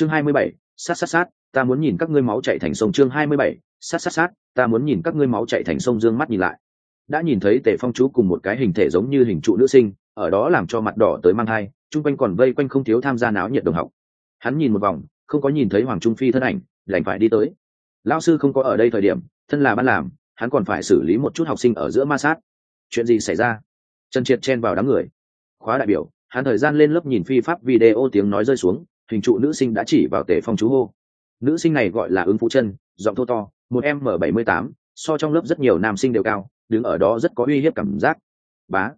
chương hai mươi bảy, sát sát sát, ta muốn nhìn các ngươi máu chạy thành sông. Chương hai mươi bảy, sát sát sát, ta muốn nhìn các ngươi máu chạy thành sông. Dương mắt nhìn lại, đã nhìn thấy tề phong chú cùng một cái hình thể giống như hình trụ nữ sinh, ở đó làm cho mặt đỏ tới mang hai chung quanh còn vây quanh không thiếu tham gia náo nhiệt đồng học. Hắn nhìn một vòng, không có nhìn thấy hoàng trung phi thân ảnh, đành phải đi tới. Lao sư không có ở đây thời điểm, thân là ban làm, hắn còn phải xử lý một chút học sinh ở giữa ma sát. Chuyện gì xảy ra? Trần triệt chen vào đám người. Khóa đại biểu, hắn thời gian lên lớp nhìn phi pháp video tiếng nói rơi xuống hình trụ nữ sinh đã chỉ vào tề phong chú hô. Nữ sinh này gọi là ứng Phú chân, giọng thô to, một m bảy mươi tám, so trong lớp rất nhiều nam sinh đều cao, đứng ở đó rất có uy hiếp cảm giác. Bá.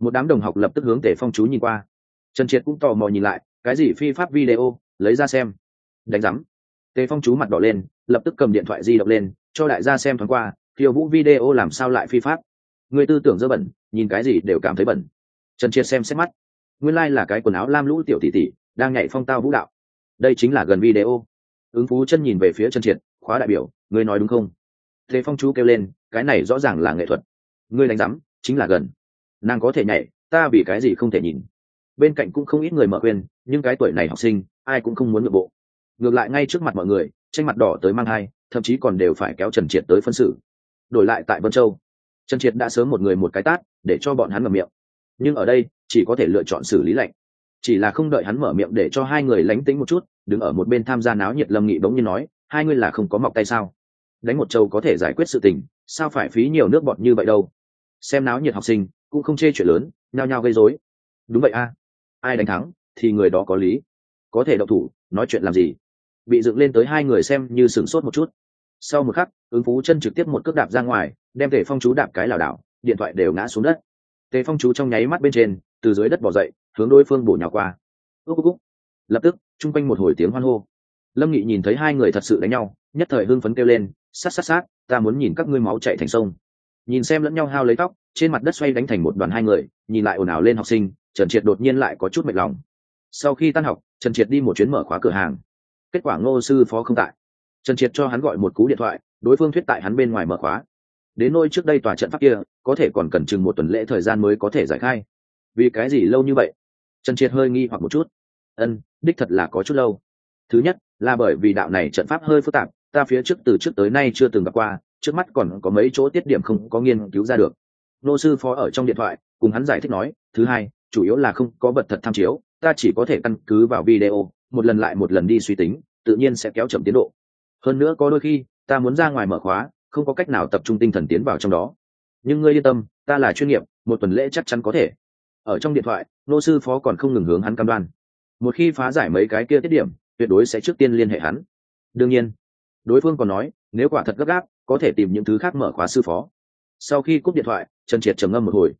Một đám đồng học lập tức hướng tề phong chú nhìn qua. Trần triệt cũng tò mò nhìn lại, cái gì phi pháp video, lấy ra xem. Đánh rắm tề phong chú mặt đỏ lên, lập tức cầm điện thoại di động lên, cho đại gia xem thoáng qua thiêu vũ video làm sao lại phi pháp. Người tư tưởng dơ bẩn, nhìn cái gì đều cảm thấy bẩn. Trần triệt xem xét mắt. Nguyên lai、like、là cái quần áo lam lũ tiểu tỷ tỷ đang nhảy phong tao vũ đạo. Đây chính là gần video. Ứng phú chân nhìn về phía chân triệt, khóa đại biểu, ngươi nói đúng không? Thế phong chú kêu lên, cái này rõ ràng là nghệ thuật. Ngươi đánh giám, chính là gần. Nàng có thể nhảy, ta vì cái gì không thể nhìn? Bên cạnh cũng không ít người mở quên, nhưng cái tuổi này học sinh, ai cũng không muốn ngược bộ. Ngược lại ngay trước mặt mọi người, tranh mặt đỏ tới mang hai thậm chí còn đều phải kéo trần triệt tới phân xử. Đổi lại tại vân châu, trần triệt đã sớm một người một cái tát, để cho bọn hắn mở miệng. Nhưng ở đây, chỉ có thể lựa chọn xử lý lạnh chỉ là không đợi hắn mở miệng để cho hai người lánh tính một chút, đứng ở một bên tham gia náo nhiệt lâm nghị bỗng nhiên nói, hai ngươi là không có mọc tay sao? Đánh một châu có thể giải quyết sự tình, sao phải phí nhiều nước bọt như vậy đâu? Xem náo nhiệt học sinh, cũng không chê chuyện lớn, nhao nhao gây rối. Đúng vậy a, ai đánh thắng, thì người đó có lý. Có thể đậu thủ, nói chuyện làm gì? Bị dựng lên tới hai người xem như sửng sốt một chút. Sau một khắc, ứng phú chân trực tiếp một cước đạp ra ngoài, đem tề phong chú đạp cái lảo đảo, điện thoại đều ngã xuống đất. Tề phong chú trong nháy mắt bên trên từ dưới đất bỏ dậy, hướng đối phương bổ nhào qua. Ước ước lập tức, chung quanh một hồi tiếng hoan hô. Lâm nghị nhìn thấy hai người thật sự đánh nhau, nhất thời hưng phấn kêu lên, sát sát sát, ta muốn nhìn các ngươi máu chạy thành sông. Nhìn xem lẫn nhau hao lấy tóc, trên mặt đất xoay đánh thành một đoàn hai người, nhìn lại ồn ào lên học sinh, trần triệt đột nhiên lại có chút mệt lòng. Sau khi tan học, trần triệt đi một chuyến mở khóa cửa hàng. Kết quả ngô sư phó không tại. Trần triệt cho hắn gọi một cú điện thoại, đối phương thuyết tại hắn bên ngoài mở khóa. Đến nôi trước đây tòa trận pháp kia, có thể còn cần chừng một tuần lễ thời gian mới có thể giải khai vì cái gì lâu như vậy? Trần triệt hơi nghi hoặc một chút. Ân, đích thật là có chút lâu. Thứ nhất, là bởi vì đạo này trận pháp hơi phức tạp, ta phía trước từ trước tới nay chưa từng gặp qua, trước mắt còn có mấy chỗ tiết điểm không có nghiên cứu ra được. Nô sư phó ở trong điện thoại, cùng hắn giải thích nói, thứ hai, chủ yếu là không có vật thật tham chiếu, ta chỉ có thể căn cứ vào video, một lần lại một lần đi suy tính, tự nhiên sẽ kéo chậm tiến độ. Hơn nữa có đôi khi, ta muốn ra ngoài mở khóa, không có cách nào tập trung tinh thần tiến vào trong đó. Nhưng ngươi yên tâm, ta là chuyên nghiệp, một tuần lễ chắc chắn có thể ở trong điện thoại, nô sư phó còn không ngừng hướng hắn cam đoan. Một khi phá giải mấy cái kia tiết điểm, tuyệt đối sẽ trước tiên liên hệ hắn. Đương nhiên, đối phương còn nói, nếu quả thật gấp gáp, có thể tìm những thứ khác mở khóa sư phó. Sau khi cúp điện thoại, trần triệt trầm ngâm một hồi.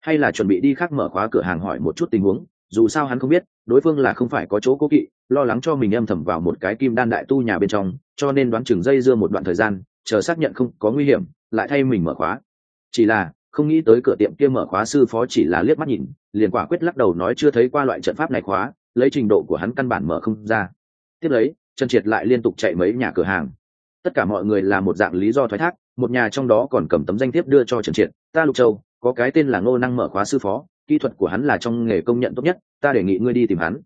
Hay là chuẩn bị đi khác mở khóa cửa hàng hỏi một chút tình huống, dù sao hắn không biết, đối phương là không phải có chỗ cố kỵ, lo lắng cho mình âm thầm vào một cái kim đan đại tu nhà bên trong, cho nên đoán chừng dây dưa một đoạn thời gian, chờ xác nhận không có nguy hiểm, lại thay mình mở khóa. Chỉ là không nghĩ tới cửa tiệm kia mở khóa sư phó chỉ là liếc mắt nhìn, liền quả quyết lắc đầu nói chưa thấy qua loại trận pháp này khóa, lấy trình độ của hắn căn bản mở không ra. Tiếp lấy, trần triệt lại liên tục chạy mấy nhà cửa hàng. Tất cả mọi người là một dạng lý do thoái thác, một nhà trong đó còn cầm tấm danh thiếp đưa cho trần triệt, ta lục châu, có cái tên là ngô năng mở khóa sư phó, kỹ thuật của hắn là trong nghề công nhận tốt nhất, ta đề nghị ngươi đi tìm hắn.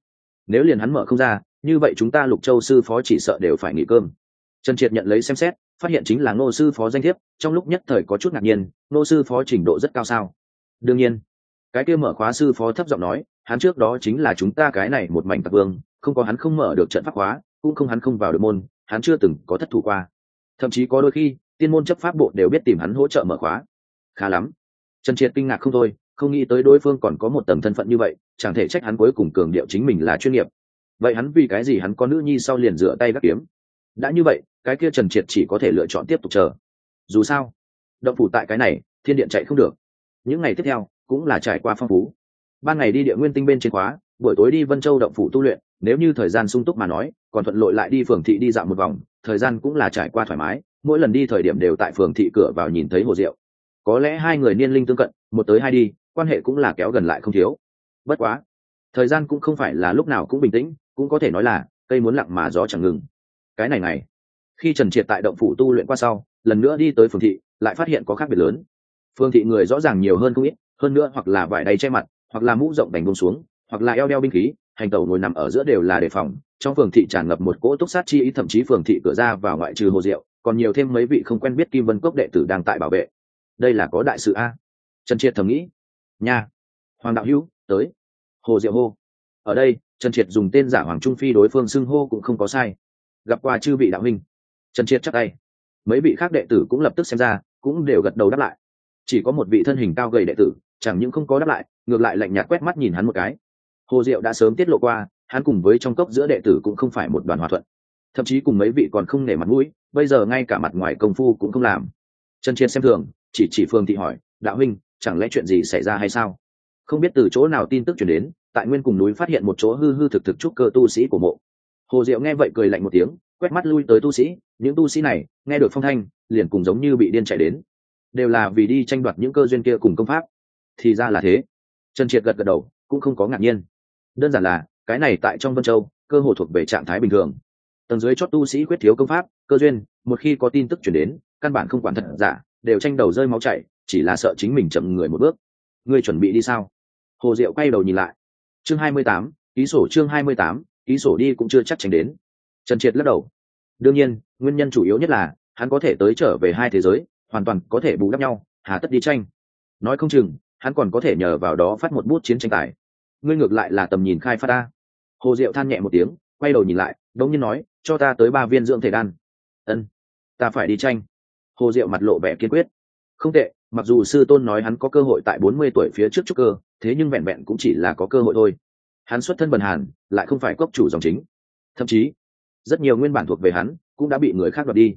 Nếu liền hắn mở không ra, như vậy chúng ta lục châu sư phó chỉ sợ đều phải nghỉ cơm. Trần triệt nhận lấy xem xét phát hiện chính là ngô sư phó danh thiếp, trong lúc nhất thời có chút ngạc nhiên, ngô sư phó trình độ rất cao sao? Đương nhiên. Cái kia mở khóa sư phó thấp giọng nói, hắn trước đó chính là chúng ta cái này một mảnh tạc vương, không có hắn không mở được trận pháp khóa, cũng không hắn không vào được môn, hắn chưa từng có thất thủ qua. Thậm chí có đôi khi, tiên môn chấp pháp bộ đều biết tìm hắn hỗ trợ mở khóa. Khá lắm. Trần triệt kinh ngạc không thôi, không nghĩ tới đối phương còn có một tầm thân phận như vậy, chẳng thể trách hắn cuối cùng cường điệu chính mình là chuyên nghiệp. Vậy hắn vì cái gì hắn có nữ nhi sau liền dựa tay gác kiếm? Đã như vậy, cái kia trần triệt chỉ có thể lựa chọn tiếp tục chờ. Dù sao, động phủ tại cái này, thiên điện chạy không được. Những ngày tiếp theo, cũng là trải qua phong phú. Ban ngày đi địa nguyên tinh bên trên khóa, buổi tối đi vân châu động phủ tu luyện, nếu như thời gian sung túc mà nói, còn thuận lội lại đi phường thị đi dạo một vòng, thời gian cũng là trải qua thoải mái, mỗi lần đi thời điểm đều tại phường thị cửa vào nhìn thấy hồ diệu. Có lẽ hai người niên linh tương cận, một tới hai đi, quan hệ cũng là kéo gần lại không thiếu. Bất quá, thời gian cũng không phải là lúc nào cũng bình tĩnh, cũng có thể nói là, cây muốn lặng mà gió chẳng ngừng cái này này. Khi trần triệt tại động phủ tu luyện qua sau, lần nữa đi tới phường thị, lại phát hiện có khác biệt lớn. Phương thị người rõ ràng nhiều hơn không ít, hơn nữa hoặc là vải đầy che mặt, hoặc là mũ rộng đành bông xuống, hoặc là eo đeo binh khí, hành tẩu ngồi nằm ở giữa đều là đề phòng. Trong phường thị tràn ngập một cỗ túc sát chi ý, thậm chí phường thị cửa ra vào ngoại trừ hồ diệu còn nhiều thêm mấy vị không quen biết kim vân cốc đệ tử đang tại bảo vệ. Đây là có đại sự a. Trần triệt thầm nghĩ. Nha. Hoàng đạo hữu, tới. Hồ diệu hô. Ở đây, trần triệt dùng tên giả hoàng trung phi đối phương xưng hô cũng không có sai gặp qua chư vị đạo huynh. Trần triệt chắc tay. Mấy vị khác đệ tử cũng lập tức xem ra, cũng đều gật đầu đáp lại. Chỉ có một vị thân hình cao gầy đệ tử, chẳng những không có đáp lại, ngược lại lạnh nhạt quét mắt nhìn hắn một cái. Hồ diệu đã sớm tiết lộ qua, hắn cùng với trong cốc giữa đệ tử cũng không phải một đoàn hòa thuận. Thậm chí cùng mấy vị còn không nể mặt mũi, bây giờ ngay cả mặt ngoài công phu cũng không làm. Trần triệt xem thường, chỉ chỉ phương thị hỏi, đạo huynh, chẳng lẽ chuyện gì xảy ra hay sao? Không biết từ chỗ nào tin tức chuyển đến, tại nguyên cùng núi phát hiện một chỗ hư hư thực thực trúc cơ tu sĩ của mộ hồ diệu nghe vậy cười lạnh một tiếng, quét mắt lui tới tu sĩ, những tu sĩ này, nghe được phong thanh, liền cùng giống như bị điên chạy đến. Đều là vì đi tranh đoạt những cơ duyên kia cùng công pháp. Thì ra là thế. Trần triệt gật gật đầu, cũng không có ngạc nhiên. Đơn giản là, cái này tại trong vân châu, cơ hồ thuộc về trạng thái bình thường. Tầng dưới chót tu sĩ quyết thiếu công pháp, cơ duyên, một khi có tin tức chuyển đến, căn bản không quản thật giả, đều tranh đầu rơi máu chảy, chỉ là sợ chính mình chậm người một bước. Ngươi chuẩn bị đi sao? Hồ diệu quay đầu nhìn lại. Chương hai mươi tám, ký sổ chương hai mươi tám ký sổ đi cũng chưa chắc tránh đến. Trần triệt lắc đầu. Đương nhiên, nguyên nhân chủ yếu nhất là, hắn có thể tới trở về hai thế giới, hoàn toàn có thể bù đắp nhau, hà tất đi tranh. Nói không chừng, hắn còn có thể nhờ vào đó phát một bút chiến tranh tài. Ngươi ngược lại là tầm nhìn khai phát ta. Hồ diệu than nhẹ một tiếng, quay đầu nhìn lại, đống nhiên nói, cho ta tới ba viên dưỡng thể đan. Ân, ta phải đi tranh. Hồ diệu mặt lộ vẻ kiên quyết. Không tệ, mặc dù sư tôn nói hắn có cơ hội tại bốn mươi tuổi phía trước trúc cơ, thế nhưng vẹn vẹn cũng chỉ là có cơ hội thôi hắn xuất thân bần hàn, lại không phải cốc chủ dòng chính. Thậm chí, rất nhiều nguyên bản thuộc về hắn cũng đã bị người khác đoạt đi.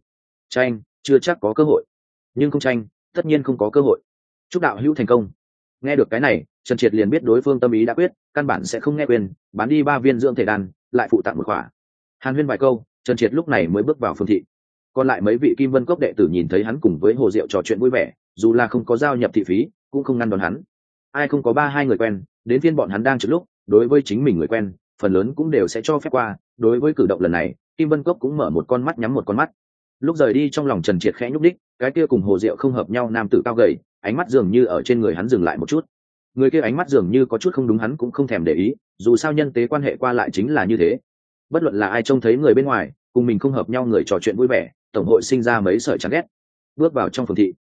Tranh, chưa chắc có cơ hội. Nhưng không tranh, tất nhiên không có cơ hội. Chúc đạo hữu thành công. Nghe được cái này, trần triệt liền biết đối phương tâm ý đã quyết, căn bản sẽ không nghe quyền bán đi ba viên dưỡng thể đan, lại phụ tặng một khỏa. Hàn huyên vài câu, trần triệt lúc này mới bước vào phương thị. Còn lại mấy vị kim vân cốc đệ tử nhìn thấy hắn cùng với hồ diệu trò chuyện vui vẻ, dù là không có giao nhập thị phí, cũng không ngăn đón hắn. Ai không có ba hai người quen, đến phiên bọn hắn đang trước lúc đối với chính mình người quen, phần lớn cũng đều sẽ cho phép qua. Đối với cử động lần này, kim vân cốc cũng mở một con mắt nhắm một con mắt. Lúc rời đi trong lòng trần triệt khẽ nhúc đích cái kia cùng hồ diệu không hợp nhau nam tử cao gầy, ánh mắt dường như ở trên người hắn dừng lại một chút. Người kia ánh mắt dường như có chút không đúng hắn cũng không thèm để ý, dù sao nhân tế quan hệ qua lại chính là như thế. Bất luận là ai trông thấy người bên ngoài, cùng mình không hợp nhau người trò chuyện vui vẻ, tổng hội sinh ra mấy sợi chán ghét. Bước vào trong phường thị,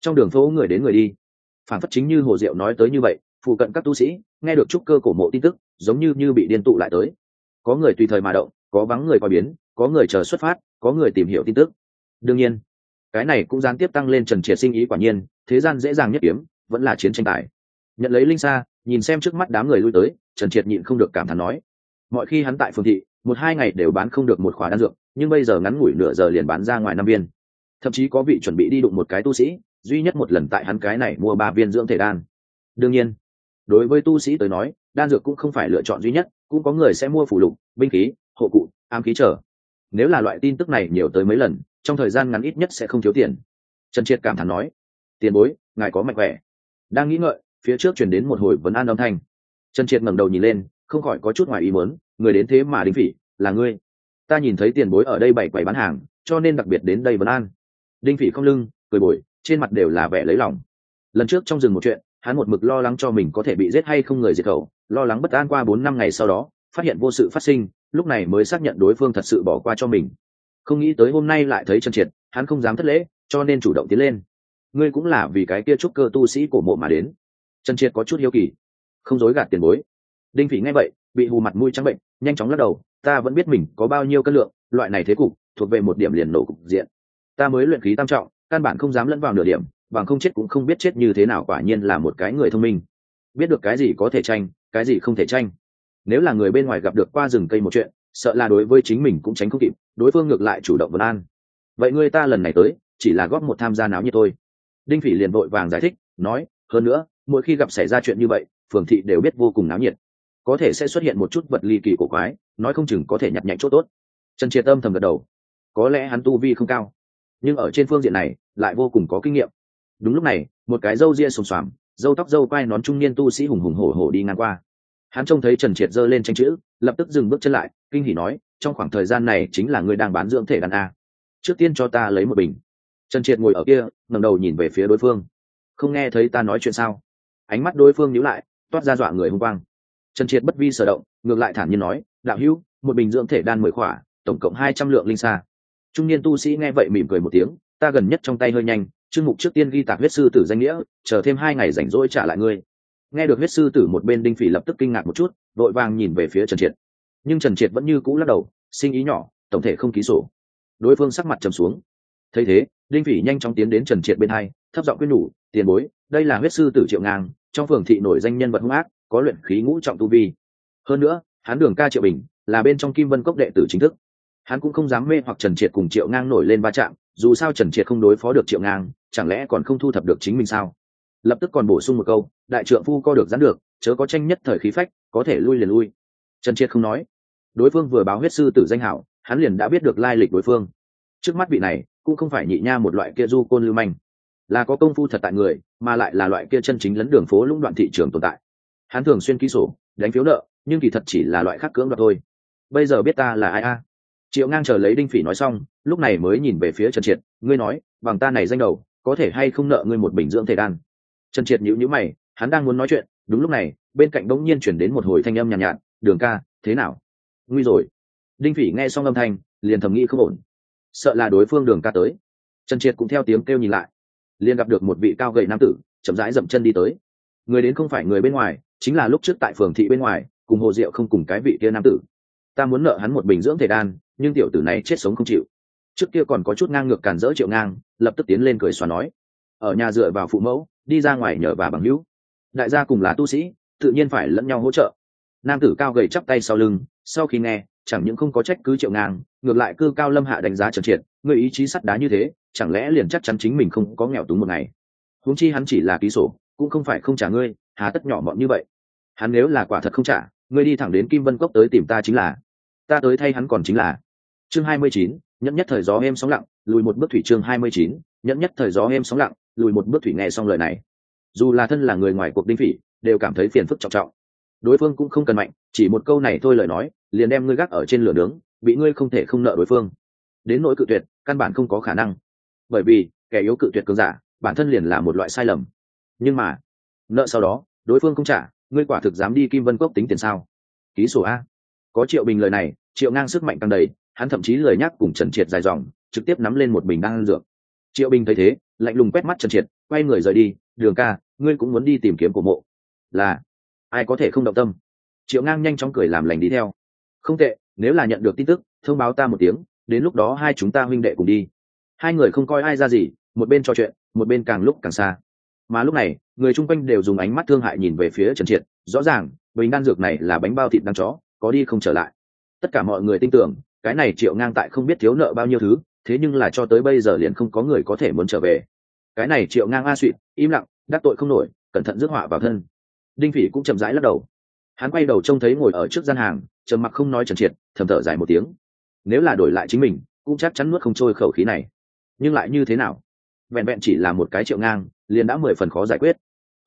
trong đường phố người đến người đi. Phản phất chính như hồ diệu nói tới như vậy phụ cận các tu sĩ, nghe được trúc cơ cổ mộ tin tức, giống như như bị điên tụ lại tới. Có người tùy thời mà động, có vắng người coi biến, có người chờ xuất phát, có người tìm hiểu tin tức. Đương nhiên, cái này cũng gián tiếp tăng lên trần triệt sinh ý quả nhiên, thế gian dễ dàng nhất kiếm, vẫn là chiến tranh tài. Nhận lấy linh sa, nhìn xem trước mắt đám người lui tới, trần triệt nhịn không được cảm thán nói, mọi khi hắn tại phương thị, một hai ngày đều bán không được một khóa đan dược, nhưng bây giờ ngắn ngủi nửa giờ liền bán ra ngoài năm viên. Thậm chí có vị chuẩn bị đi đụng một cái tu sĩ, duy nhất một lần tại hắn cái này mua ba viên dưỡng thể đan. Đương nhiên đối với tu sĩ tới nói, đan dược cũng không phải lựa chọn duy nhất, cũng có người sẽ mua phủ lục, binh khí, hộ cụ, am khí trở nếu là loại tin tức này nhiều tới mấy lần, trong thời gian ngắn ít nhất sẽ không thiếu tiền. Trần triệt cảm thán nói, tiền bối, ngài có mạnh khỏe. Đang nghĩ ngợi, phía trước chuyển đến một hồi vấn an âm thanh. Trần triệt ngẩng đầu nhìn lên, không khỏi có chút ngoài ý muốn, người đến thế mà đinh phỉ, là ngươi? Ta nhìn thấy tiền bối ở đây bảy quầy bán hàng, cho nên đặc biệt đến đây vấn an. Đinh phỉ không lưng, cười bồi, trên mặt đều là vẻ lấy lòng. Lần trước trong rừng một chuyện hắn một mực lo lắng cho mình có thể bị giết hay không người diệt khẩu, lo lắng bất an qua bốn năm ngày sau đó, phát hiện vô sự phát sinh, lúc này mới xác nhận đối phương thật sự bỏ qua cho mình. Không nghĩ tới hôm nay lại thấy chân triệt, hắn không dám thất lễ, cho nên chủ động tiến lên. Ngươi cũng là vì cái kia trúc cơ tu sĩ của mộ mà đến. Trần triệt có chút hiếu kỳ. Không dối gạt tiền bối. Đinh phỉ nghe vậy, bị hù mặt mũi trắng bệnh, nhanh chóng lắc đầu, ta vẫn biết mình có bao nhiêu cân lượng, loại này thế cục, thuộc về một điểm liền nổ cục diện. Ta mới luyện khí tam trọng, căn bản không dám lẫn vào nửa điểm bằng không chết cũng không biết chết như thế nào, quả nhiên là một cái người thông minh. Biết được cái gì có thể tranh, cái gì không thể tranh. Nếu là người bên ngoài gặp được qua rừng cây một chuyện, sợ là đối với chính mình cũng tránh không kịp, đối phương ngược lại chủ động vấn an. Vậy ngươi ta lần này tới, chỉ là góp một tham gia náo nhiệt thôi. Đinh phỉ liền vội vàng giải thích, nói, hơn nữa, mỗi khi gặp xảy ra chuyện như vậy, phường thị đều biết vô cùng náo nhiệt. Có thể sẽ xuất hiện một chút vật ly kỳ cổ quái, nói không chừng có thể nhặt nhạnh chỗ tốt. Trần triệt tâm thầm gật đầu. Có lẽ hắn tu vi không cao, nhưng ở trên phương diện này, lại vô cùng có kinh nghiệm đúng lúc này, một cái râu ria xồm xoàm, râu tóc râu quai nón trung niên tu sĩ hùng hùng hổ hổ đi ngang qua. Hắn trông thấy trần triệt giơ lên tranh chữ, lập tức dừng bước chân lại, kinh hỉ nói, trong khoảng thời gian này chính là người đang bán dưỡng thể đàn a. Trước tiên cho ta lấy một bình. Trần triệt ngồi ở kia, ngẩng đầu nhìn về phía đối phương. Không nghe thấy ta nói chuyện sao? Ánh mắt đối phương nhíu lại, toát ra dọa người hung quang. Trần triệt bất vi sở động, ngược lại thản nhiên nói, đạo hữu, một bình dưỡng thể đan mười khỏa, tổng cộng hai trăm lượng linh xa trung niên tu sĩ nghe vậy mỉm cười một tiếng, ta gần nhất trong tay hơi nhanh chương mục trước tiên ghi tạc huyết sư tử danh nghĩa, chờ thêm hai ngày rảnh rỗi trả lại ngươi. Nghe được huyết sư tử một bên đinh phỉ lập tức kinh ngạc một chút, vội vàng nhìn về phía trần triệt. Nhưng trần triệt vẫn như cũ lắc đầu, sinh ý nhỏ, tổng thể không ký sổ. Đối phương sắc mặt trầm xuống. Thấy thế, đinh phỉ nhanh chóng tiến đến trần triệt bên hai, thấp giọng quyết nhủ, tiền bối, đây là huyết sư tử triệu ngang, trong phường thị nổi danh nhân vật hung ác, có luyện khí ngũ trọng tu vi. Hơn nữa, hắn đường ca triệu bình, là bên trong kim vân cốc đệ tử chính thức. Hắn cũng không dám mê hoặc trần triệt cùng triệu ngang nổi lên va chạm, dù sao trần triệt không đối phó được triệu ngang chẳng lẽ còn không thu thập được chính mình sao? Lập tức còn bổ sung một câu, đại trượng phu co được dán được, chớ có tranh nhất thời khí phách, có thể lui liền lui. Trần triệt không nói. Đối phương vừa báo huyết sư tử danh hảo, hắn liền đã biết được lai lịch đối phương. Trước mắt vị này, cũng không phải nhị nha một loại kia du côn lưu manh. Là có công phu thật tại người, mà lại là loại kia chân chính lấn đường phố lũng đoạn thị trường tồn tại. Hắn thường xuyên ký sổ, đánh phiếu nợ, nhưng kỳ thật chỉ là loại khác cưỡng đoạt thôi. Bây giờ biết ta là ai a? Triệu ngang chờ lấy đinh phỉ nói xong, lúc này mới nhìn về phía trần triệt, ngươi nói, bằng ta này danh đầu có thể hay không nợ ngươi một bình dưỡng thể đan? Trần triệt nhữ nhữ mày hắn đang muốn nói chuyện đúng lúc này bên cạnh bỗng nhiên chuyển đến một hồi thanh âm nhàn nhạt, nhạt đường ca thế nào? Nguy rồi. Đinh phỉ nghe xong âm thanh liền thầm nghĩ không ổn. Sợ là đối phương đường ca tới. Trần triệt cũng theo tiếng kêu nhìn lại liền gặp được một vị cao gầy nam tử chậm rãi dậm chân đi tới. Người đến không phải người bên ngoài chính là lúc trước tại phường thị bên ngoài cùng hồ diệu không cùng cái vị kia nam tử. Ta muốn nợ hắn một bình dưỡng thể đan nhưng tiểu tử này chết sống không chịu trước kia còn có chút ngang ngược cản rỡ triệu ngang, lập tức tiến lên cười xòa nói, ở nhà dựa vào phụ mẫu, đi ra ngoài nhờ bà bằng hữu. Đại gia cùng là tu sĩ, tự nhiên phải lẫn nhau hỗ trợ. Nam tử cao gầy chắp tay sau lưng, sau khi nghe, chẳng những không có trách cứ triệu ngang, ngược lại cư cao lâm hạ đánh giá trần triệt, người ý chí sắt đá như thế, chẳng lẽ liền chắc chắn chính mình không có nghèo túng một ngày? Huống chi hắn chỉ là ký sổ, cũng không phải không trả ngươi, hà tất nhỏ mọn như vậy. Hắn nếu là quả thật không trả, ngươi đi thẳng đến kim vân cốc tới tìm ta chính là. Ta tới thay hắn còn chính là. Chương hai mươi chín nhẫn nhất thời gió êm sóng lặng, lùi một bước thủy chương hai mươi chín, nhẫn nhất thời gió êm sóng lặng, lùi một bước thủy nghe xong lời này. Dù là thân là người ngoài cuộc đinh phỉ, đều cảm thấy phiền phức trọng trọng. Đối phương cũng không cần mạnh, chỉ một câu này thôi lời nói, liền đem ngươi gác ở trên lửa nướng, bị ngươi không thể không nợ đối phương. Đến nỗi cự tuyệt, căn bản không có khả năng. Bởi vì, kẻ yếu cự tuyệt cường giả, bản thân liền là một loại sai lầm. Nhưng mà, nợ sau đó, đối phương không trả, ngươi quả thực dám đi kim vân cốc tính tiền sao? Ký sổ a. Có triệu bình lời này, triệu ngang sức mạnh tăng đầy hắn thậm chí lời nhắc cùng trần triệt dài dòng, trực tiếp nắm lên một bình đang ăn dược. Triệu bình thấy thế, lạnh lùng quét mắt trần triệt, quay người rời đi, đường ca, ngươi cũng muốn đi tìm kiếm của mộ. Là. Ai có thể không động tâm? Triệu ngang nhanh chóng cười làm lành đi theo. Không tệ, nếu là nhận được tin tức, thông báo ta một tiếng, đến lúc đó hai chúng ta huynh đệ cùng đi. Hai người không coi ai ra gì, một bên trò chuyện, một bên càng lúc càng xa. Mà lúc này, người chung quanh đều dùng ánh mắt thương hại nhìn về phía trần triệt, rõ ràng, bình đan dược này là bánh bao thịt đăng chó, có đi không trở lại. Tất cả mọi người tin tưởng cái này triệu ngang tại không biết thiếu nợ bao nhiêu thứ, thế nhưng là cho tới bây giờ liền không có người có thể muốn trở về. Cái này triệu ngang a suỵt im lặng, đắc tội không nổi, cẩn thận rước họa vào thân. Đinh phỉ cũng chậm rãi lắc đầu. Hắn quay đầu trông thấy ngồi ở trước gian hàng, trầm mặc không nói trần triệt thầm thở dài một tiếng. Nếu là đổi lại chính mình, cũng chắc chắn nuốt không trôi khẩu khí này. Nhưng lại như thế nào? Vẹn vẹn chỉ là một cái triệu ngang, liền đã mười phần khó giải quyết.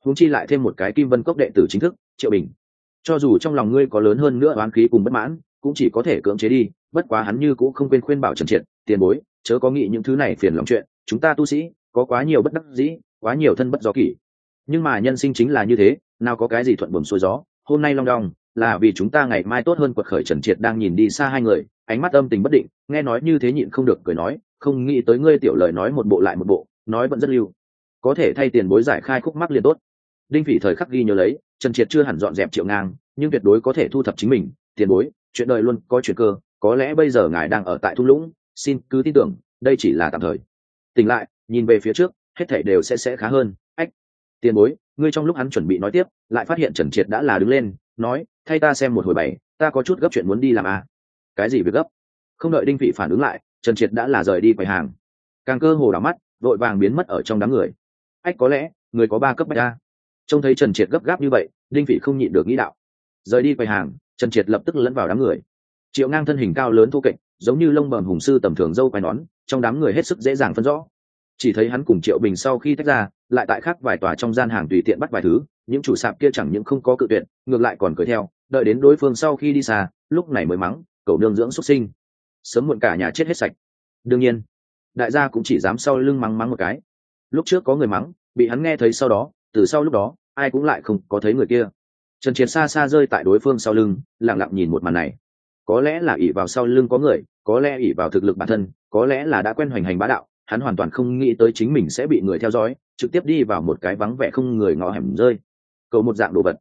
Húng chi lại thêm một cái kim vân cốc đệ tử chính thức, triệu bình. Cho dù trong lòng ngươi có lớn hơn nữa oán khí cùng bất mãn, cũng chỉ có thể cưỡng chế đi bất quá hắn như cũng không quên khuyên bảo trần triệt, tiền bối, chớ có nghĩ những thứ này phiền lòng chuyện, chúng ta tu sĩ, có quá nhiều bất đắc dĩ, quá nhiều thân bất gió kỷ. Nhưng mà nhân sinh chính là như thế, nào có cái gì thuận buồm xuôi gió. Hôm nay long đong, là vì chúng ta ngày mai tốt hơn quật khởi trần triệt đang nhìn đi xa hai người, ánh mắt âm tình bất định, nghe nói như thế nhịn không được cười nói, không nghĩ tới ngươi tiểu lời nói một bộ lại một bộ, nói vẫn rất lưu. Có thể thay tiền bối giải khai khúc mắc liền tốt. Đinh phỉ thời khắc ghi nhớ lấy, trần triệt chưa hẳn dọn dẹp triệu ngang, nhưng tuyệt đối có thể thu thập chính mình. Tiền bối, chuyện đời luôn có chuyện cơ có lẽ bây giờ ngài đang ở tại thung lũng, xin cứ tin tưởng, đây chỉ là tạm thời. Tỉnh lại, nhìn về phía trước, hết thảy đều sẽ sẽ khá hơn. Ách, tiền bối, ngươi trong lúc hắn chuẩn bị nói tiếp, lại phát hiện trần triệt đã là đứng lên, nói, thay ta xem một hồi bảy, ta có chút gấp chuyện muốn đi làm à. cái gì việc gấp? Không đợi đinh vị phản ứng lại, trần triệt đã là rời đi quầy hàng. Càng cơ hồ đảo mắt, vội vàng biến mất ở trong đám người. Ách, có lẽ, người có ba cấp bạch a. Trông thấy trần triệt gấp gáp như vậy, đinh vị không nhịn được nghĩ đạo. Rời đi quầy hàng, trần triệt lập tức lẫn vào đám người triệu ngang thân hình cao lớn thu kệch, giống như lông bờm hùng sư tầm thường dâu quai nón, trong đám người hết sức dễ dàng phân rõ. Chỉ thấy hắn cùng triệu bình sau khi tách ra, lại tại khác vài tòa trong gian hàng tùy tiện bắt vài thứ, những chủ sạp kia chẳng những không có cự tuyệt, ngược lại còn cười theo, đợi đến đối phương sau khi đi xa, lúc này mới mắng cậu nương dưỡng xuất sinh. Sớm muộn cả nhà chết hết sạch. Đương nhiên, đại gia cũng chỉ dám sau lưng mắng mắng một cái. Lúc trước có người mắng, bị hắn nghe thấy sau đó, từ sau lúc đó, ai cũng lại không có thấy người kia. Trần triệt xa xa rơi tại đối phương sau lưng lẳng lặng nhìn một màn này có lẽ là ỷ vào sau lưng có người, có lẽ ỷ vào thực lực bản thân, có lẽ là đã quen hoành hành bá đạo, hắn hoàn toàn không nghĩ tới chính mình sẽ bị người theo dõi, trực tiếp đi vào một cái vắng vẻ không người ngõ hẻm rơi. Cầu một dạng đồ vật.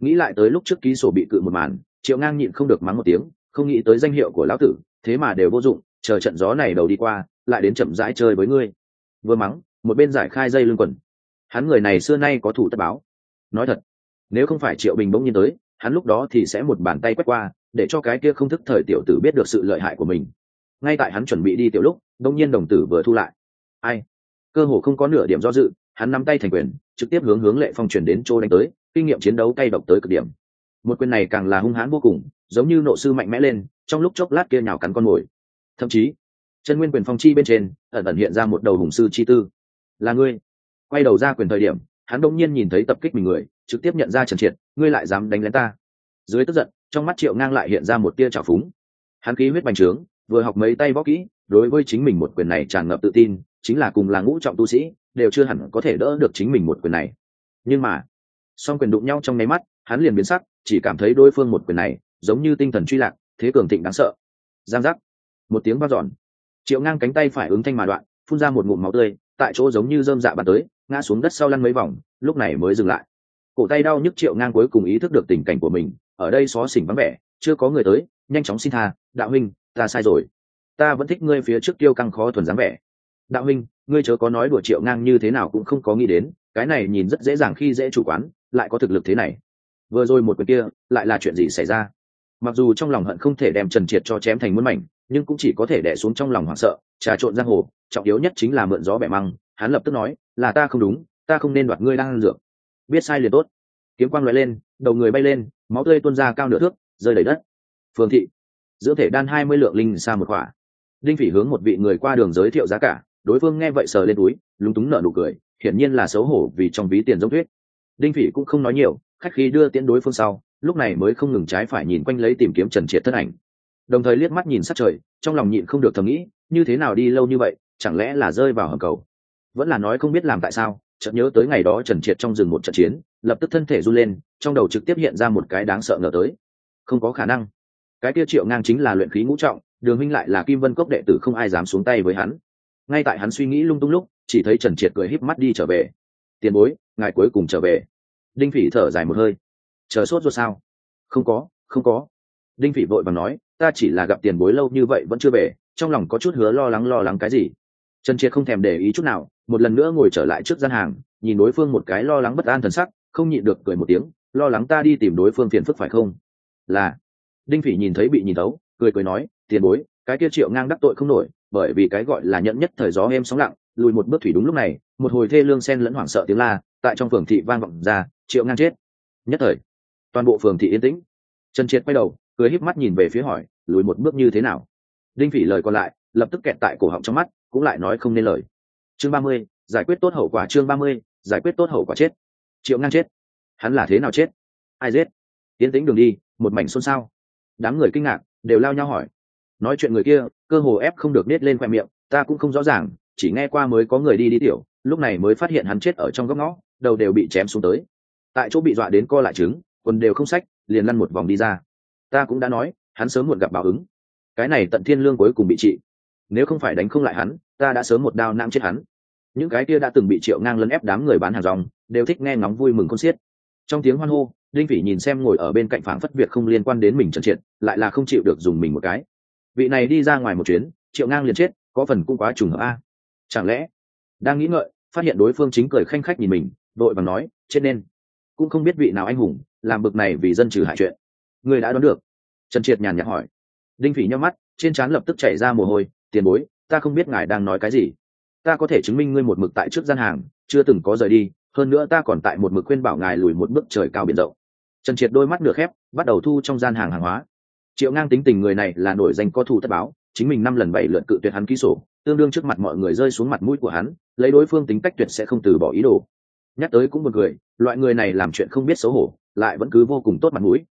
Nghĩ lại tới lúc trước ký sổ bị cự một màn, triệu ngang nhịn không được mắng một tiếng, không nghĩ tới danh hiệu của lão tử, thế mà đều vô dụng, chờ trận gió này đầu đi qua, lại đến chậm rãi chơi với ngươi. Vừa mắng, một bên giải khai dây lưng quần. Hắn người này xưa nay có thủ tất báo. Nói thật, nếu không phải triệu bình bỗng nhiên tới, hắn lúc đó thì sẽ một bàn tay quét qua để cho cái kia không thức thời tiểu tử biết được sự lợi hại của mình. Ngay tại hắn chuẩn bị đi tiểu lúc đông nhiên đồng tử vừa thu lại. Ai? Cơ hồ không có nửa điểm do dự, hắn nắm tay thành quyền, trực tiếp hướng hướng lệ phong chuyển đến chỗ đánh tới, kinh nghiệm chiến đấu cay độc tới cực điểm. Một quyền này càng là hung hãn vô cùng, giống như nộ sư mạnh mẽ lên, trong lúc chốc lát kia nhào cắn con mồi. Thậm chí, chân nguyên quyền phong chi bên trên, ẩn ẩn hiện ra một đầu hùng sư chi tư. Là ngươi. Quay đầu ra quyền thời điểm, hắn đông nhiên nhìn thấy tập kích mình người, trực tiếp nhận ra trần triệt, ngươi lại dám đánh lén ta. Dưới tức giận trong mắt triệu ngang lại hiện ra một tia trào phúng. Hắn khí huyết bành trướng, vừa học mấy tay võ kỹ, đối với chính mình một quyền này tràn ngập tự tin, chính là cùng là ngũ trọng tu sĩ, đều chưa hẳn có thể đỡ được chính mình một quyền này. Nhưng mà, song quyền đụng nhau trong nháy mắt, hắn liền biến sắc, chỉ cảm thấy đối phương một quyền này, giống như tinh thần truy lạc, thế cường thịnh đáng sợ. Giang giác. Một tiếng vang dọn. Triệu ngang cánh tay phải ứng thanh mà đoạn, phun ra một ngụm máu tươi, tại chỗ giống như dơm dạ bàn tới, ngã xuống đất sau lăn mấy vòng, lúc này mới dừng lại. Cổ tay đau nhức triệu ngang cuối cùng ý thức được tình cảnh của mình ở đây xó xỉnh vắng vẻ, chưa có người tới, nhanh chóng xin tha, đạo huynh, ta sai rồi. Ta vẫn thích ngươi phía trước tiêu căng khó thuần dáng vẻ. Đạo huynh, ngươi chớ có nói đùa triệu ngang như thế nào cũng không có nghĩ đến, cái này nhìn rất dễ dàng khi dễ chủ quán, lại có thực lực thế này. Vừa rồi một quyền kia, lại là chuyện gì xảy ra? Mặc dù trong lòng hận không thể đem trần triệt cho chém thành muôn mảnh, nhưng cũng chỉ có thể đẻ xuống trong lòng hoảng sợ, trà trộn giang hồ, trọng yếu nhất chính là mượn gió bẻ măng. Hắn lập tức nói, là ta không đúng, ta không nên đoạt ngươi đang ăn dược. Biết sai liền tốt kiếm quang loại lên, đầu người bay lên, máu tươi tuôn ra cao nửa thước, rơi đầy đất. Phương thị, giữa thể đan hai mươi lượng linh xa một khỏa. Đinh phỉ hướng một vị người qua đường giới thiệu giá cả, đối phương nghe vậy sờ lên túi, lúng túng nở nụ cười, hiển nhiên là xấu hổ vì trong ví tiền giống thuyết. Đinh phỉ cũng không nói nhiều, khách khí đưa tiễn đối phương sau, lúc này mới không ngừng trái phải nhìn quanh lấy tìm kiếm trần triệt thân ảnh. Đồng thời liếc mắt nhìn sát trời, trong lòng nhịn không được thầm nghĩ, như thế nào đi lâu như vậy, chẳng lẽ là rơi vào hầm cầu? Vẫn là nói không biết làm tại sao, chợt nhớ tới ngày đó trần triệt trong rừng một trận chiến lập tức thân thể run lên, trong đầu trực tiếp hiện ra một cái đáng sợ ngờ tới. Không có khả năng. Cái kia triệu ngang chính là luyện khí ngũ trọng, đường minh lại là kim vân cốc đệ tử không ai dám xuống tay với hắn. Ngay tại hắn suy nghĩ lung tung lúc, chỉ thấy trần triệt cười híp mắt đi trở về. Tiền bối, ngài cuối cùng trở về. Đinh phỉ thở dài một hơi. Chờ sốt rồi sao? Không có không có. Đinh phỉ vội và nói, ta chỉ là gặp tiền bối lâu như vậy vẫn chưa về, trong lòng có chút hứa lo lắng lo lắng cái gì. Trần triệt không thèm để ý chút nào, một lần nữa ngồi trở lại trước gian hàng, nhìn đối phương một cái lo lắng bất an thần sắc không nhịn được cười một tiếng, lo lắng ta đi tìm đối phương phiền phức phải không? Là. Đinh phỉ nhìn thấy bị nhìn thấu, cười cười nói, tiền bối, cái kia triệu ngang đắc tội không nổi, bởi vì cái gọi là nhẫn nhất thời gió em sóng lặng, lùi một bước thủy đúng lúc này, một hồi thê lương sen lẫn hoảng sợ tiếng la, tại trong phường thị vang vọng ra, triệu ngang chết. Nhất thời, toàn bộ phường thị yên tĩnh. Trần triệt quay đầu, cười híp mắt nhìn về phía hỏi, lùi một bước như thế nào? Đinh phỉ lời còn lại, lập tức kẹt tại cổ họng trong mắt, cũng lại nói không nên lời. Chương ba mươi, giải quyết tốt hậu quả chương ba mươi, giải quyết tốt hậu quả chết triệu ngang chết. Hắn là thế nào chết? Ai giết? Tiến tĩnh đường đi, một mảnh xôn xao. Đám người kinh ngạc, đều lao nhau hỏi. Nói chuyện người kia, cơ hồ ép không được nết lên khoe miệng, ta cũng không rõ ràng, chỉ nghe qua mới có người đi đi tiểu, lúc này mới phát hiện hắn chết ở trong góc ngõ, đầu đều bị chém xuống tới. Tại chỗ bị dọa đến co lại trứng, quần đều không sách liền lăn một vòng đi ra. Ta cũng đã nói, hắn sớm muộn gặp báo ứng. Cái này tận thiên lương cuối cùng bị trị. Nếu không phải đánh không lại hắn, ta đã sớm một đao nang chết hắn. Những cái kia đã từng bị triệu ngang lấn ép đám người bán hàng rong đều thích nghe ngóng vui mừng con xiết. Trong tiếng hoan hô, đinh phỉ nhìn xem ngồi ở bên cạnh phảng phất việc không liên quan đến mình trần triệt lại là không chịu được dùng mình một cái. Vị này đi ra ngoài một chuyến, triệu ngang liền chết, có phần cũng quá trùng hợp a. Chẳng lẽ, đang nghĩ ngợi, phát hiện đối phương chính cười khanh khách nhìn mình, đội bằng nói, chết nên. Cũng không biết vị nào anh hùng, làm bực này vì dân trừ hại chuyện. Người đã đoán được? Trần triệt nhàn nhạt hỏi. Đinh phỉ nhắm mắt, trên trán lập tức chảy ra mồ hôi, tiền bối, ta không biết ngài đang nói cái gì. Ta có thể chứng minh ngươi một mực tại trước gian hàng, chưa từng có rời đi hơn nữa ta còn tại một mực khuyên bảo ngài lùi một bước trời cao biển rộng. Trần triệt đôi mắt nửa khép, bắt đầu thu trong gian hàng hàng hóa. Triệu ngang tính tình người này là nổi danh có thù tất báo, chính mình năm lần bảy lượt cự tuyệt hắn ký sổ tương đương trước mặt mọi người rơi xuống mặt mũi của hắn, lấy đối phương tính cách tuyệt sẽ không từ bỏ ý đồ. Nhắc tới cũng một người loại người này làm chuyện không biết xấu hổ, lại vẫn cứ vô cùng tốt mặt mũi.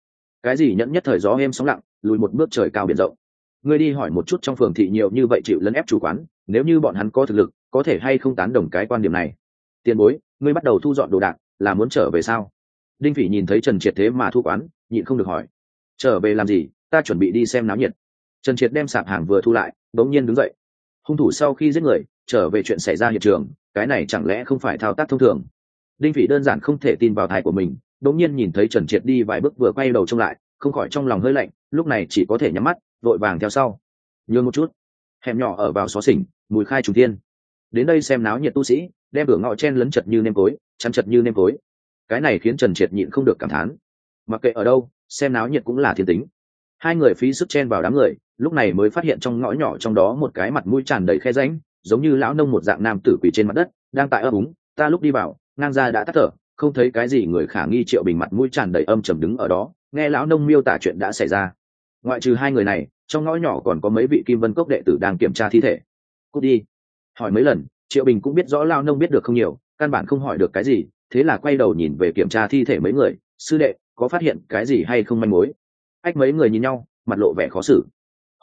Cái gì nhẫn nhất thời gió êm sóng lặng, lùi một bước trời cao biển rộng. Ngươi đi hỏi một chút trong phường thị nhiều như vậy chịu lấn ép chủ quán, nếu như bọn hắn có thực lực, có thể hay không tán đồng cái quan điểm này. Tiền bối ngươi bắt đầu thu dọn đồ đạc, là muốn trở về sao? Đinh phỉ nhìn thấy trần triệt thế mà thu quán, nhịn không được hỏi. Trở về làm gì? Ta chuẩn bị đi xem náo nhiệt. Trần triệt đem sạp hàng vừa thu lại, bỗng nhiên đứng dậy. Hung thủ sau khi giết người, trở về chuyện xảy ra hiện trường, cái này chẳng lẽ không phải thao tác thông thường? Đinh phỉ đơn giản không thể tin vào thai của mình, bỗng nhiên nhìn thấy trần triệt đi vài bước vừa quay đầu trông lại, không khỏi trong lòng hơi lạnh, lúc này chỉ có thể nhắm mắt, vội vàng theo sau. Nhường một chút. Hẻm nhỏ ở vào xó xỉnh, mùi khai trùng tiên đến đây xem náo nhiệt tu sĩ, đem cửa ngõ chen lấn chật như nêm cối chắn chật như nêm cối. Cái này khiến trần triệt nhịn không được cảm thán. Mặc kệ ở đâu, xem náo nhiệt cũng là thiên tính. Hai người phí sức chen vào đám người, lúc này mới phát hiện trong ngõ nhỏ trong đó một cái mặt mũi tràn đầy khe ránh giống như lão nông một dạng nam tử quỳ trên mặt đất, đang tại ấp úng, ta lúc đi vào, ngang ra đã tắt thở, không thấy cái gì người khả nghi triệu bình mặt mũi tràn đầy âm trầm đứng ở đó, nghe lão nông miêu tả chuyện đã xảy ra. Ngoại trừ hai người này, trong ngõ nhỏ còn có mấy vị kim vân cốc đệ tử đang kiểm tra thi thể. Cút đi hỏi mấy lần, triệu bình cũng biết rõ lao nông biết được không nhiều, căn bản không hỏi được cái gì, thế là quay đầu nhìn về kiểm tra thi thể mấy người, sư đệ, có phát hiện cái gì hay không manh mối? Ách mấy người nhìn nhau, mặt lộ vẻ khó xử.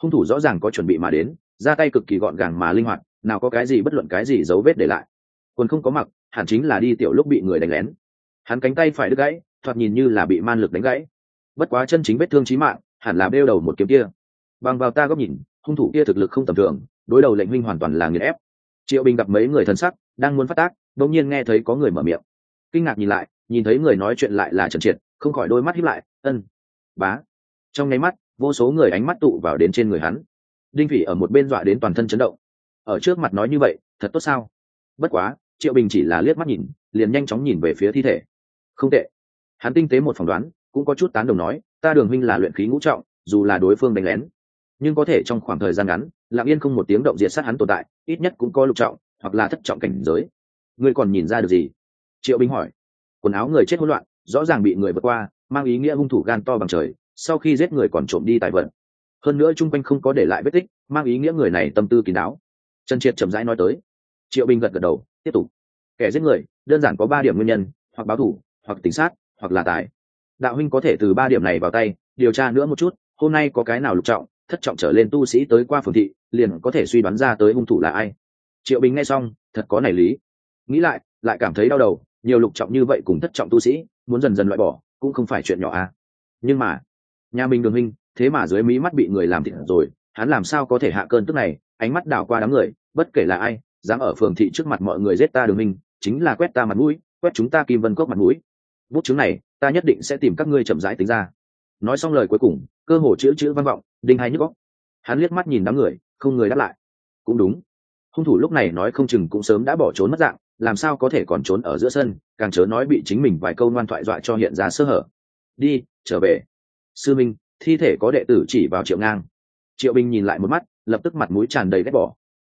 Hung thủ rõ ràng có chuẩn bị mà đến, ra tay cực kỳ gọn gàng mà linh hoạt, nào có cái gì bất luận cái gì dấu vết để lại. Quần không có mặc, hẳn chính là đi tiểu lúc bị người đánh lén. Hắn cánh tay phải đứt gãy, thoạt nhìn như là bị man lực đánh gãy. Bất quá chân chính vết thương chí mạng, hẳn là đeo đầu một kiếm kia. Bằng vào ta góc nhìn, hung thủ kia thực lực không tầm thường, đối đầu lệnh huynh hoàn toàn là nghiền ép triệu bình gặp mấy người thân sắc, đang muốn phát tác đột nhiên nghe thấy có người mở miệng. Kinh ngạc nhìn lại, nhìn thấy người nói chuyện lại là trần triệt, không khỏi đôi mắt hiếp lại, ân, bá. Trong nháy mắt, vô số người ánh mắt tụ vào đến trên người hắn. Đinh phỉ ở một bên dọa đến toàn thân chấn động. Ở trước mặt nói như vậy, thật tốt sao? Bất quá, triệu bình chỉ là liếc mắt nhìn, liền nhanh chóng nhìn về phía thi thể. Không tệ. Hắn tinh tế một phỏng đoán, cũng có chút tán đồng nói, ta đường huynh là luyện khí ngũ trọng, dù là đối phương đánh lén nhưng có thể trong khoảng thời gian ngắn, lặng yên không một tiếng động diệt sát hắn tồn tại, ít nhất cũng có lục trọng, hoặc là thất trọng cảnh giới. Ngươi còn nhìn ra được gì? Triệu binh hỏi. Quần áo người chết hỗn loạn, rõ ràng bị người vượt qua, mang ý nghĩa hung thủ gan to bằng trời, sau khi giết người còn trộm đi tài vận hơn nữa chung quanh không có để lại vết tích, mang ý nghĩa người này tâm tư kín đáo. Trần triệt chậm rãi nói tới. Triệu binh gật gật đầu, tiếp tục. Kẻ giết người, đơn giản có ba điểm nguyên nhân, hoặc báo thủ, hoặc tính sát, hoặc là tài đạo huynh có thể từ ba điểm này vào tay, điều tra nữa một chút, hôm nay có cái nào lục trọng thất trọng trở lên tu sĩ tới qua phường thị, liền có thể suy đoán ra tới hung thủ là ai. Triệu bình nghe xong, thật có nảy lý. Nghĩ lại lại cảm thấy đau đầu, nhiều lục trọng như vậy cùng thất trọng tu sĩ, muốn dần dần loại bỏ, cũng không phải chuyện nhỏ à. Nhưng mà, nhà mình đường huynh, thế mà dưới mí mắt bị người làm thịt rồi, hắn làm sao có thể hạ cơn tức này, ánh mắt đảo qua đám người, bất kể là ai, dám ở phường thị trước mặt mọi người giết ta đường huynh, chính là quét ta mặt mũi, quét chúng ta kim vân cốc mặt mũi. Bút chứng này, ta nhất định sẽ tìm các ngươi chậm rãi tính ra. Nói xong lời cuối cùng, cơ hồ chữ chữ văn vọng đinh hay nhức góc hắn liếc mắt nhìn đám người, không người đáp lại. Cũng đúng. Hung thủ lúc này nói không chừng cũng sớm đã bỏ trốn mất dạng, làm sao có thể còn trốn ở giữa sân, càng chớ nói bị chính mình vài câu ngoan thoại dọa cho hiện ra sơ hở. Đi, trở về. Sư minh, thi thể có đệ tử chỉ vào triệu ngang. Triệu binh nhìn lại một mắt, lập tức mặt mũi tràn đầy ghét bỏ.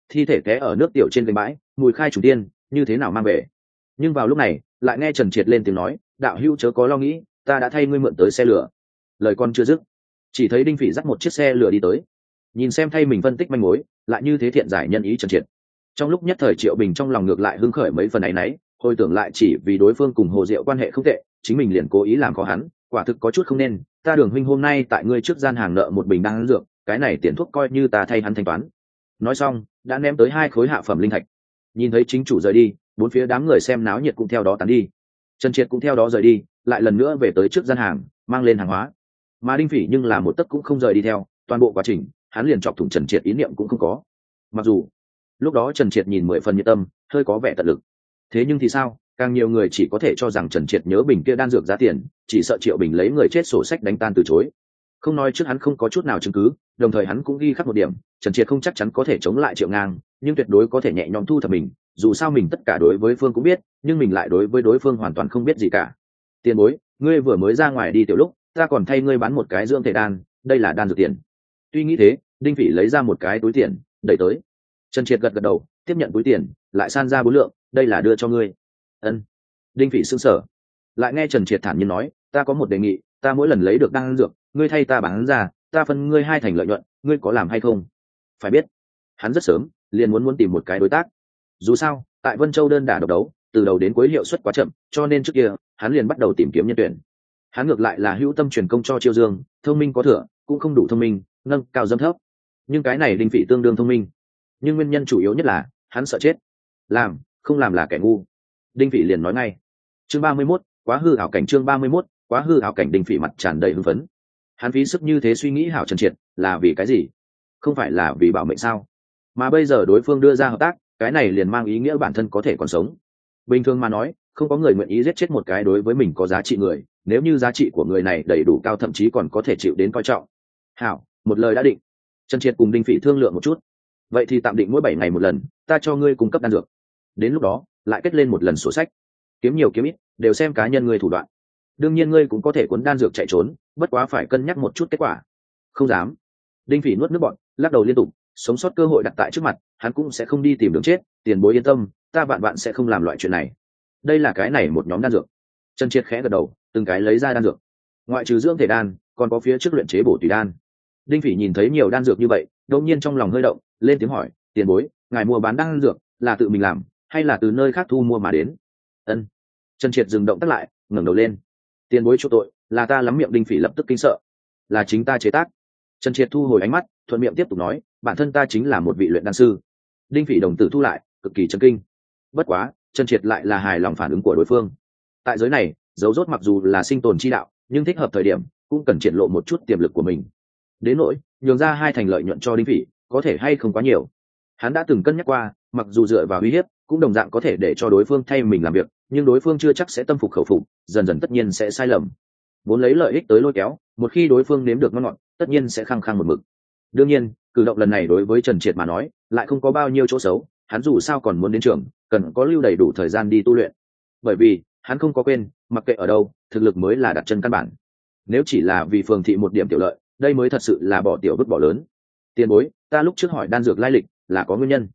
Thi thể té ở nước tiểu trên gành bãi, mùi khai chủ tiên, như thế nào mang về? Nhưng vào lúc này, lại nghe trần triệt lên tiếng nói, đạo hữu chớ có lo nghĩ, ta đã thay ngươi mượn tới xe lửa. Lời con chưa dứt chỉ thấy đinh phỉ dắt một chiếc xe lửa đi tới. Nhìn xem thay mình phân tích manh mối, lại như thế thiện giải nhân ý trần triệt. Trong lúc nhất thời triệu bình trong lòng ngược lại hưng khởi mấy phần ấy nấy hồi tưởng lại chỉ vì đối phương cùng hồ diệu quan hệ không tệ, chính mình liền cố ý làm khó hắn, quả thực có chút không nên, ta đường huynh hôm nay tại ngươi trước gian hàng nợ một bình đan dược, cái này tiền thuốc coi như ta thay hắn thanh toán. Nói xong, đã ném tới hai khối hạ phẩm linh thạch. Nhìn thấy chính chủ rời đi, bốn phía đám người xem náo nhiệt cũng theo đó tán đi. Trần triệt cũng theo đó rời đi, lại lần nữa về tới trước gian hàng, mang lên hàng hóa mà đinh phỉ nhưng là một tấc cũng không rời đi theo, toàn bộ quá trình, hắn liền chọc thủng trần triệt ý niệm cũng không có. Mặc dù, lúc đó trần triệt nhìn mười phần nhiệt tâm, hơi có vẻ tận lực. Thế nhưng thì sao, càng nhiều người chỉ có thể cho rằng trần triệt nhớ bình kia đan dược giá tiền, chỉ sợ triệu bình lấy người chết sổ sách đánh tan từ chối. Không nói trước hắn không có chút nào chứng cứ, đồng thời hắn cũng ghi khắc một điểm, trần triệt không chắc chắn có thể chống lại triệu ngang, nhưng tuyệt đối có thể nhẹ nhõm thu thập mình, dù sao mình tất cả đối với phương cũng biết, nhưng mình lại đối với đối phương hoàn toàn không biết gì cả. Tiền bối, ngươi vừa mới ra ngoài đi tiểu lúc ta còn thay ngươi bán một cái dưỡng thể đan, đây là đan dược tiền. Tuy nghĩ thế, đinh phỉ lấy ra một cái túi tiền, đẩy tới. Trần triệt gật gật đầu, tiếp nhận túi tiền, lại san ra bốn lượng, đây là đưa cho ngươi. Ân. Đinh phỉ xưng sở lại nghe trần triệt thản nhiên nói, ta có một đề nghị, ta mỗi lần lấy được đan dược, ngươi thay ta bán ra, ta phân ngươi hai thành lợi nhuận, ngươi có làm hay không? Phải biết, hắn rất sớm, liền muốn muốn tìm một cái đối tác. Dù sao, tại vân châu đơn đả độc đấu, từ đầu đến cuối hiệu suất quá chậm, cho nên trước kia, hắn liền bắt đầu tìm kiếm nhân tuyển hắn ngược lại là hữu tâm truyền công cho chiêu dương, thông minh có thừa, cũng không đủ thông minh, nâng cao dâm thấp. Nhưng cái này đinh phỉ tương đương thông minh. Nhưng nguyên nhân chủ yếu nhất là, hắn sợ chết. Làm, không làm là kẻ ngu. Đinh phỉ liền nói ngay. Chương ba mươi mốt, quá hư ảo cảnh chương ba mươi mốt, quá hư ảo cảnh đinh phỉ mặt tràn đầy hưng phấn. Hắn phí sức như thế suy nghĩ hảo trần triệt, là vì cái gì? Không phải là vì bảo mệnh sao? Mà bây giờ đối phương đưa ra hợp tác, cái này liền mang ý nghĩa bản thân có thể còn sống. Bình thường mà nói không có người nguyện ý giết chết một cái đối với mình có giá trị người, nếu như giá trị của người này đầy đủ cao thậm chí còn có thể chịu đến coi trọng. Hảo, một lời đã định. Trần triệt cùng đinh phỉ thương lượng một chút. Vậy thì tạm định mỗi bảy ngày một lần, ta cho ngươi cung cấp đan dược. Đến lúc đó, lại kết lên một lần sổ sách. Kiếm nhiều kiếm ít, đều xem cá nhân ngươi thủ đoạn. Đương nhiên ngươi cũng có thể cuốn đan dược chạy trốn, bất quá phải cân nhắc một chút kết quả. Không dám. Đinh phỉ nuốt nước bọn lắc đầu liên tục, sống sót cơ hội đặt tại trước mặt, hắn cũng sẽ không đi tìm đường chết, tiền bối yên tâm, ta vạn bạn sẽ không làm loại chuyện này đây là cái này một nhóm đan dược. Trần triệt khẽ gật đầu, từng cái lấy ra đan dược. Ngoại trừ dưỡng thể đan, còn có phía trước luyện chế bổ tùy đan. Đinh phỉ nhìn thấy nhiều đan dược như vậy, đột nhiên trong lòng hơi động, lên tiếng hỏi, tiền bối, ngài mua bán đan dược là tự mình làm, hay là từ nơi khác thu mua mà đến? Ân. Trần triệt dừng động tắt lại, ngẩng đầu lên. Tiền bối chỗ tội, là ta lắm miệng đinh phỉ lập tức kinh sợ. Là chính ta chế tác. Trần triệt thu hồi ánh mắt, thuận miệng tiếp tục nói, bản thân ta chính là một vị luyện đan sư. Đinh phỉ đồng tử thu lại, cực kỳ chấn kinh. Bất quá trần triệt lại là hài lòng phản ứng của đối phương. Tại giới này, dấu rốt mặc dù là sinh tồn chi đạo, nhưng thích hợp thời điểm, cũng cần triển lộ một chút tiềm lực của mình. Đến nỗi, nhường ra hai thành lợi nhuận cho đinh phỉ, có thể hay không quá nhiều. Hắn đã từng cân nhắc qua, mặc dù dựa vào uy hiếp, cũng đồng dạng có thể để cho đối phương thay mình làm việc, nhưng đối phương chưa chắc sẽ tâm phục khẩu phục, dần dần tất nhiên sẽ sai lầm. Vốn lấy lợi ích tới lôi kéo, một khi đối phương nếm được ngon ngọt, tất nhiên sẽ khăng khăng một mực. Đương nhiên, cử động lần này đối với trần triệt mà nói, lại không có bao nhiêu chỗ xấu hắn dù sao còn muốn đến trường, cần có lưu đầy đủ thời gian đi tu luyện. Bởi vì, hắn không có quên, mặc kệ ở đâu, thực lực mới là đặt chân căn bản. Nếu chỉ là vì phường thị một điểm tiểu lợi, đây mới thật sự là bỏ tiểu vứt bỏ lớn. Tiền bối, ta lúc trước hỏi đan dược lai lịch, là có nguyên nhân.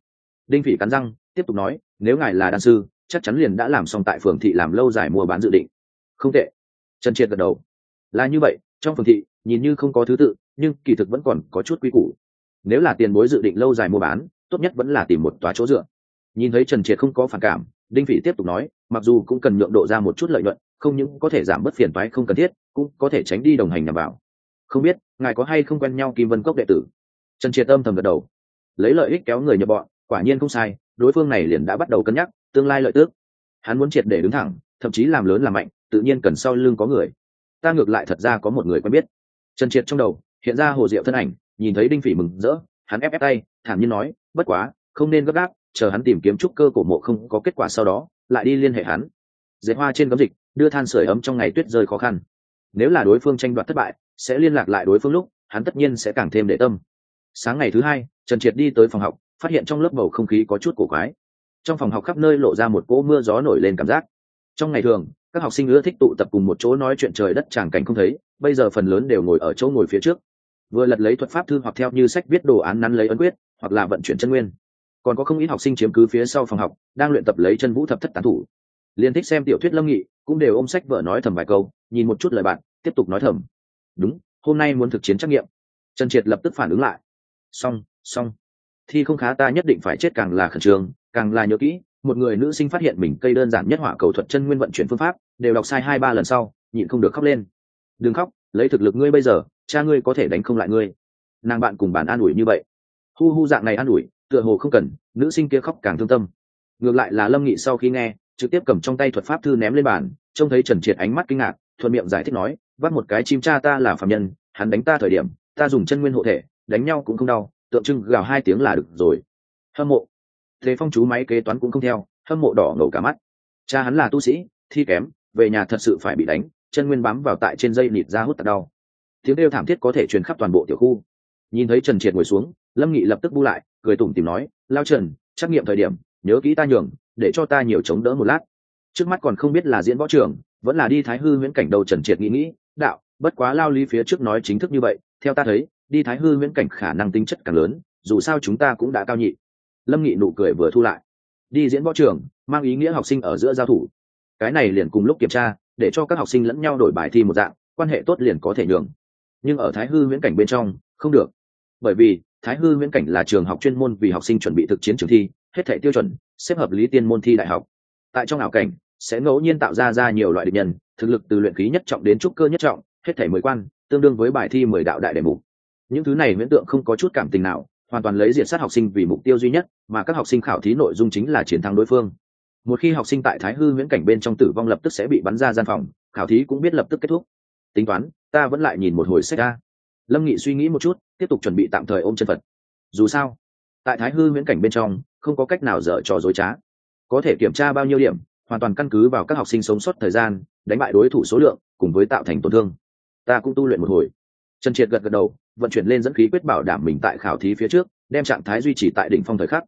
Đinh phỉ cắn răng, tiếp tục nói, nếu ngài là đan sư, chắc chắn liền đã làm xong tại phường thị làm lâu dài mua bán dự định. Không tệ. Trần triệt gật đầu. Là như vậy, trong phường thị, nhìn như không có thứ tự, nhưng kỳ thực vẫn còn có chút quy củ. Nếu là tiền bối dự định lâu dài mua bán tốt nhất vẫn là tìm một tòa chỗ dựa. Nhìn thấy trần triệt không có phản cảm, đinh phỉ tiếp tục nói, mặc dù cũng cần nhượng độ ra một chút lợi nhuận, không những có thể giảm bớt phiền toái không cần thiết, cũng có thể tránh đi đồng hành đảm vào. Không biết, ngài có hay không quen nhau kim vân cốc đệ tử? Trần triệt âm thầm gật đầu. Lấy lợi ích kéo người nhập bọn, quả nhiên không sai, đối phương này liền đã bắt đầu cân nhắc, tương lai lợi tước hắn muốn triệt để đứng thẳng, thậm chí làm lớn làm mạnh, tự nhiên cần sau lưng có người. Ta ngược lại thật ra có một người quen biết. Trần triệt trong đầu, hiện ra hồ diệu thân ảnh, nhìn thấy đinh phỉ mừng rỡ hắn ép ép tay, thản nhiên nói, bất quá, không nên gấp gáp, chờ hắn tìm kiếm trúc cơ cổ mộ không có kết quả sau đó, lại đi liên hệ hắn. Dệt hoa trên cấm dịch, đưa than sửa ấm trong ngày tuyết rơi khó khăn. Nếu là đối phương tranh đoạt thất bại, sẽ liên lạc lại đối phương lúc, hắn tất nhiên sẽ càng thêm để tâm. Sáng ngày thứ hai, trần triệt đi tới phòng học, phát hiện trong lớp bầu không khí có chút cổ quái. Trong phòng học khắp nơi lộ ra một cỗ mưa gió nổi lên cảm giác. Trong ngày thường, các học sinh ưa thích tụ tập cùng một chỗ nói chuyện trời đất tràng cảnh không thấy, bây giờ phần lớn đều ngồi ở chỗ ngồi phía trước vừa lật lấy thuật pháp thư hoặc theo như sách viết đồ án nắn lấy ấn quyết, hoặc là vận chuyển chân nguyên. Còn có không ít học sinh chiếm cứ phía sau phòng học, đang luyện tập lấy chân vũ thập thất tán thủ. Liên thích xem tiểu thuyết lâm nghị, cũng đều ôm sách vợ nói thầm vài câu, nhìn một chút lời bạn, tiếp tục nói thầm. Đúng, hôm nay muốn thực chiến trắc nghiệm. Trần triệt lập tức phản ứng lại. Xong xong. Thi không khá ta nhất định phải chết càng là khẩn trương, càng là nhớ kỹ, một người nữ sinh phát hiện mình cây đơn giản nhất hỏa cầu thuật chân nguyên vận chuyển phương pháp, đều đọc sai hai ba lần sau, nhịn không được khóc lên. Đừng khóc lấy thực lực ngươi bây giờ, cha ngươi có thể đánh không lại ngươi. Nàng bạn cùng bản an ủi như vậy. Hu hu dạng này an ủi, tựa hồ không cần, nữ sinh kia khóc càng thương tâm. Ngược lại là lâm nghị sau khi nghe, trực tiếp cầm trong tay thuật pháp thư ném lên bàn, trông thấy trần triệt ánh mắt kinh ngạc, thuận miệng giải thích nói vắt một cái chim cha ta là phạm nhân, hắn đánh ta thời điểm, ta dùng chân nguyên hộ thể, đánh nhau cũng không đau, tượng trưng gào hai tiếng là được rồi. Hâm mộ. Thế phong chú máy kế toán cũng không theo, hâm mộ đỏ ngầu cả mắt. Cha hắn là tu sĩ, thi kém, về nhà thật sự phải bị đánh chân nguyên bám vào tại trên dây nịt ra hút tạt đau. Tiếng kêu thảm thiết có thể truyền khắp toàn bộ tiểu khu. Nhìn thấy trần triệt ngồi xuống, lâm nghị lập tức bu lại, cười tủm tìm nói, lao trần, trắc nghiệm thời điểm, nhớ kỹ ta nhường, để cho ta nhiều chống đỡ một lát. Trước mắt còn không biết là diễn võ trường, vẫn là đi thái hư huyễn cảnh đầu trần triệt nghĩ nghĩ, đạo, bất quá lao lý phía trước nói chính thức như vậy, theo ta thấy, đi thái hư huyễn cảnh khả năng tính chất càng lớn, dù sao chúng ta cũng đã cao nhị. Lâm nghị nụ cười vừa thu lại. Đi diễn võ trường, mang ý nghĩa học sinh ở giữa giao thủ. Cái này liền cùng lúc kiểm tra để cho các học sinh lẫn nhau đổi bài thi một dạng, quan hệ tốt liền có thể nhường. Nhưng ở thái hư viễn cảnh bên trong, không được. Bởi vì, thái hư viễn cảnh là trường học chuyên môn vì học sinh chuẩn bị thực chiến trường thi, hết thể tiêu chuẩn, xếp hợp lý tiên môn thi đại học. Tại trong ảo cảnh, sẽ ngẫu nhiên tạo ra ra nhiều loại địch nhân, thực lực từ luyện khí nhất trọng đến trúc cơ nhất trọng, hết thể mười quan, tương đương với bài thi mười đạo đại đề mục. Những thứ này viễn tượng không có chút cảm tình nào, hoàn toàn lấy diện sát học sinh vì mục tiêu duy nhất, mà các học sinh khảo thí nội dung chính là chiến thắng đối phương một khi học sinh tại thái hư viễn cảnh bên trong tử vong lập tức sẽ bị bắn ra gian phòng, khảo thí cũng biết lập tức kết thúc. Tính toán, ta vẫn lại nhìn một hồi sách ra. Lâm nghị suy nghĩ một chút, tiếp tục chuẩn bị tạm thời ôm chân phật. Dù sao, tại thái hư viễn cảnh bên trong, không có cách nào dở trò dối trá. Có thể kiểm tra bao nhiêu điểm, hoàn toàn căn cứ vào các học sinh sống sót thời gian, đánh bại đối thủ số lượng, cùng với tạo thành tổn thương. Ta cũng tu luyện một hồi. Trần triệt gật gật đầu, vận chuyển lên dẫn khí quyết bảo đảm mình tại khảo thí phía trước, đem trạng thái duy trì tại đỉnh phong thời khắc.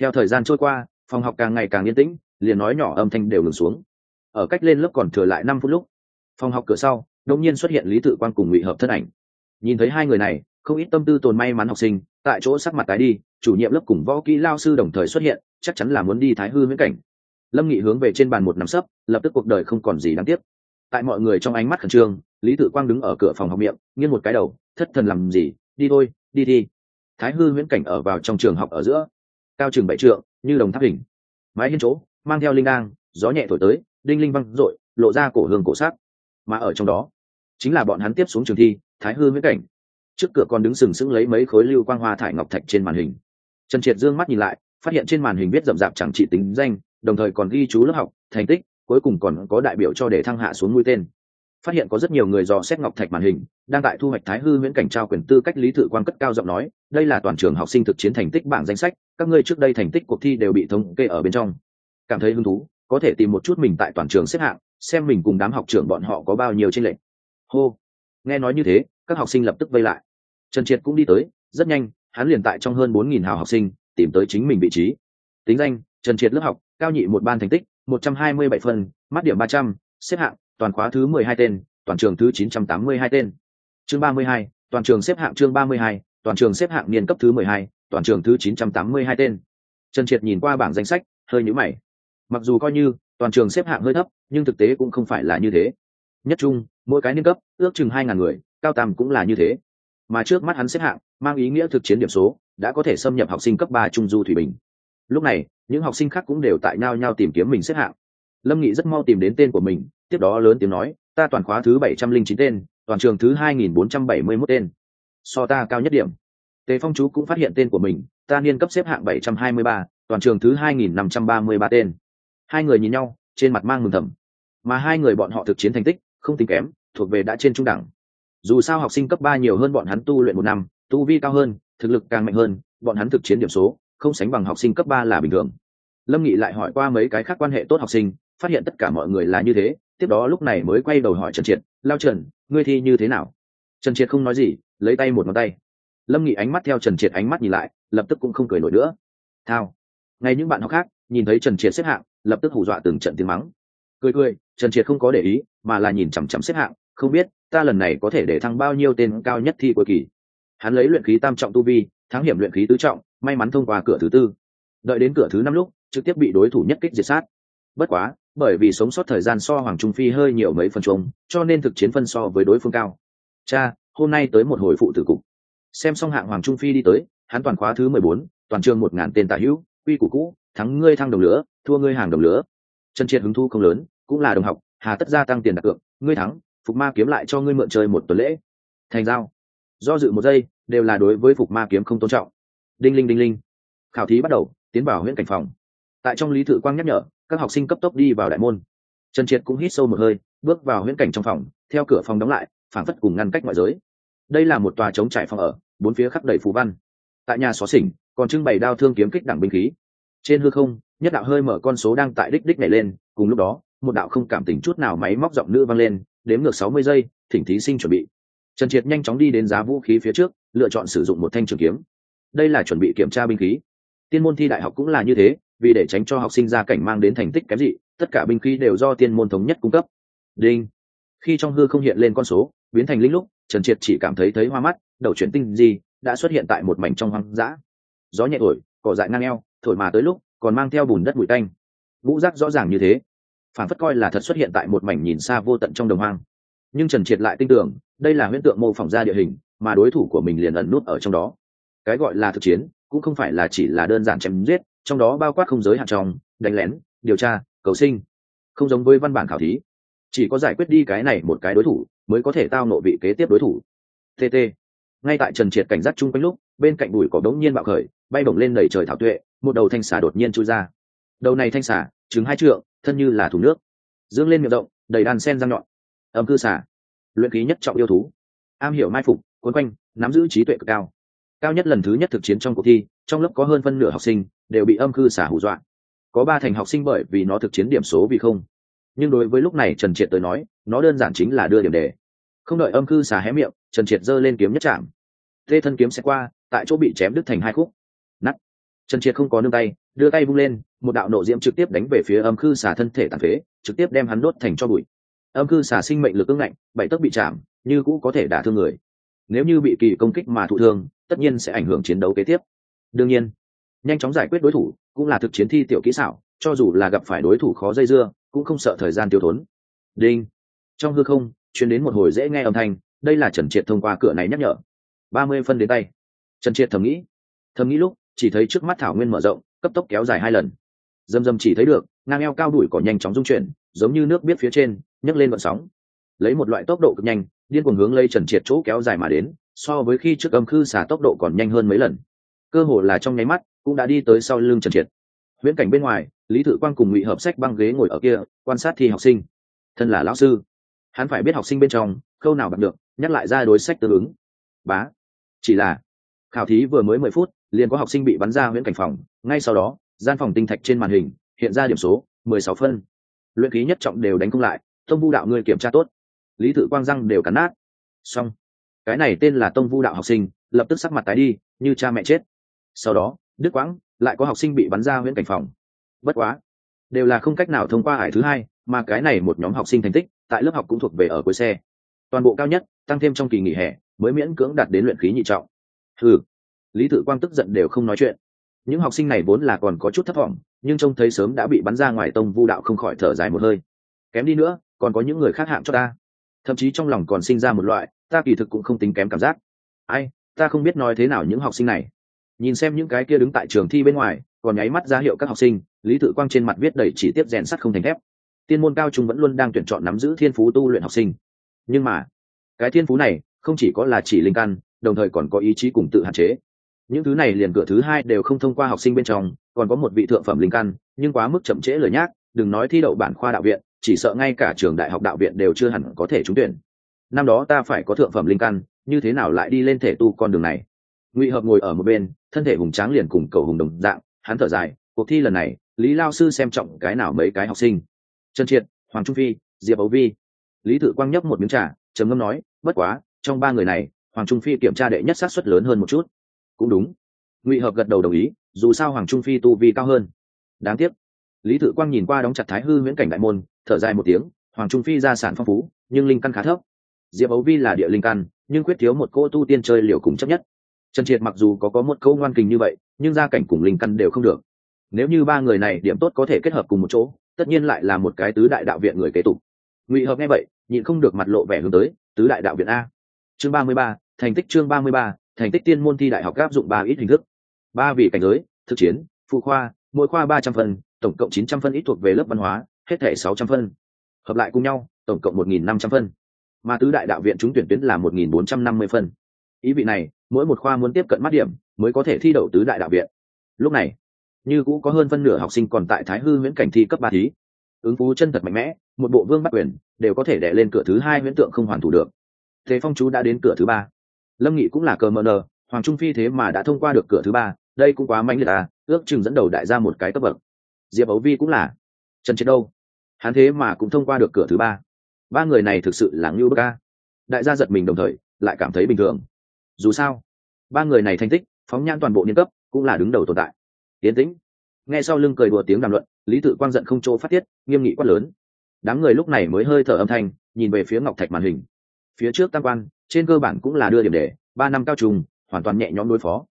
Theo thời gian trôi qua, phòng học càng ngày càng yên tĩnh liền nói nhỏ âm thanh đều ngừng xuống. Ở cách lên lớp còn thừa lại năm phút lúc, phòng học cửa sau đông nhiên xuất hiện lý tự quan cùng ngụy hợp thân ảnh. Nhìn thấy hai người này, không ít tâm tư tồn may mắn học sinh, tại chỗ sắc mặt tái đi, chủ nhiệm lớp cùng võ kỹ lao sư đồng thời xuất hiện, chắc chắn là muốn đi thái hư viễn cảnh. Lâm nghị hướng về trên bàn một nắm sấp, lập tức cuộc đời không còn gì đáng tiếc. Tại mọi người trong ánh mắt khẩn trương, lý tự quang đứng ở cửa phòng học miệng, nghiêng một cái đầu, thất thần làm gì, đi thôi, đi thi. Thái hư viễn cảnh ở vào trong trường học ở giữa, cao trường bảy trượng, như đồng tháp hình mái hiên chỗ mang theo linh đang gió nhẹ thổi tới, đinh linh văng r lộ ra cổ hương cổ sắc. Mà ở trong đó, chính là bọn hắn tiếp xuống trường thi, thái hư viễn cảnh. Trước cửa còn đứng sừng sững lấy mấy khối lưu quang hoa thải ngọc thạch trên màn hình. Trần triệt dương mắt nhìn lại, phát hiện trên màn hình viết rậm rạp chẳng chỉ tính danh, đồng thời còn ghi chú lớp học, thành tích, cuối cùng còn có đại biểu cho để thăng hạ xuống mũi tên. Phát hiện có rất nhiều người dò xét ngọc thạch màn hình, đang tại thu hoạch thái hư nguyễn cảnh trao quyền tư cách lý thự quan cất cao giọng nói, đây là toàn trường học sinh thực chiến thành tích bảng danh sách, các ngươi trước đây thành tích cuộc thi đều bị thống kê ở bên trong cảm thấy hứng thú, có thể tìm một chút mình tại toàn trường xếp hạng, xem mình cùng đám học trưởng bọn họ có bao nhiêu tranh lệch. Hô. Nghe nói như thế, các học sinh lập tức vây lại. Trần triệt cũng đi tới, rất nhanh, hắn liền tại trong hơn bốn nghìn hào học sinh, tìm tới chính mình vị trí. Tính danh, trần triệt lớp học, cao nhị một ban thành tích, một trăm hai mươi bảy phân mắt điểm ba trăm, xếp hạng, toàn khóa thứ mười hai tên, toàn trường thứ chín trăm tám mươi hai tên. Chương ba mươi hai, toàn trường xếp hạng chương ba mươi hai, toàn trường xếp hạng niên cấp thứ mười hai, toàn trường thứ chín trăm tám mươi hai tên. Trần triệt nhìn qua bảng danh sách, hơi nhũ mày mặc dù coi như toàn trường xếp hạng hơi thấp, nhưng thực tế cũng không phải là như thế. Nhất trung, mỗi cái niên cấp, ước chừng hai ngàn người, cao tầm cũng là như thế. Mà trước mắt hắn xếp hạng, mang ý nghĩa thực chiến điểm số, đã có thể xâm nhập học sinh cấp ba trung du thủy bình. Lúc này, những học sinh khác cũng đều tại nhau nhau tìm kiếm mình xếp hạng. Lâm nghị rất mau tìm đến tên của mình, tiếp đó lớn tiếng nói, ta toàn khóa thứ bảy trăm linh chín tên, toàn trường thứ hai nghìn bốn trăm bảy mươi mốt tên. So ta cao nhất điểm. Tề phong chú cũng phát hiện tên của mình, ta niên cấp xếp hạng bảy trăm hai mươi ba, toàn trường thứ hai nghìn năm trăm ba mươi ba tên hai người nhìn nhau, trên mặt mang mừng thầm. Mà hai người bọn họ thực chiến thành tích, không tính kém, thuộc về đã trên trung đẳng. Dù sao học sinh cấp ba nhiều hơn bọn hắn tu luyện một năm, tu vi cao hơn, thực lực càng mạnh hơn, bọn hắn thực chiến điểm số, không sánh bằng học sinh cấp ba là bình thường. Lâm nghị lại hỏi qua mấy cái khác quan hệ tốt học sinh, phát hiện tất cả mọi người là như thế, tiếp đó lúc này mới quay đầu hỏi trần triệt, lao trần, ngươi thi như thế nào? Trần triệt không nói gì, lấy tay một ngón tay. Lâm nghị ánh mắt theo trần triệt ánh mắt nhìn lại, lập tức cũng không cười nổi nữa. Thao, ngay những bạn học khác nhìn thấy trần triệt xếp hạng, lập tức hù dọa từng trận tiếng mắng. Cười cười, trần triệt không có để ý, mà là nhìn chằm chằm xếp hạng, không biết, ta lần này có thể để thăng bao nhiêu tên cao nhất thi cuối kỳ. Hắn lấy luyện khí tam trọng tu vi, thắng hiểm luyện khí tứ trọng, may mắn thông qua cửa thứ tư. Đợi đến cửa thứ năm lúc, trực tiếp bị đối thủ nhất kích diệt sát. Bất quá, bởi vì sống sót thời gian so hoàng trung phi hơi nhiều mấy phần chung, cho nên thực chiến phân so với đối phương cao. Cha, hôm nay tới một hồi phụ tử cục. Xem xong hạng hoàng trung phi đi tới, hắn toàn khóa thứ mười bốn, toàn trường một ngàn tên tả hữu, quy củ cũ thắng ngươi thăng đồng lửa, thua ngươi hàng đồng lửa. Trần triệt hứng thu không lớn, cũng là đồng học, hà tất gia tăng tiền đặt cược, ngươi thắng, phục ma kiếm lại cho ngươi mượn chơi một tuần lễ. Thành giao. Do dự một giây, đều là đối với phục ma kiếm không tôn trọng. Đinh linh đinh linh. Khảo thí bắt đầu, tiến vào huyện cảnh phòng. Tại trong lý thự quang nhắc nhở, các học sinh cấp tốc đi vào đại môn. Trần triệt cũng hít sâu một hơi, bước vào huyễn cảnh trong phòng, theo cửa phòng đóng lại, phảng phất cùng ngăn cách ngoại giới. Đây là một tòa chống trải phòng ở, bốn phía khắp đầy phù văn. Tại nhà xó xỉnh, còn trưng bày đao thương kiếm kích đẳng binh khí trên hư không, nhất đạo hơi mở con số đang tại đích đích này lên, cùng lúc đó, một đạo không cảm tình chút nào máy móc giọng nữ vang lên, đếm ngược sáu mươi giây, thỉnh thí sinh chuẩn bị. Trần triệt nhanh chóng đi đến giá vũ khí phía trước, lựa chọn sử dụng một thanh trường kiếm. Đây là chuẩn bị kiểm tra binh khí. Tiên môn thi đại học cũng là như thế, vì để tránh cho học sinh ra cảnh mang đến thành tích kém dị tất cả binh khí đều do tiên môn thống nhất cung cấp. Đinh. Khi trong hư không hiện lên con số, biến thành linh lúc, trần triệt chỉ cảm thấy thấy hoa mắt, đầu chuyển tinh gì, đã xuất hiện tại một mảnh trong hoang dã. Gió nhẹ ổi cỏ dại ngang eo thổi mà tới lúc còn mang theo bùn đất bụi tanh. Ngũ rác rõ ràng như thế. Phản phất coi là thật xuất hiện tại một mảnh nhìn xa vô tận trong đồng hoang. Nhưng trần triệt lại tin tưởng, đây là huyễn tượng mô phỏng ra địa hình, mà đối thủ của mình liền ẩn nút ở trong đó. Cái gọi là thực chiến, cũng không phải là chỉ là đơn giản chém giết, trong đó bao quát không giới hạn trong, đánh lén, điều tra, cầu sinh. Không giống với văn bản khảo thí. Chỉ có giải quyết đi cái này một cái đối thủ, mới có thể tao nộ vị kế tiếp đối thủ. Tt ngay tại trần triệt cảnh giác chung quanh lúc, bên cạnh bụi có đống nhiên bạo khởi, bay bổng lên đầy trời thảo tuệ một đầu thanh xà đột nhiên chui ra. Đầu này thanh xà, trứng hai trượng, thân như là thùng nước. Dưỡng lên miệng rộng, đầy đàn sen răng nhọn. Âm cư xà, luyện khí nhất trọng yêu thú. Am hiểu mai phục, cuốn quanh, nắm giữ trí tuệ cực cao. Cao nhất lần thứ nhất thực chiến trong cuộc thi, trong lớp có hơn phân nửa học sinh đều bị âm cư xả hù dọa. Có ba thành học sinh bởi vì nó thực chiến điểm số vì không. Nhưng đối với lúc này trần triệt tới nói, nó đơn giản chính là đưa điểm đề. Không đợi âm cư xả hé miệng, trần triệt giơ lên kiếm nhất chạm. Tê thân kiếm sẽ qua, tại chỗ bị chém đứt thành hai khúc trần triệt không có nương tay, đưa tay vung lên, một đạo nộ diễm trực tiếp đánh về phía âm khư xả thân thể tàn phế, trực tiếp đem hắn đốt thành cho bụi. Âm khư xả sinh mệnh lực ưng ngạnh, bảy tấc bị chạm, như cũ có thể đả thương người. Nếu như bị kỳ công kích mà thụ thương, tất nhiên sẽ ảnh hưởng chiến đấu kế tiếp. Đương nhiên, nhanh chóng giải quyết đối thủ cũng là thực chiến thi tiểu kỹ xảo, cho dù là gặp phải đối thủ khó dây dưa, cũng không sợ thời gian tiêu thốn đinh. Trong hư không chuyến đến một hồi dễ nghe âm thanh, đây là trần triệt thông qua cửa này nhắc nhở. Ba mươi phân đến tay. Trần triệt thầm nghĩ. Thầm nghĩ lúc chỉ thấy trước mắt thảo nguyên mở rộng, cấp tốc kéo dài hai lần. Dầm dầm chỉ thấy được, ngang eo cao đuổi cỏ nhanh chóng dung chuyển, giống như nước biết phía trên, nhấc lên vận sóng. Lấy một loại tốc độ cực nhanh, điên cuồng hướng lây trần triệt chỗ kéo dài mà đến, so với khi trước âm khư xả tốc độ còn nhanh hơn mấy lần. Cơ hồ là trong nháy mắt, cũng đã đi tới sau lưng trần triệt. Viễn cảnh bên ngoài, lý thự quang cùng ngụy hợp sách băng ghế ngồi ở kia, quan sát thi học sinh. Thân là lão sư, hắn phải biết học sinh bên trong câu nào bật được, nhắc lại ra đối sách tương ứng. Bá, chỉ là, khảo thí vừa mới mười phút liền có học sinh bị bắn ra huyễn cảnh phòng. Ngay sau đó, gian phòng tinh thạch trên màn hình hiện ra điểm số mười sáu phân. Luyện khí nhất trọng đều đánh công lại. Tông vu đạo người kiểm tra tốt. Lý thự quang răng đều cắn nát. Xong. Cái này tên là tông vu đạo học sinh, lập tức sắc mặt tái đi, như cha mẹ chết. Sau đó, đức quãng lại có học sinh bị bắn ra huyễn cảnh phòng. Bất quá, đều là không cách nào thông qua hải thứ hai, mà cái này một nhóm học sinh thành tích tại lớp học cũng thuộc về ở cuối xe. Toàn bộ cao nhất, tăng thêm trong kỳ nghỉ hè, mới miễn cưỡng đạt đến luyện khí nhị trọng. Ừ lý tự quang tức giận đều không nói chuyện. Những học sinh này vốn là còn có chút thất vọng nhưng trông thấy sớm đã bị bắn ra ngoài tông vu đạo không khỏi thở dài một hơi. Kém đi nữa, còn có những người khác hạng cho ta. Thậm chí trong lòng còn sinh ra một loại, ta kỳ thực cũng không tính kém cảm giác. Ai, ta không biết nói thế nào những học sinh này. Nhìn xem những cái kia đứng tại trường thi bên ngoài, còn nháy mắt ra hiệu các học sinh, lý tự quang trên mặt viết đầy chỉ tiếp rèn sắt không thành thép. Tiên môn cao trung vẫn luôn đang tuyển chọn nắm giữ thiên phú tu luyện học sinh. Nhưng mà, cái thiên phú này không chỉ có là chỉ linh căn, đồng thời còn có ý chí cùng tự hạn chế những thứ này liền cửa thứ hai đều không thông qua học sinh bên trong, còn có một vị thượng phẩm linh căn, nhưng quá mức chậm trễ lời nhác đừng nói thi đậu bản khoa đạo viện, chỉ sợ ngay cả trường đại học đạo viện đều chưa hẳn có thể trúng tuyển. Năm đó ta phải có thượng phẩm linh căn, như thế nào lại đi lên thể tu con đường này? Ngụy hợp ngồi ở một bên, thân thể hùng tráng liền cùng cầu hùng đồng dạng, hắn thở dài, cuộc thi lần này, lý lao sư xem trọng cái nào mấy cái học sinh? Trần triệt, hoàng trung phi, diệp ấu vi. Lý tự quang nhấp một miếng trà, trầm ngâm nói, bất quá, trong ba người này, hoàng trung phi kiểm tra đệ nhất sát xuất lớn hơn một chút cũng đúng. Ngụy hợp gật đầu đồng ý, dù sao hoàng trung phi tu vi cao hơn. Đáng tiếc. Lý tự quang nhìn qua đóng chặt thái hư Nguyễn cảnh đại môn, thở dài một tiếng, hoàng trung phi gia sản phong phú, nhưng linh căn khá thấp. Diệp ấu vi là địa linh căn, nhưng quyết thiếu một cô tu tiên chơi liều cùng chấp nhất. Trần triệt mặc dù có có một câu ngoan kình như vậy, nhưng gia cảnh cùng linh căn đều không được. Nếu như ba người này điểm tốt có thể kết hợp cùng một chỗ, tất nhiên lại là một cái tứ đại đạo viện người kế tục. Ngụy hợp nghe vậy, nhịn không được mặt lộ vẻ hướng tới, tứ đại đạo viện a. Chương ba mươi ba, thành tích chương ba mươi ba thành tích tiên môn thi đại học áp dụng ba ít hình thức. Ba vị cảnh giới, thực chiến, phụ khoa, mỗi khoa ba trăm phân, tổng cộng chín trăm phân ít thuộc về lớp văn hóa, hết thể sáu trăm phân. Hợp lại cùng nhau, tổng cộng một nghìn năm trăm phân. Mà tứ đại đạo viện trúng tuyển tuyến là một nghìn bốn trăm năm mươi phân. Ý vị này, mỗi một khoa muốn tiếp cận mắt điểm mới có thể thi đậu tứ đại đạo viện. Lúc này, như cũ có hơn phân nửa học sinh còn tại thái hư nguyễn cảnh thi cấp ba thí. Ứng phú chân thật mạnh mẽ, một bộ vương bắt quyền, đều có thể đẻ lên cửa thứ hai huyễn tượng không hoàn thủ được. Thế phong chú đã đến cửa thứ ba lâm nghị cũng là cờ mờ nờ, hoàng trung phi thế mà đã thông qua được cửa thứ ba, đây cũng quá mạnh liệt à ước chừng dẫn đầu đại ra một cái cấp bậc. Diệp ấu vi cũng là. Trần chiến đâu? Hắn thế mà cũng thông qua được cửa thứ ba. Ba người này thực sự là ngưu bức ca đại gia giật mình đồng thời, lại cảm thấy bình thường. Dù sao, ba người này thành tích, phóng nhan toàn bộ niên cấp, cũng là đứng đầu tồn tại. Tiến tĩnh. Nghe sau lưng cười đùa tiếng đàm luận, lý tự quang giận không chỗ phát tiết, nghiêm nghị quát lớn. Đám người lúc này mới hơi thở âm thanh, nhìn về phía ngọc thạch màn hình. Phía trước tam quan trên cơ bản cũng là đưa điểm đề, ba năm cao trùng, hoàn toàn nhẹ nhõm đối phó.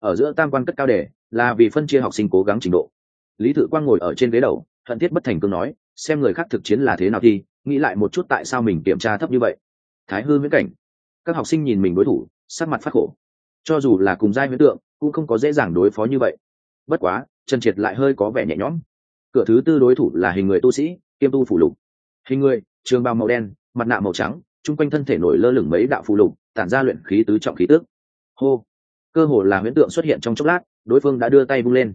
Ở giữa tam quan cất cao đề, là vì phân chia học sinh cố gắng trình độ. Lý tự quang ngồi ở trên ghế đầu, hận thiết bất thành cương nói, xem người khác thực chiến là thế nào thì, nghĩ lại một chút tại sao mình kiểm tra thấp như vậy. Thái hư miễn cảnh. Các học sinh nhìn mình đối thủ, sắc mặt phát khổ. Cho dù là cùng giai huyễn tượng, cũng không có dễ dàng đối phó như vậy. Bất quá, trần triệt lại hơi có vẻ nhẹ nhõm. Cửa thứ tư đối thủ là hình người tu sĩ, kiêm tu phủ lục. Hình người, trường bào màu đen, mặt nạ màu trắng chung quanh thân thể nổi lơ lửng mấy đạo phù lục, tản ra luyện khí tứ trọng khí tước hô! Cơ hồ là huyễn tượng xuất hiện trong chốc lát, đối phương đã đưa tay vung lên.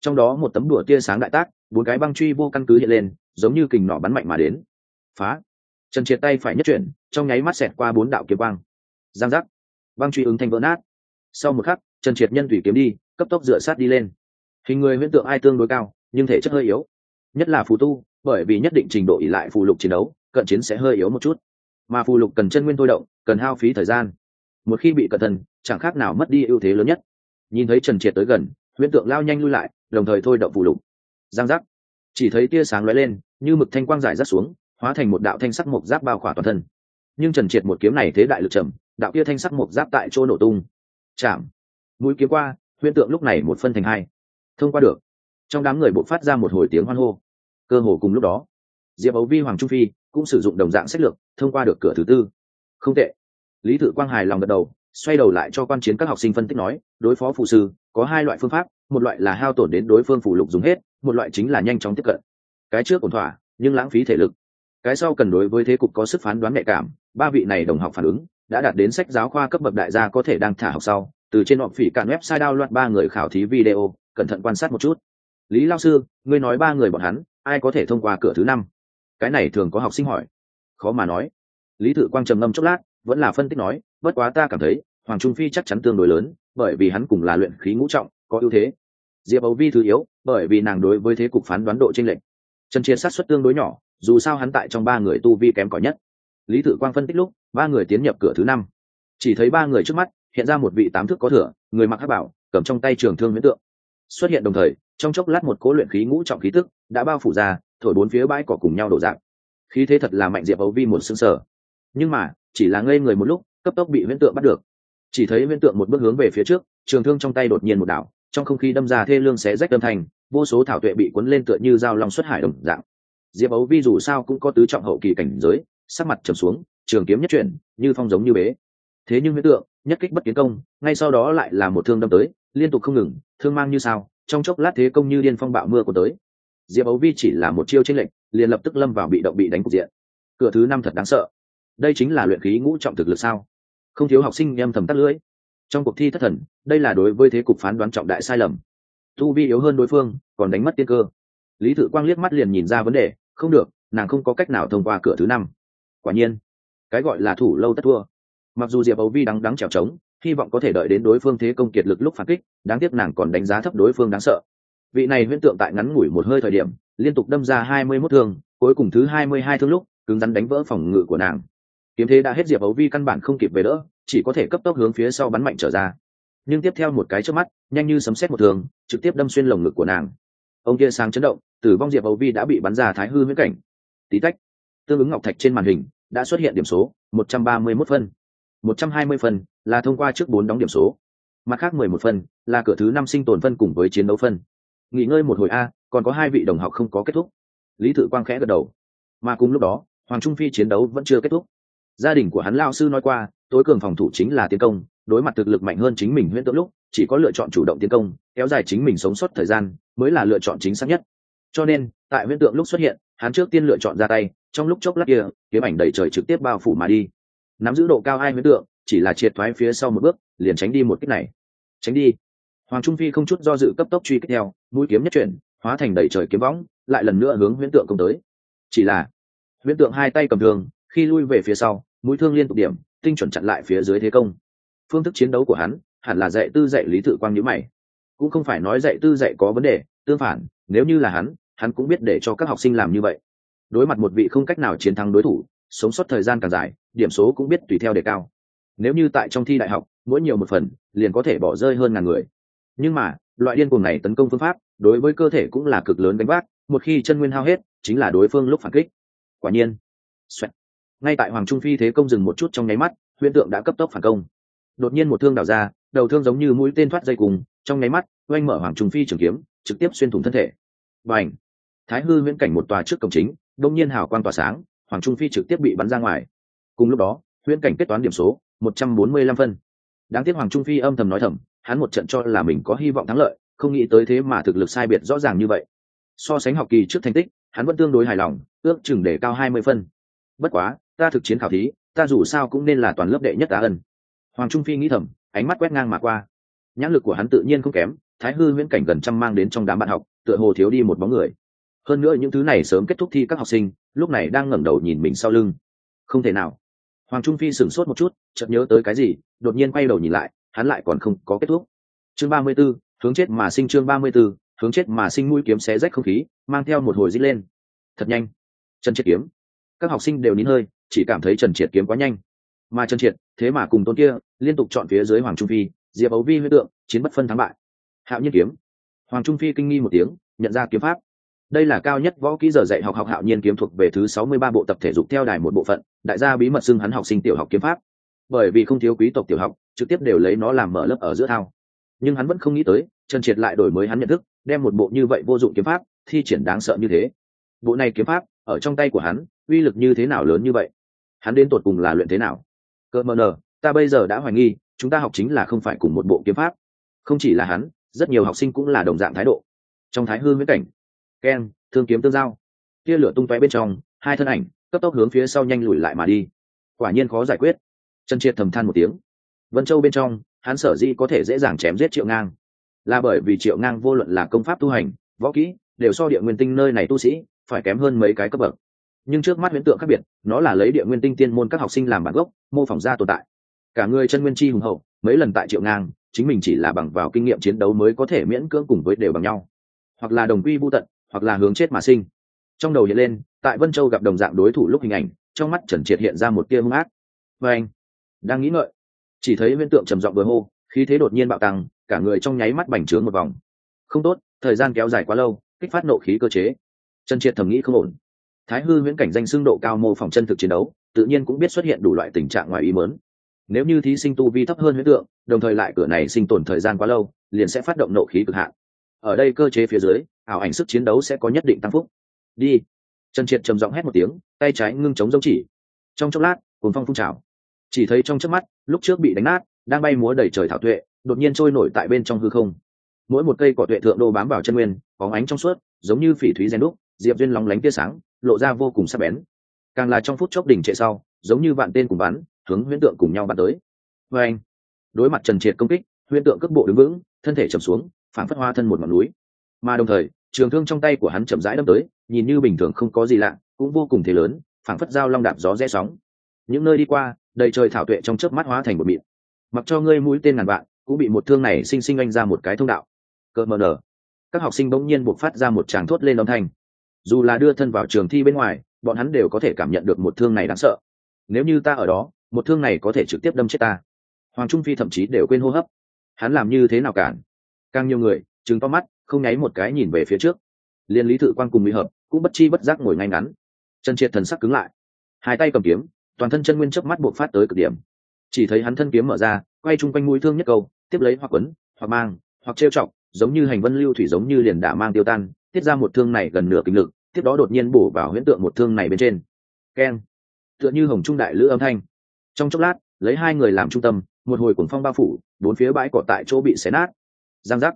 Trong đó một tấm đùa tia sáng đại tác, bốn cái băng truy vô căn cứ hiện lên, giống như kình nỏ bắn mạnh mà đến. Phá! Trần triệt tay phải nhất chuyển, trong nháy mắt xẹt qua bốn đạo kiếm quang. Giang giác! Băng truy ứng thanh vỡ nát. Sau một khắc, trần triệt nhân thủy kiếm đi, cấp tốc dựa sát đi lên. Hình người huyễn tượng ai tương đối cao, nhưng thể chất hơi yếu. Nhất là phù tu, bởi vì nhất định trình độ ỉ lại phù lục chiến đấu, cận chiến sẽ hơi yếu một chút mà phù lục cần chân nguyên thôi động, cần hao phí thời gian. Một khi bị cẩn thận, chẳng khác nào mất đi ưu thế lớn nhất. Nhìn thấy trần triệt tới gần, huyễn tượng lao nhanh lui lại, đồng thời thôi động phù lục. Giang giác. Chỉ thấy tia sáng lóe lên, như mực thanh quang giải rác xuống, hóa thành một đạo thanh sắc mộc giáp bao khỏa toàn thân. Nhưng trần triệt một kiếm này thế đại lực trầm, đạo kia thanh sắc mộc giáp tại chỗ nổ tung. Chạm. Mũi kiếm qua, huyễn tượng lúc này một phân thành hai. Thông qua được. Trong đám người bộ phát ra một hồi tiếng hoan hô. Cơ hồ cùng lúc đó, diệp ấu vi, hoàng trung phi cũng sử dụng đồng dạng sách lược thông qua được cửa thứ tư. Không tệ. Lý tự quang hài lòng gật đầu, xoay đầu lại cho quan chiến các học sinh phân tích nói, đối phó phụ sư, có hai loại phương pháp, một loại là hao tổn đến đối phương phụ lục dùng hết, một loại chính là nhanh chóng tiếp cận. Cái trước ổn thỏa, nhưng lãng phí thể lực. Cái sau cần đối với thế cục có sức phán đoán nhạy cảm, ba vị này đồng học phản ứng, đã đạt đến sách giáo khoa cấp bậc đại gia có thể đang thả học sau, từ trên họp phỉ cạn website đao loạt ba người khảo thí video, cẩn thận quan sát một chút. Lý lao sư, ngươi nói ba người bọn hắn, ai có thể thông qua cửa thứ năm? Cái này thường có học sinh hỏi khó mà nói. Lý thự quang trầm ngâm chốc lát, vẫn là phân tích nói, bất quá ta cảm thấy, hoàng trung phi chắc chắn tương đối lớn, bởi vì hắn cùng là luyện khí ngũ trọng, có ưu thế. Diệp ấu vi thứ yếu, bởi vì nàng đối với thế cục phán đoán độ t r ê n lệch. Trần triệt sát xuất tương đối nhỏ, dù sao hắn tại trong ba người tu vi kém cỏi nhất. Lý thự quang phân tích lúc, ba người tiến nhập cửa thứ năm. Chỉ thấy ba người trước mắt, hiện ra một vị tám thước có thửa người mặc hát bảo, cầm trong tay trường thương huyễn tượng. Xuất hiện đồng thời, trong chốc lát một cố luyện khí ngũ trọng khí tức đã bao phủ ra, thổi bốn phía bãi cỏ cùng nhau đổ dạng khí thế thật là mạnh diệp ấu vi một xương sở. Nhưng mà, chỉ là ngây người một lúc, cấp tốc bị huyễn tượng bắt được. Chỉ thấy huyễn tượng một bước hướng về phía trước, trường thương trong tay đột nhiên một đảo, trong không khí đâm ra thê lương xé rách âm thành vô số thảo tuệ bị cuốn lên tựa như dao long xuất hải đồng dạng. Diệp ấu vi dù sao cũng có tứ trọng hậu kỳ cảnh giới, sắc mặt trầm xuống, trường kiếm nhất chuyển, như phong giống như bế. Thế nhưng huyễn tượng, nhất kích bất kiến công, ngay sau đó lại là một thương đâm tới, liên tục không ngừng, thương mang như sao, trong chốc lát thế công như điên phong bạo mưa của tới diệp ấu vi chỉ là một chiêu tranh lệnh liền lập tức lâm vào bị động bị đánh cục diện. Cửa thứ năm thật đáng sợ. Đây chính là luyện khí ngũ trọng thực lực sao? Không thiếu học sinh nhâm thầm tắt lưỡi. Trong cuộc thi thất thần, đây là đối với thế cục phán đoán trọng đại sai lầm. Tu vi yếu hơn đối phương, còn đánh mất tiên cơ. Lý thự quang liếc mắt liền nhìn ra vấn đề, không được, nàng không có cách nào thông qua cửa thứ năm. Quả nhiên, cái gọi là thủ lâu tất thua. Mặc dù diệp ấu vi đắng đắng trèo trống, hy vọng có thể đợi đến đối phương thế công kiệt lực lúc phản kích, đáng tiếc nàng còn đánh giá thấp đối phương đáng sợ vị này huyễn tượng tại ngắn ngủi một hơi thời điểm, liên tục đâm ra hai mươi mốt thương, cuối cùng thứ hai mươi hai thương lúc, cứng rắn đánh vỡ phòng ngự của nàng. Kiếm thế đã hết diệp ấu vi căn bản không kịp về đỡ, chỉ có thể cấp tốc hướng phía sau bắn mạnh trở ra. Nhưng tiếp theo một cái trước mắt, nhanh như sấm xét một thường trực tiếp đâm xuyên lồng ngực của nàng. Ông kia sáng chấn động, tử vong diệp ấu vi đã bị bắn ra thái hư huyễn cảnh. Tí tách, tương ứng ngọc thạch trên màn hình đã xuất hiện điểm số một trăm ba mươi 131 phân. một trăm hai mươi phân là thông qua trước bốn đóng điểm số. Mặt khác mười một phân là cửa thứ năm sinh tồn phân cùng với chiến đấu phân nghỉ ngơi một hồi a, còn có hai vị đồng học không có kết thúc. Lý thự quang khẽ gật đầu. Mà cùng lúc đó, hoàng trung phi chiến đấu vẫn chưa kết thúc. Gia đình của hắn lao sư nói qua, tối cường phòng thủ chính là tiến công, đối mặt thực lực mạnh hơn chính mình huyễn tượng lúc, chỉ có lựa chọn chủ động tiến công, kéo dài chính mình sống sót thời gian mới là lựa chọn chính xác nhất. Cho nên, tại huyễn tượng lúc xuất hiện, hắn trước tiên lựa chọn ra tay, trong lúc chốc lát kia, kiếm ảnh đầy trời trực tiếp bao phủ mà đi. Nắm giữ độ cao hai huyễn tượng, chỉ là triệt thoái phía sau một bước, liền tránh đi một kích này. Tránh đi hoàng trung phi không chút do dự cấp tốc truy kích theo, mũi kiếm nhất chuyển, hóa thành đầy trời kiếm võng, lại lần nữa hướng huyễn tượng công tới. Chỉ là huyễn tượng hai tay cầm thương, khi lui về phía sau, mũi thương liên tục điểm, tinh chuẩn chặn lại phía dưới thế công. Phương thức chiến đấu của hắn, hẳn là dạy tư dạy lý tự quang nhữ mày. Cũng không phải nói dạy tư dạy có vấn đề, tương phản, nếu như là hắn hắn cũng biết để cho các học sinh làm như vậy. Đối mặt một vị không cách nào chiến thắng đối thủ, sống sót thời gian càng dài, điểm số cũng biết tùy theo đề cao. Nếu như tại trong thi đại học, mỗi nhiều một phần, liền có thể bỏ rơi hơn ngàn người nhưng mà, loại điên cuồng này tấn công phương pháp, đối với cơ thể cũng là cực lớn đánh vác, một khi chân nguyên hao hết, chính là đối phương lúc phản kích. Quả nhiên, Xoẹt. ngay tại hoàng trung phi thế công dừng một chút trong nháy mắt, huyễn tượng đã cấp tốc phản công. Đột nhiên một thương đảo ra, đầu thương giống như mũi tên thoát dây cùng, trong nháy mắt, oanh mở hoàng trung phi trường kiếm, trực tiếp xuyên thủng thân thể. Và ảnh thái hư huyễn cảnh một tòa trước cổng chính, đông nhiên hào quang tỏa sáng, hoàng trung phi trực tiếp bị bắn ra ngoài. Cùng lúc đó, huyễn cảnh kết toán điểm số, một trăm bốn mươi lăm phân. Đáng tiếc hoàng trung phi âm thầm nói thầm hắn một trận cho là mình có hy vọng thắng lợi, không nghĩ tới thế mà thực lực sai biệt rõ ràng như vậy. So sánh học kỳ trước thành tích, hắn vẫn tương đối hài lòng, ước chừng để cao hai mươi phân. Bất quá, ta thực chiến khảo thí, ta dù sao cũng nên là toàn lớp đệ nhất á ân. Hoàng trung phi nghĩ thầm, ánh mắt quét ngang mà qua. Nhãn lực của hắn tự nhiên không kém, thái hư huyễn cảnh gần trăm mang đến trong đám bạn học, tựa hồ thiếu đi một bóng người. Hơn nữa những thứ này sớm kết thúc thi các học sinh, lúc này đang ngẩng đầu nhìn mình sau lưng. Không thể nào. Hoàng trung phi sửng sốt một chút, chợt nhớ tới cái gì, đột nhiên quay đầu nhìn lại hắn lại còn không có kết thúc. Chương ba mươi 34, hướng chết mà sinh chương ba mươi 34, hướng chết mà sinh mũi kiếm xé rách không khí mang theo một hồi rít lên. Thật nhanh. Trần triệt kiếm. Các học sinh đều nín hơi chỉ cảm thấy trần triệt kiếm quá nhanh. Mà trần triệt thế mà cùng tôn kia liên tục chọn phía dưới hoàng trung phi diệp ấu vi huyết tượng chiến bất phân thắng bại. Hạo nhiên kiếm. Hoàng trung phi kinh nghi một tiếng nhận ra kiếm pháp. Đây là cao nhất võ kỹ giờ dạy học học hạo nhiên kiếm thuộc về thứ sáu mươi ba bộ tập thể dục theo đài một bộ phận đại gia bí mật xưng hắn học sinh tiểu học kiếm pháp bởi vì không thiếu quý tộc tiểu học, trực tiếp đều lấy nó làm mở lớp ở giữa thao. Nhưng hắn vẫn không nghĩ tới, trần triệt lại đổi mới hắn nhận thức, đem một bộ như vậy vô dụng kiếm pháp, thi triển đáng sợ như thế. Bộ này kiếm pháp, ở trong tay của hắn, uy lực như thế nào lớn như vậy? Hắn đến tột cùng là luyện thế nào? Cơ mờ nờ, ta bây giờ đã hoài nghi, chúng ta học chính là không phải cùng một bộ kiếm pháp. Không chỉ là hắn, rất nhiều học sinh cũng là đồng dạng thái độ. Trong thái hư viễn cảnh Ken thương kiếm tương giao. Tia lửa tung tóe bên trong, hai thân ảnh, cấp tốc hướng phía sau nhanh lùi lại mà đi. Quả nhiên khó giải quyết trần triệt thầm than một tiếng. Vân châu bên trong, hắn sở di có thể dễ dàng chém giết triệu ngang, là bởi vì triệu ngang vô luận là công pháp tu hành, võ kỹ, đều so địa nguyên tinh nơi này tu sĩ, phải kém hơn mấy cái cấp bậc. Nhưng trước mắt huyễn tượng khác biệt, nó là lấy địa nguyên tinh tiên môn các học sinh làm bản gốc, mô phỏng ra tồn tại. Cả người chân nguyên chi hùng hậu, mấy lần tại triệu ngang, chính mình chỉ là bằng vào kinh nghiệm chiến đấu mới có thể miễn cưỡng cùng với đều bằng nhau. Hoặc là đồng quy vô tận, hoặc là hướng chết mà sinh. Trong đầu hiện lên, tại vân châu gặp đồng dạng đối thủ lúc hình ảnh, trong mắt trần triệt hiện ra một tia hung ác. Và anh đang nghĩ ngợi. Chỉ thấy huyễn tượng trầm giọng vừa hô, khí thế đột nhiên bạo tăng, cả người trong nháy mắt bành trướng một vòng. Không tốt, thời gian kéo dài quá lâu, kích phát nộ khí cơ chế. Trần triệt thầm nghĩ không ổn. Thái hư huyễn cảnh danh xưng độ cao mô phỏng chân thực chiến đấu, tự nhiên cũng biết xuất hiện đủ loại tình trạng ngoài ý mớn nếu như thí sinh tu vi thấp hơn huyễn tượng, đồng thời lại cửa này sinh tồn thời gian quá lâu, liền sẽ phát động nộ khí cực hạn. Ở đây cơ chế phía dưới, ảo ảnh sức chiến đấu sẽ có nhất định tăng phúc. Đi. Trần triệt trầm giọng hét một tiếng, tay trái ngưng chống dấu chỉ. Trong chốc lát cùng phong phun trào chỉ thấy trong trước mắt, lúc trước bị đánh nát, đang bay múa đầy trời thảo tuệ, đột nhiên trôi nổi tại bên trong hư không. Mỗi một cây cỏ tuệ thượng đô bám vào chân nguyên có ánh trong suốt, giống như phỉ thúy gen đúc, diệp duyên lóng lánh tia sáng, lộ ra vô cùng sắc bén. Càng là trong phút chốc đỉnh trệ sau, giống như vạn tên cùng bắn, hướng huyễn tượng cùng nhau bắn tới. Vê anh, đối mặt trần triệt công kích, huyễn tượng cước bộ đứng vững, thân thể chầm xuống, phản phất hoa thân một ngọn núi. Mà đồng thời, trường thương trong tay của hắn chậm rãi đâm tới, nhìn như bình thường không có gì lạ, cũng vô cùng thế lớn phảng phất dao long đạp gió rẽ sóng. Những nơi đi qua đầy trời thảo tuệ trong chớp mắt hóa thành một mịn. Mặc cho ngươi mũi tên ngàn vạn, cũng bị một thương này sinh sinh anh ra một cái thông đạo. Cợt mờ nở các học sinh bỗng nhiên buộc phát ra một tràng thốt lên âm thanh. Dù là đưa thân vào trường thi bên ngoài, bọn hắn đều có thể cảm nhận được một thương này đáng sợ. Nếu như ta ở đó, một thương này có thể trực tiếp đâm chết ta. Hoàng trung phi thậm chí đều quên hô hấp. Hắn làm như thế nào cản? Càng nhiều người chứng to mắt, không nháy một cái nhìn về phía trước. Liên lý thự quan cùng mỹ hợp cũng bất chi bất giác ngồi ngay ngắn. Chân triệt thần sắc cứng lại. Hai tay cầm kiếm toàn thân chân nguyên chớp mắt buộc phát tới cực điểm. Chỉ thấy hắn thân kiếm mở ra, quay chung quanh mũi thương nhất câu, tiếp lấy hoặc quấn, hoặc mang, hoặc trêu chọc, giống như hành vân lưu thủy giống như liền đả mang tiêu tan, tiết ra một thương này gần nửa kinh lực, tiếp đó đột nhiên bổ vào huyễn tượng một thương này bên trên. Keng. Tựa như hồng trung đại lữ âm thanh. Trong chốc lát, lấy hai người làm trung tâm, một hồi cuồng phong bao phủ, bốn phía bãi cỏ tại chỗ bị xé nát. Giang giác.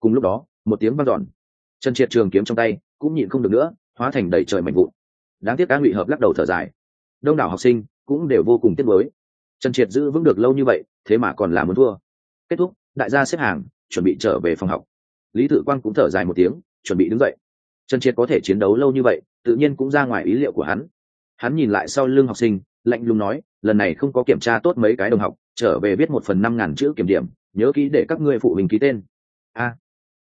Cùng lúc đó, một tiếng vang dọn. Trần triệt trường kiếm trong tay, cũng nhịn không được nữa, hóa thành đầy trời mạnh vụn. Đáng tiếc cá ngụy hợp lắc đầu thở dài đông đảo học sinh cũng đều vô cùng tiếc mới trần triệt giữ vững được lâu như vậy thế mà còn là muốn thua. Kết thúc đại gia xếp hàng chuẩn bị trở về phòng học. Lý tự quang cũng thở dài một tiếng chuẩn bị đứng dậy. Trần triệt có thể chiến đấu lâu như vậy tự nhiên cũng ra ngoài ý liệu của hắn. Hắn nhìn lại sau lưng học sinh lạnh lùng nói lần này không có kiểm tra tốt mấy cái đồng học trở về viết một phần năm ngàn chữ kiểm điểm nhớ kỹ để các ngươi phụ huynh ký tên. A. À,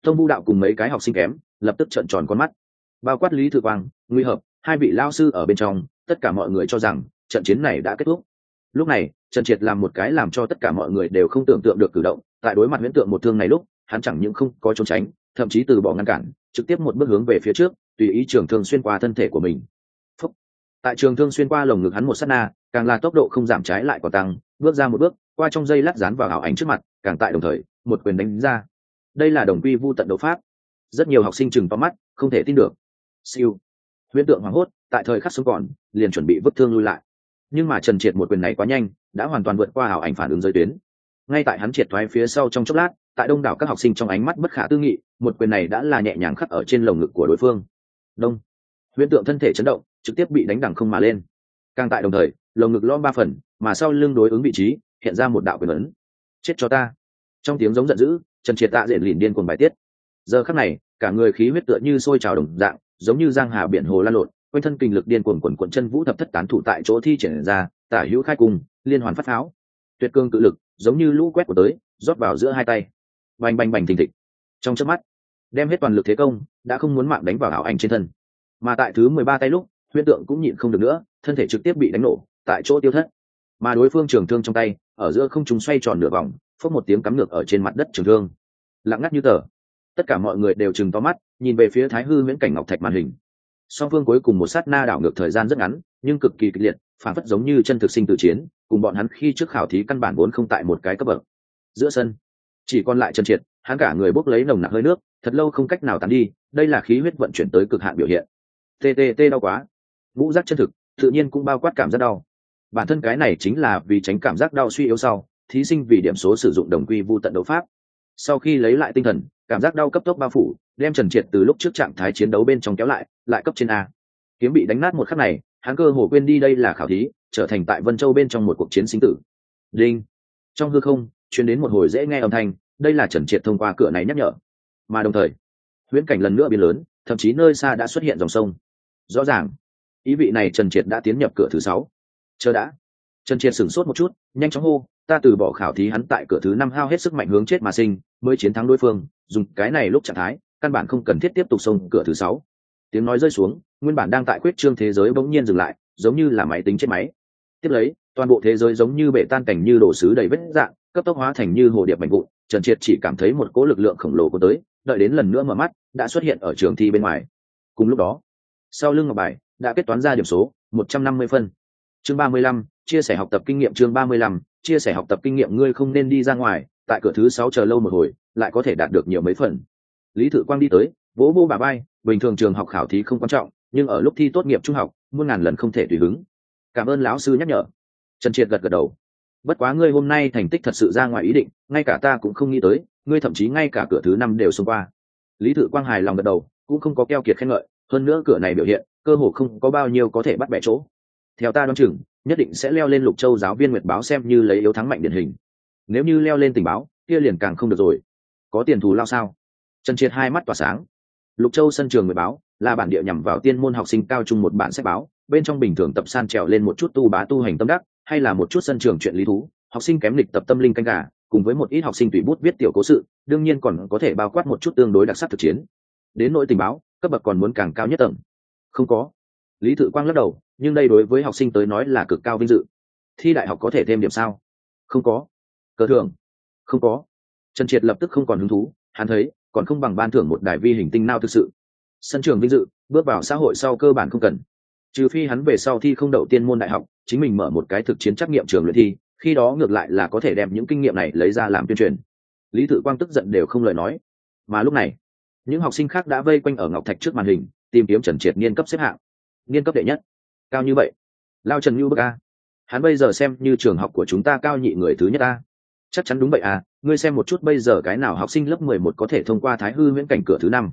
tông đạo cùng mấy cái học sinh kém lập tức trợn tròn con mắt. Bao quát lý thư quang nguy hợp hai vị lao sư ở bên trong tất cả mọi người cho rằng trận chiến này đã kết thúc. Lúc này, trần triệt làm một cái làm cho tất cả mọi người đều không tưởng tượng được cử động, tại đối mặt huyễn tượng một thương này lúc, hắn chẳng những không có trốn tránh, thậm chí từ bỏ ngăn cản, trực tiếp một bước hướng về phía trước, tùy ý trường thương xuyên qua thân thể của mình. Phúc. tại trường thương xuyên qua lồng ngực hắn một sát na, càng là tốc độ không giảm trái lại còn tăng, bước ra một bước, qua trong dây lát dán vào ảo ảnh trước mặt, càng tại đồng thời, một quyền đánh ra. Đây là đồng quy vu tận đấu pháp. Rất nhiều học sinh chừng to mắt, không thể tin được. Siêu huyễn tượng hoảng hốt, tại thời khắc sống còn, liền chuẩn bị vứt thương lui lại. Nhưng mà trần triệt một quyền này quá nhanh, đã hoàn toàn vượt qua ảo ảnh phản ứng giới tuyến. Ngay tại hắn triệt thoái phía sau trong chốc lát, tại đông đảo các học sinh trong ánh mắt bất khả tư nghị, một quyền này đã là nhẹ nhàng khắc ở trên lồng ngực của đối phương. Đông. Huyễn tượng thân thể chấn động, trực tiếp bị đánh đằng không mà lên. Càng tại đồng thời, lồng ngực lom ba phần, mà sau lưng đối ứng vị trí, hiện ra một đạo quyền ấn. Chết cho ta. Trong tiếng giống giận dữ, trần triệt tạ diện lìn điên cuồng bài tiết. Giờ khắc này, cả người khí huyết tựa như sôi trào đồng dạng giống như giang hà biển hồ lan lộn, quanh thân kinh lực điên cuồng quần quận chân vũ thập thất tán thủ tại chỗ thi triển ra, tả hữu khai cùng liên hoàn phát pháo. Tuyệt cương cự lực, giống như lũ quét của tới, rót vào giữa hai tay. Bành bành bành thình thịch. Trong chớp mắt, đem hết toàn lực thế công, đã không muốn mạng đánh vào ảo ảnh trên thân. Mà tại thứ mười ba tay lúc, huyễn tượng cũng nhịn không được nữa, thân thể trực tiếp bị đánh nổ, tại chỗ tiêu thất. Mà đối phương trường thương trong tay, ở giữa không chúng xoay tròn nửa vòng, phốc một tiếng cắm ngược ở trên mặt đất trường thương. Lặng ngắt như tờ tất cả mọi người đều chừng to mắt, nhìn về phía thái hư Miễn cảnh ngọc thạch màn hình. Song phương cuối cùng một sát na đảo ngược thời gian rất ngắn, nhưng cực kỳ kịch liệt, phản phất giống như chân thực sinh tự chiến, cùng bọn hắn khi trước khảo thí căn bản vốn không tại một cái cấp bậc. Giữa sân, chỉ còn lại chân triệt, hắn cả người bốc lấy nồng nặc hơi nước, thật lâu không cách nào tán đi, đây là khí huyết vận chuyển tới cực hạn biểu hiện. Ttt đau quá. Vũ giác chân thực, tự nhiên cũng bao quát cảm giác đau. Bản thân cái này chính là vì tránh cảm giác đau suy yếu sau, thí sinh vì điểm số sử dụng đồng quy vu tận đấu pháp sau khi lấy lại tinh thần, cảm giác đau cấp tốc bao phủ, đem trần triệt từ lúc trước trạng thái chiến đấu bên trong kéo lại lại cấp trên a. Kiếm bị đánh nát một khắc này, hắn cơ hồ quên đi đây là khảo thí, trở thành tại vân châu bên trong một cuộc chiến sinh tử. Đinh. Trong hư không chuyến đến một hồi dễ nghe âm thanh, đây là trần triệt thông qua cửa này nhắc nhở. Mà đồng thời, huyễn cảnh lần nữa biến lớn, thậm chí nơi xa đã xuất hiện dòng sông. Rõ ràng, ý vị này trần triệt đã tiến nhập cửa thứ sáu. Chờ đã. Trần triệt sửng sốt một chút, nhanh chóng hô, ta từ bỏ khảo thí hắn tại cửa thứ năm hao hết sức mạnh hướng chết mà sinh mới chiến thắng đối phương, dùng cái này lúc trạng thái, căn bản không cần thiết tiếp tục xông cửa thứ sáu. Tiếng nói rơi xuống, nguyên bản đang tại quyết trương thế giới bỗng nhiên dừng lại, giống như là máy tính chết máy. Tiếp lấy, toàn bộ thế giới giống như bể tan cảnh như đổ sứ đầy vết dạng, cấp tốc hóa thành như hồ điệp mạnh vụn, trần triệt chỉ cảm thấy một cỗ lực lượng khổng lồ có tới, đợi đến lần nữa mở mắt, đã xuất hiện ở trường thi bên ngoài. Cùng lúc đó, sau lưng ngọc bài, đã kết toán ra điểm số, một trăm năm mươi phân. Chương ba mươi lăm, chia sẻ học tập kinh nghiệm chương ba mươi lăm, chia sẻ học tập kinh nghiệm, ngươi không nên đi ra ngoài tại cửa thứ sáu chờ lâu một hồi, lại có thể đạt được nhiều mấy phần. Lý thự quang đi tới, vỗ vô bà bay bình thường trường học khảo thí không quan trọng, nhưng ở lúc thi tốt nghiệp trung học, muôn ngàn lần không thể tùy hứng. Cảm ơn lão sư nhắc nhở. Trần triệt gật gật đầu. Bất quá ngươi hôm nay thành tích thật sự ra ngoài ý định, ngay cả ta cũng không nghĩ tới, ngươi thậm chí ngay cả cửa thứ năm đều xông qua. Lý thự quang hài lòng gật đầu, cũng không có keo kiệt khen ngợi, hơn nữa cửa này biểu hiện, cơ hồ không có bao nhiêu có thể bắt bẻ chỗ. Theo ta đoán chừng, nhất định sẽ leo lên lục châu giáo viên nguyệt báo xem như lấy yếu thắng mạnh điển hình nếu như leo lên tình báo, kia liền càng không được rồi. Có tiền thù lao sao? Trần triệt hai mắt tỏa sáng. Lục châu sân trường người báo là bản địa nhằm vào tiên môn học sinh cao trung một bản sách báo, bên trong bình thường tập san trèo lên một chút tu bá tu hành tâm đắc, hay là một chút sân trường chuyện lý thú, học sinh kém lịch tập tâm linh canh gà, cùng với một ít học sinh tùy bút viết tiểu cố sự, đương nhiên còn có thể bao quát một chút tương đối đặc sắc thực chiến. Đến nỗi tình báo, cấp bậc còn muốn càng cao nhất tầng. Không có. Lý thự quang lắc đầu, nhưng đây đối với học sinh tới nói là cực cao vinh dự. Thi đại học có thể thêm điểm sao? Không có cờ thưởng. Không có. Trần triệt lập tức không còn hứng thú, hắn thấy, còn không bằng ban thưởng một đài vi hình tinh nào thực sự. Sân trường vinh dự, bước vào xã hội sau cơ bản không cần. Trừ phi hắn về sau thi không đậu tiên môn đại học, chính mình mở một cái thực chiến trắc nghiệm trường luyện thi, khi đó ngược lại là có thể đem những kinh nghiệm này lấy ra làm tuyên truyền. Lý tự quang tức giận đều không lời nói. Mà lúc này, những học sinh khác đã vây quanh ở ngọc thạch trước màn hình, tìm kiếm trần triệt niên cấp xếp hạng. Niên cấp đệ nhất. Cao như vậy. Lao trần như bức a. Hắn bây giờ xem như trường học của chúng ta cao nhị người thứ nhất a chắc chắn đúng vậy à ngươi xem một chút bây giờ cái nào học sinh lớp mười một có thể thông qua thái hư viễn cảnh cửa thứ năm.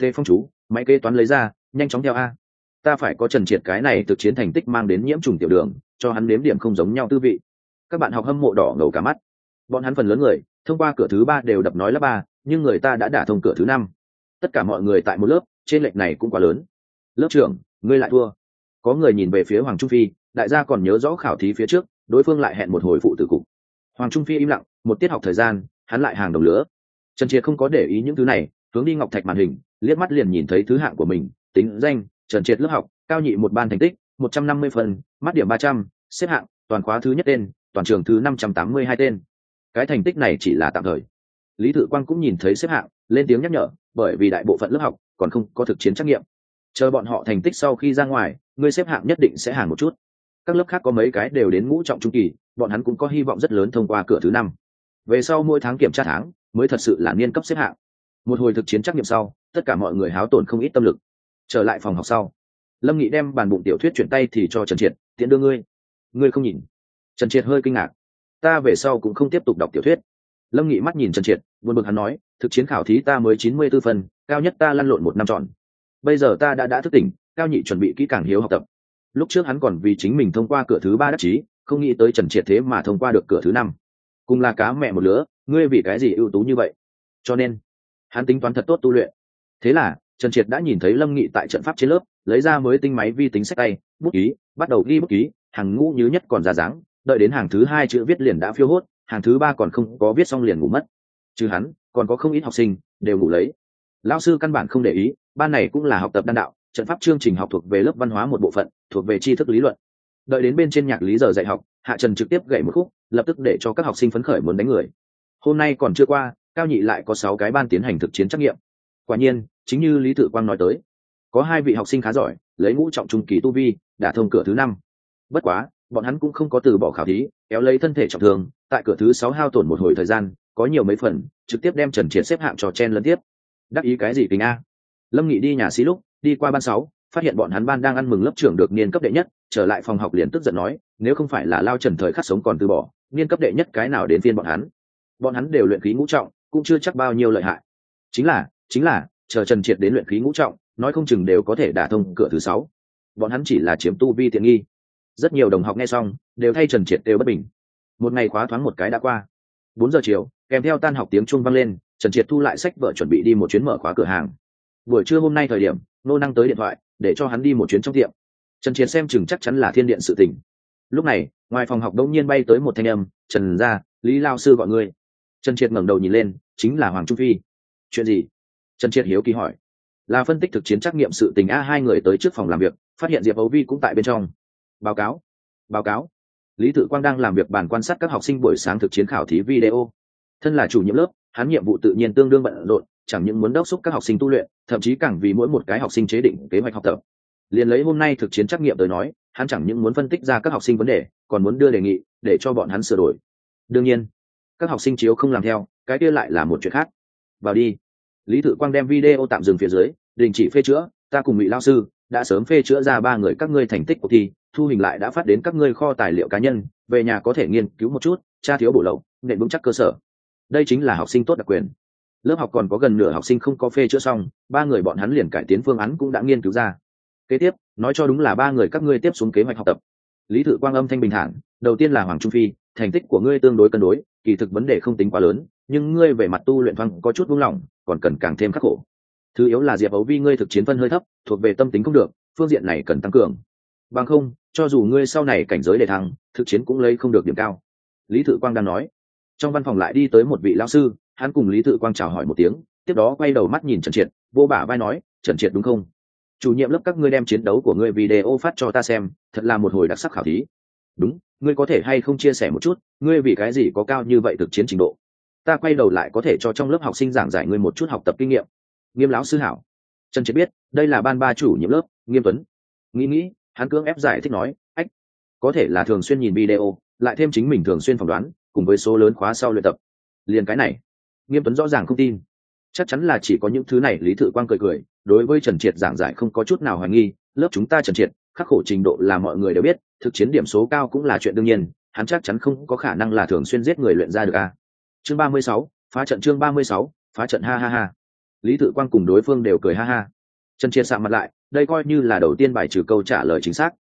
Tê phong chú, máy kế toán lấy ra, nhanh chóng theo a. Ta phải có trần triệt cái này thực chiến thành tích mang đến nhiễm trùng tiểu đường, cho hắn đếm điểm không giống nhau tư vị. Các bạn học hâm mộ đỏ ngầu cả mắt. Bọn hắn phần lớn người, thông qua cửa thứ ba đều đập nói lớp ba, nhưng người ta đã đả thông cửa thứ năm. Tất cả mọi người tại một lớp, trên lệch này cũng quá lớn. Lớp trưởng, ngươi lại thua. Có người nhìn về phía hoàng trung phi, đại gia còn nhớ rõ khảo thí phía trước, đối phương lại hẹn một hồi phụ tử cục hoàng trung phi im lặng, một tiết học thời gian, hắn lại hàng đồng lửa. Trần triệt không có để ý những thứ này, hướng đi ngọc thạch màn hình, liếc mắt liền nhìn thấy thứ hạng của mình, tính danh, trần triệt lớp học, cao nhị một ban thành tích, một trăm năm mươi phần, mắt điểm ba trăm, xếp hạng, toàn khóa thứ nhất tên, toàn trường thứ năm trăm tám mươi hai tên. Cái thành tích này chỉ là tạm thời. Lý thự quang cũng nhìn thấy xếp hạng, lên tiếng nhắc nhở, bởi vì đại bộ phận lớp học còn không có thực chiến trắc nghiệm. Chờ bọn họ thành tích sau khi ra ngoài ngươi xếp hạng nhất định sẽ hàng một chút. Các lớp khác có mấy cái đều đến ngũ trọng trung kỳ bọn hắn cũng có hy vọng rất lớn thông qua cửa thứ năm. Về sau mỗi tháng kiểm tra tháng, mới thật sự là niên cấp xếp hạng. Một hồi thực chiến trắc nghiệm sau, tất cả mọi người háo tổn không ít tâm lực. Trở lại phòng học sau, lâm nghị đem bàn bụng tiểu thuyết chuyển tay thì cho trần triệt tiện đưa ngươi. Ngươi không nhìn. Trần triệt hơi kinh ngạc. Ta về sau cũng không tiếp tục đọc tiểu thuyết. Lâm nghị mắt nhìn trần triệt, buồn bực hắn nói, thực chiến khảo thí ta mới chín mươi b ố phần cao nhất ta lăn lộn một năm trọn. Bây giờ ta đã đã thức tỉnh, cao nhị chuẩn bị kỹ càng hiếu học tập. Lúc trước hắn còn vì chính mình thông qua cửa thứ ba đắc chí không nghĩ tới trần triệt thế mà thông qua được cửa thứ năm. Cùng là cá mẹ một lứa, ngươi vì cái gì ưu tú như vậy? Cho nên, hắn tính toán thật tốt tu luyện. Thế là, trần triệt đã nhìn thấy lâm nghị tại trận pháp trên lớp, lấy ra mới tinh máy vi tính sách tay, bút ký, bắt đầu ghi bút ký, hàng ngũ như nhất còn ra dáng, đợi đến hàng thứ hai chữ viết liền đã phiêu hốt, hàng thứ ba còn không có viết xong liền ngủ mất. Chứ hắn, còn có không ít học sinh, đều ngủ lấy. Lao sư căn bản không để ý, ban này cũng là học tập đan đạo, trận pháp chương trình học thuộc về lớp văn hóa một bộ phận, thuộc về tri thức lý luận đợi đến bên trên nhạc lý giờ dạy học, hạ trần trực tiếp gậy một khúc, lập tức để cho các học sinh phấn khởi muốn đánh người. Hôm nay còn chưa qua, cao nhị lại có sáu cái ban tiến hành thực chiến trắc nghiệm. Quả nhiên, chính như lý tự quang nói tới, có hai vị học sinh khá giỏi, lấy ngũ trọng trung kỳ tu vi đã thông cửa thứ năm. Bất quá, bọn hắn cũng không có từ bỏ khảo thí, kéo lấy thân thể trọng thương, tại cửa thứ sáu hao tổn một hồi thời gian, có nhiều mấy phần, trực tiếp đem trần triệt xếp hạng trò chen lẫn tiếp. Đắc ý cái gì kính a? Lâm nghị đi nhà xí lúc, đi qua ban sáu, phát hiện bọn hắn ban đang ăn mừng lớp trưởng được niên cấp đệ nhất trở lại phòng học liền tức giận nói, nếu không phải là lao trần thời khắc sống còn từ bỏ, niên cấp đệ nhất cái nào đến phiên bọn hắn? Bọn hắn đều luyện khí ngũ trọng, cũng chưa chắc bao nhiêu lợi hại. Chính là chính là, chờ trần triệt đến luyện khí ngũ trọng, nói không chừng đều có thể đả thông cửa thứ sáu. Bọn hắn chỉ là chiếm tu vi tiện nghi. Rất nhiều đồng học nghe xong, đều thay trần triệt đều bất bình. Một ngày khóa thoáng một cái đã qua. Bốn giờ chiều, kèm theo tan học tiếng chuông vang lên, trần triệt thu lại sách vợ chuẩn bị đi một chuyến mở khóa cửa hàng. Buổi trưa hôm nay thời điểm, nô năng tới điện thoại, để cho hắn đi một chuyến trong tiệm trần triệt xem chừng chắc chắn là thiên điện sự tình. Lúc này, ngoài phòng học đông nhiên bay tới một thanh âm, trần gia, lý lao sư gọi ngươi. Trần triệt ngẩng đầu nhìn lên, chính là hoàng trung phi. Chuyện gì? Trần triệt hiếu kỳ hỏi. Là phân tích thực chiến trắc nghiệm sự tình a, hai người tới trước phòng làm việc, phát hiện diệp ấu vi cũng tại bên trong. Báo cáo. Báo cáo. Lý tự quang đang làm việc bàn quan sát các học sinh buổi sáng thực chiến khảo thí video. Thân là chủ nhiệm lớp, hắn nhiệm vụ tự nhiên tương đương bận rộn, chẳng những muốn đốc xúc các học sinh tu luyện, thậm chí càng vì mỗi một cái học sinh chế định kế hoạch học tập liền lấy hôm nay thực chiến trắc nghiệm tới nói, hắn chẳng những muốn phân tích ra các học sinh vấn đề, còn muốn đưa đề nghị để cho bọn hắn sửa đổi. Đương nhiên, các học sinh chiếu không làm theo, cái kia lại là một chuyện khác. Vào đi. Lý thự quang đem video tạm dừng phía dưới, đình chỉ phê chữa, ta cùng mỹ lao sư đã sớm phê chữa ra ba người các ngươi thành tích cuộc thi, thu hình lại đã phát đến các ngươi kho tài liệu cá nhân, về nhà có thể nghiên cứu một chút, tra thiếu bổ lậu nện vững chắc cơ sở. Đây chính là học sinh tốt đặc quyền. Lớp học còn có gần nửa học sinh không có phê chữa xong, ba người bọn hắn liền cải tiến phương án cũng đã nghiên cứu ra kế tiếp, nói cho đúng là ba người các ngươi tiếp xuống kế hoạch học tập. Lý thự quang âm thanh bình thản, đầu tiên là hoàng trung phi, thành tích của ngươi tương đối cân đối, kỳ thực vấn đề không tính quá lớn, nhưng ngươi về mặt tu luyện văn có chút buông lỏng, còn cần càng thêm khắc khổ. Thứ yếu là diệp ấu vi ngươi thực chiến phân hơi thấp, thuộc về tâm tính không được, phương diện này cần tăng cường. Bằng không, cho dù ngươi sau này cảnh giới đề thăng, thực chiến cũng lấy không được điểm cao. Lý thự quang đang nói. Trong văn phòng lại đi tới một vị lao sư, hắn cùng lý thự quang chào hỏi một tiếng, tiếp đó quay đầu mắt nhìn trần triệt, vô bả vai nói, trần triệt đúng không? Chủ nhiệm lớp các ngươi đem chiến đấu của ngươi video phát cho ta xem, thật là một hồi đặc sắc khảo thí. Đúng, ngươi có thể hay không chia sẻ một chút, ngươi vì cái gì có cao như vậy thực chiến trình độ? Ta quay đầu lại có thể cho trong lớp học sinh giảng giải ngươi một chút học tập kinh nghiệm. Nghiêm lão sư hảo. Trần triệt biết, đây là ban ba chủ nhiệm lớp, nghiêm tuấn. Nghĩ nghĩ, hắn cưỡng ép giải thích nói, ách, có thể là thường xuyên nhìn video, lại thêm chính mình thường xuyên phỏng đoán, cùng với số lớn khóa sau luyện tập. Liền cái này. Nghiêm tuấn rõ ràng không tin chắc chắn là chỉ có những thứ này, lý thự quang cười cười, đối với trần triệt giảng giải không có chút nào hoài nghi, lớp chúng ta trần triệt, khắc khổ trình độ là mọi người đều biết, thực chiến điểm số cao cũng là chuyện đương nhiên, hắn chắc chắn không có khả năng là thường xuyên giết người luyện ra được a. Chương ba mươi sáu, phá trận chương ba mươi sáu, phá trận ha ha ha. Lý thự quang cùng đối phương đều cười ha ha. Trần triệt sạm mặt lại, đây coi như là đầu tiên bài trừ câu trả lời chính xác.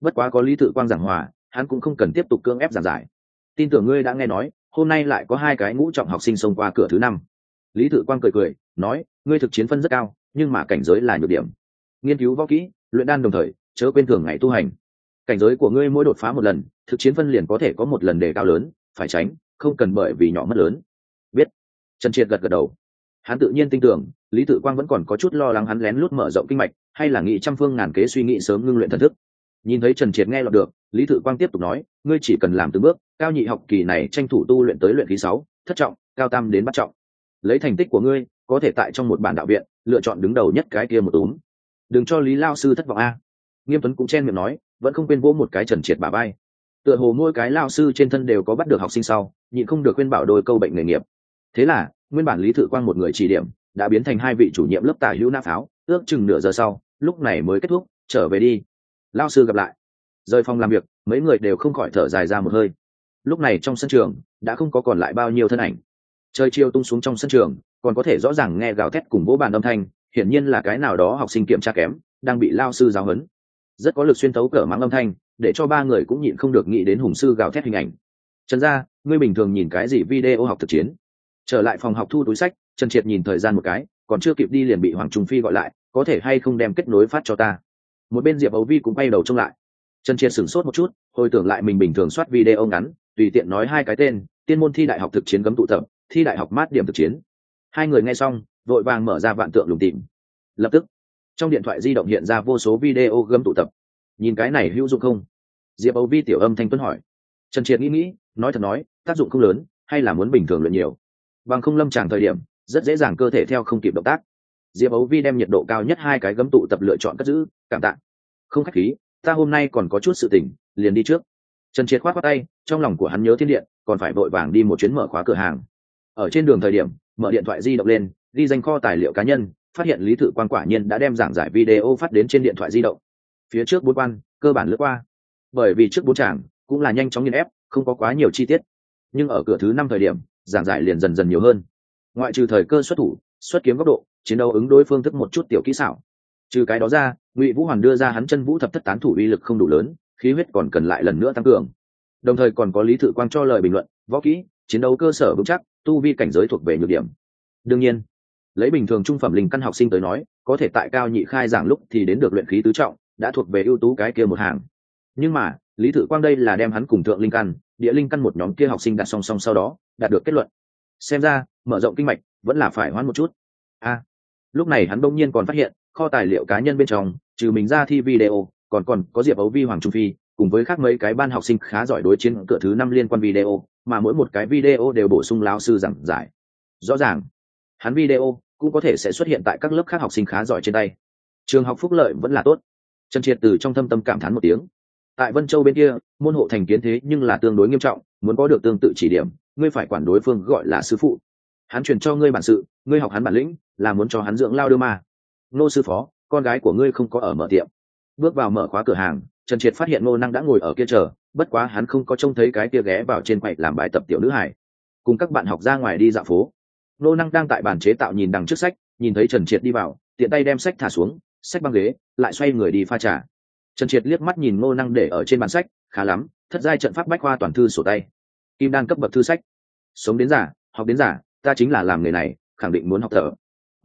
Bất quá có lý thự quang giảng hòa, hắn cũng không cần tiếp tục cưỡng ép giảng giải. Tin tưởng ngươi đã nghe nói, hôm nay lại có hai cái ngũ trọng học sinh xông qua cửa thứ năm lý tự quang cười cười, nói, ngươi thực chiến phân rất cao, nhưng mà cảnh giới là nhược điểm. Nghiên cứu võ kỹ, luyện đan đồng thời, chớ quên thường ngày tu hành. Cảnh giới của ngươi mỗi đột phá một lần, thực chiến phân liền có thể có một lần đề cao lớn, phải tránh, không cần bởi vì nhỏ mất lớn. Biết. Trần triệt gật gật đầu. Hắn tự nhiên tin tưởng, lý tự quang vẫn còn có chút lo lắng hắn lén lút mở rộng kinh mạch, hay là nghĩ trăm phương ngàn kế suy nghĩ sớm ngưng luyện thần thức. Nhìn thấy trần triệt nghe lọt được, lý tự quang tiếp tục nói, ngươi chỉ cần làm từng bước, cao nhị học kỳ này tranh thủ tu luyện tới luyện khí sáu, thất trọng, cao tam đến bắt trọng lấy thành tích của ngươi, có thể tại trong một bản đạo viện, lựa chọn đứng đầu nhất cái kia một túm. Đừng cho lý lao sư thất vọng a. Nghiêm tuấn cũng chen miệng nói, vẫn không quên vỗ một cái trần triệt bà bay tựa hồ mỗi cái lao sư trên thân đều có bắt được học sinh sau, nhịn không được khuyên bảo đôi câu bệnh nghề nghiệp. Thế là, nguyên bản lý thự quang một người chỉ điểm, đã biến thành hai vị chủ nhiệm lớp tả hữu nã pháo, ước chừng nửa giờ sau, lúc này mới kết thúc, trở về đi. Lao sư gặp lại. Rời phòng làm việc, mấy người đều không khỏi thở dài ra một hơi. Lúc này trong sân trường, đã không có còn lại bao nhiêu thân ảnh trời chiều tung xuống trong sân trường, còn có thể rõ ràng nghe gào thét cùng vỗ bàn âm thanh, hiển nhiên là cái nào đó học sinh kiểm tra kém, đang bị lao sư giáo huấn. Rất có lực xuyên tấu cỡ mắng âm thanh, để cho ba người cũng nhịn không được nghĩ đến hùng sư gào thét hình ảnh. Trần gia, ngươi bình thường nhìn cái gì video học thực chiến? Trở lại phòng học thu túi sách, trần triệt nhìn thời gian một cái, còn chưa kịp đi liền bị hoàng trung phi gọi lại, có thể hay không đem kết nối phát cho ta? Một bên diệp ấu vi cũng bay đầu trông lại. Trần triệt sửng sốt một chút, hồi tưởng lại mình bình thường soát video ngắn, tùy tiện nói hai cái tên, tiên môn thi đại học thực chiến cấm tụ tập thi đại học mát điểm thực chiến. Hai người nghe xong vội vàng mở ra vạn tượng lùng tìm. Lập tức trong điện thoại di động hiện ra vô số video gấm tụ tập. Nhìn cái này hữu dụng không? Diệp Âu vi tiểu âm thanh tuấn hỏi. Trần triệt nghĩ nghĩ nói thật nói tác dụng không lớn hay là muốn bình thường luyện nhiều. Bằng không lâm tràng thời điểm rất dễ dàng cơ thể theo không kịp động tác. Diệp ấu vi đem nhiệt độ cao nhất hai cái gấm tụ tập lựa chọn cất giữ cảm tạ. Không khách khí ta hôm nay còn có chút sự tỉnh, liền đi trước. Trần triệt khoát khoát tay trong lòng của hắn nhớ thiên điện còn phải vội vàng đi một chuyến mở khóa cửa hàng ở trên đường thời điểm, mở điện thoại di động lên, ghi danh kho tài liệu cá nhân, phát hiện lý thự quan quả nhiên đã đem giảng giải video phát đến trên điện thoại di động. Phía trước bốn quan, cơ bản lướt qua. Bởi vì trước bốn tràng cũng là nhanh chóng nghiên ép, không có quá nhiều chi tiết. Nhưng ở cửa thứ năm thời điểm, giảng giải liền dần dần nhiều hơn. Ngoại trừ thời cơ xuất thủ, xuất kiếm góc độ, chiến đấu ứng đối phương thức một chút tiểu kỹ xảo. Trừ cái đó ra, ngụy vũ hoàn đưa ra hắn chân vũ thập thất tán thủ uy lực không đủ lớn, khí huyết còn cần lại lần nữa tăng cường. Đồng thời còn có lý thự quang cho lời bình luận, võ kỹ, chiến đấu cơ sở vững chắc tu vi cảnh giới thuộc về nhược điểm. Đương nhiên, lấy bình thường trung phẩm linh căn học sinh tới nói, có thể tại cao nhị khai giảng lúc thì đến được luyện khí tứ trọng, đã thuộc về ưu tú cái kia một hàng. Nhưng mà, lý thự quang đây là đem hắn cùng thượng linh căn, địa linh căn một nhóm kia học sinh đặt song song sau đó, đạt được kết luận. Xem ra, mở rộng kinh mạch, vẫn là phải hoãn một chút. A, lúc này hắn bỗng nhiên còn phát hiện, kho tài liệu cá nhân bên trong, trừ mình ra thi video, còn còn có diệp ấu vi hoàng trung phi cùng với khác mấy cái ban học sinh khá giỏi đối chiến cửa thứ năm liên quan video, mà mỗi một cái video đều bổ sung lao sư giảng giải. Rõ ràng, hắn video cũng có thể sẽ xuất hiện tại các lớp khác học sinh khá giỏi trên tay. Trường học phúc lợi vẫn là tốt. Trần triệt từ trong thâm tâm cảm thán một tiếng. Tại vân châu bên kia, môn hộ thành kiến thế nhưng là tương đối nghiêm trọng, muốn có được tương tự chỉ điểm, ngươi phải quản đối phương gọi là sư phụ. Hắn truyền cho ngươi bản sự, ngươi học hắn bản lĩnh, là muốn cho hắn dưỡng lao đưa mà nô sư phó, con gái của ngươi không có ở mở tiệm. Bước vào mở khóa cửa hàng trần triệt phát hiện ngô năng đã ngồi ở kia chờ, bất quá hắn không có trông thấy cái kia ghé vào trên quậy làm bài tập tiểu nữ hải cùng các bạn học ra ngoài đi dạo phố. Ngô năng đang tại bàn chế tạo nhìn đằng trước sách, nhìn thấy trần triệt đi vào, tiện tay đem sách thả xuống, sách băng ghế, lại xoay người đi pha trà. Trần triệt liếc mắt nhìn ngô năng để ở trên bàn sách, khá lắm, thất giai trận pháp bách khoa toàn thư sổ tay. Kim đan cấp bậc thư sách. Sống đến giả học đến giả ta chính là làm nghề này, khẳng định muốn học thở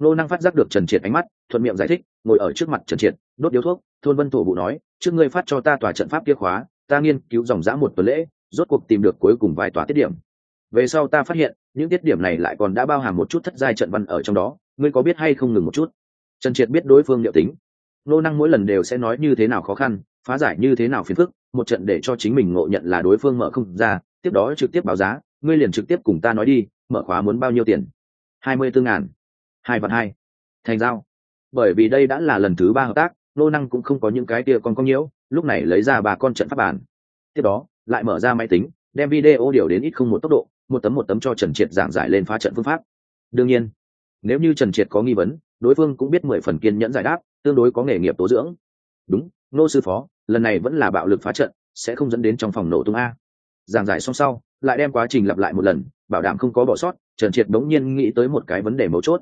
ngô năng phát giác được trần triệt ánh mắt, thuận miệng giải thích, ngồi ở trước mặt trần triệt, đốt điếu thuốc, thôn vân thổ vụ nói trước ngươi phát cho ta tòa trận pháp kia khóa, ta nghiên cứu dòng dã một tuần lễ, rốt cuộc tìm được cuối cùng vài tòa tiết điểm. Về sau ta phát hiện, những tiết điểm này lại còn đã bao hàm một chút thất giai trận văn ở trong đó, ngươi có biết hay không ngừng một chút? Trần triệt biết đối phương liệu tính. Nô năng mỗi lần đều sẽ nói như thế nào khó khăn, phá giải như thế nào phiền phức, một trận để cho chính mình ngộ nhận là đối phương mở không ra, tiếp đó trực tiếp báo giá, ngươi liền trực tiếp cùng ta nói đi, mở khóa muốn bao nhiêu tiền? Hai mươi bốn ngàn. Hai vạn hai. Thành giao. Bởi vì đây đã là lần thứ ba hợp tác nô năng cũng không có những cái tia con có nhiễu, lúc này lấy ra bà con trận pháp bản tiếp đó, lại mở ra máy tính, đem video điều đến ít không một tốc độ, một tấm một tấm cho trần triệt giảng giải lên phá trận phương pháp. Đương nhiên, nếu như trần triệt có nghi vấn, đối phương cũng biết mười phần kiên nhẫn giải đáp, tương đối có nghề nghiệp tố dưỡng. Đúng, nô sư phó, lần này vẫn là bạo lực phá trận, sẽ không dẫn đến trong phòng nổ tung a. Giảng giải xong sau, lại đem quá trình lặp lại một lần, bảo đảm không có bỏ sót, trần triệt đống nhiên nghĩ tới một cái vấn đề mấu chốt.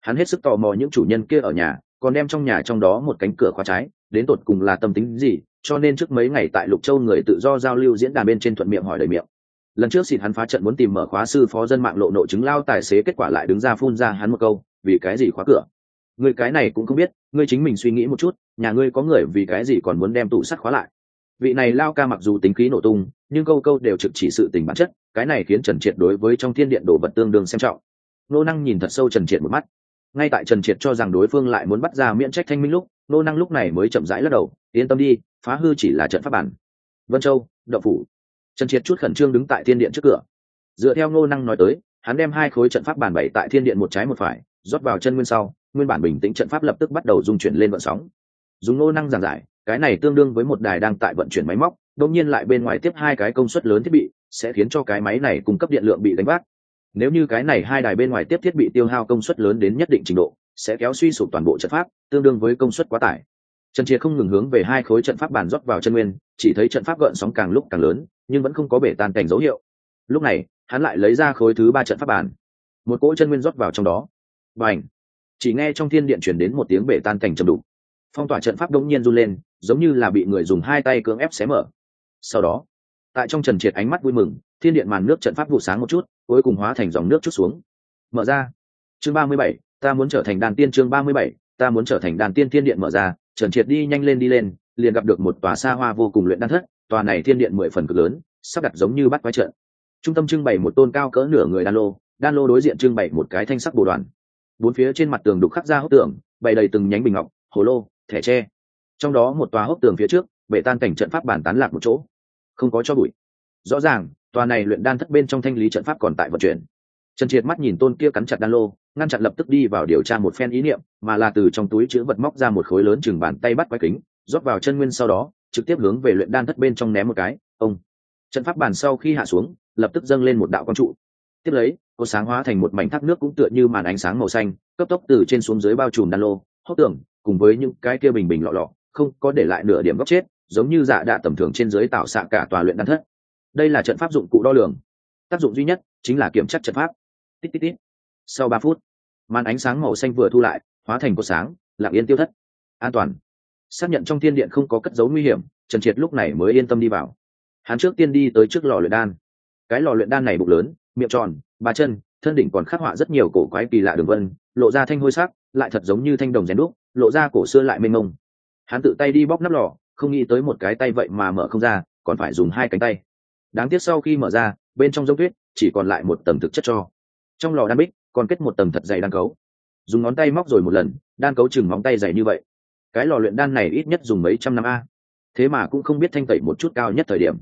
Hắn hết sức tò mò những chủ nhân kia ở nhà còn đem trong nhà trong đó một cánh cửa khóa trái, đến tột cùng là tâm tính gì, cho nên trước mấy ngày tại lục châu người tự do giao lưu diễn đàn bên trên thuận miệng hỏi đời miệng. Lần trước xịt hắn phá trận muốn tìm mở khóa sư phó dân mạng lộ nội chứng lao tài xế kết quả lại đứng ra phun ra hắn một câu, vì cái gì khóa cửa? Người cái này cũng không biết ngươi chính mình suy nghĩ một chút, nhà ngươi có người vì cái gì còn muốn đem tủ sắt khóa lại? Vị này lao ca mặc dù tính khí nổ tung, nhưng câu câu đều trực chỉ sự tình bản chất, cái này khiến trần triệt đối với trong thiên điện đồ vật tương đương xem trọng. Nô năng nhìn thật sâu trần triệt một mắt ngay tại trần triệt cho rằng đối phương lại muốn bắt ra miễn trách thanh minh lúc, nô năng lúc này mới chậm rãi lắc đầu, yên tâm đi, phá hư chỉ là trận pháp bản. Vân châu đậu phủ. Trần triệt chút khẩn trương đứng tại thiên điện trước cửa. Dựa theo nô năng nói tới, hắn đem hai khối trận pháp bản bảy tại thiên điện một trái một phải, rót vào chân nguyên sau, nguyên bản bình tĩnh trận pháp lập tức bắt đầu dung chuyển lên vận sóng. Dùng nô năng giảng giải, cái này tương đương với một đài đang tại vận chuyển máy móc, đột nhiên lại bên ngoài tiếp hai cái công suất lớn thiết bị, sẽ khiến cho cái máy này cung cấp điện lượng bị đánh bác nếu như cái này hai đài bên ngoài tiếp thiết bị tiêu hao công suất lớn đến nhất định trình độ, sẽ kéo suy sụp toàn bộ trận pháp, tương đương với công suất quá tải. Trần triệt không ngừng hướng về hai khối trận pháp bàn rót vào chân nguyên, chỉ thấy trận pháp gợn sóng càng lúc càng lớn, nhưng vẫn không có bể tan cảnh dấu hiệu. Lúc này, hắn lại lấy ra khối thứ ba trận pháp bàn. Một cỗ chân nguyên rót vào trong đó. Và ảnh chỉ nghe trong thiên điện chuyển đến một tiếng bể tan cảnh trầm đục. Phong tỏa trận pháp đống nhiên run lên, giống như là bị người dùng hai tay cưỡng ép xé mở. Sau đó, tại trong trần triệt ánh mắt vui mừng, thiên điện màn nước trận pháp vụ sáng một chút cuối cùng hóa thành dòng nước chút xuống. Mở ra. Chương ba mươi bảy, ta muốn trở thành đàn tiên chương ba mươi bảy, ta muốn trở thành đàn tiên thiên điện mở ra, trần triệt đi nhanh lên đi lên, liền gặp được một tòa xa hoa vô cùng luyện đan thất, tòa này thiên điện mười phần cực lớn, sắp đặt giống như bắt quái trận. Trung tâm trưng bày một tôn cao cỡ nửa người đan lô đan lô đối diện trưng bày một cái thanh sắc bồ đoàn. Bốn phía trên mặt tường đục khắc ra hốc tường, bày đầy từng nhánh bình ngọc, hồ lô, thẻ tre. Trong đó một tòa hốc tường phía trước bệ tan cảnh trận pháp bản tán lạc một chỗ. Không có cho bụi. Rõ ràng tòa này luyện đan thất bên trong thanh lý trận pháp còn tại vận chuyển. Trần triệt mắt nhìn tôn kia cắn chặt đan lô, ngăn chặn lập tức đi vào điều tra một phen ý niệm, mà là từ trong túi chữ vật móc ra một khối lớn chừng bàn tay bắt quái kính, rót vào chân nguyên sau đó, trực tiếp hướng về luyện đan thất bên trong ném một cái, ông. Trận pháp bàn sau khi hạ xuống, lập tức dâng lên một đạo quang trụ. Tiếp lấy, có sáng hóa thành một mảnh thác nước cũng tựa như màn ánh sáng màu xanh, cấp tốc từ trên xuống dưới bao trùm đan lô hốc tường cùng với những cái kia bình bình lọ lọ, không có để lại nửa điểm góc chết, giống như dạ đạ tầm thường trên dưới tạo xạ cả tòa luyện đan thất đây là trận pháp dụng cụ đo lường. Tác dụng duy nhất chính là kiểm tra trận pháp. Tít tít tít. Sau ba phút, màn ánh sáng màu xanh vừa thu lại, hóa thành cột sáng, lặng yên tiêu thất. An toàn. Xác nhận trong thiên điện không có cất dấu nguy hiểm, trần triệt lúc này mới yên tâm đi vào. Hắn trước tiên đi tới trước lò luyện đan. Cái lò luyện đan này bụng lớn, miệng tròn, ba chân, thân đỉnh còn khắc họa rất nhiều cổ quái kỳ lạ đường vân, lộ ra thanh hôi sắc, lại thật giống như thanh đồng rèn đúc, lộ ra cổ xưa lại mênh mông. Hắn tự tay đi bóc nắp lò, không nghĩ tới một cái tay vậy mà mở không ra, còn phải dùng hai cánh tay đáng tiếc sau khi mở ra, bên trong giống tuyết, chỉ còn lại một tầng thực chất cho. Trong lò đan bích, còn kết một tầng thật dày đan cấu. Dùng ngón tay móc rồi một lần, đan cấu chừng móng tay dày như vậy. Cái lò luyện đan này ít nhất dùng mấy trăm năm a. Thế mà cũng không biết thanh tẩy một chút cao nhất thời điểm.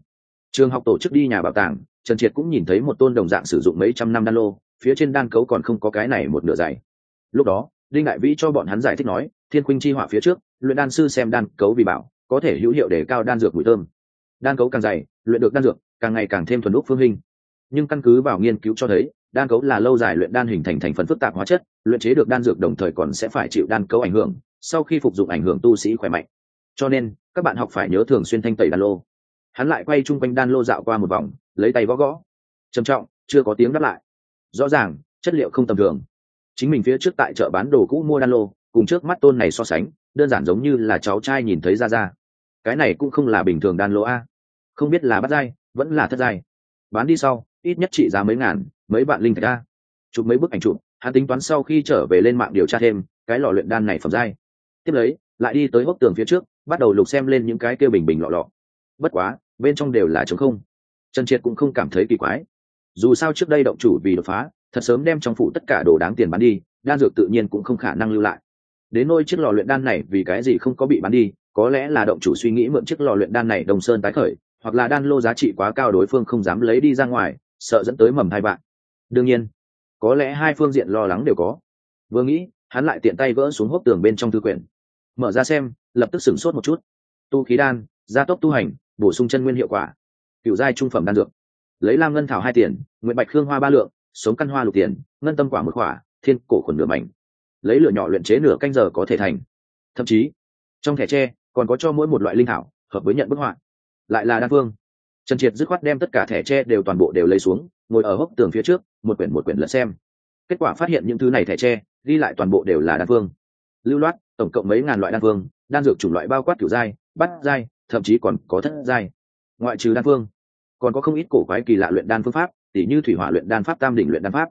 Trường học tổ chức đi nhà bảo tàng, trần triệt cũng nhìn thấy một tôn đồng dạng sử dụng mấy trăm năm đan lô, phía trên đan cấu còn không có cái này một nửa dày. Lúc đó, đinh đại vĩ cho bọn hắn giải thích nói, thiên khuynh chi hỏa phía trước, luyện đan sư xem đan cấu vì bảo, có thể hữu hiệu để cao đan dược mùi thơm. Đan cấu càng dày, luyện được đan dược càng ngày càng thêm thuần đúc phương hình. Nhưng căn cứ vào nghiên cứu cho thấy, đan cấu là lâu dài luyện đan hình thành thành phần phức tạp hóa chất, luyện chế được đan dược đồng thời còn sẽ phải chịu đan cấu ảnh hưởng, sau khi phục dụng ảnh hưởng tu sĩ khỏe mạnh. Cho nên, các bạn học phải nhớ thường xuyên thanh tẩy đan lô. Hắn lại quay chung quanh đan lô dạo qua một vòng, lấy tay gõ gõ. Trầm trọng, chưa có tiếng đáp lại. Rõ ràng, chất liệu không tầm thường. Chính mình phía trước tại chợ bán đồ cũ mua đan lô, cùng trước mắt tôn này so sánh, đơn giản giống như là cháu trai nhìn thấy ra ra. Cái này cũng không là bình thường đan lô a. Không biết là bắt dai vẫn là thất giai. Bán đi sau, ít nhất trị giá mấy ngàn, mấy vạn linh thạch ra chụp mấy bức ảnh chụp, hắn tính toán sau khi trở về lên mạng điều tra thêm cái lò luyện đan này phẩm giai. Tiếp lấy, lại đi tới hốc tường phía trước, bắt đầu lục xem lên những cái kêu bình bình lọ lọ. Bất quá, bên trong đều là trống không. Trần triệt cũng không cảm thấy kỳ quái. Dù sao trước đây động chủ vì đột phá, thật sớm đem trong phủ tất cả đồ đáng tiền bán đi, đan dược tự nhiên cũng không khả năng lưu lại. Đến nôi chiếc lò luyện đan này vì cái gì không có bị bán đi, có lẽ là động chủ suy nghĩ mượn chiếc lò luyện đan này đồng sơn tái khởi hoặc là đan lô giá trị quá cao đối phương không dám lấy đi ra ngoài, sợ dẫn tới mầm hai bạn đương nhiên, có lẽ hai phương diện lo lắng đều có. Vừa nghĩ, hắn lại tiện tay vỡ xuống hốc tường bên trong thư quyển. Mở ra xem, lập tức sửng sốt một chút. Tu khí đan, gia tốc tu hành, bổ sung chân nguyên hiệu quả. Cựu giai trung phẩm đan dược. Lấy lam ngân thảo hai tiền nguyện bạch hương hoa ba lượng, sống căn hoa lục tiền, ngân tâm quả một quả, thiên cổ khuẩn nửa mảnh. Lấy lửa nhỏ luyện chế nửa canh giờ có thể thành. Thậm chí, trong thẻ tre, còn có cho mỗi một loại linh thảo, hợp với nhận bức họa lại là đan phương. Trần triệt dứt khoát đem tất cả thẻ tre đều toàn bộ đều lấy xuống, ngồi ở hốc tường phía trước, một quyển một quyển lật xem. Kết quả phát hiện những thứ này thẻ tre, ghi lại toàn bộ đều là đan phương. Lưu loát, tổng cộng mấy ngàn loại đan phương, đan dược chủng loại bao quát kiểu giai bắt giai thậm chí còn có thất giai ngoại trừ đan phương, còn có không ít cổ quái kỳ lạ luyện đan phương pháp, tỉ như thủy hỏa luyện đan pháp, tam đỉnh luyện đan pháp.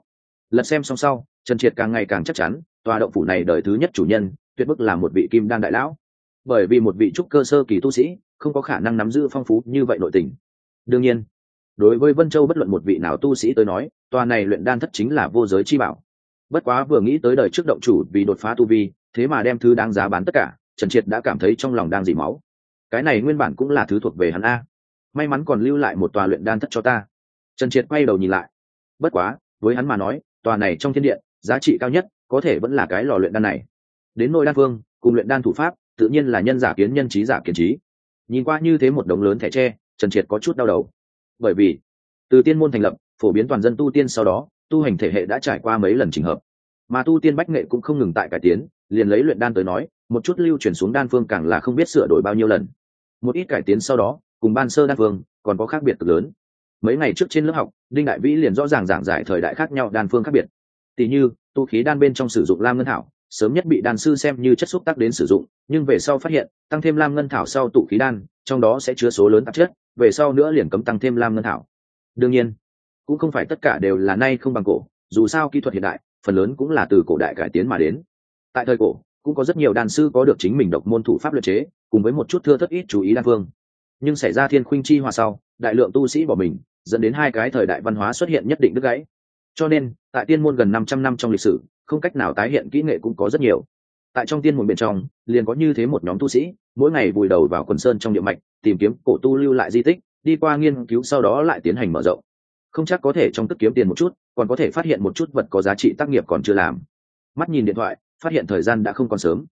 Lật xem xong sau, trần triệt càng ngày càng chắc chắn, tòa động phủ này đời thứ nhất chủ nhân, tuyệt bức là một vị kim đan đại lão. Bởi vì một vị trúc cơ sơ kỳ tu sĩ không có khả năng nắm giữ phong phú như vậy nội tình. Đương nhiên, đối với vân châu bất luận một vị nào tu sĩ tới nói, tòa này luyện đan thất chính là vô giới chi bảo. Bất quá vừa nghĩ tới đời trước động chủ vì đột phá tu vi, thế mà đem thứ đáng giá bán tất cả, trần triệt đã cảm thấy trong lòng đang dỉ máu. Cái này nguyên bản cũng là thứ thuộc về hắn a. May mắn còn lưu lại một tòa luyện đan thất cho ta. Trần triệt quay đầu nhìn lại. Bất quá, với hắn mà nói, tòa này trong thiên điện giá trị cao nhất, có thể vẫn là cái lò luyện đan này. Đến nôi đan phương, cùng luyện đan thủ pháp, tự nhiên là nhân giả kiến nhân trí giả kiến trí nhìn qua như thế một đống lớn thẻ tre, trần triệt có chút đau đầu. Bởi vì, từ tiên môn thành lập, phổ biến toàn dân tu tiên sau đó, tu hành thể hệ đã trải qua mấy lần trình hợp. Mà tu tiên bách nghệ cũng không ngừng tại cải tiến, liền lấy luyện đan tới nói, một chút lưu chuyển xuống đan phương càng là không biết sửa đổi bao nhiêu lần. Một ít cải tiến sau đó, cùng ban sơ đan phương, còn có khác biệt cực lớn. Mấy ngày trước trên lớp học, đinh đại vĩ liền rõ ràng giảng giải thời đại khác nhau đan phương khác biệt. Tỷ như, tu khí đan bên trong sử dụng lam ngân thảo sớm nhất bị đan sư xem như chất xúc tác đến sử dụng, nhưng về sau phát hiện, tăng thêm lam ngân thảo sau tụ khí đan, trong đó sẽ chứa số lớn tạp chất, về sau nữa liền cấm tăng thêm lam ngân thảo. Đương nhiên, cũng không phải tất cả đều là nay không bằng cổ, dù sao kỹ thuật hiện đại, phần lớn cũng là từ cổ đại cải tiến mà đến. Tại thời cổ, cũng có rất nhiều đan sư có được chính mình độc môn thủ pháp luyện chế, cùng với một chút thưa thất ít chú ý đan phương. Nhưng xảy ra thiên khuynh chi hòa sau, đại lượng tu sĩ bỏ mình, dẫn đến hai cái thời đại văn hóa xuất hiện nhất định đứt gãy. Cho nên, tại tiên môn gần năm trăm năm trong lịch sử không cách nào tái hiện kỹ nghệ cũng có rất nhiều. Tại trong tiên môn bên trong, liền có như thế một nhóm tu sĩ, mỗi ngày vùi đầu vào quần sơn trong địa mạch, tìm kiếm cổ tu lưu lại di tích, đi qua nghiên cứu sau đó lại tiến hành mở rộng. Không chắc có thể trong tức kiếm tiền một chút, còn có thể phát hiện một chút vật có giá trị tác nghiệp còn chưa làm. Mắt nhìn điện thoại, phát hiện thời gian đã không còn sớm.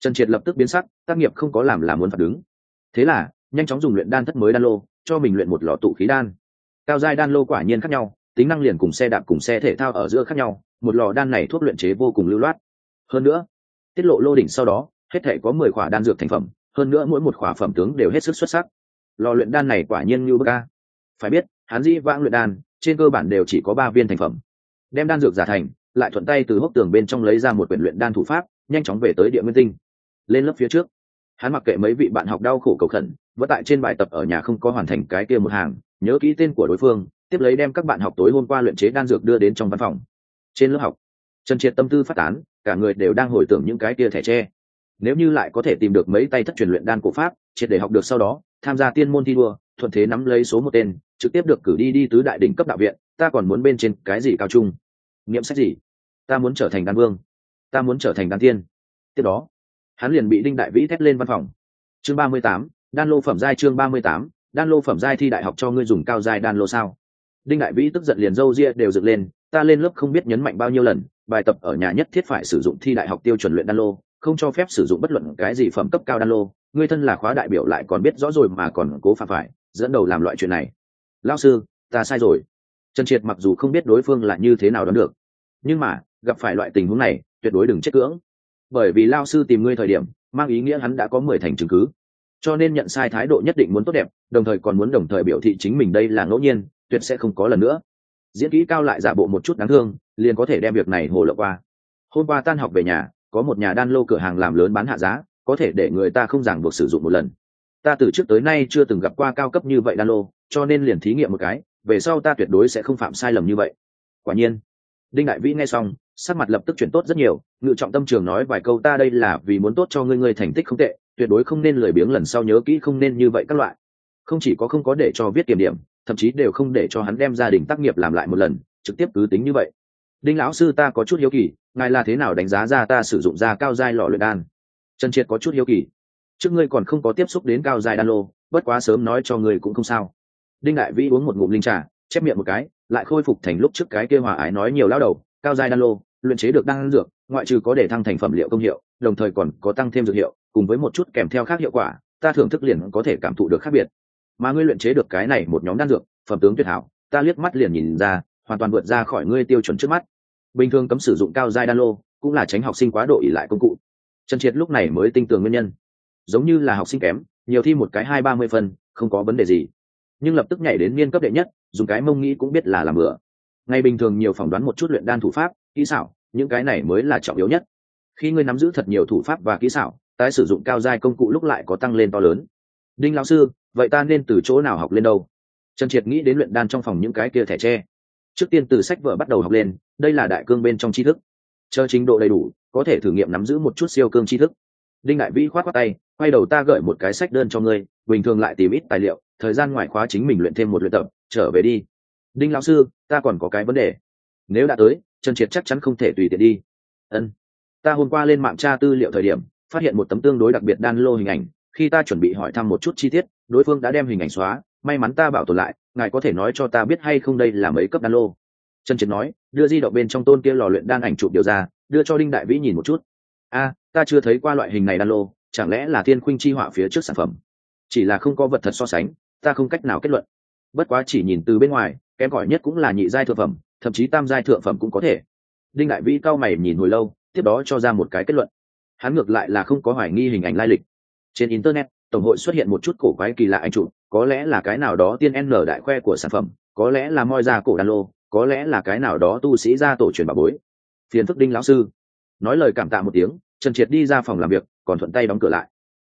Trần triệt lập tức biến sắc, tác nghiệp không có làm là muốn phạt đứng. Thế là, nhanh chóng dùng luyện đan thất mới đan lô, cho mình luyện một lò tụ khí đan. Cao giai đan lô quả nhiên khác nhau tính năng liền cùng xe đạp cùng xe thể thao ở giữa khác nhau, một lò đan này thuốc luyện chế vô cùng lưu loát. Hơn nữa, tiết lộ lô đỉnh sau đó, hết thể có mười khỏa đan dược thành phẩm, hơn nữa mỗi một khỏa phẩm tướng đều hết sức xuất sắc. Lò luyện đan này quả nhiên như bơ ca phải biết, hắn dĩ vãng luyện đan, trên cơ bản đều chỉ có ba viên thành phẩm. Đem đan dược giả thành, lại thuận tay từ hốc tường bên trong lấy ra một quyển luyện đan thủ pháp, nhanh chóng về tới địa nguyên tinh. Lên lớp phía trước, hắn mặc kệ mấy vị bạn học đau khổ cầu khẩn, vẫn tại trên bài tập ở nhà không có hoàn thành cái kia một hàng, nhớ kỹ tên của đối phương tiếp lấy đem các bạn học tối hôm qua luyện chế đan dược đưa đến trong văn phòng. Trên lớp học, trần triệt tâm tư phát tán, cả người đều đang hồi tưởng những cái kia thẻ tre. Nếu như lại có thể tìm được mấy tay thất truyền luyện đan cổ pháp, triệt để học được sau đó, tham gia tiên môn thi đua, thuận thế nắm lấy số một tên, trực tiếp được cử đi đi tứ đại đỉnh cấp đạo viện, ta còn muốn bên trên cái gì cao trung? Nghiệm sách gì? Ta muốn trở thành đan vương. Ta muốn trở thành đan tiên. Tiếp đó, hắn liền bị đinh đại vĩ thét lên văn phòng. Chương ba mươi tám, đan lô phẩm giai chương ba mươi tám, đan lô phẩm giai thi đại học cho ngươi dùng cao giai đan lô sao? Đinh đại vĩ tức giận liền râu ria đều dựng lên, ta lên lớp không biết nhấn mạnh bao nhiêu lần, bài tập ở nhà nhất thiết phải sử dụng thi đại học tiêu chuẩn luyện đan lô, không cho phép sử dụng bất luận cái gì phẩm cấp cao đan lô, ngươi thân là khóa đại biểu lại còn biết rõ rồi mà còn cố phạm phải, dẫn đầu làm loại chuyện này. Lao sư, ta sai rồi. Trần triệt mặc dù không biết đối phương là như thế nào đoán được, nhưng mà, gặp phải loại tình huống này, tuyệt đối đừng chết cưỡng. Bởi vì lao sư tìm ngươi thời điểm, mang ý nghĩa hắn đã có mười thành chứng cứ. Cho nên nhận sai thái độ nhất định muốn tốt đẹp, đồng thời còn muốn đồng thời biểu thị chính mình đây là ngẫu nhiên tuyệt sẽ không có lần nữa. Diễn kỹ cao lại giả bộ một chút đáng thương, liền có thể đem việc này hồ lộ qua. Hôm qua tan học về nhà, có một nhà đan lô cửa hàng làm lớn bán hạ giá, có thể để người ta không ràng buộc sử dụng một lần. Ta từ trước tới nay chưa từng gặp qua cao cấp như vậy đan lô, cho nên liền thí nghiệm một cái, về sau ta tuyệt đối sẽ không phạm sai lầm như vậy. Quả nhiên, đinh đại vĩ nghe xong, sắc mặt lập tức chuyển tốt rất nhiều, ngự trọng tâm trường nói vài câu ta đây là vì muốn tốt cho ngươi ngươi thành tích không tệ, tuyệt đối không nên lười biếng lần sau nhớ kỹ không nên như vậy các loại. Không chỉ có không có để cho viết kiểm điểm thậm chí đều không để cho hắn đem gia đình tác nghiệp làm lại một lần, trực tiếp cứ tính như vậy. Đinh lão sư ta có chút hiếu kỳ, ngài là thế nào đánh giá ra ta sử dụng da cao dai lọ luyện đan? Trần triệt có chút hiếu kỳ. Trước ngươi còn không có tiếp xúc đến cao dài đan lô, bất quá sớm nói cho ngươi cũng không sao. Đinh đại vĩ uống một ngụm linh trà, chép miệng một cái, lại khôi phục thành lúc trước cái kia hòa ái nói nhiều lao đầu, cao dài đan lô, luyện chế được đan dược, ngoại trừ có để thăng thành phẩm liệu công hiệu, đồng thời còn có tăng thêm dược hiệu, cùng với một chút kèm theo khác hiệu quả, ta thưởng thức liền có thể cảm thụ được khác biệt mà ngươi luyện chế được cái này một nhóm đan dược, phẩm tướng tuyệt hảo, ta liếc mắt liền nhìn ra, hoàn toàn vượt ra khỏi ngươi tiêu chuẩn trước mắt. Bình thường cấm sử dụng cao giai đan lô, cũng là tránh học sinh quá độ ỉ lại công cụ. Trần triệt lúc này mới tinh tường nguyên nhân. Giống như là học sinh kém, nhiều thi một cái hai ba mươi phân, không có vấn đề gì. Nhưng lập tức nhảy đến niên cấp đệ nhất, dùng cái mông nghĩ cũng biết là làm bừa. Ngày bình thường nhiều phỏng đoán một chút luyện đan thủ pháp, kỹ xảo, những cái này mới là trọng yếu nhất. Khi ngươi nắm giữ thật nhiều thủ pháp và kỹ xảo, tái sử dụng cao giai công cụ lúc lại có tăng lên to lớn. Đinh lão sư vậy ta nên từ chỗ nào học lên đâu? Trần triệt nghĩ đến luyện đan trong phòng những cái kia thẻ tre. Trước tiên từ sách vở bắt đầu học lên, đây là đại cương bên trong tri thức. Chờ trình độ đầy đủ, có thể thử nghiệm nắm giữ một chút siêu cương tri thức. Đinh đại vĩ khoát khoát tay, quay đầu ta gửi một cái sách đơn cho ngươi, bình thường lại tìm ít tài liệu, thời gian ngoại khóa chính mình luyện thêm một luyện tập, trở về đi. Đinh lão sư, ta còn có cái vấn đề. Nếu đã tới, trần triệt chắc chắn không thể tùy tiện đi. Ân. Ta hôm qua lên mạng tra tư liệu thời điểm, phát hiện một tấm tương đối đặc biệt đan lô hình ảnh, khi ta chuẩn bị hỏi thăm một chút chi tiết đối phương đã đem hình ảnh xóa, may mắn ta bảo tồn lại, ngài có thể nói cho ta biết hay không đây là mấy cấp đan lô. Trần triệt nói, đưa di động bên trong tôn kia lò luyện đan ảnh chụp điều ra, đưa cho đinh đại vĩ nhìn một chút. A, ta chưa thấy qua loại hình này đan lô, chẳng lẽ là thiên khuynh chi họa phía trước sản phẩm? Chỉ là không có vật thật so sánh, ta không cách nào kết luận. Bất quá chỉ nhìn từ bên ngoài, kém cỏi nhất cũng là nhị giai thượng phẩm, thậm chí tam giai thượng phẩm cũng có thể. Đinh đại vĩ cao mày nhìn hồi lâu, tiếp đó cho ra một cái kết luận. Hắn ngược lại là không có hoài nghi hình ảnh lai lịch. Trên internet tổng hội xuất hiện một chút cổ quái kỳ lạ ảnh chụp, có lẽ là cái nào đó tiên n đại khoe của sản phẩm, có lẽ là moi ra cổ đan lô, có lẽ là cái nào đó tu sĩ ra tổ truyền bà bối. Phiền phức đinh lão sư. Nói lời cảm tạ một tiếng, trần triệt đi ra phòng làm việc, còn thuận tay đóng cửa lại.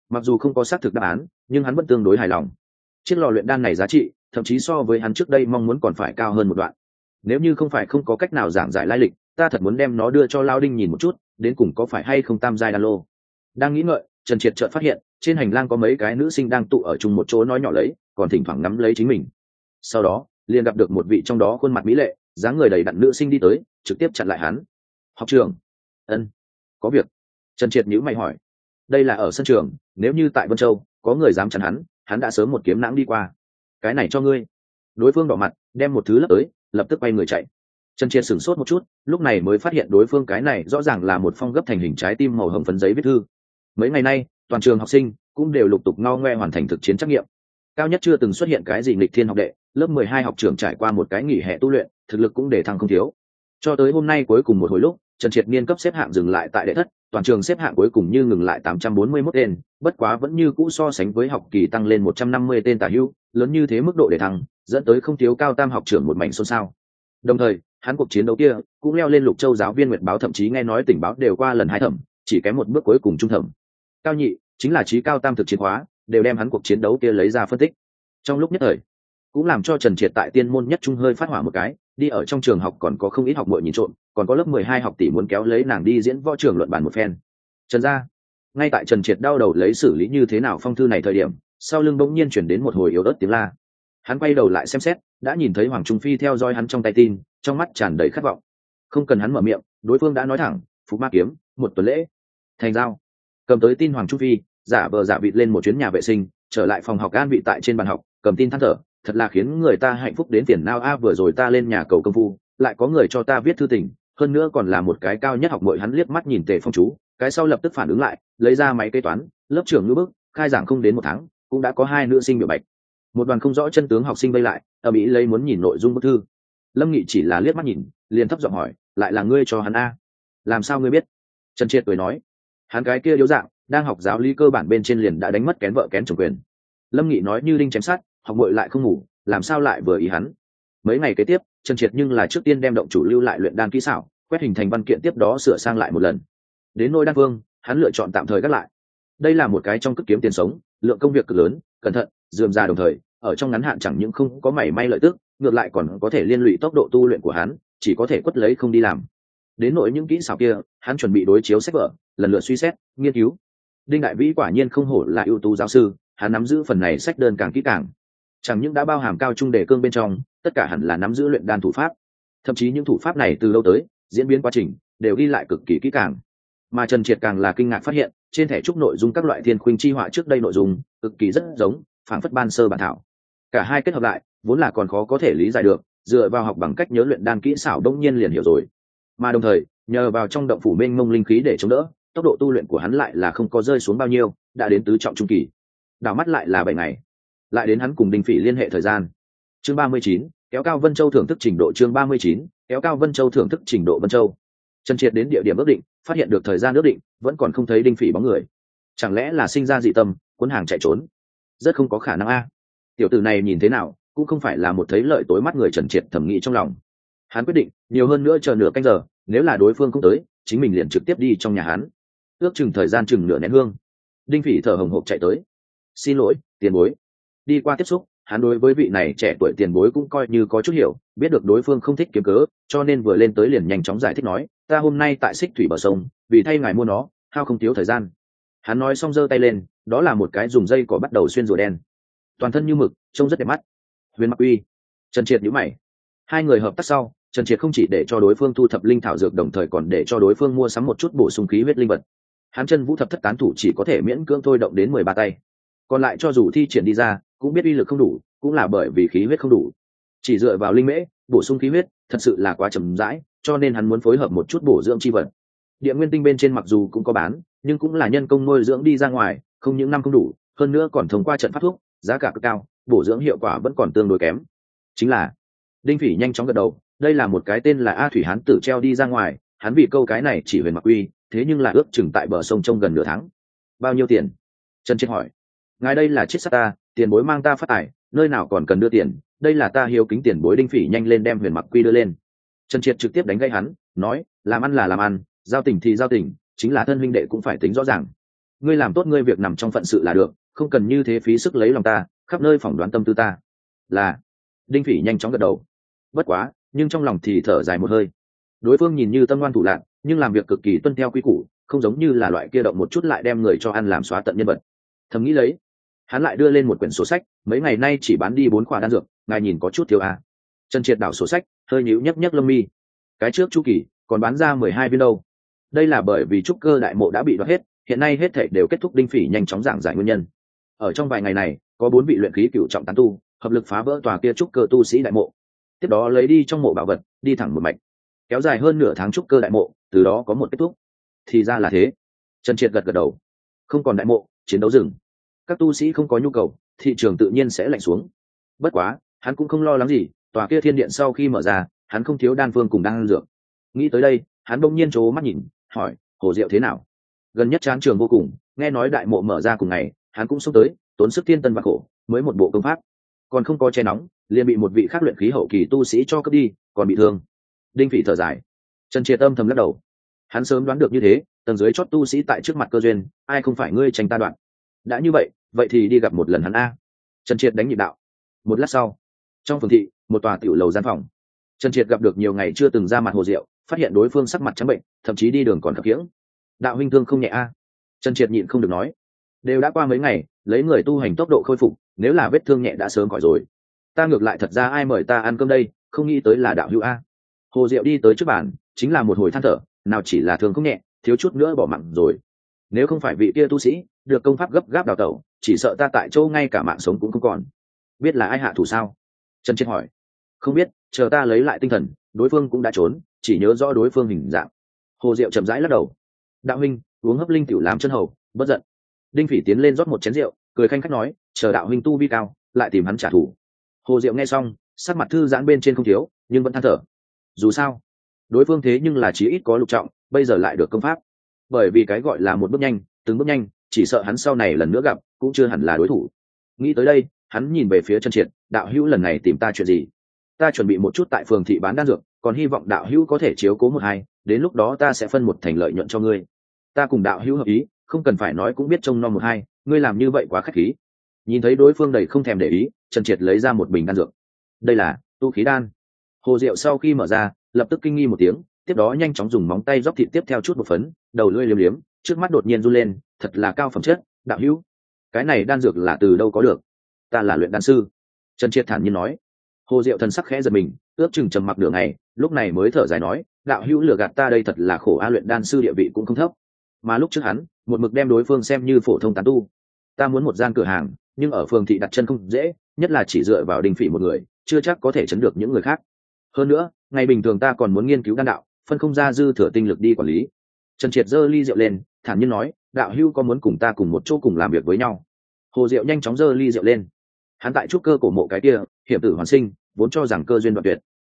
Mặc dù không có xác thực đáp án, nhưng hắn vẫn tương đối hài lòng. Chiếc lò luyện đan này giá trị, thậm chí so với hắn trước đây mong muốn còn phải cao hơn một đoạn. Nếu như không phải không có cách nào giảng giải lai lịch, ta thật muốn đem nó đưa cho lao đinh nhìn một chút, đến cùng có phải hay không tam giai đan lô. Đang nghĩ ngợi, trần triệt chợt phát hiện trên hành lang có mấy cái nữ sinh đang tụ ở chung một chỗ nói nhỏ lấy, còn thỉnh thoảng nắm lấy chính mình. Sau đó, liền gặp được một vị trong đó khuôn mặt mỹ lệ, dáng người đầy đặn nữ sinh đi tới, trực tiếp chặn lại hắn. Học trường. Ân, có việc. Trần triệt nhữ mày hỏi. Đây là ở sân trường, nếu như tại vân châu, có người dám chặn hắn hắn đã sớm một kiếm nãng đi qua. Cái này cho ngươi. Đối phương đỏ mặt, đem một thứ lấp tới, lập tức quay người chạy. Trần triệt sửng sốt một chút, lúc này mới phát hiện đối phương cái này rõ ràng là một phong gấp thành hình trái tim màu hồng phấn giấy viết thư. Mấy ngày nay toàn trường học sinh cũng đều lục tục ngao ngoe hoàn thành thực chiến trắc nghiệm. Cao nhất chưa từng xuất hiện cái gì nghịch thiên học đệ, lớp mười hai học trường trải qua một cái nghỉ hè tu luyện, thực lực cũng để thăng không thiếu. Cho tới hôm nay cuối cùng một hồi lúc, trần triệt niên cấp xếp hạng dừng lại tại đệ thất, toàn trường xếp hạng cuối cùng như ngừng lại tám trăm bốn mươi 841 tên, bất quá vẫn như cũ so sánh với học kỳ tăng lên một trăm năm mươi tên tả hưu lớn như thế mức độ để thăng, dẫn tới không thiếu cao tam học trưởng một mảnh xôn xao. Đồng thời, hắn cuộc chiến đấu kia cũng leo lên lục châu giáo viên nguyệt báo thậm chí nghe nói tình báo đều qua lần hai thẩm, chỉ kém một bước cuối cùng trung thẩm cao nhị, chính là trí cao tam thực chiến hóa, đều đem hắn cuộc chiến đấu kia lấy ra phân tích. Trong lúc nhất thời, cũng làm cho trần triệt tại tiên môn nhất trung hơi phát hỏa một cái, đi ở trong trường học còn có không ít học bội nhìn trộm, còn có lớp mười hai học tỷ muốn kéo lấy nàng đi diễn võ trường luận bàn một phen. Trần gia, ngay tại trần triệt đau đầu lấy xử lý như thế nào phong thư này thời điểm, sau lưng bỗng nhiên chuyển đến một hồi yếu ớt tiếng la. Hắn quay đầu lại xem xét, đã nhìn thấy hoàng trung phi theo dõi hắn trong tay tin, trong mắt tràn đầy khát vọng. Không cần hắn mở miệng, đối phương đã nói thẳng, phục ma kiếm, một tuần lễ. Thành giao cầm tới tin hoàng chu phi giả vờ giả vịt lên một chuyến nhà vệ sinh trở lại phòng học an vị tại trên bàn học cầm tin than thở thật là khiến người ta hạnh phúc đến tiền nao a vừa rồi ta lên nhà cầu công phu lại có người cho ta viết thư tình hơn nữa còn là một cái cao nhất học mội hắn liếc mắt nhìn tề phong chú cái sau lập tức phản ứng lại lấy ra máy kế toán lớp trưởng ngữ bức khai giảng không đến một tháng cũng đã có hai nữ sinh biểu bạch một đoàn không rõ chân tướng học sinh vây lại ở mỹ lấy muốn nhìn nội dung bức thư lâm nghị chỉ là liếc mắt nhìn liền thấp giọng hỏi lại là ngươi cho hắn a làm sao ngươi biết trần triệt cười nói hắn cái kia yếu dạng, đang học giáo lý cơ bản bên trên liền đã đánh mất kén vợ kén chồng quyền. Lâm nghị nói như đinh chém sát học bội lại không ngủ, làm sao lại vừa ý hắn? Mấy ngày kế tiếp, trần triệt nhưng là trước tiên đem động chủ lưu lại luyện đan kỹ xảo, quét hình thành văn kiện tiếp đó sửa sang lại một lần. Đến nôi đan vương, hắn lựa chọn tạm thời gác lại. Đây là một cái trong cất kiếm tiền sống, lượng công việc cực lớn, cẩn thận, dườm ra đồng thời, ở trong ngắn hạn chẳng những không có mảy may lợi tức, ngược lại còn có thể liên lụy tốc độ tu luyện của hắn, chỉ có thể quất lấy không đi làm. Đến nỗi những kỹ xảo kia, hắn chuẩn bị đối chiếu sách vở lần lượt suy xét, nghiên cứu. Đinh đại vĩ quả nhiên không hổ là ưu tú giáo sư, hắn nắm giữ phần này sách đơn càng kỹ càng. Chẳng những đã bao hàm cao trung đề cương bên trong, tất cả hẳn là nắm giữ luyện đan thủ pháp. Thậm chí những thủ pháp này từ lâu tới, diễn biến quá trình đều ghi lại cực kỳ kỹ càng. Mà trần triệt càng là kinh ngạc phát hiện, trên thẻ trúc nội dung các loại thiên khuynh chi họa trước đây nội dung, cực kỳ rất giống phản phất ban sơ bản thảo. Cả hai kết hợp lại, vốn là còn khó có thể lý giải được, dựa vào học bằng cách nhớ luyện đan kỹ xảo đông nhiên liền hiểu rồi. Mà đồng thời, nhờ vào trong động phủ mênh mông linh khí để chống đỡ tốc độ tu luyện của hắn lại là không có rơi xuống bao nhiêu, đã đến tứ trọng trung kỳ. Đảo mắt lại là bảy ngày. Lại đến hắn cùng đinh phỉ liên hệ thời gian. Chương ba mươi chín, kéo cao vân châu thưởng thức trình độ chương ba mươi chín, kéo cao vân châu thưởng thức trình độ vân châu. Trần triệt đến địa điểm ước định, phát hiện được thời gian ước định, vẫn còn không thấy đinh phỉ bóng người. Chẳng lẽ là sinh ra dị tâm, cuốn hàng chạy trốn? Rất không có khả năng a. Tiểu tử này nhìn thế nào, cũng không phải là một thấy lợi tối mắt người trần triệt thẩm nghĩ trong lòng. Hắn quyết định, nhiều hơn nữa chờ nửa canh giờ, nếu là đối phương không tới, chính mình liền trực tiếp đi trong nhà hắn ước chừng thời gian chừng nửa nén hương. Đinh phỉ thở hồng hộc chạy tới. Xin lỗi, tiền bối. Đi qua tiếp xúc, hắn đối với vị này trẻ tuổi tiền bối cũng coi như có chút hiểu, biết được đối phương không thích kiếm cớ, cho nên vừa lên tới liền nhanh chóng giải thích nói, ta hôm nay tại xích thủy bờ sông, vì thay ngài mua nó, hao không thiếu thời gian. Hắn nói xong giơ tay lên, đó là một cái dùng dây cỏ bắt đầu xuyên rùa đen. Toàn thân như mực, trông rất đẹp mắt. Huyền mặc uy. Trần triệt nhữ mày. Hai người hợp tác sau, trần triệt không chỉ để cho đối phương thu thập linh thảo dược, đồng thời còn để cho đối phương mua sắm một chút bổ sung khí huyết linh vật hắn chân vũ thập thất tán thủ chỉ có thể miễn cưỡng thôi động đến mười ba tay. Còn lại cho dù thi triển đi ra, cũng biết uy lực không đủ, cũng là bởi vì khí huyết không đủ. Chỉ dựa vào linh mễ, bổ sung khí huyết, thật sự là quá chậm rãi, cho nên hắn muốn phối hợp một chút bổ dưỡng chi vật. Địa nguyên tinh bên trên mặc dù cũng có bán, nhưng cũng là nhân công nuôi dưỡng đi ra ngoài, không những năm không đủ, hơn nữa còn thông qua trận pháp thuốc, giá cả cực cao, bổ dưỡng hiệu quả vẫn còn tương đối kém. Chính là, đinh phỉ nhanh chóng gật đầu, đây là một cái tên là a thủy hán tử treo đi ra ngoài, hắn vì câu cái này chỉ huyền mặc uy thế nhưng là ước chừng tại bờ sông trông gần nửa tháng. Bao nhiêu tiền? Trần triệt hỏi. Ngài đây là chết sát ta, tiền bối mang ta phát tài nơi nào còn cần đưa tiền, đây là ta hiếu kính tiền bối đinh phỉ nhanh lên đem huyền mặc quy đưa lên. Trần triệt trực tiếp đánh gây hắn, nói, làm ăn là làm ăn, giao tình thì giao tình, chính là thân huynh đệ cũng phải tính rõ ràng. Ngươi làm tốt ngươi việc nằm trong phận sự là được, không cần như thế phí sức lấy lòng ta, khắp nơi phỏng đoán tâm tư ta. Là. Đinh phỉ nhanh chóng gật đầu. Bất quá, nhưng trong lòng thì thở dài một hơi. Đối phương nhìn như tâm ngoan thủ lạc nhưng làm việc cực kỳ tuân theo quy củ, không giống như là loại kia động một chút lại đem người cho ăn làm xóa tận nhân vật. Thầm nghĩ lấy, hắn lại đưa lên một quyển sổ sách, mấy ngày nay chỉ bán đi bốn khoản đan dược, ngài nhìn có chút thiếu à. trần triệt đảo sổ sách, hơi nhíu nhấc nhấc lông mi. Cái trước chu kỳ, còn bán ra mười hai viên đâu. Đây là bởi vì trúc cơ đại mộ đã bị đoạt hết, hiện nay hết thể đều kết thúc đinh phỉ nhanh chóng giảng giải nguyên nhân. Ở trong vài ngày này, có bốn vị luyện khí cựu trọng tán tu, hợp lực phá vỡ tòa kia trúc cơ tu sĩ đại mộ. Tiếp đó lấy đi trong mộ bảo vật, đi thẳng một mạch kéo dài hơn nửa tháng trúc cơ đại mộ, từ đó có một kết thúc. Thì ra là thế. Trần triệt gật gật đầu. Không còn đại mộ, chiến đấu rừng các tu sĩ không có nhu cầu, thị trường tự nhiên sẽ lạnh xuống. Bất quá, hắn cũng không lo lắng gì, tòa kia thiên điện sau khi mở ra, hắn không thiếu đan phương cùng đan dược. Nghĩ tới đây, hắn bỗng nhiên trố mắt nhìn, hỏi, hồ diệu thế nào? Gần nhất chán trường vô cùng, nghe nói đại mộ mở ra cùng ngày, hắn cũng xông tới, tốn sức thiên tân và khổ, mới một bộ công pháp. Còn không có che nóng, liền bị một vị khác luyện khí hậu kỳ tu sĩ cho cướp đi, còn bị thương đinh phỉ thở dài. Trần triệt âm thầm lắc đầu. Hắn sớm đoán được như thế, tầng dưới chót tu sĩ tại trước mặt cơ duyên, ai không phải ngươi tranh ta đoạn? Đã như vậy vậy thì đi gặp một lần hắn a. Trần triệt đánh nhịp đạo. Một lát sau, trong phường thị, một tòa tiểu lầu gian phòng. Trần triệt gặp được nhiều ngày chưa từng ra mặt hồ diệu, phát hiện đối phương sắc mặt trắng bệnh, thậm chí đi đường còn khập khiễng. Đạo huynh thương không nhẹ a. Trần triệt nhịn không được nói. Đều đã qua mấy ngày, lấy người tu hành tốc độ khôi phục, nếu là vết thương nhẹ đã sớm khỏi rồi. Ta ngược lại thật ra ai mời ta ăn cơm đây, không nghĩ tới là đạo hữu a hồ diệu đi tới trước bàn, chính là một hồi than thở, nào chỉ là thương không nhẹ, thiếu chút nữa bỏ mạng rồi. Nếu không phải vị kia tu sĩ, được công pháp gấp gáp đào tẩu, chỉ sợ ta tại châu ngay cả mạng sống cũng không còn. Biết là ai hạ thủ sao? Trần triệt hỏi. Không biết, chờ ta lấy lại tinh thần, đối phương cũng đã trốn, chỉ nhớ rõ đối phương hình dạng. Hồ diệu chậm rãi lắc đầu. Đạo huynh, uống hấp linh tiểu làm chân hầu, bất giận. Đinh phỉ tiến lên rót một chén rượu, cười khanh khách nói, chờ đạo huynh tu vi cao, lại tìm hắn trả thù. Hồ diệu nghe xong, sắc mặt thư giãn bên trên không thiếu, nhưng vẫn than thở dù sao, đối phương thế nhưng là chí ít có lục trọng, bây giờ lại được công pháp. Bởi vì cái gọi là một bước nhanh, từng bước nhanh, chỉ sợ hắn sau này lần nữa gặp, cũng chưa hẳn là đối thủ. Nghĩ tới đây, hắn nhìn về phía chân triệt, đạo hữu lần này tìm ta chuyện gì? Ta chuẩn bị một chút tại phường thị bán đan dược, còn hy vọng đạo hữu có thể chiếu cố một hai, đến lúc đó ta sẽ phân một thành lợi nhuận cho ngươi. Ta cùng đạo hữu hợp ý, không cần phải nói cũng biết trông no một hai, ngươi làm như vậy quá k h á c h khí. Nhìn thấy đối phương đầy không thèm để ý, trần triệt lấy ra một bình đan dược. Đây là tu khí đan hồ diệu sau khi mở ra, lập tức kinh nghi một tiếng, tiếp đó nhanh chóng dùng móng tay róc thịt tiếp theo chút một phấn, đầu lưỡi liếm liếm, trước mắt đột nhiên run lên, thật là cao phẩm chất, đạo hữu. Cái này đan dược là từ đâu có được? Ta là luyện đan sư. Trần triệt thản nhiên nói. Hồ diệu thần sắc khẽ giật mình, ước chừng trầm mặc nửa ngày, lúc này mới thở dài nói, đạo hữu lừa gạt ta đây thật là khổ a, luyện đan sư địa vị cũng không thấp. Mà lúc trước hắn, một mực đem đối phương xem như phổ thông tán tu. Ta muốn một gian cửa hàng, nhưng ở phường thị đặt chân không dễ, nhất là chỉ dựa vào đình phỉ một người, chưa chắc có thể chấn được những người khác hơn nữa, ngày bình thường ta còn muốn nghiên cứu đan đạo, phân không ra dư thừa tinh lực đi quản lý. Trần triệt giơ ly rượu lên, thản nhiên nói, đạo hưu có muốn cùng ta cùng một chỗ cùng làm việc với nhau? Hồ diệu nhanh chóng giơ ly rượu lên. Hắn tại trúc cơ cổ mộ cái kia, hiểm tử hoàn sinh, vốn cho rằng cơ duyên đoạn tuyệt.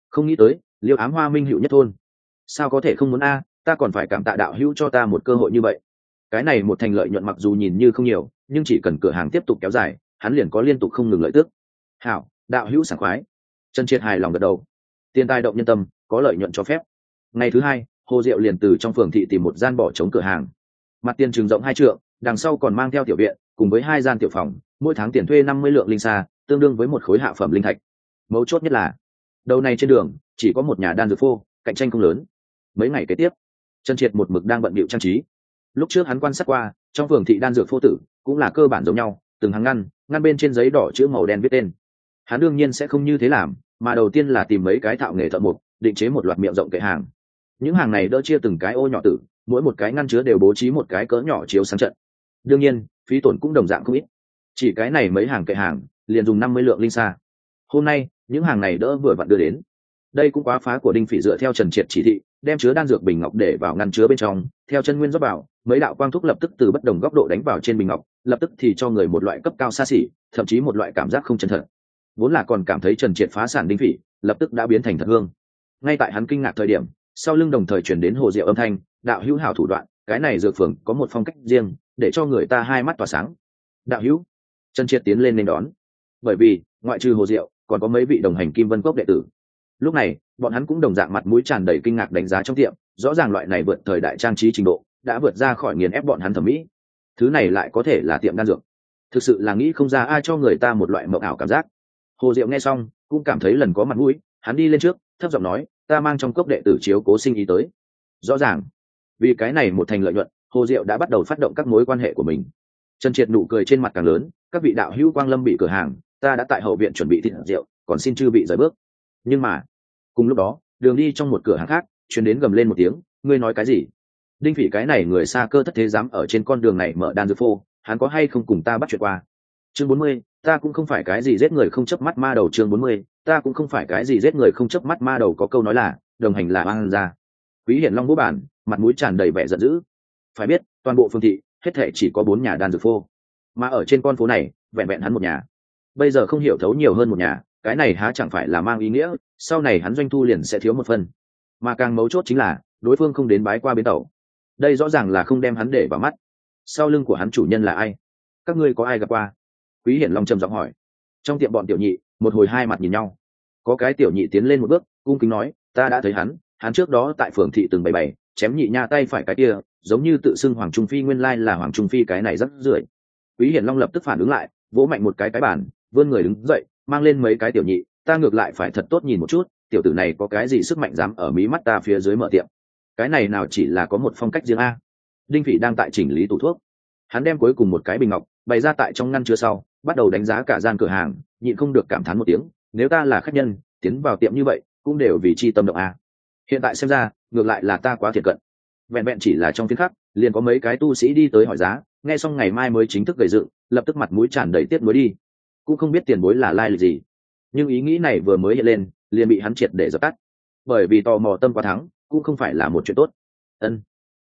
Không nghĩ tới, liêu ám hoa minh hữu nhất thôn. Sao có thể không muốn a, ta còn phải cảm tạ đạo hữu cho ta một cơ hội như vậy. Cái này một thành lợi nhuận mặc dù nhìn như không nhiều, nhưng chỉ cần cửa hàng tiếp tục kéo dài, hắn liền có liên tục không ngừng lợi tức. Hảo, đạo hữu sảng khoái. Trần triệt hài lòng gật đầu tiền tài động nhân tâm, có lợi nhuận cho phép. Ngày thứ hai, hồ diệu liền từ trong phường thị tìm một gian bỏ trống cửa hàng. Mặt tiền trường rộng hai trượng, đằng sau còn mang theo tiểu viện, cùng với hai gian tiểu phòng, mỗi tháng tiền thuê năm mươi lượng linh xa tương đương với một khối hạ phẩm linh thạch. Mấu chốt nhất là, đầu này trên đường, chỉ có một nhà đan dược phô, cạnh tranh không lớn. Mấy ngày kế tiếp, trần triệt một mực đang bận bịu trang trí. Lúc trước hắn quan sát qua, trong phường thị đan dược phô tử cũng là cơ bản giống nhau, từng hàng ngăn ngăn bên trên giấy đỏ chữ màu đen viết tên. Hắn đương nhiên sẽ không như thế làm mà đầu tiên là tìm mấy cái thạo nghề thợ mộc, định chế một loạt miệng rộng kệ hàng. Những hàng này đỡ chia từng cái ô nhỏ tử, mỗi một cái ngăn chứa đều bố trí một cái cỡ nhỏ chiếu sáng trận. Đương nhiên, phí tổn cũng đồng dạng không ít. Chỉ cái này mấy hàng kệ hàng, liền dùng năm mươi lượng linh xa hôm nay, những hàng này đỡ vừa vặn đưa đến. Đây cũng quá phá của đinh phỉ dựa theo trần triệt chỉ thị, đem chứa đan dược bình ngọc để vào ngăn chứa bên trong, theo chân nguyên dốc vào, mấy đạo quang thúc lập tức từ bất đồng góc độ đánh vào trên bình ngọc, lập tức thì cho người một loại cấp cao xa xỉ, thậm chí một loại cảm giác không chân thật vốn là còn cảm thấy trần triệt phá sản đinh phỉ, lập tức đã biến thành thật hương. Ngay tại hắn kinh ngạc thời điểm, sau lưng đồng thời chuyển đến hồ diệu âm thanh, đạo hữu hảo thủ đoạn, cái này dược phường có một phong cách riêng, để cho người ta hai mắt tỏa sáng. Đạo hữu? Trần triệt tiến lên nên đón. Bởi vì, ngoại trừ hồ diệu, còn có mấy vị đồng hành kim vân cốc đệ tử. Lúc này, bọn hắn cũng đồng dạng mặt mũi tràn đầy kinh ngạc đánh giá trong tiệm, rõ ràng loại này vượt thời đại trang trí trình độ, đã vượt ra khỏi nghiền ép bọn hắn thẩm mỹ. Thứ này lại có thể là tiệm đan dược. Thực sự là nghĩ không ra ai cho người ta một loại mộng ảo cảm giác hồ diệu nghe xong, cũng cảm thấy lần có mặt mũi, hắn đi lên trước, thấp giọng nói, ta mang trong cốc đệ tử chiếu cố sinh ý tới. Rõ ràng, vì cái này một thành lợi nhuận, hồ diệu đã bắt đầu phát động các mối quan hệ của mình. Trần triệt nụ cười trên mặt càng lớn, các vị đạo hữu quang lâm bị cửa hàng, ta đã tại hậu viện chuẩn bị thịt rượu, còn xin chư vị rời bước. Nhưng mà, cùng lúc đó, đường đi trong một cửa hàng khác chuyến đến gầm lên một tiếng, ngươi nói cái gì? Đinh phỉ cái này người xa cơ thất thế dám ở trên con đường này mở đan dược phô, hắn có hay không cùng ta bắt chuyện qua? Chương bốn mươi ta cũng không phải cái gì giết người không chớp mắt ma đầu chương bốn mươi, ta cũng không phải cái gì giết người không chớp mắt ma đầu có câu nói là, đồng hành là oan ra quý hiển long bố bản, mặt mũi tràn đầy vẻ giận dữ. Phải biết, toàn bộ phương thị, hết thảy chỉ có bốn nhà đan dược phô. Mà ở trên con phố này, vẹn vẹn hắn một nhà. Bây giờ không hiểu thấu nhiều hơn một nhà, cái này há chẳng phải là mang ý nghĩa, sau này hắn doanh thu liền sẽ thiếu một phần. Mà càng mấu chốt chính là, đối phương không đến bái qua bến tàu. Đây rõ ràng là không đem hắn để vào mắt. Sau lưng của hắn chủ nhân là ai? Các ngươi có ai gặp qua? Quý hiển long trầm giọng hỏi. Trong tiệm bọn tiểu nhị, một hồi hai mặt nhìn nhau. Có cái tiểu nhị tiến lên một bước, cung kính nói, ta đã thấy hắn hắn trước đó tại phường thị từng bày bày, chém nhị nha tay phải cái kia, giống như tự xưng hoàng trung phi nguyên lai là hoàng trung phi cái này rất rưởi quý hiển long lập tức phản ứng lại, vỗ mạnh một cái cái bàn, vươn người đứng dậy, mang lên mấy cái tiểu nhị, ta ngược lại phải thật tốt nhìn một chút, tiểu tử này có cái gì sức mạnh dám ở mí mắt ta phía dưới mở tiệm. Cái này nào chỉ là có một phong cách riêng a. Đinh phỉ đang tại chỉnh lý tủ thuốc. Hắn đem cuối cùng một cái bình ngọc bày ra tại trong ngăn chứa sau bắt đầu đánh giá cả gian cửa hàng, nhịn không được cảm thán một tiếng, nếu ta là khách nhân, tiến vào tiệm như vậy, cũng đều vì chi tâm động a. Hiện tại xem ra, ngược lại là ta quá thiệt cận. Vẹn vẹn chỉ là trong phiên khắc, liền có mấy cái tu sĩ đi tới hỏi giá, nghe xong ngày mai mới chính thức gầy dựng, lập tức mặt mũi tràn đầy tiết mới đi. Cũng không biết tiền bối là lai lịch gì, nhưng ý nghĩ này vừa mới hiện lên, liền bị hắn triệt để dập tắt. Bởi vì tò mò tâm quá thắng, cũng không phải là một chuyện tốt. Ân.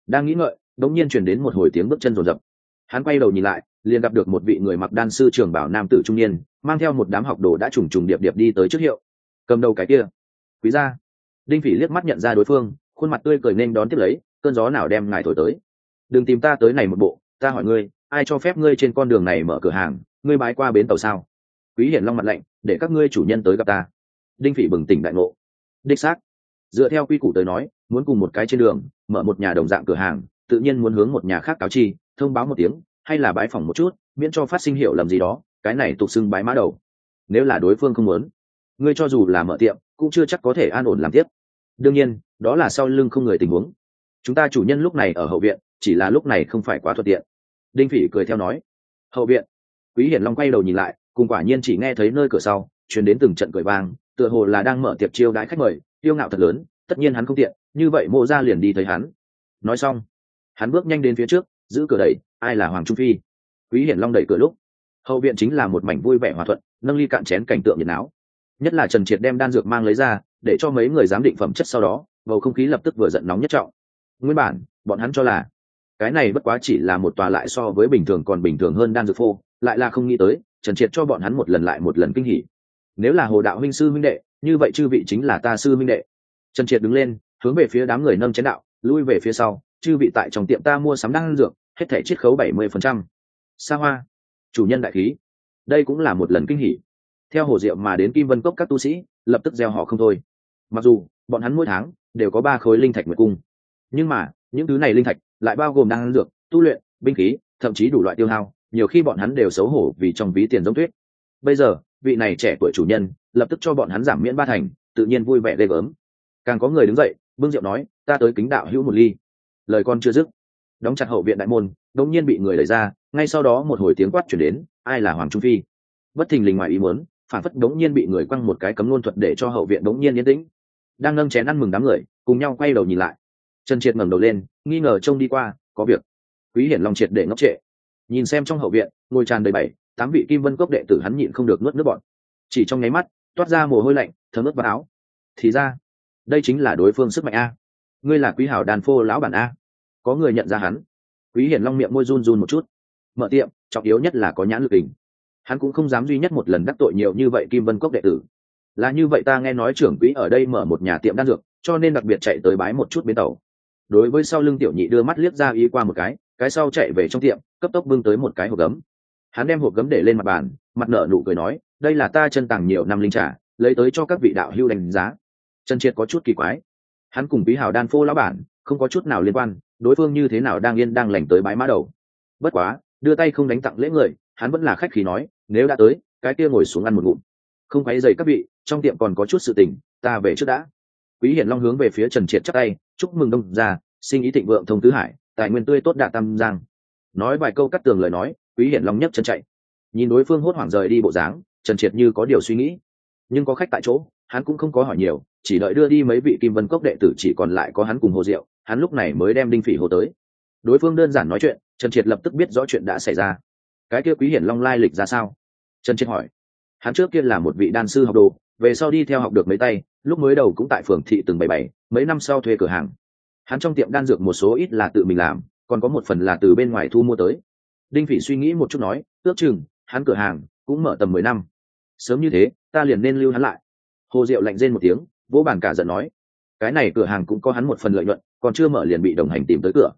Đang nghĩ ngợi, đống nhiên truyền đến một hồi tiếng bước chân rồn rập hắn quay đầu nhìn lại, liền gặp được một vị người mặc đan sư trường bảo nam tử trung niên, mang theo một đám học đồ đã trùng trùng điệp điệp đi tới trước hiệu. Cầm đầu cái kia. Quý gia. Đinh phỉ liếc mắt nhận ra đối phương, khuôn mặt tươi cười nên đón tiếp lấy, cơn gió nào đem ngài thổi tới. Đừng tìm ta tới này một bộ, ta hỏi ngươi, ai cho phép ngươi trên con đường này mở cửa hàng, ngươi bái qua bến tàu sao? Quý hiển long mặt lạnh, để các ngươi chủ nhân tới gặp ta. Đinh phỉ bừng tỉnh đại ngộ. Đích xác. Dựa theo quy củ tới nói, muốn cùng một cái trên đường, mở một nhà đồng dạng cửa hàng, tự nhiên muốn hướng một nhà khác cáo chi thông báo một tiếng, hay là bái phỏng một chút, miễn cho phát sinh hiệu lầm gì đó, cái này tục xưng bái mã đầu. Nếu là đối phương không muốn, ngươi cho dù là mở tiệm, cũng chưa chắc có thể an ổn làm tiếp. Đương nhiên, đó là sau lưng không người tình huống. Chúng ta chủ nhân lúc này ở hậu viện, chỉ là lúc này không phải quá thuận tiện. Đinh phỉ cười theo nói. Hậu viện. Quý hiển long quay đầu nhìn lại, cùng quả nhiên chỉ nghe thấy nơi cửa sau chuyển đến từng trận cười vang, tựa hồ là đang mở tiệp chiêu đãi khách mời, yêu ngạo thật lớn, tất nhiên hắn không tiện, như vậy mộ ra liền đi thấy hắn. Nói xong, hắn bước nhanh đến phía trước giữ cửa đẩy, ai là hoàng trung phi? Quý hiển long đẩy cửa lúc, hậu viện chính là một mảnh vui vẻ hòa thuận, nâng ly cạn chén cảnh tượng nhiệt não nhất là trần triệt đem đan dược mang lấy ra, để cho mấy người giám định phẩm chất sau đó, bầu không khí lập tức vừa giận nóng nhất trọng. Nguyên bản, bọn hắn cho là, cái này bất quá chỉ là một tòa lại so với bình thường còn bình thường hơn đan dược phô, lại là không nghĩ tới, trần triệt cho bọn hắn một lần lại một lần kinh hỉ. Nếu là hồ đạo huynh sư minh đệ, như vậy chư vị chính là ta sư minh đệ. Trần triệt đứng lên, hướng về phía đám người nâng chén đạo, lui về phía sau chư vị tại trong tiệm ta mua sắm đan dược, hết thể chiết khấu bảy mươi phần trăm. Xa hoa, chủ nhân đại khí. Đây cũng là một lần kinh hỉ. Theo hồ diệu mà đến kim vân cốc các tu sĩ, lập tức gieo họ không thôi. Mặc dù, bọn hắn mỗi tháng đều có ba khối linh thạch nguyệt cung. Nhưng mà, những thứ này linh thạch lại bao gồm đan dược, tu luyện, binh khí, thậm chí đủ loại tiêu hao, nhiều khi bọn hắn đều xấu hổ vì trong ví tiền giống tuyết. Bây giờ, vị này trẻ tuổi chủ nhân lập tức cho bọn hắn giảm miễn ba thành, tự nhiên vui vẻ ghê gớm. Càng có người đứng dậy, bưng rượu nói, ta tới kính đạo hữu một ly lời con chưa dứt. Đóng chặt hậu viện đại môn đống nhiên bị người đẩy ra, ngay sau đó một hồi tiếng quát chuyển đến, ai là hoàng trung phi? Bất thình lình ngoài ý muốn, phản phất đống nhiên bị người quăng một cái cấm luôn thuật để cho hậu viện đống nhiên yên tĩnh. Đang nâng chén ăn mừng đám người, cùng nhau quay đầu nhìn lại. Trần triệt ngẩng đầu lên, nghi ngờ trông đi qua, có việc. Quý hiển long triệt để ngốc trệ. Nhìn xem trong hậu viện, ngồi tràn đầy bảy, tám vị kim vân cốc đệ tử hắn nhịn không được nuốt nước bọn chỉ trong nháy mắt, toát ra mồ hôi lạnh, thấm ướt vào áo. Thì ra, đây chính là đối phương sức mạnh a. Ngươi là quý hảo đàn phô lão bản a có người nhận ra hắn. Quý hiển long miệng môi run run một chút. Mở tiệm, trọng yếu nhất là có nhãn lực hình. Hắn cũng không dám duy nhất một lần đắc tội nhiều như vậy kim vân cốc đệ tử. Là như vậy ta nghe nói trưởng quỹ ở đây mở một nhà tiệm đan dược, cho nên đặc biệt chạy tới bái một chút bến tàu. Đối với sau lưng tiểu nhị đưa mắt liếc ra ý qua một cái cái sau chạy về trong tiệm, cấp tốc bưng tới một cái hộp gấm. Hắn đem hộp gấm để lên mặt bàn, mặt nở nụ cười nói, đây là ta chân tàng nhiều năm linh trả lấy tới cho các vị đạo hưu đánh giá. Trần triệt có chút kỳ quái. Hắn cùng bí hào đan phô lão bản, không có chút nào liên quan đối phương như thế nào đang yên đang lành tới bãi mã đầu. Bất quá, đưa tay không đánh tặng lễ người, hắn vẫn là khách khí nói, nếu đã tới, cái kia ngồi xuống ăn một ngụm. Không quấy dày các vị, trong tiệm còn có chút sự tình, ta về trước đã. Quý hiển long hướng về phía trần triệt chắc tay, chúc mừng đông ra sinh ý thịnh vượng thông tứ hải, tài nguyên tươi tốt đạ tam giang. Nói vài câu cắt tường lời nói, quý hiển long nhấc chân chạy. Nhìn đối phương hốt hoảng rời đi bộ dáng, trần triệt như có điều suy nghĩ. Nhưng có khách tại chỗ, hắn cũng không có hỏi nhiều, chỉ đợi đưa đi mấy vị kim vân cốc đệ tử chỉ còn lại có hắn cùng hồ diệu hắn lúc này mới đem đinh phỉ hồ tới. Đối phương đơn giản nói chuyện, trần triệt lập tức biết rõ chuyện đã xảy ra. Cái kia quý hiển long lai lịch ra sao? Trần triệt hỏi. Hắn trước kia là một vị đan sư học đồ, về sau đi theo học được mấy tay, lúc mới đầu cũng tại phường thị từng bảy bảy, mấy năm sau thuê cửa hàng. Hắn trong tiệm đan dược một số ít là tự mình làm, còn có một phần là từ bên ngoài thu mua tới. Đinh phỉ suy nghĩ một chút nói, ước chừng, hắn cửa hàng cũng mở tầm mười năm. Sớm như thế, ta liền nên lưu hắn lại. Hồ diệu lạnh rên một tiếng, vỗ bàn cả giận nói cái này cửa hàng cũng có hắn một phần lợi nhuận, còn chưa mở liền bị đồng hành tìm tới cửa.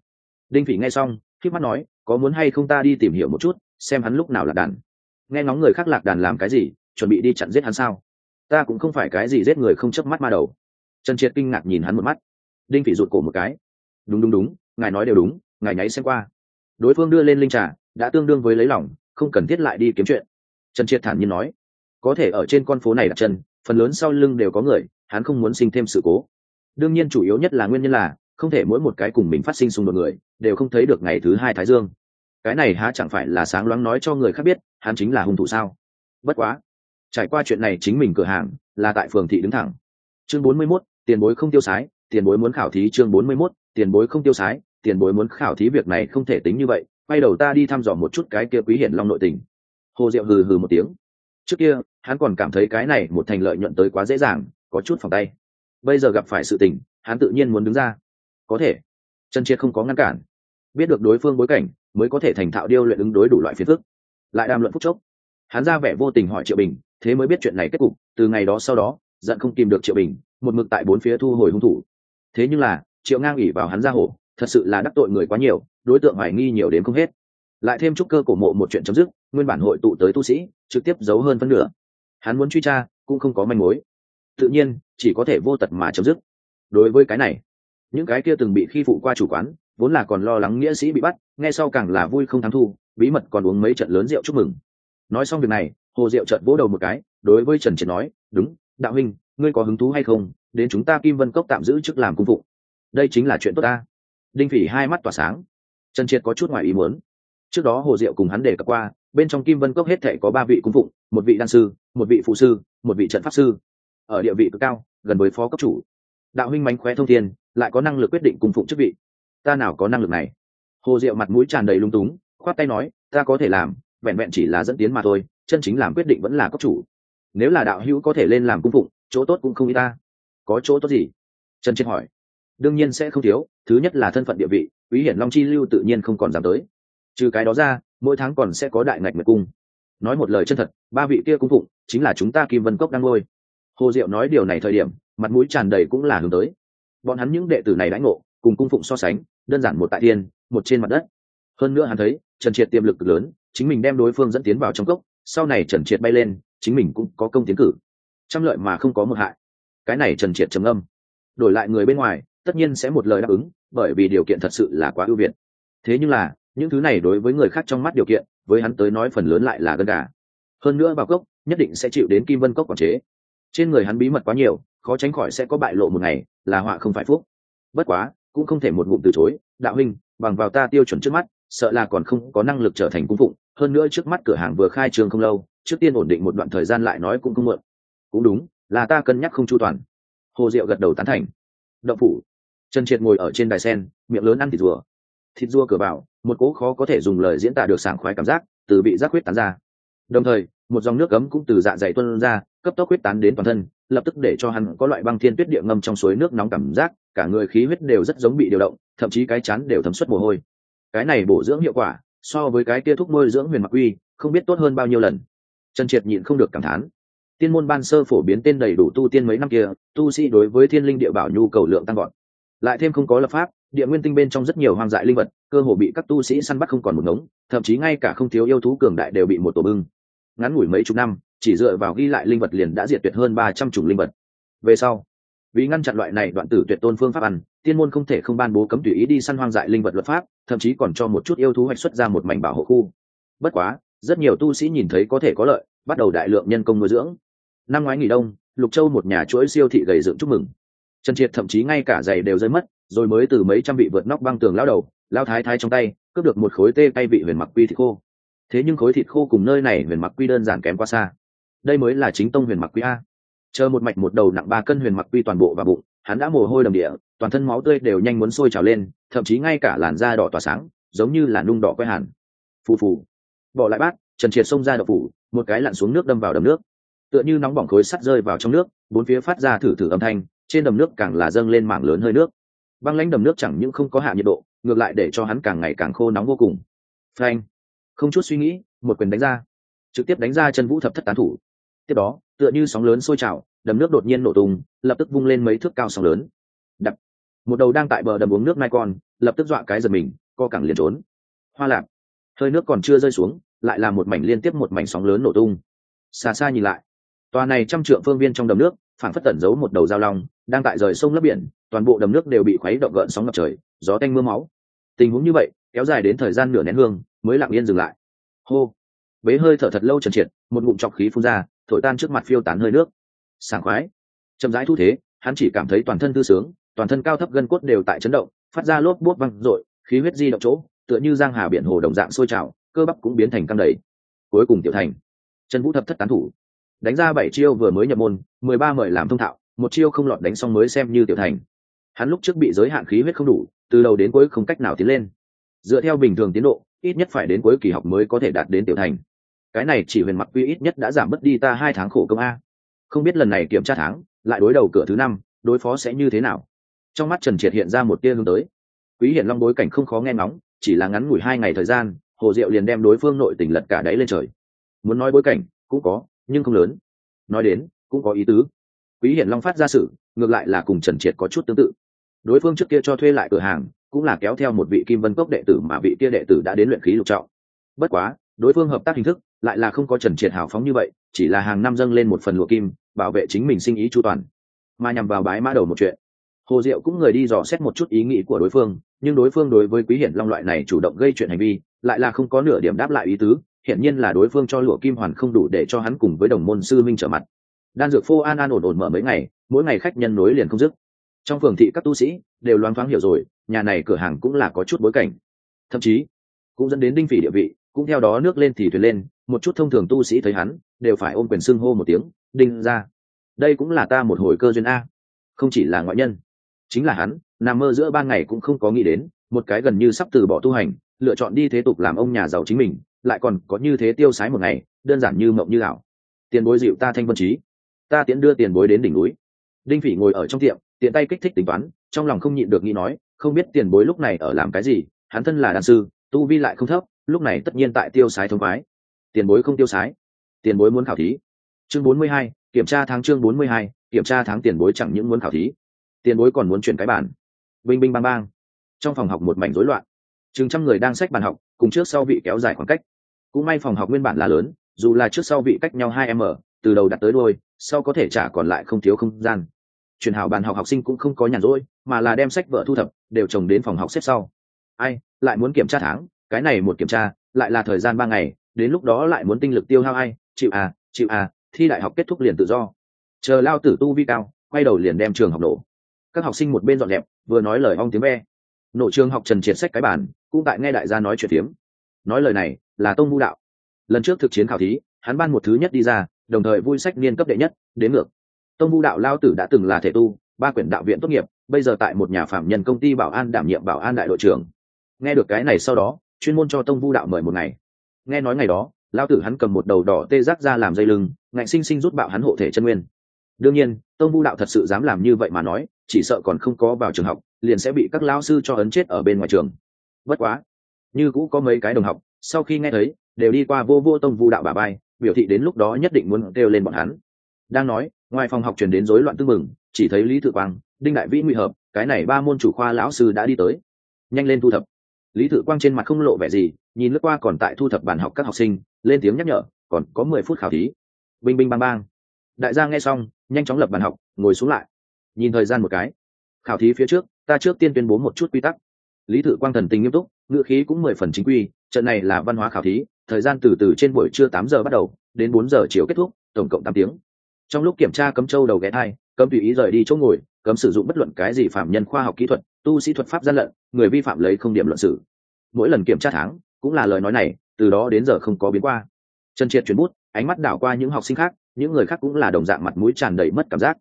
Đinh phỉ nghe xong khi mắt nói, có muốn hay không ta đi tìm hiểu một chút, xem hắn lúc nào lạc đàn? Nghe ngóng người khác lạc đàn làm cái gì, chuẩn bị đi chặn giết hắn sao? Ta cũng không phải cái gì giết người không chớp mắt ma đầu. Trần triệt kinh ngạc nhìn hắn một mắt. Đinh phỉ rụt cổ một cái. Đúng đúng đúng, ngài nói đều đúng, ngài nháy xem qua. Đối phương đưa lên linh trà, đã tương đương với lấy lòng, không cần thiết lại đi kiếm chuyện. Trần triệt thản nhiên nói, có thể ở trên con phố này đặt chân, phần lớn sau lưng đều có người, hắn không muốn sinh thêm sự cố đương nhiên chủ yếu nhất là nguyên nhân là không thể mỗi một cái cùng mình phát sinh xung đột người đều không thấy được ngày thứ hai thái dương. Cái này há chẳng phải là sáng loáng nói cho người khác biết hắn chính là hung thủ sao? Bất quá trải qua chuyện này chính mình cửa hàng là tại phường thị đứng thẳng. Chương bốn mươi 41, tiền bối không tiêu sái tiền bối muốn khảo thí chương bốn mươi 41, tiền bối không tiêu sái tiền bối muốn khảo thí việc này không thể tính như vậy quay đầu ta đi thăm dò một chút cái kia quý hiển long nội tình. Hồ diệu hừ hừ một tiếng. Trước kia hắn còn cảm thấy cái này một thành lợi nhuận tới quá dễ dàng có chút phòng tay bây giờ gặp phải sự tình, hắn tự nhiên muốn đứng ra. Có thể. Chân triệt không có ngăn cản. Biết được đối phương bối cảnh, mới có thể thành thạo điêu luyện ứng đối đủ loại phiền phức. Lại đàm luận phúc chốc. Hắn ra vẻ vô tình hỏi triệu bình, thế mới biết chuyện này kết cục, từ ngày đó sau đó, giận không tìm được triệu bình, một mực tại bốn phía thu hồi hung thủ. Thế nhưng là, triệu ngang ủy vào hắn ra hổ, thật sự là đắc tội người quá nhiều, đối tượng hoài nghi nhiều đến không hết. Lại thêm trúc cơ cổ mộ một chuyện chấm dứt, nguyên bản hội tụ tới tu sĩ, trực tiếp giấu hơn phân nửa. Hắn muốn truy tra, cũng không có manh mối tự nhiên chỉ có thể vô tật mà chấm dứt. Đối với cái này, những cái kia từng bị khi phụ qua chủ quán, vốn là còn lo lắng nghĩa sĩ bị bắt, nghe sau càng là vui không thắng thu, bí mật còn uống mấy trận lớn rượu chúc mừng. Nói xong việc này, hồ diệu trận vỗ đầu một cái, đối với trần triệt nói, đúng, đạo huynh, ngươi có hứng thú hay không? Đến chúng ta kim vân cốc tạm giữ chức làm cung phụ. Đây chính là chuyện tốt ta. Đinh phỉ hai mắt tỏa sáng. Trần triệt có chút ngoài ý muốn. Trước đó hồ diệu cùng hắn đề cập qua, bên trong kim vân cốc hết thể có ba vị cung phụng một vị đan sư, một vị phụ sư, một vị trận pháp sư ở địa vị cực cao, gần với phó cấp chủ. Đạo huynh mánh khóe thông thiên, lại có năng lực quyết định cung phụng chức vị. Ta nào có năng lực này? Hồ diệu mặt mũi tràn đầy lung túng, khoát tay nói, ta có thể làm, vẹn vẹn chỉ là dẫn tiến mà thôi, chân chính làm quyết định vẫn là cấp chủ. Nếu là đạo hữu có thể lên làm cung phụng, chỗ tốt cũng không y ta. Có chỗ tốt gì? Trần triệt hỏi. Đương nhiên sẽ không thiếu, thứ nhất là thân phận địa vị, quý hiển long chi lưu tự nhiên không còn dám tới. Trừ cái đó ra, mỗi tháng còn sẽ có đại ngạch mật cung. Nói một lời chân thật, ba vị kia cung phụng, chính là chúng ta kim vân cốc đang ngôi hồ diệu nói điều này thời điểm, mặt mũi tràn đầy cũng là hướng tới. Bọn hắn những đệ tử này lãnh ngộ, cùng cung phụng so sánh, đơn giản một tại thiên một trên mặt đất. Hơn nữa hắn thấy, trần triệt tiềm lực cực lớn, chính mình đem đối phương dẫn tiến vào trong cốc, sau này trần triệt bay lên, chính mình cũng có công tiến cử. Trăm lợi mà không có một hại. Cái này trần triệt trầm âm đổi lại người bên ngoài, tất nhiên sẽ một lời đáp ứng, bởi vì điều kiện thật sự là quá ưu việt. Thế nhưng là, những thứ này đối với người khác trong mắt điều kiện, với hắn tới nói phần lớn lại là gân gà. Hơn nữa vào cốc, nhất định sẽ chịu đến kim vân cốc quản chế trên người hắn bí mật quá nhiều, khó tránh khỏi sẽ có bại lộ một ngày, là họa không phải phúc. Bất quá, cũng không thể một ngụm từ chối, đạo huynh, bằng vào ta tiêu chuẩn trước mắt, sợ là còn không có năng lực trở thành cung phụng, hơn nữa trước mắt cửa hàng vừa khai trương không lâu, trước tiên ổn định một đoạn thời gian lại nói cũng không mượn cũng đúng, là ta cân nhắc không chu toàn. Hồ diệu gật đầu tán thành. Động phủ. Trần triệt ngồi ở trên đài sen, miệng lớn ăn thịt rùa. Thịt rùa cửa vào, một cỗ khó có thể dùng lời diễn tả được sảng khoái cảm giác, từ bị giác huyết tán ra. Đồng thời, một dòng nước cấm cũng từ dạ dày tuân ra cấp tốc huyết tán đến toàn thân, lập tức để cho hắn có loại băng thiên tuyết địa ngâm trong suối nước nóng cảm giác, cả người khí huyết đều rất giống bị điều động, thậm chí cái chán đều thấm suất mồ hôi. Cái này bổ dưỡng hiệu quả, so với cái kia thuốc môi dưỡng huyền mặc uy, không biết tốt hơn bao nhiêu lần. Trần triệt nhịn không được cảm thán. Tiên môn ban sơ phổ biến tên đầy đủ tu tiên mấy năm kia, tu sĩ đối với thiên linh địa bảo nhu cầu lượng tăng gọn lại thêm không có lập pháp, địa nguyên tinh bên trong rất nhiều hoang dại linh vật, cơ hồ bị các tu sĩ săn bắt không còn một ngống, thậm chí ngay cả không thiếu yêu thú cường đại đều bị một tổ bưng. Ngắn ngủi mấy chục năm chỉ dựa vào ghi lại linh vật liền đã diệt tuyệt hơn ba trăm chủng linh vật. Về sau, vì ngăn chặn loại này đoạn tử tuyệt tôn phương pháp ăn, tiên môn không thể không ban bố cấm tùy ý đi săn hoang dại linh vật luật pháp, thậm chí còn cho một chút yêu thú hoạch xuất ra một mảnh bảo hộ khu. Bất quá, rất nhiều tu sĩ nhìn thấy có thể có lợi, bắt đầu đại lượng nhân công nuôi dưỡng. Năm ngoái nghỉ đông, lục châu một nhà chuỗi siêu thị gầy dựng chúc mừng. Trần triệt thậm chí ngay cả giày đều rơi mất, rồi mới từ mấy trăm vị vượt nóc băng tường lao đầu, lao thái thái trong tay, cướp được một khối tê tay vị huyền mặc quy thịt khô. Thế nhưng khối thịt khô cùng nơi này huyền mặc quy đơn giản kém quá xa đây mới là chính tông huyền mặc quy a. Chờ một mạch một đầu nặng ba cân huyền mặc quy toàn bộ và bụng, hắn đã mồ hôi đầm địa, toàn thân máu tươi đều nhanh muốn sôi trào lên, thậm chí ngay cả làn da đỏ tỏa sáng, giống như là nung đỏ quay hàn. Phù phù. Bỏ lại bát, trần triệt xông ra đậu phủ, một cái lặn xuống nước đâm vào đầm nước. Tựa như nóng bỏng khối sắt rơi vào trong nước, bốn phía phát ra thử thử âm thanh, trên đầm nước càng là dâng lên mảng lớn hơi nước. Băng lãnh đầm nước chẳng những không có hạ nhiệt độ, ngược lại để cho hắn càng ngày càng khô nóng vô cùng. Phanh. Không chút suy nghĩ, một quyền đánh ra. Trực tiếp đánh ra chân vũ thập thất tán thủ tiếp đó tựa như sóng lớn sôi trào đầm nước đột nhiên nổ tung lập tức vung lên mấy thước cao sóng lớn. Đập. Một đầu đang tại bờ đầm uống nước mai con lập tức dọa cái giật mình co cẳng liền trốn. Hoa lạc, hơi nước còn chưa rơi xuống lại là một mảnh liên tiếp một mảnh sóng lớn nổ tung. Xa xa nhìn lại. Tòa này trăm trượng phương viên trong đầm nước phản phất tẩn giấu một đầu giao long đang tại rời sông lấp biển toàn bộ đầm nước đều bị khuấy động gợn sóng ngập trời gió tanh mưa máu. Tình huống như vậy kéo dài đến thời gian nửa nén hương mới lặng yên dừng lại. Hô. Bế hơi thở thật lâu trần triệt một ngụm trọc khí phun ra thổi tan trước mặt phiêu tán hơi nước. Sảng khoái. Chậm rãi thu thế, hắn chỉ cảm thấy toàn thân tư sướng, toàn thân cao thấp gân cốt đều tại chấn động, phát ra lốp bút văng r khí huyết di động chỗ, tựa như giang hà biển hồ đồng dạng sôi trào, cơ bắp cũng biến thành căng đầy. Cuối cùng tiểu thành. Trần vũ thập thất tán thủ. Đánh ra bảy chiêu vừa mới nhập môn, mười ba mời làm thông thạo, một chiêu không lọt đánh xong mới xem như tiểu thành. Hắn lúc trước bị giới hạn khí huyết không đủ, từ đầu đến cuối không cách nào tiến lên. Dựa theo bình thường tiến độ, ít nhất phải đến cuối kỳ học mới có thể đạt đến tiểu thành cái này chỉ huyền mặc quy ít nhất đã giảm mất đi ta hai tháng khổ công a. Không biết lần này kiểm tra tháng, lại đối đầu cửa thứ năm, đối phó sẽ như thế nào? Trong mắt trần triệt hiện ra một tia hướng tới. Quý hiển long bối cảnh không khó nghe ngóng, chỉ là ngắn ngủi hai ngày thời gian, hồ diệu liền đem đối phương nội tình lật cả đáy lên trời. Muốn nói bối cảnh, cũng có, nhưng không lớn. Nói đến, cũng có ý tứ. Quý hiển long phát ra sự, ngược lại là cùng trần triệt có chút tương tự. Đối phương trước kia cho thuê lại cửa hàng, cũng là kéo theo một vị kim vân cốc đệ tử mà vị kia đệ tử đã đến luyện khí lục trọng. Bất quá, đối phương hợp tác hình thức lại là không có trần triệt hào phóng như vậy, chỉ là hàng năm dâng lên một phần lụa kim, bảo vệ chính mình sinh ý chu toàn. Mà nhằm vào bái mã đầu một chuyện, hồ diệu cũng người đi dò xét một chút ý nghĩ của đối phương, nhưng đối phương đối với quý hiển long loại này chủ động gây chuyện hành vi, lại là không có nửa điểm đáp lại ý tứ, hiển nhiên là đối phương cho lụa kim hoàn không đủ để cho hắn cùng với đồng môn sư minh trở mặt. Đan dược phô an an ổn ổn mở mấy ngày, mỗi ngày khách nhân nối liền không dứt. Trong phường thị các tu sĩ đều loáng thoáng hiểu rồi, nhà này cửa hàng cũng là có chút bối cảnh. Thậm chí, cũng dẫn đến đinh phỉ địa vị cũng theo đó nước lên thì thuyền lên, một chút thông thường tu sĩ thấy hắn, đều phải ôm quyền xưng hô một tiếng, đinh ra, đây cũng là ta một hồi cơ duyên a. Không chỉ là ngoại nhân, chính là hắn, nằm mơ giữa ban ngày cũng không có nghĩ đến, một cái gần như sắp từ bỏ tu hành, lựa chọn đi thế tục làm ông nhà giàu chính mình, lại còn có như thế tiêu sái một ngày, đơn giản như mộng như ảo. Tiền bối dịu ta thanh vân trí. Ta tiễn đưa tiền bối đến đỉnh núi. Đinh phỉ ngồi ở trong tiệm, tiện tay kích thích tính toán, trong lòng không nhịn được nghĩ nói, không biết tiền bối lúc này ở làm cái gì, hắn thân là đàn sư, tu vi lại không thấp lúc này tất nhiên tại tiêu sái thông khoái. Tiền bối không tiêu sái. Tiền bối muốn khảo thí. Chương bốn mươi hai, kiểm tra tháng chương bốn mươi hai, kiểm tra tháng tiền bối chẳng những muốn khảo thí, tiền bối còn muốn chuyển cái bản. Binh binh bang bang. Trong phòng học một mảnh rối loạn. Chừng trăm người đang sách bàn học, cùng trước sau vị kéo dài khoảng cách. Cũng may phòng học nguyên bản là lớn, dù là trước sau vị cách nhau hai m từ đầu đặt tới đôi, sau có thể trả còn lại không thiếu không gian. Truyền hảo bàn học học sinh cũng không có nhàn rỗi, mà là đem sách vở thu thập, đều trồng đến phòng học xếp sau. Ai, lại muốn kiểm tra tháng? Cái này một kiểm tra, lại là thời gian ba ngày, đến lúc đó lại muốn tinh lực tiêu hao ai? Chịu à chịu à thi đại học kết thúc liền tự do. Chờ lao tử tu vi cao, quay đầu liền đem trường học nổ các học sinh một bên dọn dẹp, vừa nói lời ong tiếng ve. Nổ trường học trần triệt sách cái bản, cũng tại nghe đại gia nói chuyện tiếng nói lời này, là tông vũ đạo. Lần trước thực chiến khảo thí, hắn ban một thứ nhất đi ra, đồng thời vui sách niên cấp đệ nhất, đến ngược. Tông vũ đạo lao tử đã từng là thể tu, ba quyển đạo viện tốt nghiệp, bây giờ tại một nhà phạm nhân công ty bảo an đảm nhiệm bảo an đại đội trưởng. Nghe được cái này sau đó chuyên môn cho tông vu đạo mời một ngày. Nghe nói ngày đó lao tử hắn cầm một đầu đỏ tê giác ra làm dây lưng, ngạnh sinh sinh rút bạo hắn hộ thể chân nguyên. Đương nhiên, tông vu đạo thật sự dám làm như vậy mà nói, chỉ sợ còn không có vào trường học, liền sẽ bị các lao sư cho ấn chết ở bên ngoài trường. Bất quá, như cũ có mấy cái đồng học, sau khi nghe thấy, đều đi qua vô vô tông vu đạo bà bay biểu thị đến lúc đó nhất định muốn kêu lên bọn hắn. Đang nói, ngoài phòng học truyền đến rối loạn tư mừng chỉ thấy lý tự quang, đinh đại vĩ nguy hợp, cái này ba môn chủ khoa lão sư đã đi tới. Nhanh lên thu thập lý tự quang trên mặt không lộ vẻ gì, nhìn lướt qua còn tại thu thập bàn học các học sinh, lên tiếng nhắc nhở, còn có mười phút khảo thí. Binh binh bang bang. Đại gia nghe xong, nhanh chóng lập bàn học, ngồi xuống lại. Nhìn thời gian một cái. Khảo thí phía trước, ta trước tiên tuyên bố một chút quy tắc. Lý tự quang thần tình nghiêm túc, ngữ khí cũng mười phần chính quy, trận này là văn hóa khảo thí, thời gian từ từ trên buổi trưa tám giờ bắt đầu, đến bốn giờ chiều kết thúc, tổng cộng tám tiếng. Trong lúc kiểm tra cấm châu đầu ghé thai, cấm tùy ý rời đi chỗ ngồi cấm sử dụng bất luận cái gì phạm nhân khoa học kỹ thuật, tu sĩ thuật pháp gian lận, người vi phạm lấy không điểm luận sử. Mỗi lần kiểm tra tháng, cũng là lời nói này, từ đó đến giờ không có biến qua. Trần triệt chuyển bút, ánh mắt đảo qua những học sinh khác, những người khác cũng là đồng dạng mặt mũi tràn đầy mất cảm giác.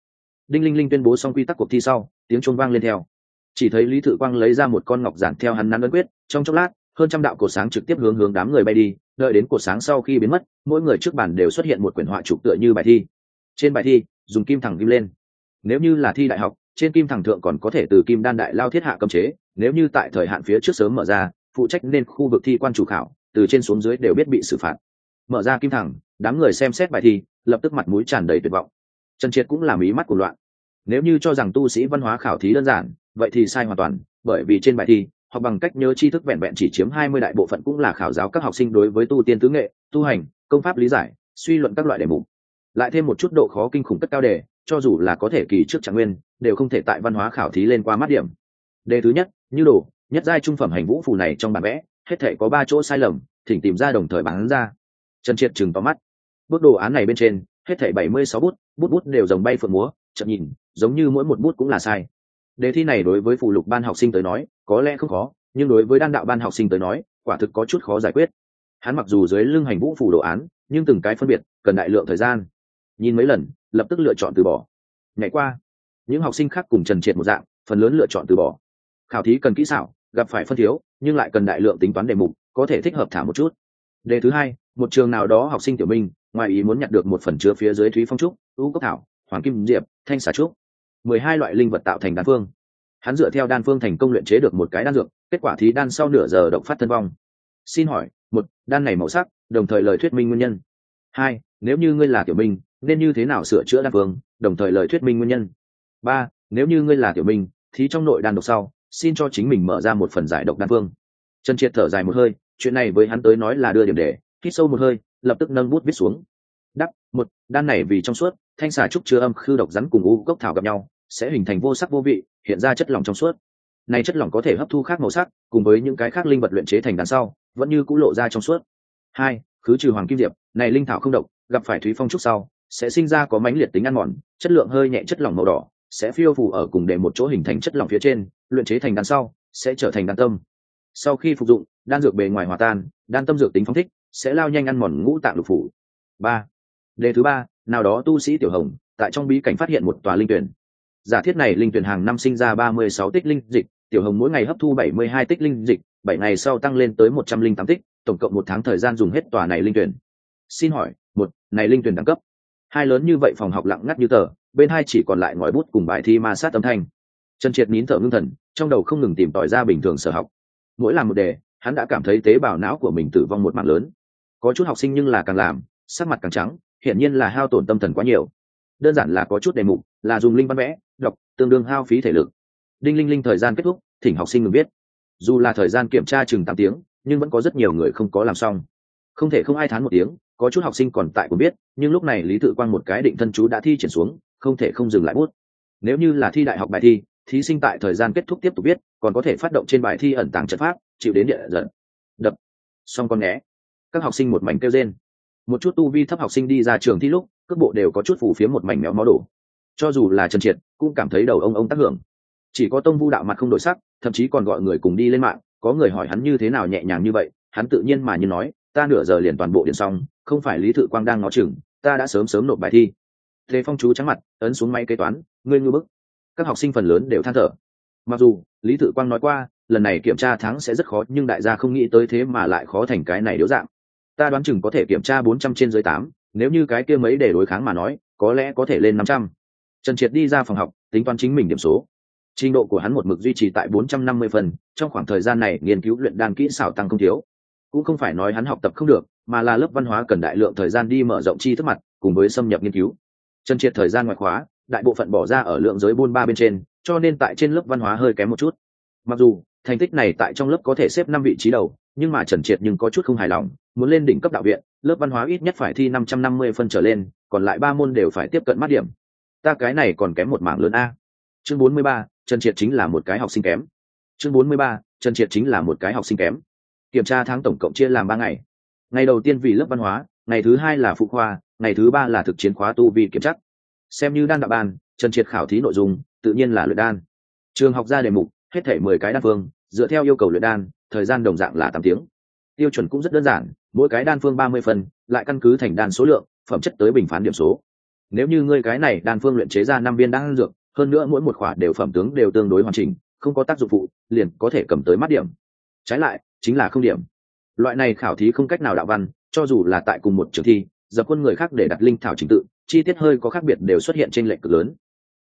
Đinh linh linh tuyên bố xong quy tắc cuộc thi sau, tiếng chuông vang lên theo. Chỉ thấy lý thự quang lấy ra một con ngọc giản theo hắn nắn ấn quyết, trong chốc lát, hơn trăm đạo cột sáng trực tiếp hướng hướng đám người bay đi, đợi đến cột sáng sau khi biến mất, mỗi người trước bàn đều xuất hiện một quyển họa trục tựa như bài thi. Trên bài thi, dùng kim thẳng kim lên nếu như là thi đại học, trên kim thẳng thượng còn có thể từ kim đan đại lao thiết hạ cấm chế, nếu như tại thời hạn phía trước sớm mở ra, phụ trách nên khu vực thi quan chủ khảo, từ trên xuống dưới đều biết bị xử phạt. Mở ra kim thẳng, đám người xem xét bài thi, lập tức mặt mũi tràn đầy tuyệt vọng. Trần triệt cũng làm ý mắt của loạn. Nếu như cho rằng tu sĩ văn hóa khảo thí đơn giản, vậy thì sai hoàn toàn, bởi vì trên bài thi hoặc bằng cách nhớ tri thức vẹn vẹn chỉ chiếm hai mươi đại bộ phận cũng là khảo giáo các học sinh đối với tu tiên tứ nghệ, tu hành, công pháp lý giải, suy luận các loại đề mục. Lại thêm một chút độ khó kinh khủng cất cao đề cho dù là có thể kỳ trước trạng nguyên, đều không thể tại văn hóa khảo thí lên qua mắt điểm. Đề thứ nhất, như đồ, nhất giai trung phẩm hành vũ phù này trong bản vẽ, hết thể có ba chỗ sai lầm, thỉnh tìm ra đồng thời bán ra. Trần triệt chừng tóm mắt. Bước đồ án này bên trên, hết thể bảy mươi sáu bút bút bút đều dòng bay phượng múa, chậm nhìn, giống như mỗi một bút cũng là sai. Đề thi này đối với phụ lục ban học sinh tới nói, có lẽ không khó, nhưng đối với đan đạo ban học sinh tới nói, quả thực có chút khó giải quyết. Hắn mặc dù dưới lưng hành vũ phủ đồ án, nhưng từng cái phân biệt, cần đại lượng thời gian nhìn mấy lần, lập tức lựa chọn từ bỏ. Ngày qua, những học sinh khác cùng trần triệt một dạng, phần lớn lựa chọn từ bỏ. Khảo thí cần kỹ xảo, gặp phải phân thiếu, nhưng lại cần đại lượng tính toán đề mục, có thể thích hợp thả một chút. Đề thứ hai, một trường nào đó học sinh tiểu minh, ngoài ý muốn nhặt được một phần chứa phía dưới thúy phong trúc, ưu cốc thảo, hoàng kim diệp, thanh xà trúc. Mười hai loại linh vật tạo thành đan phương. Hắn dựa theo đan phương thành công luyện chế được một cái đan dược, kết quả thí đan sau nửa giờ động phát thân vong. Xin hỏi, một, đan này màu sắc, đồng thời lời thuyết minh nguyên nhân. Hai nếu như ngươi là tiểu minh, nên như thế nào sửa chữa đan phương, đồng thời lời thuyết minh nguyên nhân? Ba, nếu như ngươi là tiểu minh, thì trong nội đan độc sau, xin cho chính mình mở ra một phần giải độc đan phương. Trần triệt thở dài một hơi, chuyện này với hắn tới nói là đưa điểm đề hít sâu một hơi, lập tức nâng bút viết xuống. Đắp một, đan này vì trong suốt, thanh xà trúc chứa âm khư độc rắn cùng u cốc thảo gặp nhau, sẽ hình thành vô sắc vô vị, hiện ra chất lỏng trong suốt. Này chất lỏng có thể hấp thu khác màu sắc, cùng với những cái khác linh vật luyện chế thành đàn sau, vẫn như cũ lộ ra trong suốt. Hai, khứ trừ hoàng kim diệp, này linh thảo không độc gặp phải thúy phong trúc sau, sẽ sinh ra có mánh liệt tính ăn mòn, chất lượng hơi nhẹ, chất lỏng màu đỏ, sẽ phiêu phủ ở cùng để một chỗ hình thành chất lỏng phía trên, luyện chế thành đan sau, sẽ trở thành đan tâm. Sau khi phục dụng, đan dược bề ngoài hòa tan, đan tâm dược tính phóng thích, sẽ lao nhanh ăn mòn ngũ tạng lục phủ. Ba. Đề thứ ba, nào đó tu sĩ tiểu hồng, tại trong bí cảnh phát hiện một tòa linh tuyển. Giả thiết này linh tuyển hàng năm sinh ra ba mươi sáu tích linh dịch, tiểu hồng mỗi ngày hấp thu bảy mươi hai tích linh dịch, bảy ngày sau tăng lên tới một trăm linh tám tích, tổng cộng một tháng thời gian dùng hết tòa này linh tuyển. Xin hỏi, một này linh tuyển đẳng cấp. Hai lớn như vậy phòng học lặng ngắt như tờ, bên hai chỉ còn lại ngòi bút cùng bài thi ma sát âm thanh. Trần triệt nín thở ngưng thần, trong đầu không ngừng tìm tòi ra bình thường sở học. Mỗi làm một đề, hắn đã cảm thấy tế bào não của mình tử vong một mạng lớn. Có chút học sinh nhưng là càng làm, sắc mặt càng trắng, hiển nhiên là hao tổn tâm thần quá nhiều. Đơn giản là có chút đề mục, là dùng linh văn vẽ, đọc, tương đương hao phí thể lực. Đinh linh linh thời gian kết thúc, thỉnh học sinh ngừng viết. Dù là thời gian kiểm tra chừng tám tiếng, nhưng vẫn có rất nhiều người không có làm xong. Không thể không ai thán một tiếng có chút học sinh còn tại cũng biết, nhưng lúc này lý tự quang một cái định thân chú đã thi triển xuống, không thể không dừng lại bút. Nếu như là thi đại học bài thi, thí sinh tại thời gian kết thúc tiếp tục biết còn có thể phát động trên bài thi ẩn tàng trận pháp, chịu đến địa giận. Đập. Xong con né các học sinh một mảnh kêu rên. Một chút tu vi thấp học sinh đi ra trường thi lúc, cước bộ đều có chút phủ phía một mảnh méo mó đổ. Cho dù là trần triệt, cũng cảm thấy đầu ông ông tác hưởng. Chỉ có tông vu đạo mặt không đổi sắc, thậm chí còn gọi người cùng đi lên mạng, có người hỏi hắn như thế nào nhẹ nhàng như vậy, hắn tự nhiên mà như nói, ta nửa giờ liền toàn bộ điện xong không phải lý thự quang đang ngó chừng, ta đã sớm sớm nộp bài thi. Thế phong chú trắng mặt, ấn xuống máy kế toán, ngươi ngư bức. Các học sinh phần lớn đều than thở. Mặc dù, lý thự quang nói qua, lần này kiểm tra thắng sẽ rất khó, nhưng đại gia không nghĩ tới thế mà lại khó thành cái này điếu dạng. Ta đoán chừng có thể kiểm tra bốn trăm trên dưới tám, nếu như cái kia mấy để đối kháng mà nói, có lẽ có thể lên năm trăm. Trần triệt đi ra phòng học, tính toán chính mình điểm số. Trình độ của hắn một mực duy trì tại bốn trăm năm mươi phần, trong khoảng thời gian này nghiên cứu luyện đan kỹ xảo tăng không thiếu. Cũng không phải nói hắn học tập không được mà là lớp văn hóa cần đại lượng thời gian đi mở rộng chi thức mặt, cùng với xâm nhập nghiên cứu. Trần triệt thời gian ngoại khóa, đại bộ phận bỏ ra ở lượng giới buôn ba bên trên, cho nên tại trên lớp văn hóa hơi kém một chút. Mặc dù, thành tích này tại trong lớp có thể xếp năm vị trí đầu, nhưng mà trần triệt nhưng có chút không hài lòng, muốn lên đỉnh cấp đạo viện, lớp văn hóa ít nhất phải thi năm trăm năm mươi phân trở lên, còn lại ba môn đều phải tiếp cận mắt điểm. Ta cái này còn kém một mảng lớn a. Chương bốn mươi ba, trần triệt chính là một cái học sinh kém. Chương bốn mươi ba, trần triệt chính là một cái học sinh kém. Kiểm tra tháng tổng cộng chia làm ba ngày ngày đầu tiên vì lớp văn hóa, ngày thứ hai là phụ khoa, ngày thứ ba là thực chiến khóa tu vi kiểm chắc. Xem như đan đạo ban, trần triệt khảo thí nội dung, tự nhiên là luyện đan. Trường học ra đề mục, hết thể mười cái đan phương, dựa theo yêu cầu luyện đan, thời gian đồng dạng là tám tiếng. Tiêu chuẩn cũng rất đơn giản, mỗi cái đan phương ba mươi phần lại căn cứ thành đan số lượng, phẩm chất tới bình phán điểm số. Nếu như ngươi cái này đan phương luyện chế ra năm viên đan dược, hơn nữa mỗi một khỏa đều phẩm tướng đều tương đối hoàn chỉnh, không có tác dụng phụ, liền có thể cầm tới mắt điểm. Trái lại, chính là không điểm loại này khảo thí không cách nào đạo văn, cho dù là tại cùng một trường thi dập quân người khác để đặt linh thảo trình tự, chi tiết hơi có khác biệt đều xuất hiện trên lệnh cực lớn.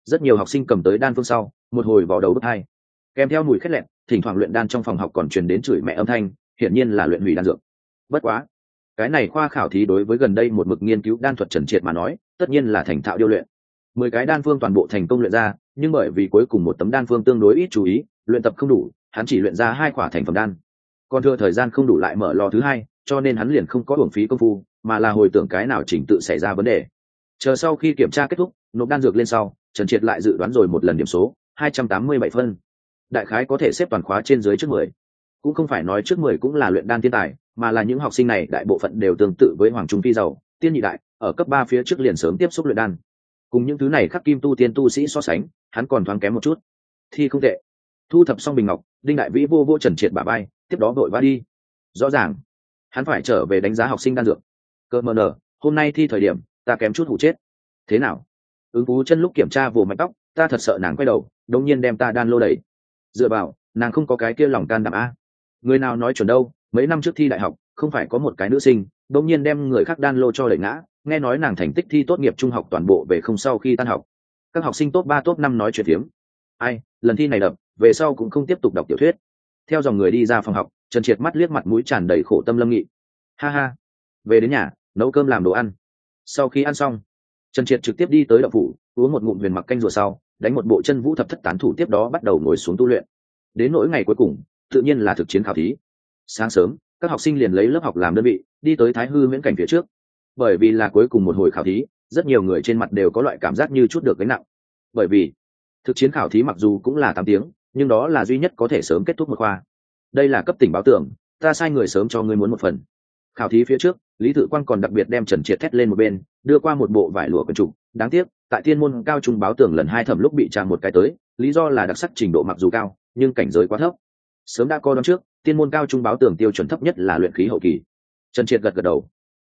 Rất nhiều học sinh cầm tới đan phương sau, một hồi vào đầu bước hai. Kèm theo mùi khét lẹn, thỉnh thoảng luyện đan trong phòng học còn truyền đến chửi mẹ âm thanh, hiển nhiên là luyện hủy đan dược. Bất quá, cái này khoa khảo thí đối với gần đây một mực nghiên cứu đan thuật trần triệt mà nói, tất nhiên là thành thạo điêu luyện. Mười cái đan phương toàn bộ thành công luyện ra, nhưng bởi vì cuối cùng một tấm đan phương tương đối ít chú ý, luyện tập không đủ, hắn chỉ luyện ra hai quả thành phẩm đan còn thừa thời gian không đủ lại mở lò thứ hai, cho nên hắn liền không có hưởng phí công phu, mà là hồi tưởng cái nào chỉnh tự xảy ra vấn đề. Chờ sau khi kiểm tra kết thúc, nộp đan dược lên sau, trần triệt lại dự đoán rồi một lần điểm số, hai trăm tám mươi bảy phân. Đại khái có thể xếp toàn khóa trên dưới trước mười. Cũng không phải nói trước mười cũng là luyện đan thiên tài, mà là những học sinh này đại bộ phận đều tương tự với hoàng trung phi giàu, tiên nhị đại, ở cấp ba phía trước liền sớm tiếp xúc luyện đan. Cùng những thứ này khắc kim tu tiên tu sĩ so sánh, hắn còn thoáng kém một chút. Thi không tệ. Thu thập xong bình ngọc đinh đại vĩ vô vô trần triệt bà bay tiếp đó vội vã đi. Rõ ràng, hắn phải trở về đánh giá học sinh đan dược. Cơ mờ nở hôm nay thi thời điểm, ta kém chút hụ chết. Thế nào? Ứng phú chân lúc kiểm tra vồ mạch tóc, ta thật sợ nàng quay đầu đống nhiên đem ta đan lô đẩy. Dựa vào, nàng không có cái kia lòng can đảm a. Người nào nói chuẩn đâu, mấy năm trước thi đại học, không phải có một cái nữ sinh đống nhiên đem người khác đan lô cho đẩy ngã, nghe nói nàng thành tích thi tốt nghiệp trung học toàn bộ về không sau khi tan học. Các học sinh top ba top năm nói chuyện phiếm. Ai? Lần thi này đập, về sau cũng không tiếp tục đọc tiểu thuyết. Theo dòng người đi ra phòng học, trần triệt mắt liếc mặt mũi tràn đầy khổ tâm lâm nghị. Ha ha, về đến nhà, nấu cơm làm đồ ăn. Sau khi ăn xong, trần triệt trực tiếp đi tới đậu phủ, uống một ngụm huyền mặc canh rùa sau, đánh một bộ chân vũ thập thất tán thủ tiếp đó bắt đầu ngồi xuống tu luyện. Đến nỗi ngày cuối cùng, tự nhiên là thực chiến khảo thí. Sáng sớm, các học sinh liền lấy lớp học làm đơn vị, đi tới thái hư miễn cảnh phía trước. Bởi vì là cuối cùng một hồi khảo thí, rất nhiều người trên mặt đều có loại cảm giác như chút được gánh nặng. Bởi vì thực chiến khảo thí mặc dù cũng là tám tiếng, nhưng đó là duy nhất có thể sớm kết thúc một khoa. Đây là cấp tỉnh báo tưởng, ta sai người sớm cho ngươi muốn một phần. Khảo thí phía trước, lý tự quang còn đặc biệt đem trần triệt thét lên một bên, đưa qua một bộ vải lụa quần trục. Đáng tiếc, tại thiên môn cao trung báo tưởng lần hai thẩm lúc bị tràn một cái tới, lý do là đặc sắc trình độ mặc dù cao, nhưng cảnh giới quá thấp. Sớm đã coi đón trước thiên môn cao trung báo tưởng tiêu chuẩn thấp nhất là luyện khí hậu kỳ. Trần triệt gật gật đầu.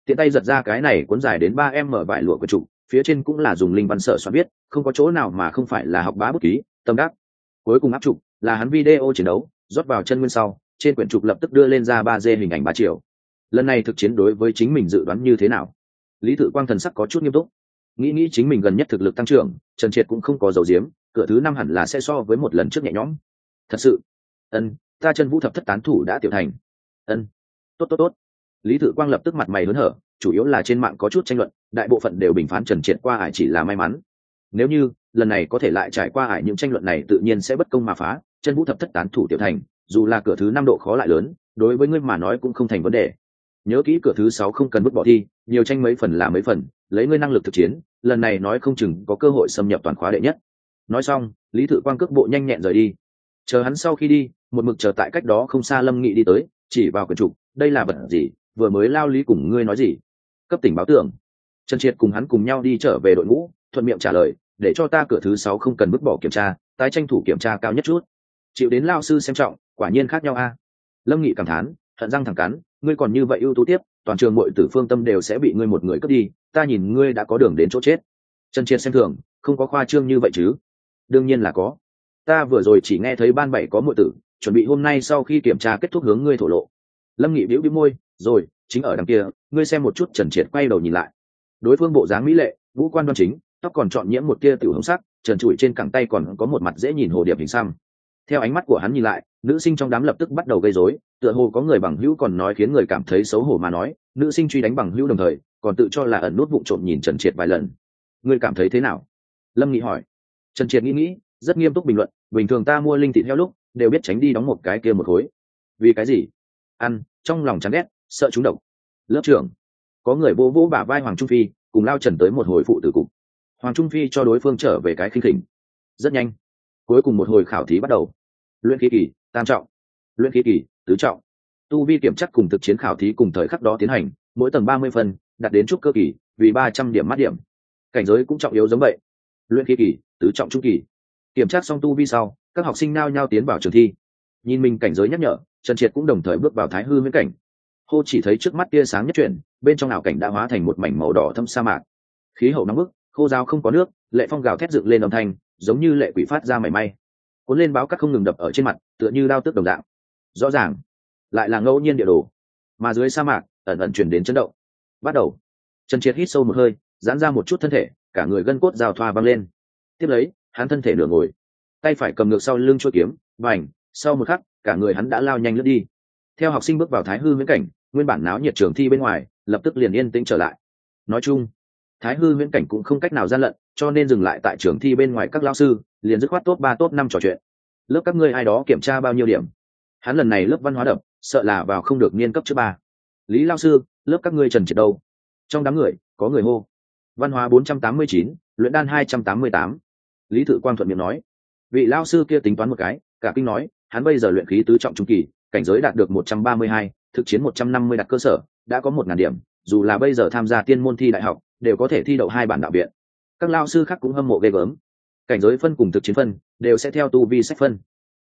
Tiện tay giật ra cái này cuốn dài đến ba em mở vải lụa quần trục phía trên cũng là dùng linh văn sở soạn biết không có chỗ nào mà không phải là học bá bút ký, tâm đắc. Cuối cùng áp trục là hắn video chiến đấu, rót vào chân nguyên sau, trên quyển trục lập tức đưa lên ra ba d hình ảnh ba triệu lần này thực chiến đối với chính mình dự đoán như thế nào? Lý tự quang thần sắc có chút nghiêm túc. Nghĩ nghĩ chính mình gần nhất thực lực tăng trưởng, trần triệt cũng không có dầu diếm cửa thứ năm hẳn là sẽ so với một lần trước nhẹ nhõm. Thật sự. Ân, ta chân vũ thập thất tán thủ đã tiểu thành. Ân. Tốt tốt tốt. Lý tự quang lập tức mặt mày hớn hở chủ yếu là trên mạng có chút tranh luận, đại bộ phận đều bình phán trần triệt qua ải chỉ là may mắn. Nếu như, lần này có thể lại trải qua ải những tranh luận này tự nhiên sẽ bất công mà phá, chân vũ thập thất tán thủ tiểu thành, dù là cửa thứ năm độ khó lại lớn, đối với ngươi mà nói cũng không thành vấn đề. Nhớ kỹ cửa thứ sáu không cần vứt bỏ thi, nhiều tranh mấy phần là mấy phần, lấy ngươi năng lực thực chiến, lần này nói không chừng có cơ hội xâm nhập toàn khóa đệ nhất. Nói xong, lý thự quang cước bộ nhanh nhẹn rời đi. Chờ hắn sau khi đi, một mực chờ tại cách đó không xa lâm nghị đi tới, chỉ vào quyển trục, đây là vật gì, vừa mới lao lý cùng ngươi nói gì? Cấp tỉnh báo tưởng trần triệt cùng hắn cùng nhau đi trở về đội ngũ, thuận miệng trả lời, để cho ta cửa thứ sáu không cần vứt bỏ kiểm tra, tái tranh thủ kiểm tra cao nhất chút. Chịu đến lao sư xem trọng, quả nhiên khác nhau a. Lâm nghị cảm thán thận răng thẳng cắn, ngươi còn như vậy ưu tú tiếp, toàn trường mọi tử phương tâm đều sẽ bị ngươi một người cướp đi, ta nhìn ngươi đã có đường đến chỗ chết. Trần triệt xem thường, không có khoa trương như vậy chứ? Đương nhiên là có. Ta vừa rồi chỉ nghe thấy ban bảy có mọi tử, chuẩn bị hôm nay sau khi kiểm tra kết thúc hướng ngươi thổ lộ. Lâm nghị biểu biễu môi, rồi, chính ở đằng kia ngươi xem một chút trần triệt quay đầu nhìn lại. Đối phương bộ dáng mỹ lệ vũ quan đoan chính, tóc còn chọn nhiễm một tia tiểu hồng sắc, trần trụi trên cẳng tay còn có một mặt dễ nhìn hồ điệp hình xăm. Theo ánh mắt của hắn nhìn lại, nữ sinh trong đám lập tức bắt đầu gây rối, tựa hồ có người bằng hữu còn nói khiến người cảm thấy xấu hổ mà nói, nữ sinh truy đánh bằng hữu đồng thời, còn tự cho là ẩn nút bụng trộm nhìn trần triệt vài lần. Ngươi cảm thấy thế nào? Lâm nghị hỏi. Trần triệt nghĩ nghĩ, rất nghiêm túc bình luận, bình thường ta mua linh thịt heo lúc, đều biết tránh đi đóng một cái kia một khối. Vì cái gì? Ăn, trong lòng chán ghét, sợ chúng độc lớp trưởng. Có người vô vỗ bả vai hoàng trung phi, cùng lao trần tới một hồi phụ tử cục. Hoàng trung phi cho đối phương trở về cái khinh khỉnh. Rất nhanh, cuối cùng một hồi khảo thí bắt đầu. Luyện khí kỳ, tam trọng. Luyện khí kỳ, tứ trọng. Tu vi kiểm chắc cùng thực chiến khảo thí cùng thời khắc đó tiến hành, mỗi tầng ba mươi phân, đạt đến trúc cơ kỳ, vì ba trăm điểm mát điểm. Cảnh giới cũng trọng yếu giống vậy. Luyện khí kỳ, tứ trọng trung kỳ. Kiểm tra xong tu vi sau, các học sinh nao nhau tiến vào trường thi. Nhìn mình cảnh giới nhắc nhở, trần triệt cũng đồng thời bước vào thái hư viễn cảnh hô chỉ thấy trước mắt tia sáng nhất chuyển, bên trong ảo cảnh đã hóa thành một mảnh màu đỏ thâm sa mạc. Khí hậu nóng bức, khô dao không có nước, lệ phong gào thét dựng lên âm thanh, giống như lệ quỷ phát ra mảy may. Cuốn lên báo cắt không ngừng đập ở trên mặt, tựa như đao tước đồng dạng. Rõ ràng, lại là ngẫu nhiên địa đồ. Mà dưới sa mạc, ẩn ẩn chuyển đến chấn động. Bắt đầu. Trần triệt hít sâu một hơi, giãn ra một chút thân thể, cả người gân cốt rào thoa văng lên. Tiếp lấy, hắn thân thể nửa ngồi. Tay phải cầm ngược sau lưng chuôi kiếm và ảnh sau một khắc, cả người hắn đã lao nhanh lướt đi. Theo học sinh bước vào thái hư viễn cảnh nguyên bản náo nhiệt trường thi bên ngoài, lập tức liền yên tĩnh trở lại. Nói chung, thái hư huyễn cảnh cũng không cách nào gian lận, cho nên dừng lại tại trường thi bên ngoài các lao sư, liền dứt khoát tốt ba tốt năm trò chuyện. Lớp các ngươi ai đó kiểm tra bao nhiêu điểm? Hắn lần này lớp văn hóa đập sợ là vào không được niên cấp trước ba. Lý lao sư, lớp các ngươi trần triệt đâu? Trong đám người, có người hô. Văn hóa bốn trăm tám mươi chín, luyện đan hai trăm tám mươi tám. Lý thự quang thuận miệng nói. Vị lao sư kia tính toán một cái, cả kinh nói, hắn bây giờ luyện khí tứ trọng trung kỳ, cảnh giới đạt được một trăm ba mươi hai thực chiến một trăm năm mươi đặt cơ sở, đã có một ngàn điểm, dù là bây giờ tham gia tiên môn thi đại học, đều có thể thi đậu hai bản đạo viện. Các lao sư khác cũng hâm mộ ghê gớm. Cảnh giới phân cùng thực chiến phân, đều sẽ theo tu vi sách phân.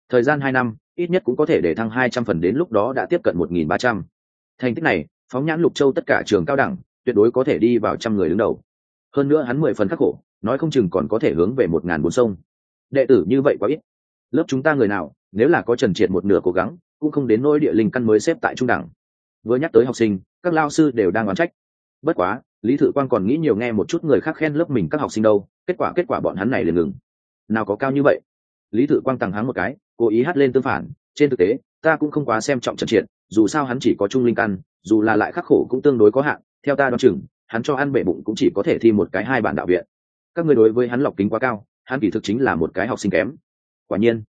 Thời gian hai năm, ít nhất cũng có thể để thăng hai trăm phần đến lúc đó đã tiếp cận một nghìn ba trăm. Thành tích này, phóng nhãn lục châu tất cả trường cao đẳng, tuyệt đối có thể đi vào trăm người đứng đầu. Hơn nữa hắn mười phần khắc khổ, nói không chừng còn có thể hướng về một ngàn bốn sông. Đệ tử như vậy quá ít. Lớp chúng ta người nào, nếu là có trần triệt một nửa cố gắng cũng không đến nỗi địa linh căn mới xếp tại trung đẳng. Vừa nhắc tới học sinh, các lao sư đều đang oán trách. Bất quá, lý thự Quang còn nghĩ nhiều nghe một chút người khác khen lớp mình các học sinh đâu, kết quả kết quả bọn hắn này liền ngừng. Nào có cao như vậy? Lý thự quang tằng háng một cái, cố ý hát lên tương phản, trên thực tế, ta cũng không quá xem trọng trần triệt, dù sao hắn chỉ có trung linh căn, dù là lại khắc khổ cũng tương đối có hạn, theo ta đo chừng, hắn cho ăn bể bụng cũng chỉ có thể thi một cái hai bản đạo viện. Các người đối với hắn lọc kính quá cao, hắn kỳ thực chính là một cái học sinh kém. Quả nhiên,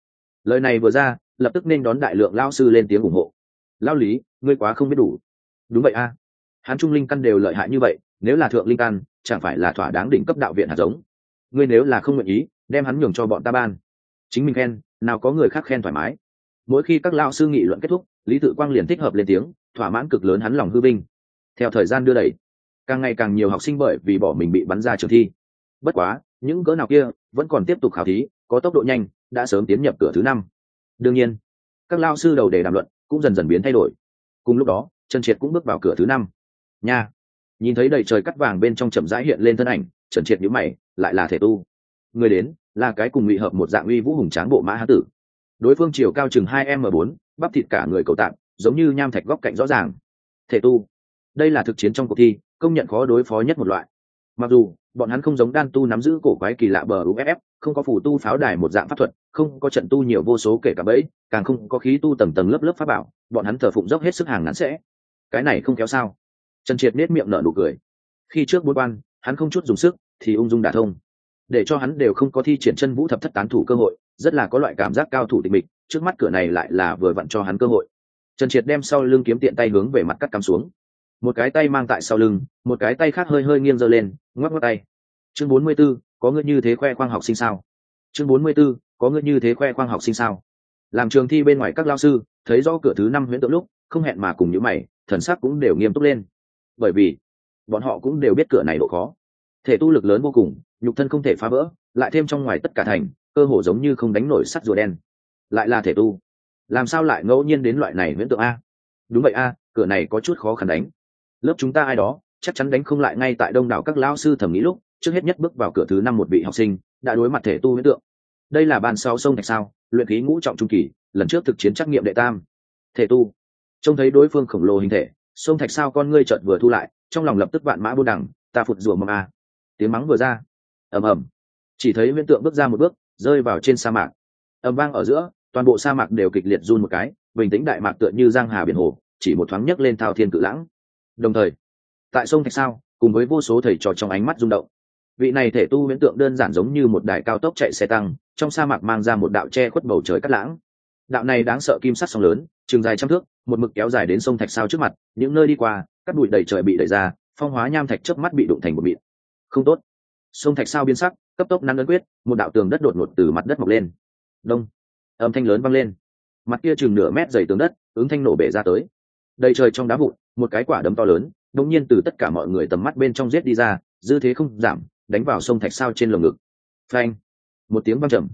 lời này vừa ra lập tức nên đón đại lượng lao sư lên tiếng ủng hộ. Lao lý, ngươi quá không biết đủ. Đúng vậy a. Hắn trung linh căn đều lợi hại như vậy, nếu là thượng linh căn, chẳng phải là thỏa đáng đỉnh cấp đạo viện hạt giống. Ngươi nếu là không nguyện ý, đem hắn nhường cho bọn ta ban. Chính mình khen, nào có người khác khen thoải mái. Mỗi khi các lao sư nghị luận kết thúc, lý tự quang liền thích hợp lên tiếng, thỏa mãn cực lớn hắn lòng hư vinh theo thời gian đưa đẩy, càng ngày càng nhiều học sinh bởi vì bỏ mình bị bắn ra trường thi. Bất quá, những cỡ nào kia vẫn còn tiếp tục khảo thí, có tốc độ nhanh, đã sớm tiến nhập cửa thứ năm đương nhiên, các lao sư đầu đề đàm luận cũng dần dần biến thay đổi. Cùng lúc đó, trần triệt cũng bước vào cửa thứ năm. Nha! Nhìn thấy đầy trời cắt vàng bên trong chậm rãi hiện lên thân ảnh, trần triệt nhữ mày, lại là thể tu. Người đến là cái cùng ngụy hợp một dạng uy vũ hùng tráng bộ mã hán tử. Đối phương chiều cao chừng hai m bốn, bắp thịt cả người cầu tạm, giống như nham thạch góc cạnh rõ ràng. Thể tu. Đây là thực chiến trong cuộc thi, công nhận khó đối phó nhất một loại. Mặc dù, bọn hắn không giống đan tu nắm giữ cổ quái kỳ lạ bờ uff không có phủ tu pháo đài một dạng pháp thuật không có trận tu nhiều vô số kể cả bẫy càng không có khí tu tầng tầng lớp lớp pháp bảo bọn hắn thờ phụng dốc hết sức hàng ngắn sẽ. Cái này không kéo sao? Trần triệt nết miệng nở nụ cười. Khi trước bốn quan hắn không chút dùng sức thì ung dung đả thông. Để cho hắn đều không có thi triển chân vũ thập thất tán thủ cơ hội rất là có loại cảm giác cao thủ tịch mịch trước mắt cửa này lại là vừa vặn cho hắn cơ hội. Trần triệt đem sau lưng kiếm tiện tay hướng về mặt cắt cắm xuống. Một cái tay mang tại sau lưng một cái tay khác hơi hơi nghiêng giơ lên ngoắc ngoắc tay. Chương bốn mươi 44, có ngươi như thế khoe khoang học sinh sao? Chương bốn mươi 44, có ngươi như thế khoe khoang học sinh sao? Làm trường thi bên ngoài các lao sư thấy rõ cửa thứ năm huyễn tượng lúc không hẹn mà cùng những mày thần sắc cũng đều nghiêm túc lên. Bởi vì bọn họ cũng đều biết cửa này độ khó. Thể tu lực lớn vô cùng nhục thân không thể phá vỡ lại thêm trong ngoài tất cả thành cơ hồ giống như không đánh nổi sắt rùa đen. Lại là thể tu. Làm sao lại ngẫu nhiên đến loại này huyễn tượng a? Đúng vậy a cửa này có chút khó khăn đánh. Lớp chúng ta ai đó chắc chắn đánh không lại ngay tại đông đảo các lao sư thẩm nghĩ lúc trước hết nhất bước vào cửa thứ năm một vị học sinh, đã đối mặt thể tu huyễn tượng. Đây là ban sau sông thạch sao, luyện khí ngũ trọng trung kỳ, lần trước thực chiến trắc nghiệm đệ tam. Thể tu. Trông thấy đối phương khổng lồ hình thể, sông thạch sao con ngươi trợt vừa thu lại, trong lòng lập tức vạn mã buôn đẳng, ta phụt rùa mầm a. Tiếng mắng vừa ra. Ầm ầm. Chỉ thấy huyễn tượng bước ra một bước, rơi vào trên sa mạc. Ầm vang ở giữa, toàn bộ sa mạc đều kịch liệt run một cái, bình tĩnh đại mạc tựa như giang hà biển hồ, chỉ một thoáng nhấc lên thao thiên cự lãng. Đồng thời, tại sông thạch sao, cùng với vô số thầy trò trong ánh mắt rung động vị này thể tu huyễn tượng đơn giản giống như một đài cao tốc chạy xe tăng, trong sa mạc mang ra một đạo che khuất bầu trời cắt lãng. Đạo này đáng sợ kim sắc sóng lớn, trường dài trăm thước, một mực kéo dài đến sông thạch sao trước mặt, những nơi đi qua cắt bụi đầy trời bị đẩy ra, phong hóa nham thạch chớp mắt bị đụng thành một bịt không tốt. Sông thạch sao biến sắc, cấp tốc năng ấn quyết, một đạo tường đất đột ngột từ mặt đất mọc lên. Đông. Âm thanh lớn vang lên. Mặt kia chừng nửa mét dày tường đất, ứng thanh nổ bể ra tới. Đầy trời trong đá vụn, một cái quả đấm to lớn, đột nhiên từ tất cả mọi người tầm mắt bên trong giết đi ra, dư thế không giảm đánh vào sông thạch sao trên lồng ngực. Phanh! Một tiếng vang trầm.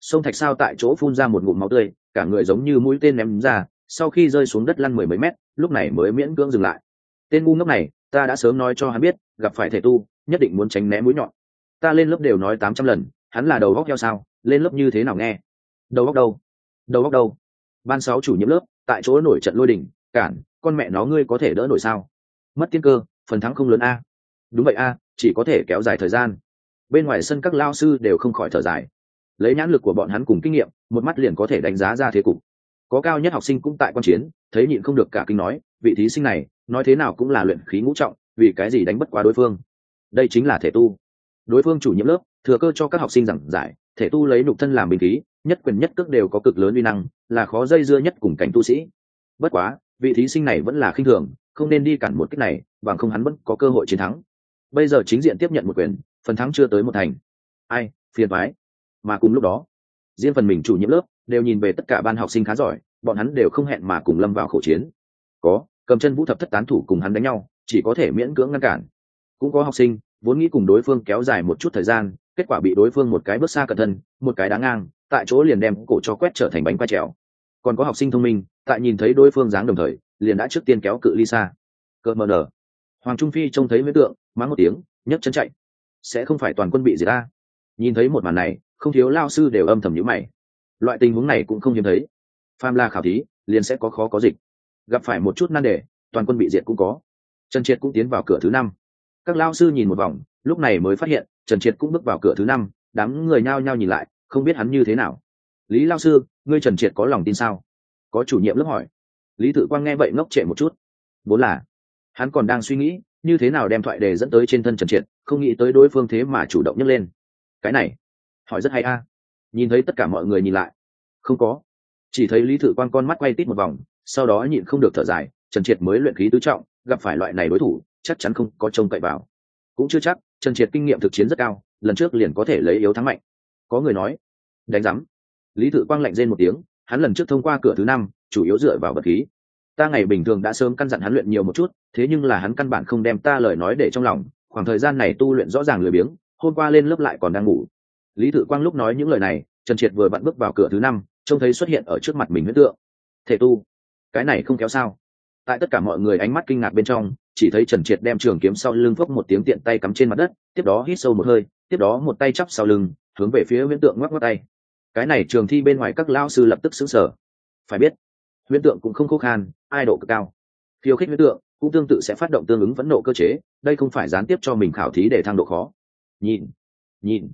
Sông thạch sao tại chỗ phun ra một ngụm máu tươi, cả người giống như mũi tên ném ra, sau khi rơi xuống đất lăn mười mấy mét, lúc này mới miễn cưỡng dừng lại. Tên ngu ngốc này, ta đã sớm nói cho hắn biết, gặp phải thể tu, nhất định muốn tránh né mũi nhọn. Ta lên lớp đều nói tám trăm lần, hắn là đầu góc heo sao, lên lớp như thế nào nghe? Đầu góc đâu? Đầu góc đâu? Ban sáu chủ nhiệm lớp, tại chỗ nổi trận lôi đỉnh cản, con mẹ nó ngươi có thể đỡ nổi sao? Mất tiên cơ, phần thắng không lớn a. Đúng vậy a chỉ có thể kéo dài thời gian. Bên ngoài sân các lao sư đều không khỏi thở dài. Lấy nhãn lực của bọn hắn cùng kinh nghiệm, một mắt liền có thể đánh giá ra thế cục. Có cao nhất học sinh cũng tại quan chiến, thấy nhịn không được cả kinh nói, vị thí sinh này, nói thế nào cũng là luyện khí ngũ trọng, vì cái gì đánh bất quá đối phương? Đây chính là thể tu. Đối phương chủ nhiệm lớp, thừa cơ cho các học sinh giảng giải, thể tu lấy nục thân làm bình khí, nhất quyền nhất cước đều có cực lớn uy năng, là khó dây dưa nhất cùng cảnh tu sĩ. Bất quá, vị thí sinh này vẫn là khinh thường, không nên đi cản một cách này, bằng không hắn vẫn có cơ hội chiến thắng bây giờ chính diện tiếp nhận một quyền, phần thắng chưa tới một thành. Ai, phiền thoái mà cùng lúc đó, riêng phần mình chủ nhiệm lớp đều nhìn về tất cả ban học sinh khá giỏi, bọn hắn đều không hẹn mà cùng lâm vào khẩu chiến. Có, cầm chân vũ thập thất tán thủ cùng hắn đánh nhau, chỉ có thể miễn cưỡng ngăn cản. Cũng có học sinh, vốn nghĩ cùng đối phương kéo dài một chút thời gian, kết quả bị đối phương một cái bước xa cẩn thân một cái đá ngang, tại chỗ liền đem cổ cho quét trở thành bánh quay trèo. Còn có học sinh thông minh, tại nhìn thấy đối phương dáng đồng thời, liền đã trước tiên kéo cự ly xa. Cợt mờ nở. Hoàng trung phi trông thấy huyễn tượng mắng một tiếng, nhấc chân chạy. Sẽ không phải toàn quân bị gì ta nhìn thấy một màn này, không thiếu lao sư đều âm thầm nhữ mày. Loại tình huống này cũng không hiếm thấy. Pham la khảo thí, liền sẽ có khó có dịch. Gặp phải một chút nan đề, toàn quân bị diệt cũng có. Trần triệt cũng tiến vào cửa thứ năm. Các lao sư nhìn một vòng, lúc này mới phát hiện, trần triệt cũng bước vào cửa thứ năm, đám người nhao nhao nhìn lại, không biết hắn như thế nào. Lý lao sư, ngươi trần triệt có lòng tin sao? Có chủ nhiệm lớp hỏi. Lý tự quang nghe vậy ngốc trệ một chút. Vốn là, hắn còn đang suy nghĩ như thế nào đem thoại đề dẫn tới trên thân trần triệt, không nghĩ tới đối phương thế mà chủ động nhấc lên. Cái này, hỏi rất hay a. Nhìn thấy tất cả mọi người nhìn lại. Không có. Chỉ thấy lý thử quan con mắt quay tít một vòng, sau đó nhịn không được thở dài, trần triệt mới luyện khí tứ trọng, gặp phải loại này đối thủ, chắc chắn không có trông cậy vào. Cũng chưa chắc, trần triệt kinh nghiệm thực chiến rất cao, lần trước liền có thể lấy yếu thắng mạnh. Có người nói, đánh giám lý thự quang lạnh rên một tiếng, hắn lần trước thông qua cửa thứ năm, chủ yếu dựa vào vật khí ta ngày bình thường đã sớm căn dặn hắn luyện nhiều một chút, thế nhưng là hắn căn bản không đem ta lời nói để trong lòng, khoảng thời gian này tu luyện rõ ràng lười biếng, hôm qua lên lớp lại còn đang ngủ. Lý thự quang lúc nói những lời này, trần triệt vừa vặn bước vào cửa thứ năm, trông thấy xuất hiện ở trước mặt mình huyết tượng. Thể tu, cái này không kéo sao? Tại tất cả mọi người ánh mắt kinh ngạc bên trong, chỉ thấy trần triệt đem trường kiếm sau lưng phốc một tiếng tiện tay cắm trên mặt đất, tiếp đó hít sâu một hơi, tiếp đó một tay chắp sau lưng, hướng về phía huyễn tượng ngoắc ngoắc tay. Cái này trường thi bên ngoài các lao sư lập tức xứng sở phải biết huyễn tượng cũng không khô khan, ai độ cực cao. Khiêu khích huyễn tượng cũng tương tự sẽ phát động tương ứng phẫn nộ cơ chế, đây không phải gián tiếp cho mình khảo thí để thang độ khó. Nhìn nhìn.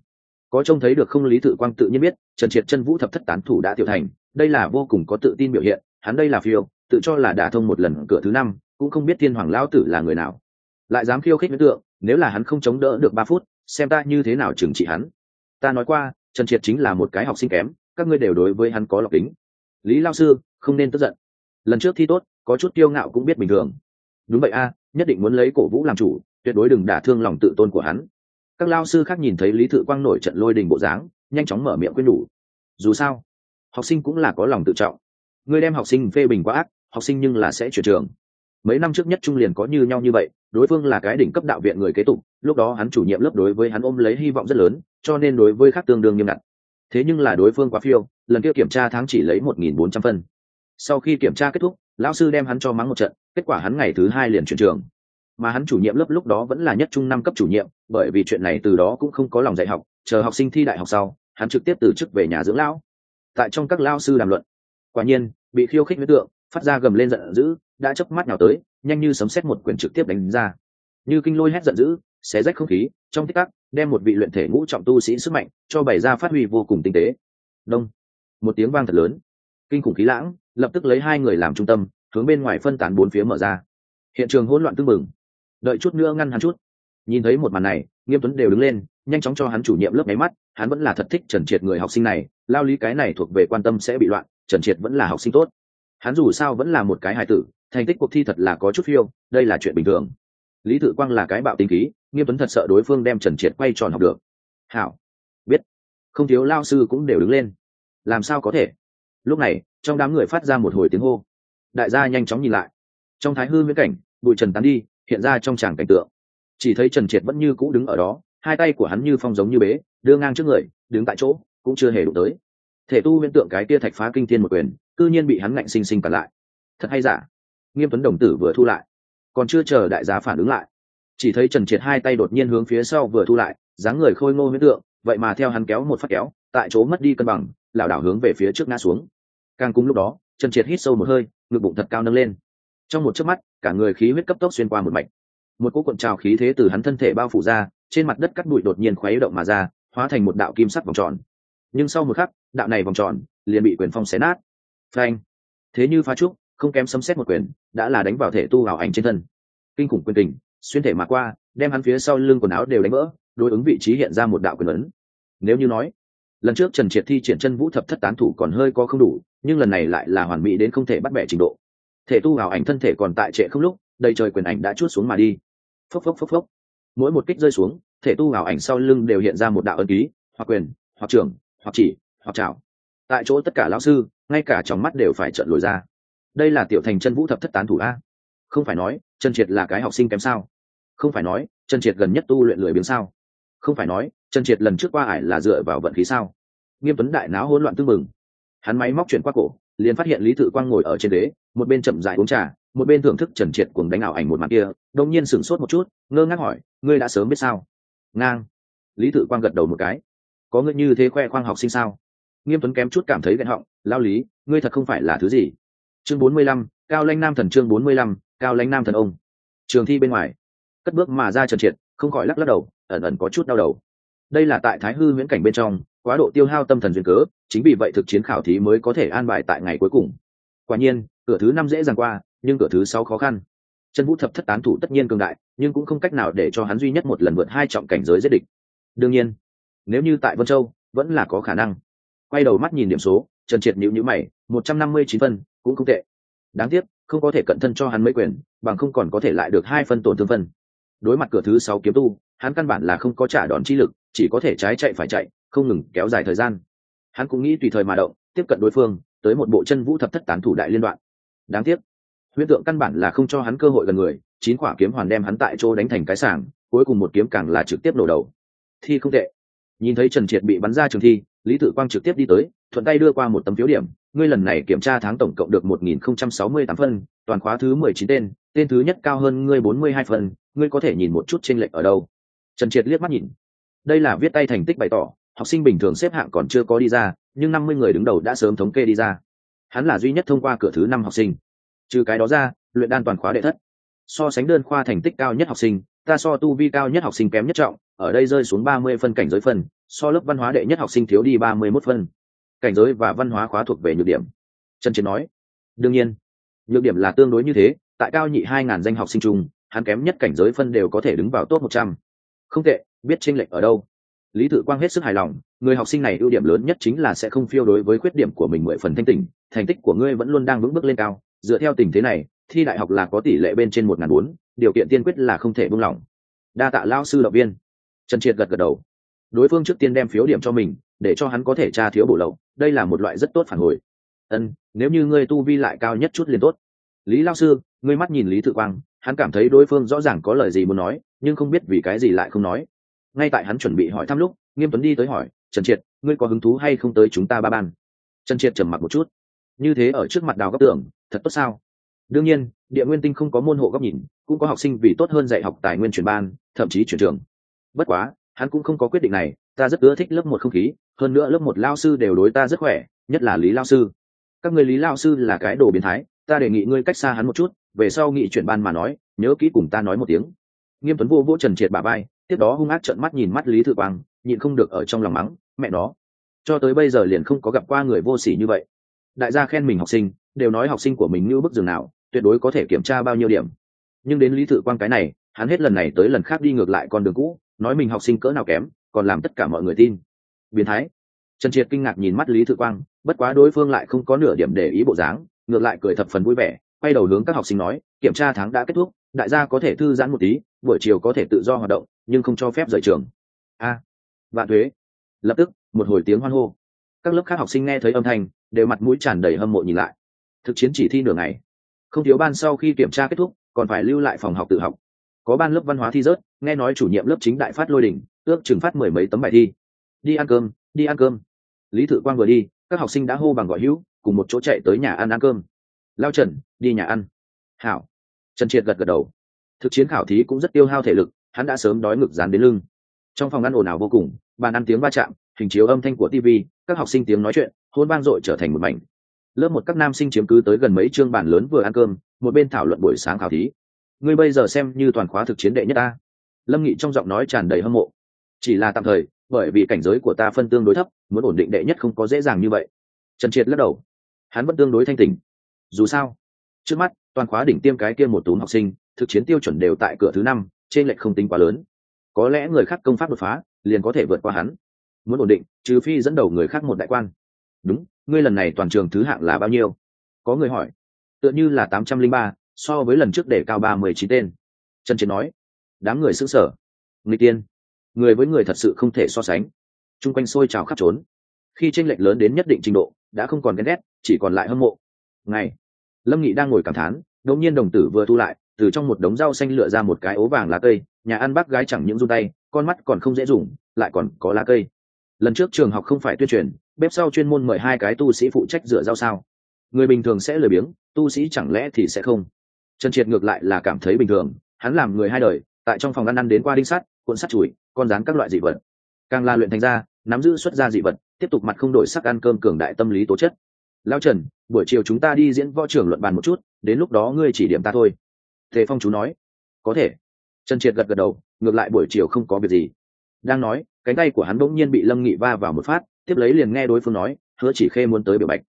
Có trông thấy được không lý tự quang tự nhiên biết, trần triệt chân vũ thập thất tán thủ đã tiểu thành, đây là vô cùng có tự tin biểu hiện, hắn đây là phiêu, tự cho là đả thông một lần cửa thứ năm, cũng không biết thiên hoàng Lão tử là người nào. Lại dám khiêu khích huyễn tượng, nếu là hắn không chống đỡ được ba phút, xem ta như thế nào trừng trị hắn. Ta nói qua, trần triệt chính là một cái học sinh kém, các ngươi đều đối với hắn có lọc tính lý lao sư không nên tức giận. Lần trước thi tốt, có chút kiêu ngạo cũng biết bình thường. Đúng vậy a, nhất định muốn lấy cổ vũ làm chủ, tuyệt đối đừng đả thương lòng tự tôn của hắn. Các lao sư khác nhìn thấy lý thự quang nổi trận lôi đình bộ dáng, nhanh chóng mở miệng quyết nhủ. Dù sao, học sinh cũng là có lòng tự trọng. Người đem học sinh phê bình quá ác, học sinh nhưng là sẽ chuyển trường. Mấy năm trước nhất trung liền có như nhau như vậy, đối phương là cái đỉnh cấp đạo viện người kế tục, lúc đó hắn chủ nhiệm lớp đối với hắn ôm lấy hy vọng rất lớn, cho nên đối với khác tương đương nghiêm ngặt. Thế nhưng là đối phương quá phiêu, lần kia kiểm tra tháng chỉ lấy một nghìn bốn trăm phân sau khi kiểm tra kết thúc, lão sư đem hắn cho mắng một trận, kết quả hắn ngày thứ hai liền chuyển trường. Mà hắn chủ nhiệm lớp lúc đó vẫn là nhất trung năm cấp chủ nhiệm, bởi vì chuyện này từ đó cũng không có lòng dạy học, chờ học sinh thi đại học sau, hắn trực tiếp từ chức về nhà dưỡng lão. Tại trong các lao sư đàm luận, quả nhiên, bị khiêu khích đối tượng, phát ra gầm lên giận dữ, đã chớp mắt nào tới, nhanh như sấm xét một quyển trực tiếp đánh ra. Như kinh lôi hét giận dữ, xé rách không khí, trong tích tắc, đem một vị luyện thể ngũ trọng tu sĩ sức mạnh, cho bày ra phát huy vô cùng tinh tế. Đông. Một tiếng vang thật lớn kinh khủng khí lãng, lập tức lấy hai người làm trung tâm, hướng bên ngoài phân tán bốn phía mở ra. Hiện trường hỗn loạn tưng bừng. Đợi chút nữa ngăn hắn chút. Nhìn thấy một màn này, nghiêm tuấn đều đứng lên, nhanh chóng cho hắn chủ nhiệm lớp máy mắt, hắn vẫn là thật thích trần triệt người học sinh này, lao lý cái này thuộc về quan tâm sẽ bị loạn, trần triệt vẫn là học sinh tốt. Hắn dù sao vẫn là một cái hài tử, thành tích cuộc thi thật là có chút phiêu, đây là chuyện bình thường. Lý tự quang là cái bạo tinh khí, nghiêm tuấn thật sợ đối phương đem trần triệt quay tròn học được. Hảo. Biết. Không thiếu lao sư cũng đều đứng lên. Làm sao có thể? Lúc này, trong đám người phát ra một hồi tiếng hô. Đại gia nhanh chóng nhìn lại. Trong thái hư viễn cảnh, bụi trần tán đi, hiện ra trong tràng cảnh tượng. Chỉ thấy trần triệt vẫn như cũ đứng ở đó, hai tay của hắn như phong giống như bế, đưa ngang trước người, đứng tại chỗ, cũng chưa hề đụng tới. Thể tu huyễn tượng cái kia thạch phá kinh thiên một quyền, cư nhiên bị hắn ngạnh sinh sinh cản lại. Thật hay giả? Nghiêm tuấn đồng tử vừa thu lại. Còn chưa chờ đại gia phản ứng lại. Chỉ thấy trần triệt hai tay đột nhiên hướng phía sau vừa thu lại, dáng người khôi ngô huyễn tượng, vậy mà theo hắn kéo một phát kéo, tại chỗ mất đi cân bằng, lảo đảo hướng về phía trước ngã xuống càng cùng lúc đó trần triệt hít sâu một hơi, ngực bụng thật cao nâng lên. Trong một chớp mắt, cả người khí huyết cấp tốc xuyên qua một mạch. Một cỗ cuộn trào khí thế từ hắn thân thể bao phủ ra, trên mặt đất cắt bụi đột nhiên khuấy động mà ra, hóa thành một đạo kim sắc vòng tròn. Nhưng sau một khắc, đạo này vòng tròn liền bị quyền phong xé nát. Phanh! Thế như phá trúc, không kém sấm xét một quyền, đã là đánh vào thể tu ảo ảnh trên thân. Kinh khủng quyền tình xuyên thể mà qua, đem hắn phía sau lưng quần áo đều đánh vỡ, đối ứng vị trí hiện ra một đạo quyền ấn. Nếu như nói lần trước trần triệt thi triển chân vũ thập thất tán thủ còn hơi có không đủ, nhưng lần này lại là hoàn mỹ đến không thể bắt bẻ trình độ. Thể tu Hào ảnh thân thể còn tại trệ không lúc, đầy trời quyền ảnh đã chút xuống mà đi. Phốc phốc phốc phốc. Mỗi một kích rơi xuống, thể tu Hào ảnh sau lưng đều hiện ra một đạo ân ký, hoặc quyền, hoặc trưởng, hoặc chỉ, hoặc chảo tại chỗ tất cả lão sư, ngay cả trong mắt đều phải trợn lồi ra. Đây là tiểu thành chân vũ thập thất tán thủ a. Không phải nói, trần triệt là cái học sinh kém sao? Không phải nói, trần triệt gần nhất tu luyện lười biếng sao? Không phải nói, trần triệt lần trước qua ải là dựa vào vận khí sao? Nghiêm tuấn đại náo hỗn loạn tư mừng hắn máy móc chuyển qua cổ, liền phát hiện lý tự quang ngồi ở trên đế một bên chậm dại uống trà, một bên thưởng thức trần triệt cùng đánh ảo ảnh một mặt kia đông nhiên sửng sốt một chút, ngơ ngác hỏi, ngươi đã sớm biết sao? Ngang. Lý tự quang gật đầu một cái. Có ngươi như thế khoe khoang học sinh sao? Nghiêm tuấn kém chút cảm thấy ghen họng lao lý, ngươi thật không phải là thứ gì? Chương bốn mươi lăm, cao lãnh nam thần chương bốn mươi lăm, cao lãnh nam thần ông. Trường thi bên ngoài. Cất bước mà ra trần triệt không khỏi lắc lắc đầu, ẩn ẩn có chút đau đầu. Đây là tại thái hư huyễn cảnh bên trong, quá độ tiêu hao tâm thần duyên cớ, chính vì vậy thực chiến khảo thí mới có thể an bài tại ngày cuối cùng. Quả nhiên, cửa thứ năm dễ dàng qua, nhưng cửa thứ sáu khó khăn. Chân vũ thập thất tán thủ tất nhiên cường đại, nhưng cũng không cách nào để cho hắn duy nhất một lần vượt hai trọng cảnh giới giết địch. Đương nhiên, nếu như tại vân châu, vẫn là có khả năng. Quay đầu mắt nhìn điểm số, trần triệt nhịu nhữ mày, một trăm năm mươi chín phân, cũng không tệ. Đáng tiếc, không có thể cận thân cho hắn mấy quyền, bằng không còn có thể lại được hai phân tổn thương phân đối mặt cửa thứ sáu kiếm tu, hắn căn bản là không có trả đòn chi lực, chỉ có thể trái chạy phải chạy, không ngừng kéo dài thời gian. Hắn cũng nghĩ tùy thời mà động, tiếp cận đối phương, tới một bộ chân vũ thập thất tán thủ đại liên đoạn. Đáng tiếc, huyễn tượng căn bản là không cho hắn cơ hội gần người, chín quả kiếm hoàn đem hắn tại chỗ đánh thành cái sảng, cuối cùng một kiếm càng là trực tiếp nổ đầu. Thi không tệ. Nhìn thấy trần triệt bị bắn ra trường thi, lý tử quang trực tiếp đi tới, thuận tay đưa qua một tấm phiếu điểm ngươi lần này kiểm tra tháng tổng cộng được một nghìn không trăm sáu mươi tám phân toàn khóa thứ mười chín tên tên thứ nhất cao hơn ngươi bốn mươi hai phân ngươi có thể nhìn một chút chênh lệch ở đâu? Trần triệt liếc mắt nhìn. Đây là viết tay thành tích bày tỏ học sinh bình thường xếp hạng còn chưa có đi ra nhưng năm mươi người đứng đầu đã sớm thống kê đi ra. Hắn là duy nhất thông qua cửa thứ năm học sinh. Trừ cái đó ra luyện đan toàn khóa đệ thất. So sánh đơn khoa thành tích cao nhất học sinh ta so tu vi cao nhất học sinh kém nhất trọng ở đây rơi xuống ba mươi phân cảnh giới phần, so lớp văn hóa đệ nhất học sinh thiếu đi ba mươi mốt phân cảnh giới và văn hóa khóa thuộc về nhược điểm. Trần chiến nói, đương nhiên, nhược điểm là tương đối như thế, tại cao nhị hai ngàn danh học sinh chung, hắn kém nhất cảnh giới phân đều có thể đứng vào top một trăm. Không tệ, biết tranh lệch ở đâu. Lý tự quang hết sức hài lòng, người học sinh này ưu điểm lớn nhất chính là sẽ không phiêu đối với khuyết điểm của mình mười phần thanh tỉnh thành tích của ngươi vẫn luôn đang vững bước lên cao. Dựa theo tình thế này, thi đại học là có tỷ lệ bên trên một ngàn bốn, điều kiện tiên quyết là không thể buông lỏng. Đa tạ lao sư động viên. Trần triệt gật gật đầu. Đối phương trước tiên đem phiếu điểm cho mình, để cho hắn có thể tra thiếu bổ lậu đây là một loại rất tốt phản hồi. Ân, nếu như ngươi tu vi lại cao nhất chút liền tốt. Lý lao sư, ngươi mắt nhìn lý thự quang, hắn cảm thấy đối phương rõ ràng có lời gì muốn nói, nhưng không biết vì cái gì lại không nói. Ngay tại hắn chuẩn bị hỏi thăm lúc, nghiêm tuấn đi tới hỏi, trần triệt, ngươi có hứng thú hay không tới chúng ta ba ban? Trần triệt trầm mặc một chút. Như thế ở trước mặt đào góc tưởng, thật tốt sao? Đương nhiên, địa nguyên tinh không có môn hộ góc nhìn, cũng có học sinh vì tốt hơn dạy học tài nguyên truyền ban, thậm chí chuyển trường. Bất quá, hắn cũng không có quyết định này ta rất ưa thích lớp một không khí, hơn nữa lớp một lao sư đều đối ta rất khỏe, nhất là lý lao sư. Các người lý lao sư là cái đồ biến thái, ta đề nghị ngươi cách xa hắn một chút, về sau nghị chuyển ban mà nói, nhớ kỹ cùng ta nói một tiếng. Nghiêm tuấn vô vỗ trần triệt bà bay tiếp đó hung ác trợn mắt nhìn mắt lý thự quang, nhịn không được ở trong lòng mắng, mẹ nó, cho tới bây giờ liền không có gặp qua người vô sỉ như vậy. Đại gia khen mình học sinh, đều nói học sinh của mình như bức giường nào, tuyệt đối có thể kiểm tra bao nhiêu điểm. Nhưng đến lý thự quang cái này, hắn hết lần này tới lần khác đi ngược lại con đường cũ, nói mình học sinh cỡ nào kém còn làm tất cả mọi người tin. Biến thái. Trần triệt kinh ngạc nhìn mắt lý thự quang bất quá đối phương lại không có nửa điểm để ý bộ dáng ngược lại cười thập phần vui vẻ quay đầu hướng các học sinh nói kiểm tra tháng đã kết thúc đại gia có thể thư giãn một tí buổi chiều có thể tự do hoạt động nhưng không cho phép rời trường. A. À, vạn thuế. Lập tức một hồi tiếng hoan hô. Các lớp khác học sinh nghe thấy âm thanh đều mặt mũi tràn đầy hâm mộ nhìn lại. Thực chiến chỉ thi nửa ngày. Không thiếu ban sau khi kiểm tra kết thúc còn phải lưu lại phòng học tự học. Có ban lớp văn hóa thi rớt nghe nói chủ nhiệm lớp chính đại phát lôi đình, ước chừng phát mười mấy tấm bài thi. Đi ăn cơm, đi ăn cơm. Lý thự quang vừa đi, các học sinh đã hô bằng gọi hữu, cùng một chỗ chạy tới nhà ăn ăn cơm. Lao trần, đi nhà ăn. Hảo. Trần triệt gật gật đầu. Thực chiến khảo thí cũng rất tiêu hao thể lực, hắn đã sớm đói ngực dán đến lưng. Trong phòng ăn ồn ào vô cùng, bàn ăn tiếng va chạm, hình chiếu âm thanh của tv các học sinh tiếng nói chuyện, hôn vang dội trở thành một mảnh. Lớp một các nam sinh chiếm cứ tới gần mấy chương bàn lớn vừa ăn cơm, một bên thảo luận buổi sáng khảo thí. Ngươi bây giờ xem như toàn khóa thực chiến đệ nhất ta lâm nghị trong giọng nói tràn đầy hâm mộ. Chỉ là tạm thời, bởi vì cảnh giới của ta phân tương đối thấp, muốn ổn định đệ nhất không có dễ dàng như vậy. Trần triệt lắc đầu. Hắn vẫn tương đối thanh tình dù sao, trước mắt, toàn khóa đỉnh tiêm cái kia một túm học sinh, thực chiến tiêu chuẩn đều tại cửa thứ năm, trên lệch không tính quá lớn. Có lẽ người khác công pháp đột phá, liền có thể vượt qua hắn. Muốn ổn định, trừ phi dẫn đầu người khác một đại quan. Đúng, ngươi lần này toàn trường thứ hạng là bao nhiêu? Có người hỏi. Tựa như là tám trăm linh ba, so với lần trước để cao ba mười chín tên. Trần Triệt nói đám người sững sở người tiên, người với người thật sự không thể so sánh. Trung quanh sôi trào khắp trốn. Khi tranh lệch lớn đến nhất định trình độ, đã không còn ghen ghét, chỉ còn lại hâm mộ. Ngày, lâm nghị đang ngồi cảm thán, đột nhiên đồng tử vừa thu lại, từ trong một đống rau xanh lựa ra một cái ố vàng lá cây, nhà ăn bác gái chẳng những run tay, con mắt còn không dễ dùng, lại còn có lá cây. Lần trước trường học không phải tuyên truyền, bếp sau chuyên môn mời hai cái tu sĩ phụ trách rửa rau sao? Người bình thường sẽ lười biếng, tu sĩ chẳng lẽ thì sẽ không? Trần triệt ngược lại là cảm thấy bình thường, hắn làm người hai đời tại trong phòng ăn ăn đến qua đinh sắt cuộn sắt chùi, con rán các loại dị vật. Càng la luyện thành ra, nắm giữ xuất ra dị vật, tiếp tục mặt không đổi sắc ăn cơm cường đại tâm lý tố chất. Lao trần, buổi chiều chúng ta đi diễn võ trưởng luận bàn một chút, đến lúc đó ngươi chỉ điểm ta thôi. Tề phong chú nói. Có thể. Trần triệt gật gật đầu, ngược lại buổi chiều không có việc gì. Đang nói, cánh tay của hắn bỗng nhiên bị lâm nghị va vào một phát, tiếp lấy liền nghe đối phương nói, hứa chỉ khê muốn tới biểu bạch.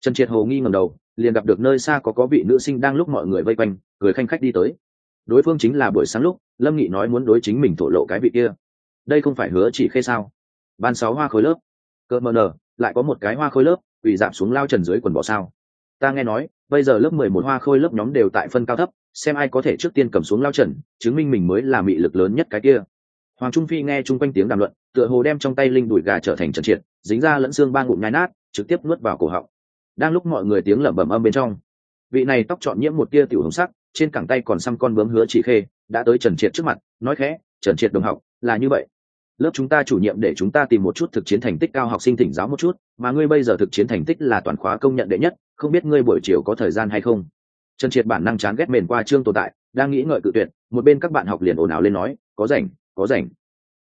Trần triệt hồ nghi ngầm đầu, liền gặp được nơi xa có có vị nữ sinh đang lúc mọi người vây quanh, cười khanh khách đi tới đối phương chính là buổi sáng lúc, lâm nghị nói muốn đối chính mình thổ lộ cái vị kia. Đây không phải hứa chỉ khê sao? Ban sáu hoa khối lớp. Cơ mờ nờ, lại có một cái hoa khối lớp ủy giảm xuống lao trần dưới quần bò sao? Ta nghe nói, bây giờ lớp mười một hoa khôi lớp nhóm đều tại phân cao thấp, xem ai có thể trước tiên cầm xuống lao trần, chứng minh mình mới là mị lực lớn nhất cái kia. Hoàng trung phi nghe chung quanh tiếng đàm luận, tựa hồ đem trong tay linh đùi gà trở thành trần triệt, dính ra lẫn xương ba ngụm nhai nát, trực tiếp nuốt vào cổ họng. Đang lúc mọi người tiếng lẩm bẩm âm bên trong, vị này tóc chọn nhiễm một tia tiểu hồng sắc trên cẳng tay còn xăm con bướm hứa chỉ khê, đã tới trần triệt trước mặt, nói khẽ, trần triệt đồng học, là như vậy. Lớp chúng ta chủ nhiệm để chúng ta tìm một chút thực chiến thành tích cao học sinh thỉnh giáo một chút, mà ngươi bây giờ thực chiến thành tích là toàn khóa công nhận đệ nhất, không biết ngươi buổi chiều có thời gian hay không? Trần triệt bản năng chán ghét mền qua chương tồn tại, đang nghĩ ngợi cự tuyệt, một bên các bạn học liền ồn ào lên nói, có rảnh có rảnh.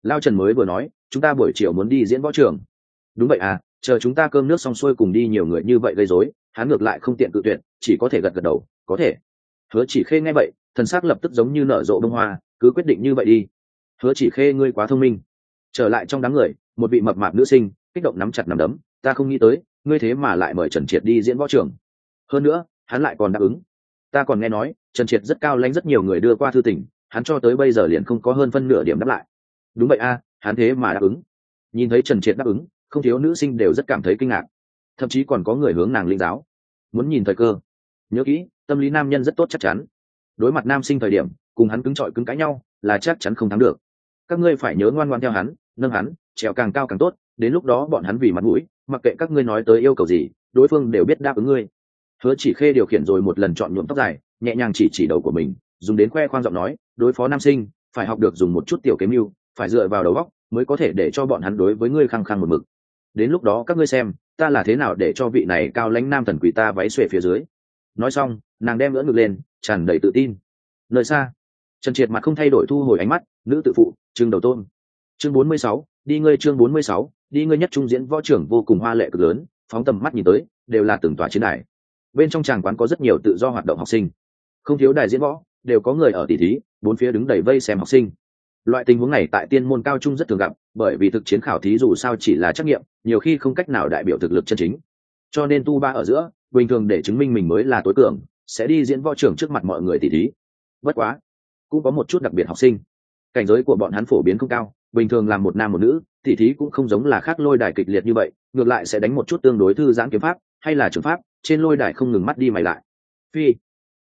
Lao trần mới vừa nói, chúng ta buổi chiều muốn đi diễn võ trường. Đúng vậy à chờ chúng ta cơm nước xong xuôi cùng đi nhiều người như vậy gây rối hắn ngược lại không tiện cự tuyệt, chỉ có thể gật gật đầu, có thể hứa chỉ khê nghe vậy, thần s ắ c lập tức giống như nở rộ bông hoa, cứ quyết định như vậy đi. Hứa chỉ khê, ngươi quá thông minh. Trở lại trong đám người, một vị mập mạp nữ sinh, kích động nắm chặt nắm đấm, ta không nghĩ tới, ngươi thế mà lại mời trần triệt đi diễn võ trường hơn nữa, hắn lại còn đáp ứng. Ta còn nghe nói, trần triệt rất cao lãnh rất nhiều người đưa qua thư tình, hắn cho tới bây giờ liền không có hơn phân nửa điểm đáp lại. Đúng vậy a, hắn thế mà đáp ứng. Nhìn thấy trần triệt đáp ứng, không thiếu nữ sinh đều rất cảm thấy kinh ngạc. Thậm chí còn có người hướng nàng linh giáo. Muốn nhìn thời cơ. Nhớ kỹ tâm lý nam nhân rất tốt chắc chắn. Đối mặt nam sinh thời điểm, cùng hắn cứng trọi cứng cãi nhau, là chắc chắn không thắng được. Các ngươi phải nhớ ngoan ngoan theo hắn, nâng hắn, trèo càng cao càng tốt, đến lúc đó bọn hắn vì mặt mũi, mặc kệ các ngươi nói tới yêu cầu gì, đối phương đều biết đáp ứng ngươi. Hứa chỉ khê điều khiển rồi một lần chọn nhuộm tóc dài, nhẹ nhàng chỉ chỉ đầu của mình, dùng đến khoe khoang giọng nói, đối phó nam sinh, phải học được dùng một chút tiểu kế mưu phải dựa vào đầu óc mới có thể để cho bọn hắn đối với ngươi khăng khăng một mực. Đến lúc đó các ngươi xem, ta là thế nào để cho vị này cao lãnh nam thần quỷ ta váy xuề phía dưới? Nói xong, nàng đem ngỡ ngực lên, tràn đầy tự tin. Nơi xa, trần triệt mặt không thay đổi thu hồi ánh mắt, nữ tự phụ, trương đầu tôn. Chương bốn mươi sáu, đi ngươi chương bốn mươi sáu, đi ngươi nhất trung diễn võ trưởng vô cùng hoa lệ cực lớn, phóng tầm mắt nhìn tới, đều là từng tòa chiến đài. Bên trong tràng quán có rất nhiều tự do hoạt động học sinh. Không thiếu đài diễn võ, đều có người ở tỷ thí, bốn phía đứng đầy vây xem học sinh. Loại tình huống này tại tiên môn cao trung rất thường gặp, bởi vì thực chiến khảo thí dù sao chỉ là trắc nghiệm, nhiều khi không cách nào đại biểu thực lực chân chính cho nên tu ba ở giữa, bình thường để chứng minh mình mới là tối cường, sẽ đi diễn võ trưởng trước mặt mọi người tỷ thí. Bất quá, cũng có một chút đặc biệt học sinh. Cảnh giới của bọn hắn phổ biến không cao, bình thường là một nam một nữ tỷ thí cũng không giống là khác lôi đài kịch liệt như vậy, ngược lại sẽ đánh một chút tương đối thư giãn kiếm pháp, hay là trường pháp, trên lôi đài không ngừng mắt đi mày lại. Phi,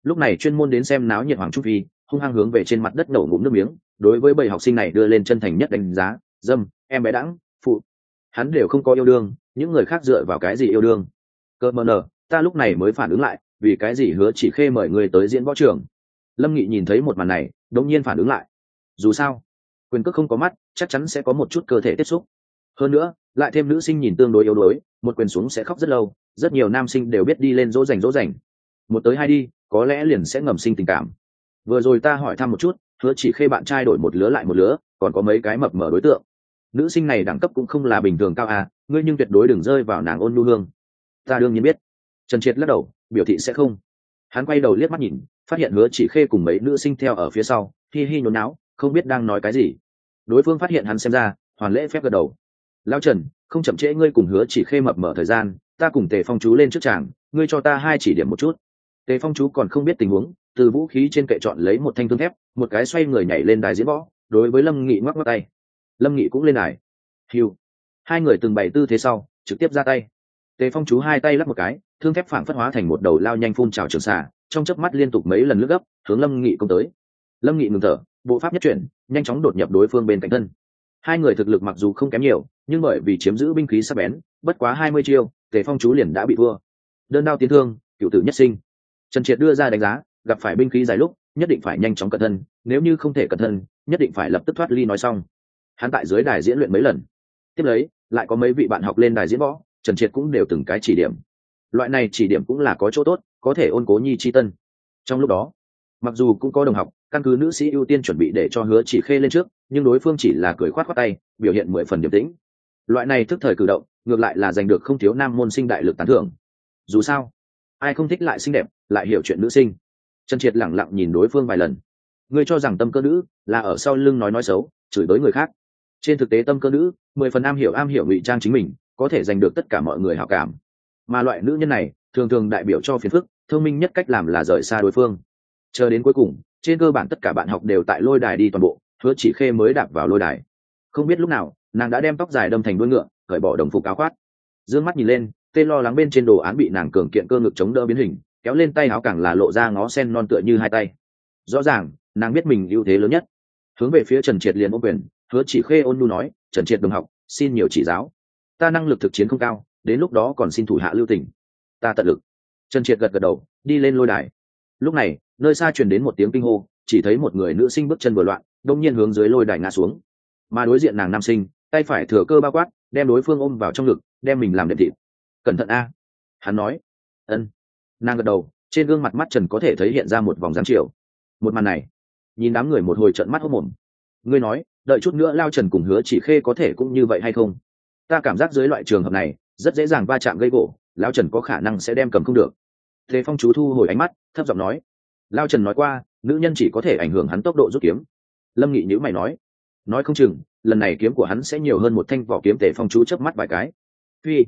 lúc này chuyên môn đến xem náo nhiệt hoàng trung phi, hung hăng hướng về trên mặt đất nổ ngụm nước miếng, đối với bảy học sinh này đưa lên chân thành nhất đánh giá, dâm, em bé đãng phụ, hắn đều không có yêu đương, những người khác dựa vào cái gì yêu đương? Cơ mờ nờ, ta lúc này mới phản ứng lại, vì cái gì hứa chỉ khê mời người tới diễn võ trường? Lâm nghị nhìn thấy một màn này đống nhiên phản ứng lại. Dù sao, quyền cước không có mắt, chắc chắn sẽ có một chút cơ thể tiếp xúc. Hơn nữa, lại thêm nữ sinh nhìn tương đối yếu đuối, một quyền xuống sẽ khóc rất lâu, rất nhiều nam sinh đều biết đi lên dỗ dành dỗ dành. Một tới hai đi, có lẽ liền sẽ ngầm sinh tình cảm. Vừa rồi ta hỏi thăm một chút, hứa chỉ khê bạn trai đổi một lứa lại một lứa, còn có mấy cái mập mở đối tượng. Nữ sinh này đẳng cấp cũng không là bình thường cao à ngươi nhưng tuyệt đối đừng rơi vào nàng ôn nhu hương ta đương nhiên biết. Trần triệt lắc đầu, biểu thị sẽ không. Hắn quay đầu liếc mắt nhìn, phát hiện hứa chỉ khê cùng mấy nữ sinh theo ở phía sau, hi hi nhốn náo, không biết đang nói cái gì. Đối phương phát hiện hắn xem ra, hoàn lễ phép gật đầu. Lao trần, không chậm trễ ngươi cùng hứa chỉ khê mập mở thời gian, ta cùng tề phong chú lên trước tràng, ngươi cho ta hai chỉ điểm một chút. Tề phong chú còn không biết tình huống, từ vũ khí trên kệ chọn lấy một thanh thương thép, một cái xoay người nhảy lên đài diễn võ, đối với lâm nghị ngoắc ngoắc tay. Lâm nghị cũng lên đài. Hiu hai người từng bày tư thế sau, trực tiếp ra tay tề phong chú hai tay lắp một cái, thương thép phảng phất hóa thành một đầu lao nhanh phun trào trường xả trong chớp mắt liên tục mấy lần lướt gấp, hướng lâm nghị công tới. Lâm nghị ngừng thở, bộ pháp nhất chuyển, nhanh chóng đột nhập đối phương bên cạnh thân. Hai người thực lực mặc dù không kém nhiều, nhưng bởi vì chiếm giữ binh khí sắc bén, bất quá hai mươi chiêu, tề phong chú liền đã bị thua. Đơn đao tiến thương, cựu tử nhất sinh. Trần triệt đưa ra đánh giá, gặp phải binh khí dài lúc, nhất định phải nhanh chóng cẩn thân, nếu như không thể cẩn thân, nhất định phải lập tức thoát ly nói xong. Hắn tại dưới đài diễn luyện mấy lần. Tiếp lấy, lại có mấy vị bạn học lên đài diễn võ trần triệt cũng đều từng cái chỉ điểm. Loại này chỉ điểm cũng là có chỗ tốt, có thể ôn cố nhi c h i tân. Trong lúc đó, mặc dù cũng có đồng học, căn cứ nữ sĩ ưu tiên chuẩn bị để cho hứa chỉ khê lên trước, nhưng đối phương chỉ là cười khoát khoát tay, biểu hiện mười phần điềm tĩnh. Loại này thức thời cử động, ngược lại là giành được không thiếu nam môn sinh đại lực tán thưởng. Dù sao, ai không thích lại xinh đẹp, lại hiểu chuyện nữ sinh. Trần triệt lẳng lặng nhìn đối phương vài lần. Ngươi cho rằng tâm cơ nữ là ở sau lưng nói nói xấu, chửi bới người khác. Trên thực tế tâm cơ nữ, mười phần am hiểu am hiểu ngụy trang chính mình có thể giành được tất cả mọi người hảo cảm. Mà loại nữ nhân này, thường thường đại biểu cho phiền phức, thông minh nhất cách làm là rời xa đối phương. Chờ đến cuối cùng, trên cơ bản tất cả bạn học đều tại lôi đài đi toàn bộ, hứa chỉ khê mới đạp vào lôi đài. Không biết lúc nào, nàng đã đem tóc dài đâm thành đuôi ngựa, cởi bỏ đồng phục áo khoác. D ư ơ n g mắt nhìn lên, tê lo lắng bên trên đồ án bị nàng cường kiện cơ ngực chống đỡ biến hình, kéo lên tay áo càng là lộ ra ngó sen non tựa như hai tay. Rõ ràng, nàng biết mình ưu thế lớn nhất. Hướng về phía trần triệt liền ô quyền, hứa chỉ khê ôn nu nói, trần triệt đồng học, xin nhiều chỉ giáo ta năng lực thực chiến không cao, đến lúc đó còn xin thủ hạ lưu tỉnh ta tận lực. Trần triệt gật gật đầu, đi lên lôi đài. Lúc này, nơi xa truyền đến một tiếng kinh hô, chỉ thấy một người nữ sinh bước chân vừa loạn, đông nhiên hướng dưới lôi đài ngã xuống. Mà đối diện nàng nam sinh, tay phải thừa cơ bao quát, đem đối phương ôm vào trong ngực, đem mình làm đệm thịt. Cẩn thận a. Hắn nói. Ân. Nàng gật đầu, trên gương mặt mắt trần có thể thấy hiện ra một vòng giáng chiều. Một màn này, nhìn đám người một hồi trận mắt hốc mồm ngươi nói, đợi chút nữa lao trần cùng hứa chỉ khê có thể cũng như vậy hay không? Ta cảm giác dưới loại trường hợp này, rất dễ dàng va chạm gây gỗ lao trần có khả năng sẽ đem cầm không được. Thế phong chú thu hồi ánh mắt, thấp giọng nói. Lao trần nói qua, nữ nhân chỉ có thể ảnh hưởng hắn tốc độ rút kiếm. Lâm nghị nhữ mày nói. Nói không chừng, lần này kiếm của hắn sẽ nhiều hơn một thanh vỏ kiếm Tề phong chú chớp mắt vài cái. Phi.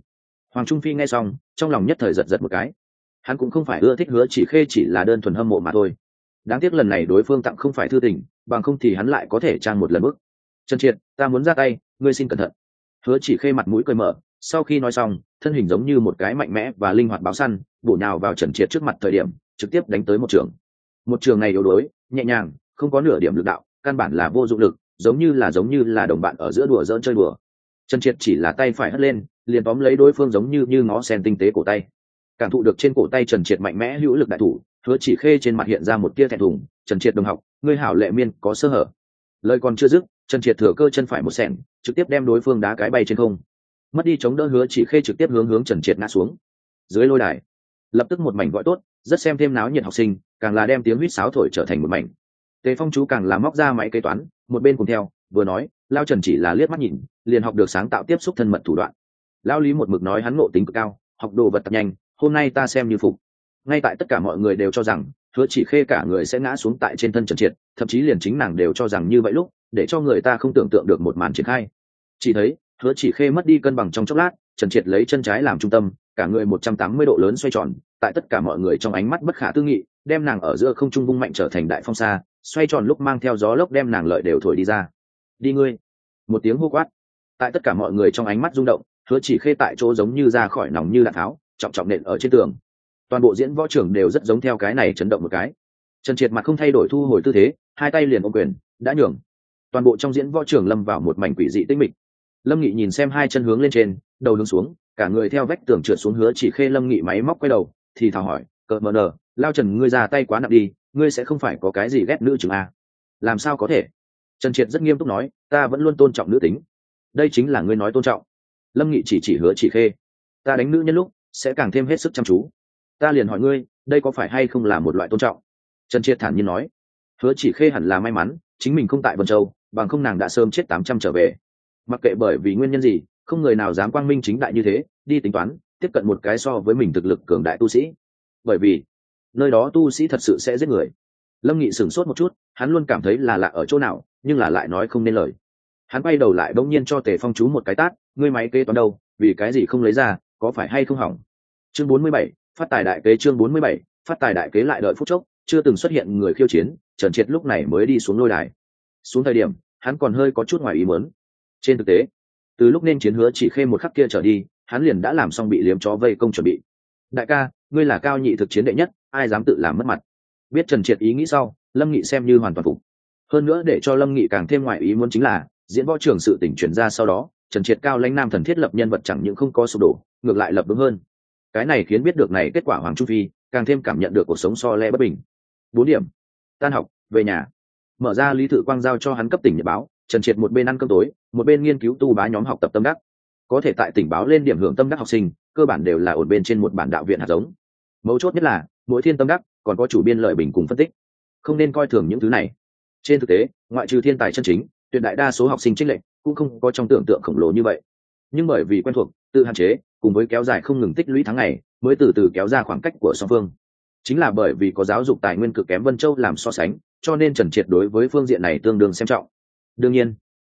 Hoàng trung phi nghe xong, trong lòng nhất thời giật giật một cái. Hắn cũng không phải ưa thích hứa chỉ khê chỉ là đơn thuần hâm mộ mà thôi. Đáng tiếc lần này đối phương tặng không phải thư tình, bằng không thì hắn lại có thể trang một lần bước. Trần triệt, ta muốn ra tay, ngươi xin cẩn thận hứa chỉ khê mặt mũi cười mở, sau khi nói xong, thân hình giống như một cái mạnh mẽ và linh hoạt báo săn, bổ nhào vào trần triệt trước mặt thời điểm, trực tiếp đánh tới một trường. Một trường này yếu đuối, nhẹ nhàng, không có nửa điểm lực đạo, căn bản là vô dụng lực, giống như là giống như là đồng bạn ở giữa đùa dỡn chơi đùa. Trần triệt chỉ là tay phải hất lên, liền tóm lấy đối phương giống như như ngó sen tinh tế cổ tay. Cảm thụ được trên cổ tay trần triệt mạnh mẽ hữu lực đại thủ, hứa chỉ khê trên mặt hiện ra một tia thẹn thùng, trần triệt đồng học, ngươi hảo lệ miên, có sơ hở. Lời còn chưa dứt trần triệt thừa cơ chân phải một sẹn, trực tiếp đem đối phương đá cái bay trên không. Mất đi chống đỡ hứa chỉ khê trực tiếp hướng hướng trần triệt ngã xuống. Dưới lôi đài, lập tức một mảnh gọi tốt, rất xem thêm náo nhiệt học sinh, càng là đem tiếng huýt sáo thổi trở thành một mảnh. Tề phong chú càng là móc ra máy kế toán, một bên cùng theo, vừa nói, lao trần chỉ là liếc mắt nhìn, liền học được sáng tạo tiếp xúc thân mật thủ đoạn. Lao lý một mực nói hắn ngộ tính cực cao, học đồ vật tập nhanh, hôm nay ta xem như phục. Ngay tại tất cả mọi người đều cho rằng hứa chỉ khê cả người sẽ ngã xuống tại trên thân trần triệt, thậm chí liền chính nàng đều cho rằng như vậy lúc, để cho người ta không tưởng tượng được một màn triển khai. Chỉ thấy, hứa chỉ khê mất đi cân bằng trong chốc lát, trần triệt lấy chân trái làm trung tâm, cả người một trăm tám mươi độ lớn xoay tròn, tại tất cả mọi người trong ánh mắt bất khả tư nghị, đem nàng ở giữa không trung vung mạnh trở thành đại phong xa xoay tròn lúc mang theo gió lốc đem nàng lợi đều thổi đi ra. Đi ngươi. Một tiếng hô quát. Tại tất cả mọi người trong ánh mắt rung động, hứa chỉ khê tại chỗ giống như ra khỏi nòng như đạn tháo, trọng trọng nện ở trên tường toàn bộ diễn võ trưởng đều rất giống theo cái này chấn động một cái. Trần triệt mặt không thay đổi thu hồi tư thế, hai tay liền ôm quyền, đã nhường. Toàn bộ trong diễn võ trưởng lâm vào một mảnh quỷ dị tinh mịch. Lâm nghị nhìn xem hai chân hướng lên trên, đầu hướng xuống, cả người theo vách tường trượt xuống hứa chỉ khê lâm nghị máy móc quay đầu, thì thào hỏi, cờ mờ nờ, lao trần ngươi ra tay quá nặng đi, ngươi sẽ không phải có cái gì ghét nữ chừng a làm sao có thể? Trần triệt rất nghiêm túc nói, ta vẫn luôn tôn trọng nữ tính. Đây chính là ngươi nói tôn trọng. Lâm nghị chỉ chỉ hứa chỉ khê, ta đánh nữ nhân lúc, sẽ càng thêm hết sức chăm chú ta liền hỏi ngươi, đây có phải hay không là một loại tôn trọng? Trần triệt thản nhiên nói. Hứa chỉ khê hẳn là may mắn, chính mình không tại vân châu, bằng không nàng đã sớm chết tám trăm trở về. Mặc kệ bởi vì nguyên nhân gì, không người nào dám quang minh chính đại như thế, đi tính toán, tiếp cận một cái so với mình thực lực cường đại tu sĩ. Bởi vì, nơi đó tu sĩ thật sự sẽ giết người. Lâm nghị sửng sốt một chút, hắn luôn cảm thấy là lạ ở chỗ nào, nhưng là lại nói không nên lời. Hắn quay đầu lại bỗng nhiên cho tề phong chú một cái tát, ngươi máy kế toán đâu? Vì cái gì không lấy ra? Có phải hay không hỏng? Chương bốn mươi bảy phát tài đại kế chương bốn mươi bảy, phát tài đại kế lại đợi phút chốc, chưa từng xuất hiện người khiêu chiến, trần triệt lúc này mới đi xuống lôi đài. Xuống thời điểm, hắn còn hơi có chút ngoài ý muốn. Trên thực tế, từ lúc nên chiến hứa chỉ khê một khắc kia trở đi, hắn liền đã làm xong bị liếm chó vây công chuẩn bị. Đại ca, ngươi là cao nhị thực chiến đệ nhất, ai dám tự làm mất mặt? Biết trần triệt ý nghĩ sau, lâm nghị xem như hoàn toàn phục. Hơn nữa để cho lâm nghị càng thêm ngoại ý muốn chính là, diễn võ trưởng sự tỉnh chuyển ra sau đó, trần triệt cao lãnh nam thần thiết lập nhân vật chẳng những không có sụp đổ, ngược lại lập vững hơn cái này khiến biết được này kết quả hoàng trung phi, càng thêm cảm nhận được cuộc sống so le bất bình. Bốn điểm. Tan học, về nhà. Mở ra lý tự quang giao cho hắn cấp tỉnh nhật báo, trần triệt một bên ăn cơm tối, một bên nghiên cứu tu bá nhóm học tập tâm đắc. Có thể tại tỉnh báo lên điểm hưởng tâm đắc học sinh, cơ bản đều là ổn bên trên một bản đạo viện hạt giống. Mấu chốt nhất là, mỗi thiên tâm đắc, còn có chủ biên lợi bình cùng phân tích. Không nên coi thường những thứ này. Trên thực tế, ngoại trừ thiên tài chân chính, tuyệt đại đa số học sinh trích lệnh cũng không có trong tưởng tượng khổng lồ như vậy. Nhưng bởi vì quen thuộc, tự hạn chế cùng với kéo dài không ngừng tích lũy tháng ngày, mới từ từ kéo ra khoảng cách của song phương. Chính là bởi vì có giáo dục tài nguyên cực kém vân châu làm so sánh, cho nên trần triệt đối với phương diện này tương đương xem trọng. Đương nhiên,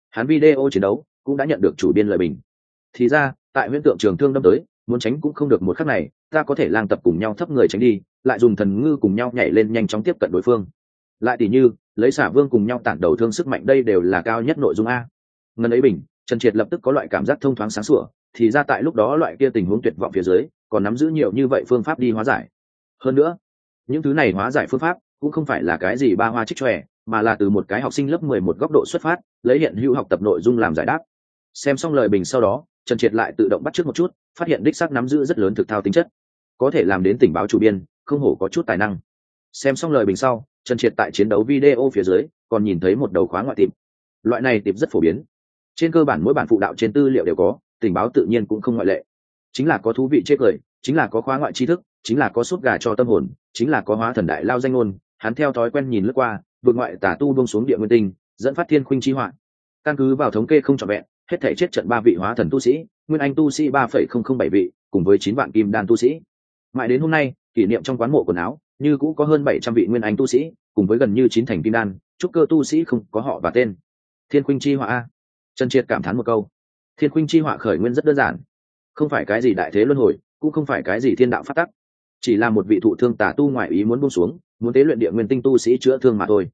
hắn video chiến đấu cũng đã nhận được chủ biên lời bình. Thì ra, tại huyễn tượng trường thương đâm tới, muốn tránh cũng không được một khắc này, ta có thể lang tập cùng nhau thấp người tránh đi, lại dùng thần ngư cùng nhau nhảy lên nhanh chóng tiếp cận đối phương. Lại tỉ như, lấy xả vương cùng nhau tản đầu thương sức mạnh đây đều là cao nhất nội dung a. Ngân ấy bình trần triệt lập tức có loại cảm giác thông thoáng sáng sủa, thì ra tại lúc đó loại kia tình huống tuyệt vọng phía dưới, còn nắm giữ nhiều như vậy phương pháp đi hóa giải. Hơn nữa, những thứ này hóa giải phương pháp cũng không phải là cái gì ba hoa trích tròe mà là từ một cái học sinh lớp mười một góc độ xuất phát, lấy hiện hữu học tập nội dung làm giải đáp. Xem xong lời bình sau đó, trần triệt lại tự động bắt trước một chút, phát hiện đích xác nắm giữ rất lớn thực thao tính chất. Có thể làm đến tình báo chủ biên, không hổ có chút tài năng. Xem xong lời bình sau, trần triệt tại chiến đấu video phía dưới, còn nhìn thấy một đầu khóa ngoại tìm loại này tìm rất phổ biến trên cơ bản mỗi bản phụ đạo trên tư liệu đều có, tình báo tự nhiên cũng không ngoại lệ. Chính là có thú vị chê cười, chính là có khóa ngoại tri thức, chính là có suốt gà cho tâm hồn, chính là có hóa thần đại lao danh ngôn, hắn theo thói quen nhìn lướt qua, vượt ngoại tả tu bông xuống địa nguyên tinh, dẫn phát thiên khuynh chi hoạn căn cứ vào thống kê không trọn vẹn, hết thể chết trận ba vị hóa thần tu sĩ, nguyên anh tu sĩ ba phẩy không không bảy vị, cùng với chín vạn kim đan tu sĩ. Mãi đến hôm nay, kỷ niệm trong quán mộ quần áo, như cũ có hơn bảy trăm vị nguyên anh tu sĩ, cùng với gần như chín thành kim đan trúc cơ tu sĩ không có họ và tên. Thiên khuynh chi họa a trần triệt cảm thán một câu. Thiên khuynh chi họa khởi nguyên rất đơn giản. Không phải cái gì đại thế luân hồi, cũng không phải cái gì thiên đạo phát tắc. Chỉ là một vị thụ thương tà tu ngoại ý muốn buông xuống, muốn tế luyện địa nguyên tinh tu sĩ chữa thương mà thôi.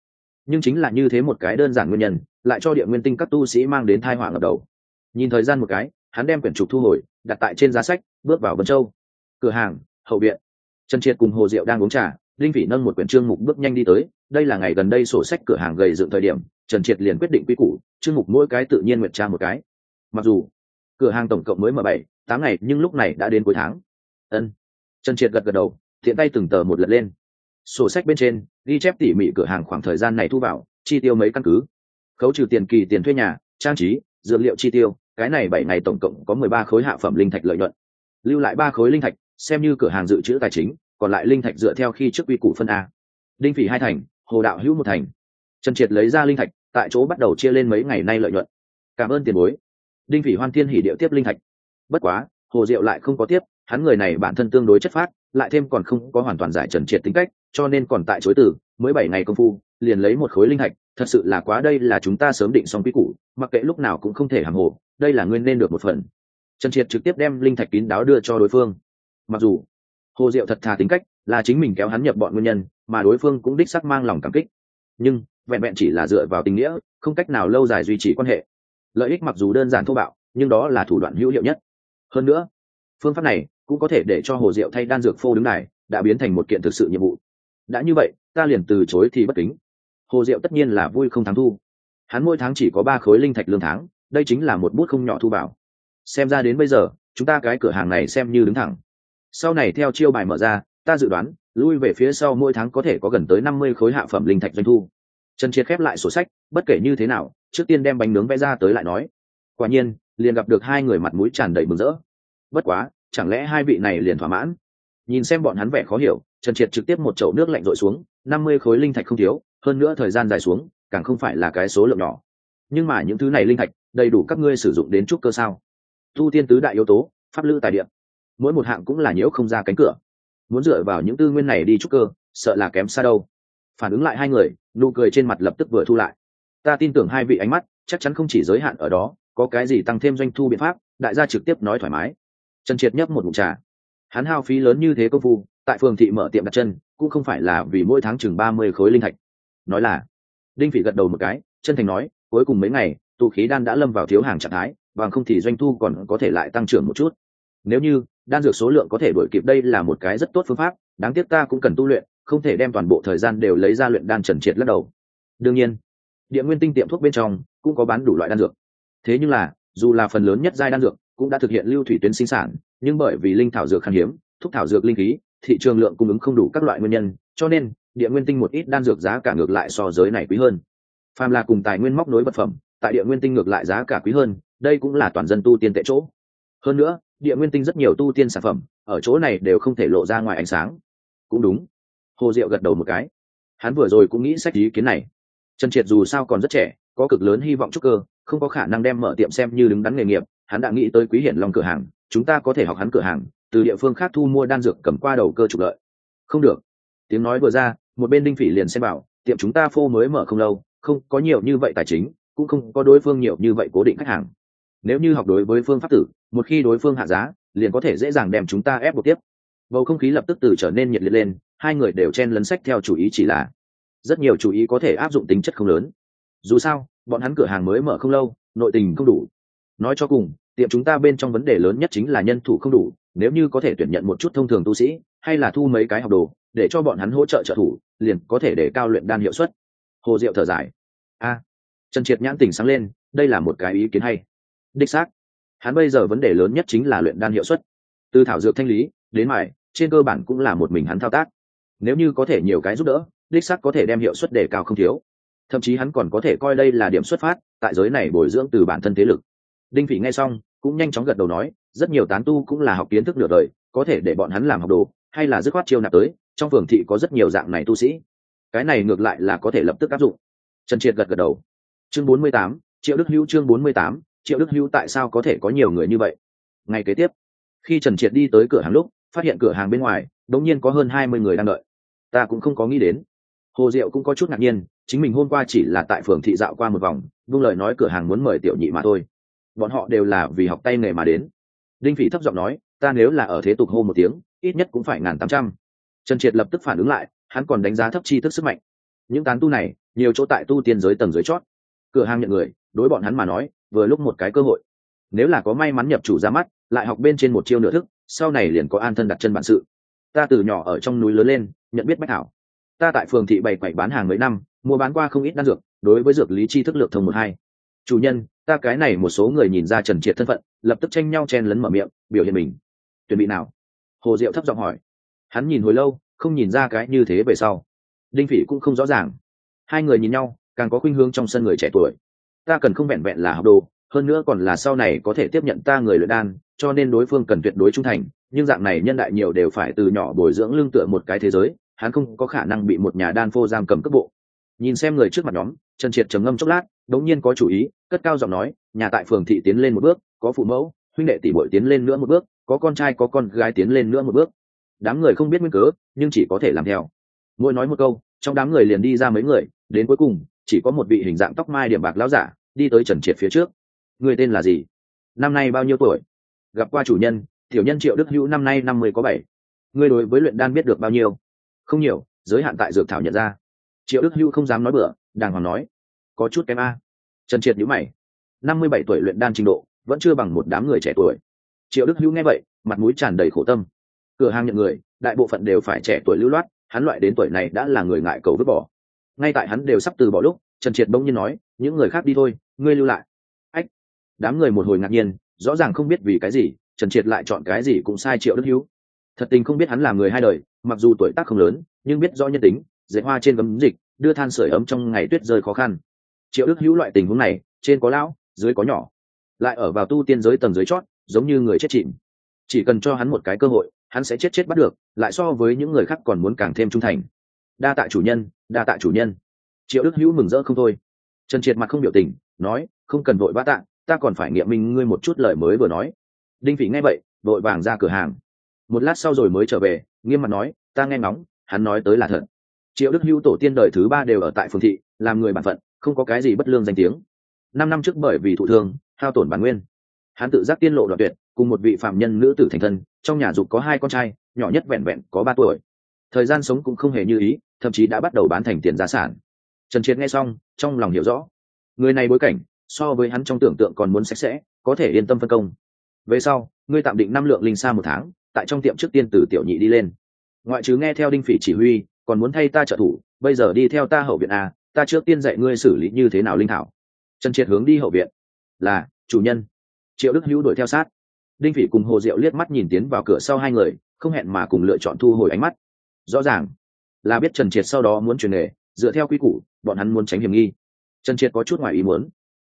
Nhưng chính là như thế một cái đơn giản nguyên nhân, lại cho địa nguyên tinh các tu sĩ mang đến thai họa ngập đầu. Nhìn thời gian một cái, hắn đem quyển trục thu hồi, đặt tại trên giá sách, bước vào vân châu. Cửa hàng, hậu viện. Trần triệt cùng hồ diệu đang uống trà linh phỉ nâng một quyển trương mục bước nhanh đi tới. Đây là ngày gần đây sổ sách cửa hàng gầy dựng thời điểm trần triệt liền quyết định quy củ trương mục mỗi cái tự nhiên nguyệt tra một cái. Mặc dù, cửa hàng tổng cộng mới mở bảy, tám ngày, nhưng lúc này đã đến cuối tháng. Ân. Trần triệt gật gật đầu thiện tay từng tờ một lật lên. Sổ sách bên trên, ghi chép tỉ mỉ cửa hàng khoảng thời gian này thu vào, chi tiêu mấy căn cứ. Khấu trừ tiền kỳ, tiền thuê nhà, trang trí, dược liệu chi tiêu, cái này bảy ngày tổng cộng có mười ba khối hạ phẩm linh thạch lợi nhuận. Lưu lại ba khối linh thạch, xem như cửa hàng dự trữ tài chính, còn lại linh thạch dựa theo khi trước quy củ phân a. Đinh phỉ hai thành, hồ đạo hữu một thành. Trần triệt lấy ra linh thạch tại chỗ bắt đầu chia lên mấy ngày nay lợi nhuận. Cảm ơn tiền bối. Đinh phỉ hoan thiên hỉ điệu tiếp linh thạch. Bất quá, hồ diệu lại không có tiếp, hắn người này bản thân tương đối chất phát lại thêm còn không có hoàn toàn giải trần triệt tính cách, cho nên còn tại chối từ, mới bảy ngày công phu, liền lấy một khối linh thạch, thật sự là quá đây là chúng ta sớm định xong quy củ, mặc kệ lúc nào cũng không thể hàng hồ, đây là nguyên nên được một phần. Trần triệt trực tiếp đem linh thạch kín đáo đưa cho đối phương. Mặc dù, hồ diệu thật thà tính cách, là chính mình kéo hắn nhập bọn nguyên nhân, mà đối phương cũng đích sắc mang lòng cảm kích. Nhưng vẹn vẹn chỉ là dựa vào tình nghĩa, không cách nào lâu dài duy trì quan hệ. Lợi ích mặc dù đơn giản thô bạo, nhưng đó là thủ đoạn hữu hiệu nhất. Hơn nữa, phương pháp này cũng có thể để cho hồ diệu thay đan dược phô đứng này đã biến thành một kiện thực sự nhiệm vụ. Đã như vậy, ta liền từ chối thì bất kính. Hồ diệu tất nhiên là vui không thắng thu. Hắn mỗi tháng chỉ có ba khối linh thạch lương tháng, đây chính là một bút không nhỏ thu bảo xem ra đến bây giờ, chúng ta cái cửa hàng này xem như đứng thẳng. Sau này theo chiêu bài mở ra, ta dự đoán, lui về phía sau mỗi tháng có thể có gần tới năm mươi khối hạ phẩm linh thạch doanh thu trần triệt khép lại sổ sách, bất kể như thế nào, trước tiên đem bánh nướng vẽ ra tới lại nói. Quả nhiên, liền gặp được hai người mặt mũi tràn đầy mừng rỡ. Bất quá, chẳng lẽ hai vị này liền thỏa mãn? Nhìn xem bọn hắn vẻ khó hiểu, trần triệt trực tiếp một chậu nước lạnh rội xuống, năm mươi khối linh thạch không thiếu, hơn nữa thời gian dài xuống, càng không phải là cái số lượng nhỏ. Nhưng mà những thứ này linh thạch, đầy đủ các ngươi sử dụng đến chút cơ sao? Tu tiên tứ đại yếu tố, pháp lữ tài điện mỗi một hạng cũng là nhiễu không ra cánh cửa. Muốn dựa vào những tư nguyên này đi chút cơ, sợ là kém xa đâu. Phản ứng lại hai người nụ cười trên mặt lập tức vừa thu lại. Ta tin tưởng hai vị ánh mắt, chắc chắn không chỉ giới hạn ở đó, có cái gì tăng thêm doanh thu biện pháp, đại gia trực tiếp nói thoải mái. Trần triệt nhấp một mụn trà. Hắn hao phí lớn như thế công phu, tại phường thị mở tiệm đặt chân, cũng không phải là vì mỗi tháng chừng ba mươi khối linh thạch. Nói là, đinh phỉ gật đầu một cái, chân thành nói, cuối cùng mấy ngày, tụ khí đan đã lâm vào thiếu hàng trạng thái, bằng không thì doanh thu còn có thể lại tăng trưởng một chút. Nếu như, đan dược số lượng có thể đổi kịp đây là một cái rất tốt phương pháp, đáng tiếc ta cũng cần tu luyện không thể đem toàn bộ thời gian đều lấy ra luyện đan trần triệt lắc đầu. Đương nhiên, địa nguyên tinh tiệm thuốc bên trong cũng có bán đủ loại đan dược. Thế nhưng là, dù là phần lớn nhất giai đan dược cũng đã thực hiện lưu thủy tuyến sinh sản, nhưng bởi vì linh thảo dược khan hiếm, thuốc thảo dược linh khí, thị trường lượng cung ứng không đủ các loại nguyên nhân, cho nên địa nguyên tinh một ít đan dược giá cả ngược lại so giới này quý hơn. Phàm là cùng tài nguyên móc nối vật phẩm, tại địa nguyên tinh ngược lại giá cả quý hơn, đây cũng là toàn dân tu tiên tệ chỗ. Hơn nữa, địa nguyên tinh rất nhiều tu tiên sản phẩm, ở chỗ này đều không thể lộ ra ngoài ánh sáng. Cũng đúng hồ diệu gật đầu một cái. Hắn vừa rồi cũng nghĩ sách ý kiến này. Trần triệt dù sao còn rất trẻ, có cực lớn hy vọng trúc cơ, không có khả năng đem mở tiệm xem như đứng đắn nghề nghiệp, hắn đã nghĩ tới quý hiển long cửa hàng, chúng ta có thể học hắn cửa hàng, từ địa phương khác thu mua đan dược cầm qua đầu cơ trục lợi. Không được. Tiếng nói vừa ra, một bên đinh phỉ liền xem bảo, tiệm chúng ta phô mới mở không lâu, không có nhiều như vậy tài chính, cũng không có đối phương nhiều như vậy cố định khách hàng. Nếu như học đối với phương pháp tử, một khi đối phương hạ giá, liền có thể dễ dàng đem chúng ta ép buộc tiếp. Bầu không khí lập tức từ trở nên nhiệt liệt lên hai người đều chen lấn sách theo chủ ý chỉ là, rất nhiều chủ ý có thể áp dụng tính chất không lớn. Dù sao, bọn hắn cửa hàng mới mở không lâu, nội tình không đủ. Nói cho cùng, tiệm chúng ta bên trong vấn đề lớn nhất chính là nhân thủ không đủ, nếu như có thể tuyển nhận một chút thông thường tu sĩ, hay là thu mấy cái học đồ, để cho bọn hắn hỗ trợ trợ thủ, liền có thể để cao luyện đan hiệu suất. Hồ diệu thở dài. A, trần triệt nhãn tỉnh sáng lên, đây là một cái ý kiến hay. Đích xác. Hắn bây giờ vấn đề lớn nhất chính là luyện đan hiệu suất. Từ thảo dược thanh lý, đến mải trên cơ bản cũng là một mình hắn thao tác nếu như có thể nhiều cái giúp đỡ, đích xác có thể đem hiệu suất đề cao không thiếu. Thậm chí hắn còn có thể coi đây là điểm xuất phát, tại giới này bồi dưỡng từ bản thân thế lực. Đinh phỉ nghe xong, cũng nhanh chóng gật đầu nói, rất nhiều tán tu cũng là học kiến thức nửa đời, có thể để bọn hắn làm học đồ, hay là dứt khoát chiêu nạp tới, trong phường thị có rất nhiều dạng này tu sĩ. Cái này ngược lại là có thể lập tức áp dụng. Trần triệt gật gật đầu. Chương bốn mươi tám, triệu đức hữu chương bốn mươi tám, triệu đức hữu tại sao có thể có nhiều người như vậy? Ngày kế tiếp, khi trần triệt đi tới cửa hàng lúc, phát hiện cửa hàng bên ngoài đống nhiên có hơn hai mươi người đang đợi ta cũng không có nghĩ đến. Hồ diệu cũng có chút ngạc nhiên, chính mình hôm qua chỉ là tại phường thị dạo qua một vòng vương lời nói cửa hàng muốn mời tiểu nhị mà thôi. Bọn họ đều là vì học tay nghề mà đến. Đinh phỉ thấp giọng nói, ta nếu là ở thế tục hô một tiếng, ít nhất cũng phải ngàn tám trăm. Trần triệt lập tức phản ứng lại, hắn còn đánh giá thấp chi thức sức mạnh. Những tán tu này, nhiều chỗ tại tu tiên giới tầng dưới chót. Cửa hàng nhận người, đối bọn hắn mà nói, vừa lúc một cái cơ hội. Nếu là có may mắn nhập chủ ra mắt, lại học bên trên một chiêu nửa thức, sau này liền có an thân đặt chân bản sự. Ta từ nhỏ ở trong núi lớn lên nhận biết bách hảo ta tại phường thị bày quẩy bán hàng mấy năm, mua bán qua không ít đan dược, đối với dược lý chi thức lược thông một hai. Chủ nhân, ta cái này một số người nhìn ra trần triệt thân phận, lập tức tranh nhau chen lấn mở miệng, biểu hiện mình. Chuẩn bị nào? Hồ diệu thấp giọng hỏi. Hắn nhìn hồi lâu, không nhìn ra cái như thế về sau. Đinh phỉ cũng không rõ ràng. Hai người nhìn nhau, càng có khuynh hướng trong sân người trẻ tuổi. Ta cần không vẹn vẹn là học đồ, hơn nữa còn là sau này có thể tiếp nhận ta người luyện đan, cho nên đối phương cần tuyệt đối trung thành nhưng dạng này nhân đại nhiều đều phải từ nhỏ bồi dưỡng lương tựa một cái thế giới, hắn không có khả năng bị một nhà đan phô giam cầm cấp bộ. Nhìn xem người trước mặt nhóm, trần triệt trầm ngâm chốc lát, đống nhiên có chủ ý, cất cao giọng nói, nhà tại phường thị tiến lên một bước, có phụ mẫu, huynh đệ tỷ bội tiến lên nữa một bước, có con trai, có con gái tiến lên nữa một bước. Đám người không biết nguyên cớ, nhưng chỉ có thể làm theo. Mỗi nói một câu, trong đám người liền đi ra mấy người, đến cuối cùng, chỉ có một vị hình dạng tóc mai điểm bạc lão giả, đi tới trần triệt phía trước. Người tên là gì? Năm nay bao nhiêu tuổi? Gặp qua chủ nhân tiểu nhân triệu đức hữu năm nay năm mươi có bảy. Ngươi đối với luyện đan biết được bao nhiêu? Không nhiều, giới hạn tại dược thảo nhận ra. Triệu đức hữu không dám nói bừa, đàng hoàng nói. Có chút kém a. Trần triệt nhữ mày. năm mươi bảy tuổi luyện đan trình độ, vẫn chưa bằng một đám người trẻ tuổi. Triệu đức hữu nghe vậy, mặt mũi tràn đầy khổ tâm. Cửa hàng nhận người, đại bộ phận đều phải trẻ tuổi lưu loát, hắn loại đến tuổi này đã là người ngại cầu vứt bỏ. Ngay tại hắn đều sắp từ bỏ lúc, trần triệt bỗng nhiên nói, những người khác đi thôi, ngươi lưu lại. Ách, đám người một hồi ngạc nhiên, rõ ràng không biết vì cái gì trần triệt lại chọn cái gì cũng sai triệu đức hữu thật tình không biết hắn là người hai đời, mặc dù tuổi tác không lớn, nhưng biết rõ nhân tính dạy hoa trên gấm dịch, đưa than sửa ấm trong ngày tuyết rơi khó khăn. Triệu đức hữu loại tình huống này, trên có lão, dưới có nhỏ. Lại ở vào tu tiên giới tầng dưới chót, giống như người chết chìm. Chỉ cần cho hắn một cái cơ hội, hắn sẽ chết chết bắt được, lại so với những người khác còn muốn càng thêm trung thành. Đa tạ chủ nhân, đa tạ chủ nhân. Triệu đức hữu mừng rỡ không thôi. Trần triệt mặt không biểu tình, nói, không cần vội vã tạ, ta còn phải nghiệm minh ngươi một chút lời mới vừa nói đinh phỉ nghe vậy, vội vàng ra cửa hàng. Một lát sau rồi mới trở về, nghiêm mặt nói, ta nghe ngóng, hắn nói tới là thật. Triệu đức hữu tổ tiên đời thứ ba đều ở tại phường thị, làm người bản phận, không có cái gì bất lương danh tiếng. Năm năm trước bởi vì thụ thương, hao tổn bản nguyên. Hắn tự giác tiên lộ đoạn tuyệt, cùng một vị phạm nhân nữ tử thành thân, trong nhà dục có hai con trai, nhỏ nhất vẹn vẹn có ba tuổi. Thời gian sống cũng không hề như ý, thậm chí đã bắt đầu bán thành tiền gia sản. Trần triệt nghe xong, trong lòng hiểu rõ. Người này bối cảnh, so với hắn trong tưởng tượng còn muốn sạch sẽ, có thể yên tâm phân công về sau, ngươi tạm định năm lượng linh xa một tháng, tại trong tiệm trước tiên từ tiểu nhị đi lên. Ngoại trừ nghe theo đinh phỉ chỉ huy, còn muốn thay ta trợ thủ, bây giờ đi theo ta hậu viện a, ta trước tiên dạy ngươi xử lý như thế nào linh thảo. Trần triệt hướng đi hậu viện. Là, chủ nhân. Triệu đức hữu đuổi theo sát. Đinh phỉ cùng hồ diệu liếc mắt nhìn tiến vào cửa sau hai người, không hẹn mà cùng lựa chọn thu hồi ánh mắt. Rõ ràng, là biết trần triệt sau đó muốn truyền nghề, dựa theo quy củ, bọn hắn muốn tránh hiểm nghi. Trần triệt có chút ngoài ý muốn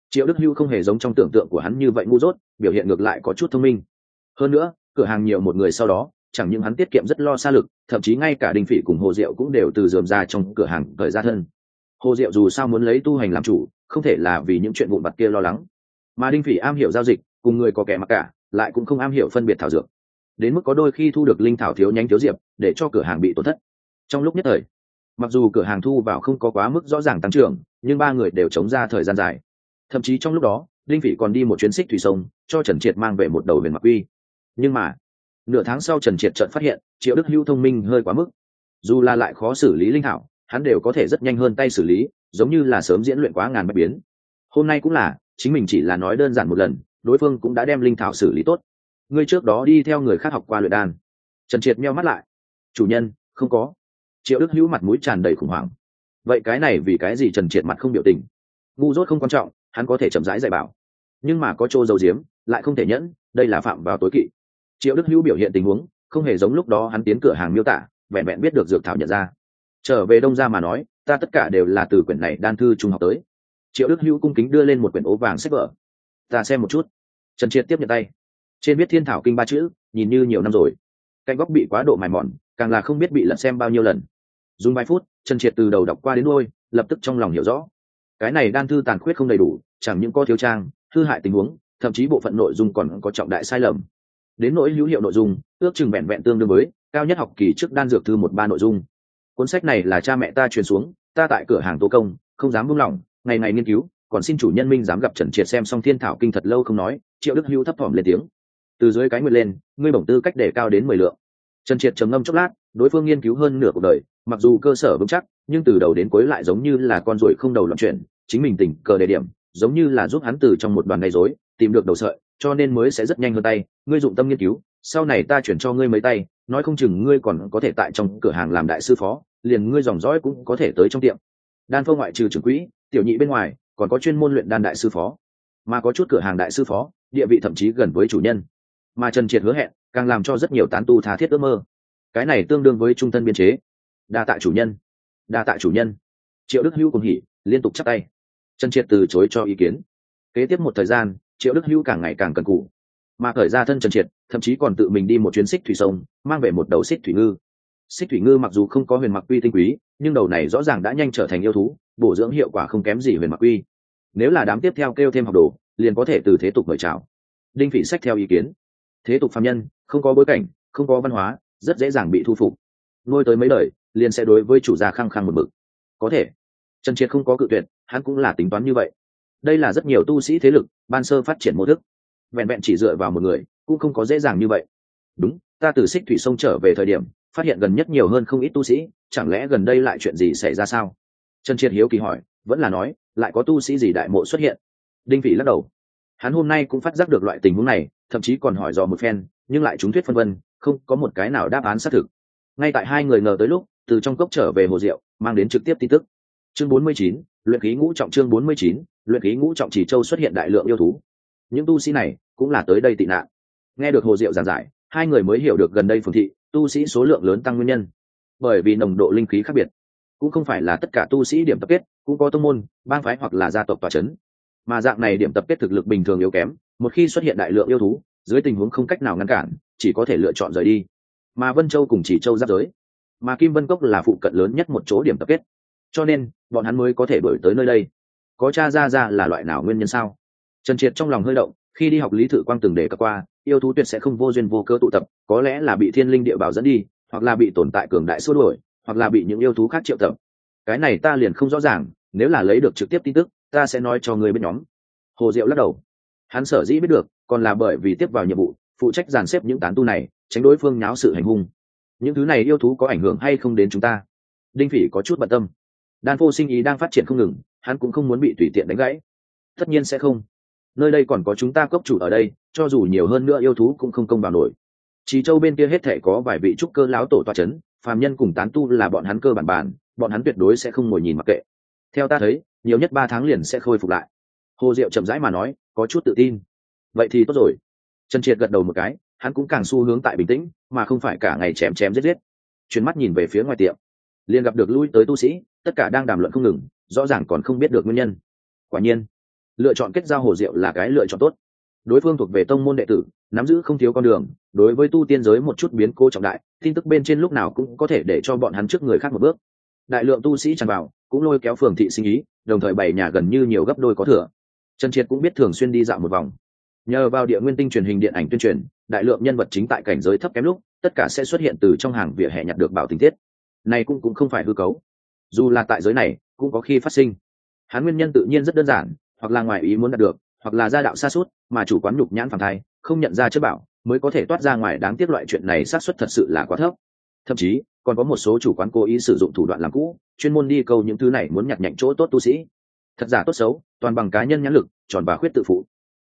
triệu đức hưu không hề giống trong tưởng tượng của hắn như vậy ngu dốt, biểu hiện ngược lại có chút thông minh. Hơn nữa, cửa hàng nhiều một người sau đó, chẳng những hắn tiết kiệm rất lo xa lực, thậm chí ngay cả đình phỉ cùng hồ diệu cũng đều từ dườm ra trong cửa hàng thời ra thân. Hồ diệu dù sao muốn lấy tu hành làm chủ, không thể là vì những chuyện vụn vặt kia lo lắng. Mà đinh phỉ am hiểu giao dịch, cùng người có kẻ mặc cả, lại cũng không am hiểu phân biệt thảo dược. Đến mức có đôi khi thu được linh thảo thiếu nhánh thiếu diệp, để cho cửa hàng bị tổn thất. Trong lúc nhất thời, mặc dù cửa hàng thu vào không có quá mức rõ ràng tăng trưởng, nhưng ba người đều chống ra thời gian dài thậm chí trong lúc đó linh phỉ còn đi một chuyến xích thủy sông, cho trần triệt mang về một đầu huyền mặc uy. Nhưng mà, nửa tháng sau trần triệt trận phát hiện, triệu đức hữu thông minh hơi quá mức. Dù là lại khó xử lý linh thảo, hắn đều có thể rất nhanh hơn tay xử lý, giống như là sớm diễn luyện quá ngàn bạch biến. Hôm nay cũng là, chính mình chỉ là nói đơn giản một lần, đối phương cũng đã đem linh thảo xử lý tốt. Ngươi trước đó đi theo người khác học qua luyện đan. Trần triệt meo mắt lại. Chủ nhân, không có. Triệu đức hữu mặt mũi tràn đầy khủng hoảng. Vậy cái này vì cái gì trần triệt mặt không biểu tình? Ngu dốt không quan trọng hắn có thể chậm rãi dạy bảo. Nhưng mà có chỗ dầu diếm lại không thể nhẫn, đây là phạm vào tối kỵ. Triệu đức hữu biểu hiện tình huống, không hề giống lúc đó hắn tiến cửa hàng miêu tả, vẹn vẹn biết được dược thảo nhận ra. Trở về đông ra mà nói, ta tất cả đều là từ quyển này đan thư trung học tới. Triệu đức hữu cung kính đưa lên một quyển ố vàng sách vở. Ta xem một chút. Trần triệt tiếp nhận tay. Trên biết thiên thảo kinh ba chữ, nhìn như nhiều năm rồi. Cạnh góc bị quá độ mài mòn, càng là không biết bị lật xem bao nhiêu lần. Dùng vài phút, trần triệt từ đầu đọc qua đến đôi lập tức trong lòng hiểu rõ cái này đan thư tàn khuyết không đầy đủ, chẳng những có thiếu trang, hư hại tình huống, thậm chí bộ phận nội dung còn có trọng đại sai lầm. Đến nỗi hữu hiệu nội dung, ước chừng vẹn vẹn tương đương với cao nhất học kỳ trước đan dược thư một ba nội dung. Cuốn sách này là cha mẹ ta truyền xuống, ta tại cửa hàng tô công, không dám buông lỏng, ngày ngày nghiên cứu, còn xin chủ nhân minh dám gặp trần triệt xem xong thiên thảo kinh thật lâu không nói, triệu đức hữu thấp thỏm lên tiếng. Từ dưới cái nguyệt lên, ngươi bổng tư cách để cao đến mười lượng trần triệt trầm ngâm chốc lát, đối phương nghiên cứu hơn nửa cuộc đời, mặc dù cơ sở vững chắc, nhưng từ đầu đến cuối lại giống như là con ruồi không đầu loạn chuyển, chính mình tình cờ đề điểm, giống như là giúp hắn từ trong một đoàn gây rối, tìm được đầu sợi, cho nên mới sẽ rất nhanh hơn tay. Ngươi dụng tâm nghiên cứu, sau này ta chuyển cho ngươi mấy tay, nói không chừng ngươi còn có thể tại trong cửa hàng làm đại sư phó, liền ngươi dòng dõi cũng có thể tới trong tiệm. Đan phương ngoại trừ trưởng quỹ, tiểu nhị bên ngoài, còn có chuyên môn luyện đan đại sư phó. Mà có chút cửa hàng đại sư phó, địa vị thậm chí gần với chủ nhân. Mà trần triệt hứa hẹn càng làm cho rất nhiều tán tu tha thiết ước mơ. Cái này tương đương với trung thân biên chế. Đa tạ chủ nhân. Đa tạ chủ nhân. Triệu đức hữu cùng hỉ, liên tục chắc tay. Trần triệt từ chối cho ý kiến. Kế tiếp một thời gian, triệu đức hữu càng ngày càng cần cụ mà khởi ra thân trần triệt, thậm chí còn tự mình đi một chuyến xích thủy sông, mang về một đầu xích thủy ngư. Xích thủy ngư mặc dù không có huyền mặc quy tinh quý, nhưng đầu này rõ ràng đã nhanh trở thành yêu thú, bổ dưỡng hiệu quả không kém gì huyền mặc quy. Nếu là đám tiếp theo kêu thêm học đồ, liền có thể từ thế tục mời chào. Đinh phỉ sách theo ý kiến. Thế tục phạm nhân không có bối cảnh, không có văn hóa, rất dễ dàng bị thu phục. Nuôi tới mấy đời, liền sẽ đối với chủ gia khăng khăng một mực. Có thể, trần triệt không có cự tuyệt, hắn cũng là tính toán như vậy. Đây là rất nhiều tu sĩ thế lực, ban sơ phát triển mô thức. Vẹn vẹn chỉ dựa vào một người, cũng không có dễ dàng như vậy. Đúng, ta từ xích thủy sông trở về thời điểm, phát hiện gần nhất nhiều hơn không ít tu sĩ, chẳng lẽ gần đây lại chuyện gì xảy ra sao? Trần triệt hiếu kỳ hỏi, vẫn là nói, lại có tu sĩ gì đại mộ xuất hiện? Đinh vị lắc đầu. Hắn hôm nay cũng phát giác được loại tình huống này, thậm chí còn hỏi dò một phen nhưng lại chúng thuyết phân vân không có một cái nào đáp án xác thực. Ngay tại hai người ngờ tới lúc từ trong cốc trở về hồ diệu mang đến trực tiếp tin tức. Chương 49, luyện khí ngũ trọng chương 49, luyện khí ngũ trọng chỉ châu xuất hiện đại lượng yêu thú. Những tu sĩ này cũng là tới đây tị nạn. Nghe được hồ diệu giảng giải hai người mới hiểu được gần đây phường thị tu sĩ số lượng lớn tăng nguyên nhân. Bởi vì nồng độ linh khí khác biệt. Cũng không phải là tất cả tu sĩ điểm tập kết cũng có tông môn bang phái hoặc là gia tộc tòa c h ấ n mà dạng này điểm tập kết thực lực bình thường yếu kém một khi xuất hiện đại lượng yêu thú dưới tình huống không cách nào ngăn cản, chỉ có thể lựa chọn rời đi. Mà vân châu cùng chỉ châu giáp giới, mà kim vân cốc là phụ cận lớn nhất một chỗ điểm tập kết. Cho nên, bọn hắn mới có thể đổi tới nơi đây. Có cha ra ra là loại nào nguyên nhân sao? Trần triệt trong lòng hơi động, khi đi học lý thự quang từng đề cập qua, yêu thú tuyệt sẽ không vô duyên vô cớ tụ tập, có lẽ là bị thiên linh địa bảo dẫn đi, hoặc là bị tồn tại cường đại xua đuổi, hoặc là bị những yêu thú khác triệu tập. Cái này ta liền không rõ ràng, nếu là lấy được trực tiếp tin tức, ta sẽ nói cho người bên nhóm. Hồ diệu lắc đầu hắn sở dĩ biết được, còn là bởi vì tiếp vào nhiệm vụ, phụ trách dàn xếp những tán tu này, tránh đối phương nháo sự hành hung. Những thứ này yêu thú có ảnh hưởng hay không đến chúng ta? Đinh phỉ có chút bận tâm. Đan phô sinh ý đang phát triển không ngừng, hắn cũng không muốn bị tùy tiện đánh gãy. Tất nhiên sẽ không. Nơi đây còn có chúng ta cốc chủ ở đây, cho dù nhiều hơn nữa yêu thú cũng không công vào nổi. Chỉ châu bên kia hết thể có vài vị trúc cơ láo tổ toa c h ấ n phàm nhân cùng tán tu là bọn hắn cơ bản bản bọn hắn tuyệt đối sẽ không ngồi nhìn mặc kệ. Theo ta thấy, nhiều nhất ba tháng liền sẽ khôi phục lại. Hồ diệu chậm rãi mà nói có chút tự tin. Vậy thì tốt rồi. Trần triệt gật đầu một cái, hắn cũng càng xu hướng tại bình tĩnh, mà không phải cả ngày chém chém giết giết. Chuyến mắt nhìn về phía ngoài tiệm. Liền gặp được lui tới tu sĩ, tất cả đang đàm luận không ngừng, rõ ràng còn không biết được nguyên nhân. Quả nhiên, lựa chọn kết giao hồ diệu là cái lựa chọn tốt. Đối phương thuộc về tông môn đệ tử, nắm giữ không thiếu con đường, đối với tu tiên giới một chút biến cố trọng đại, tin tức bên trên lúc nào cũng có thể để cho bọn hắn trước người khác một bước. Đại lượng tu sĩ tràn vào, cũng lôi kéo phường thị sinh ý, đồng thời bày nhà gần như nhiều gấp đôi có thừa trần triệt cũng biết thường xuyên đi dạo một vòng. Nhờ vào địa nguyên tinh truyền hình điện ảnh tuyên truyền, đại lượng nhân vật chính tại cảnh giới thấp kém lúc, tất cả sẽ xuất hiện từ trong hàng vỉa hè nhặt được bảo tình tiết. Này cũng cũng không phải hư cấu. Dù là tại giới này, cũng có khi phát sinh. Hắn nguyên nhân tự nhiên rất đơn giản, hoặc là ngoài ý muốn đạt được, hoặc là gia đạo xa suốt, mà chủ quán nhục nhãn phản thai, không nhận ra chất bảo, mới có thể toát ra ngoài đáng tiếc loại chuyện này xác suất thật sự là quá thấp. Thậm chí, còn có một số chủ quán cố ý sử dụng thủ đoạn làm cũ, chuyên môn đi câu những thứ này muốn nhặt nhạnh chỗ tốt tu sĩ thật giả tốt xấu, toàn bằng cá nhân nhãn lực, tròn và khuyết tự phụ.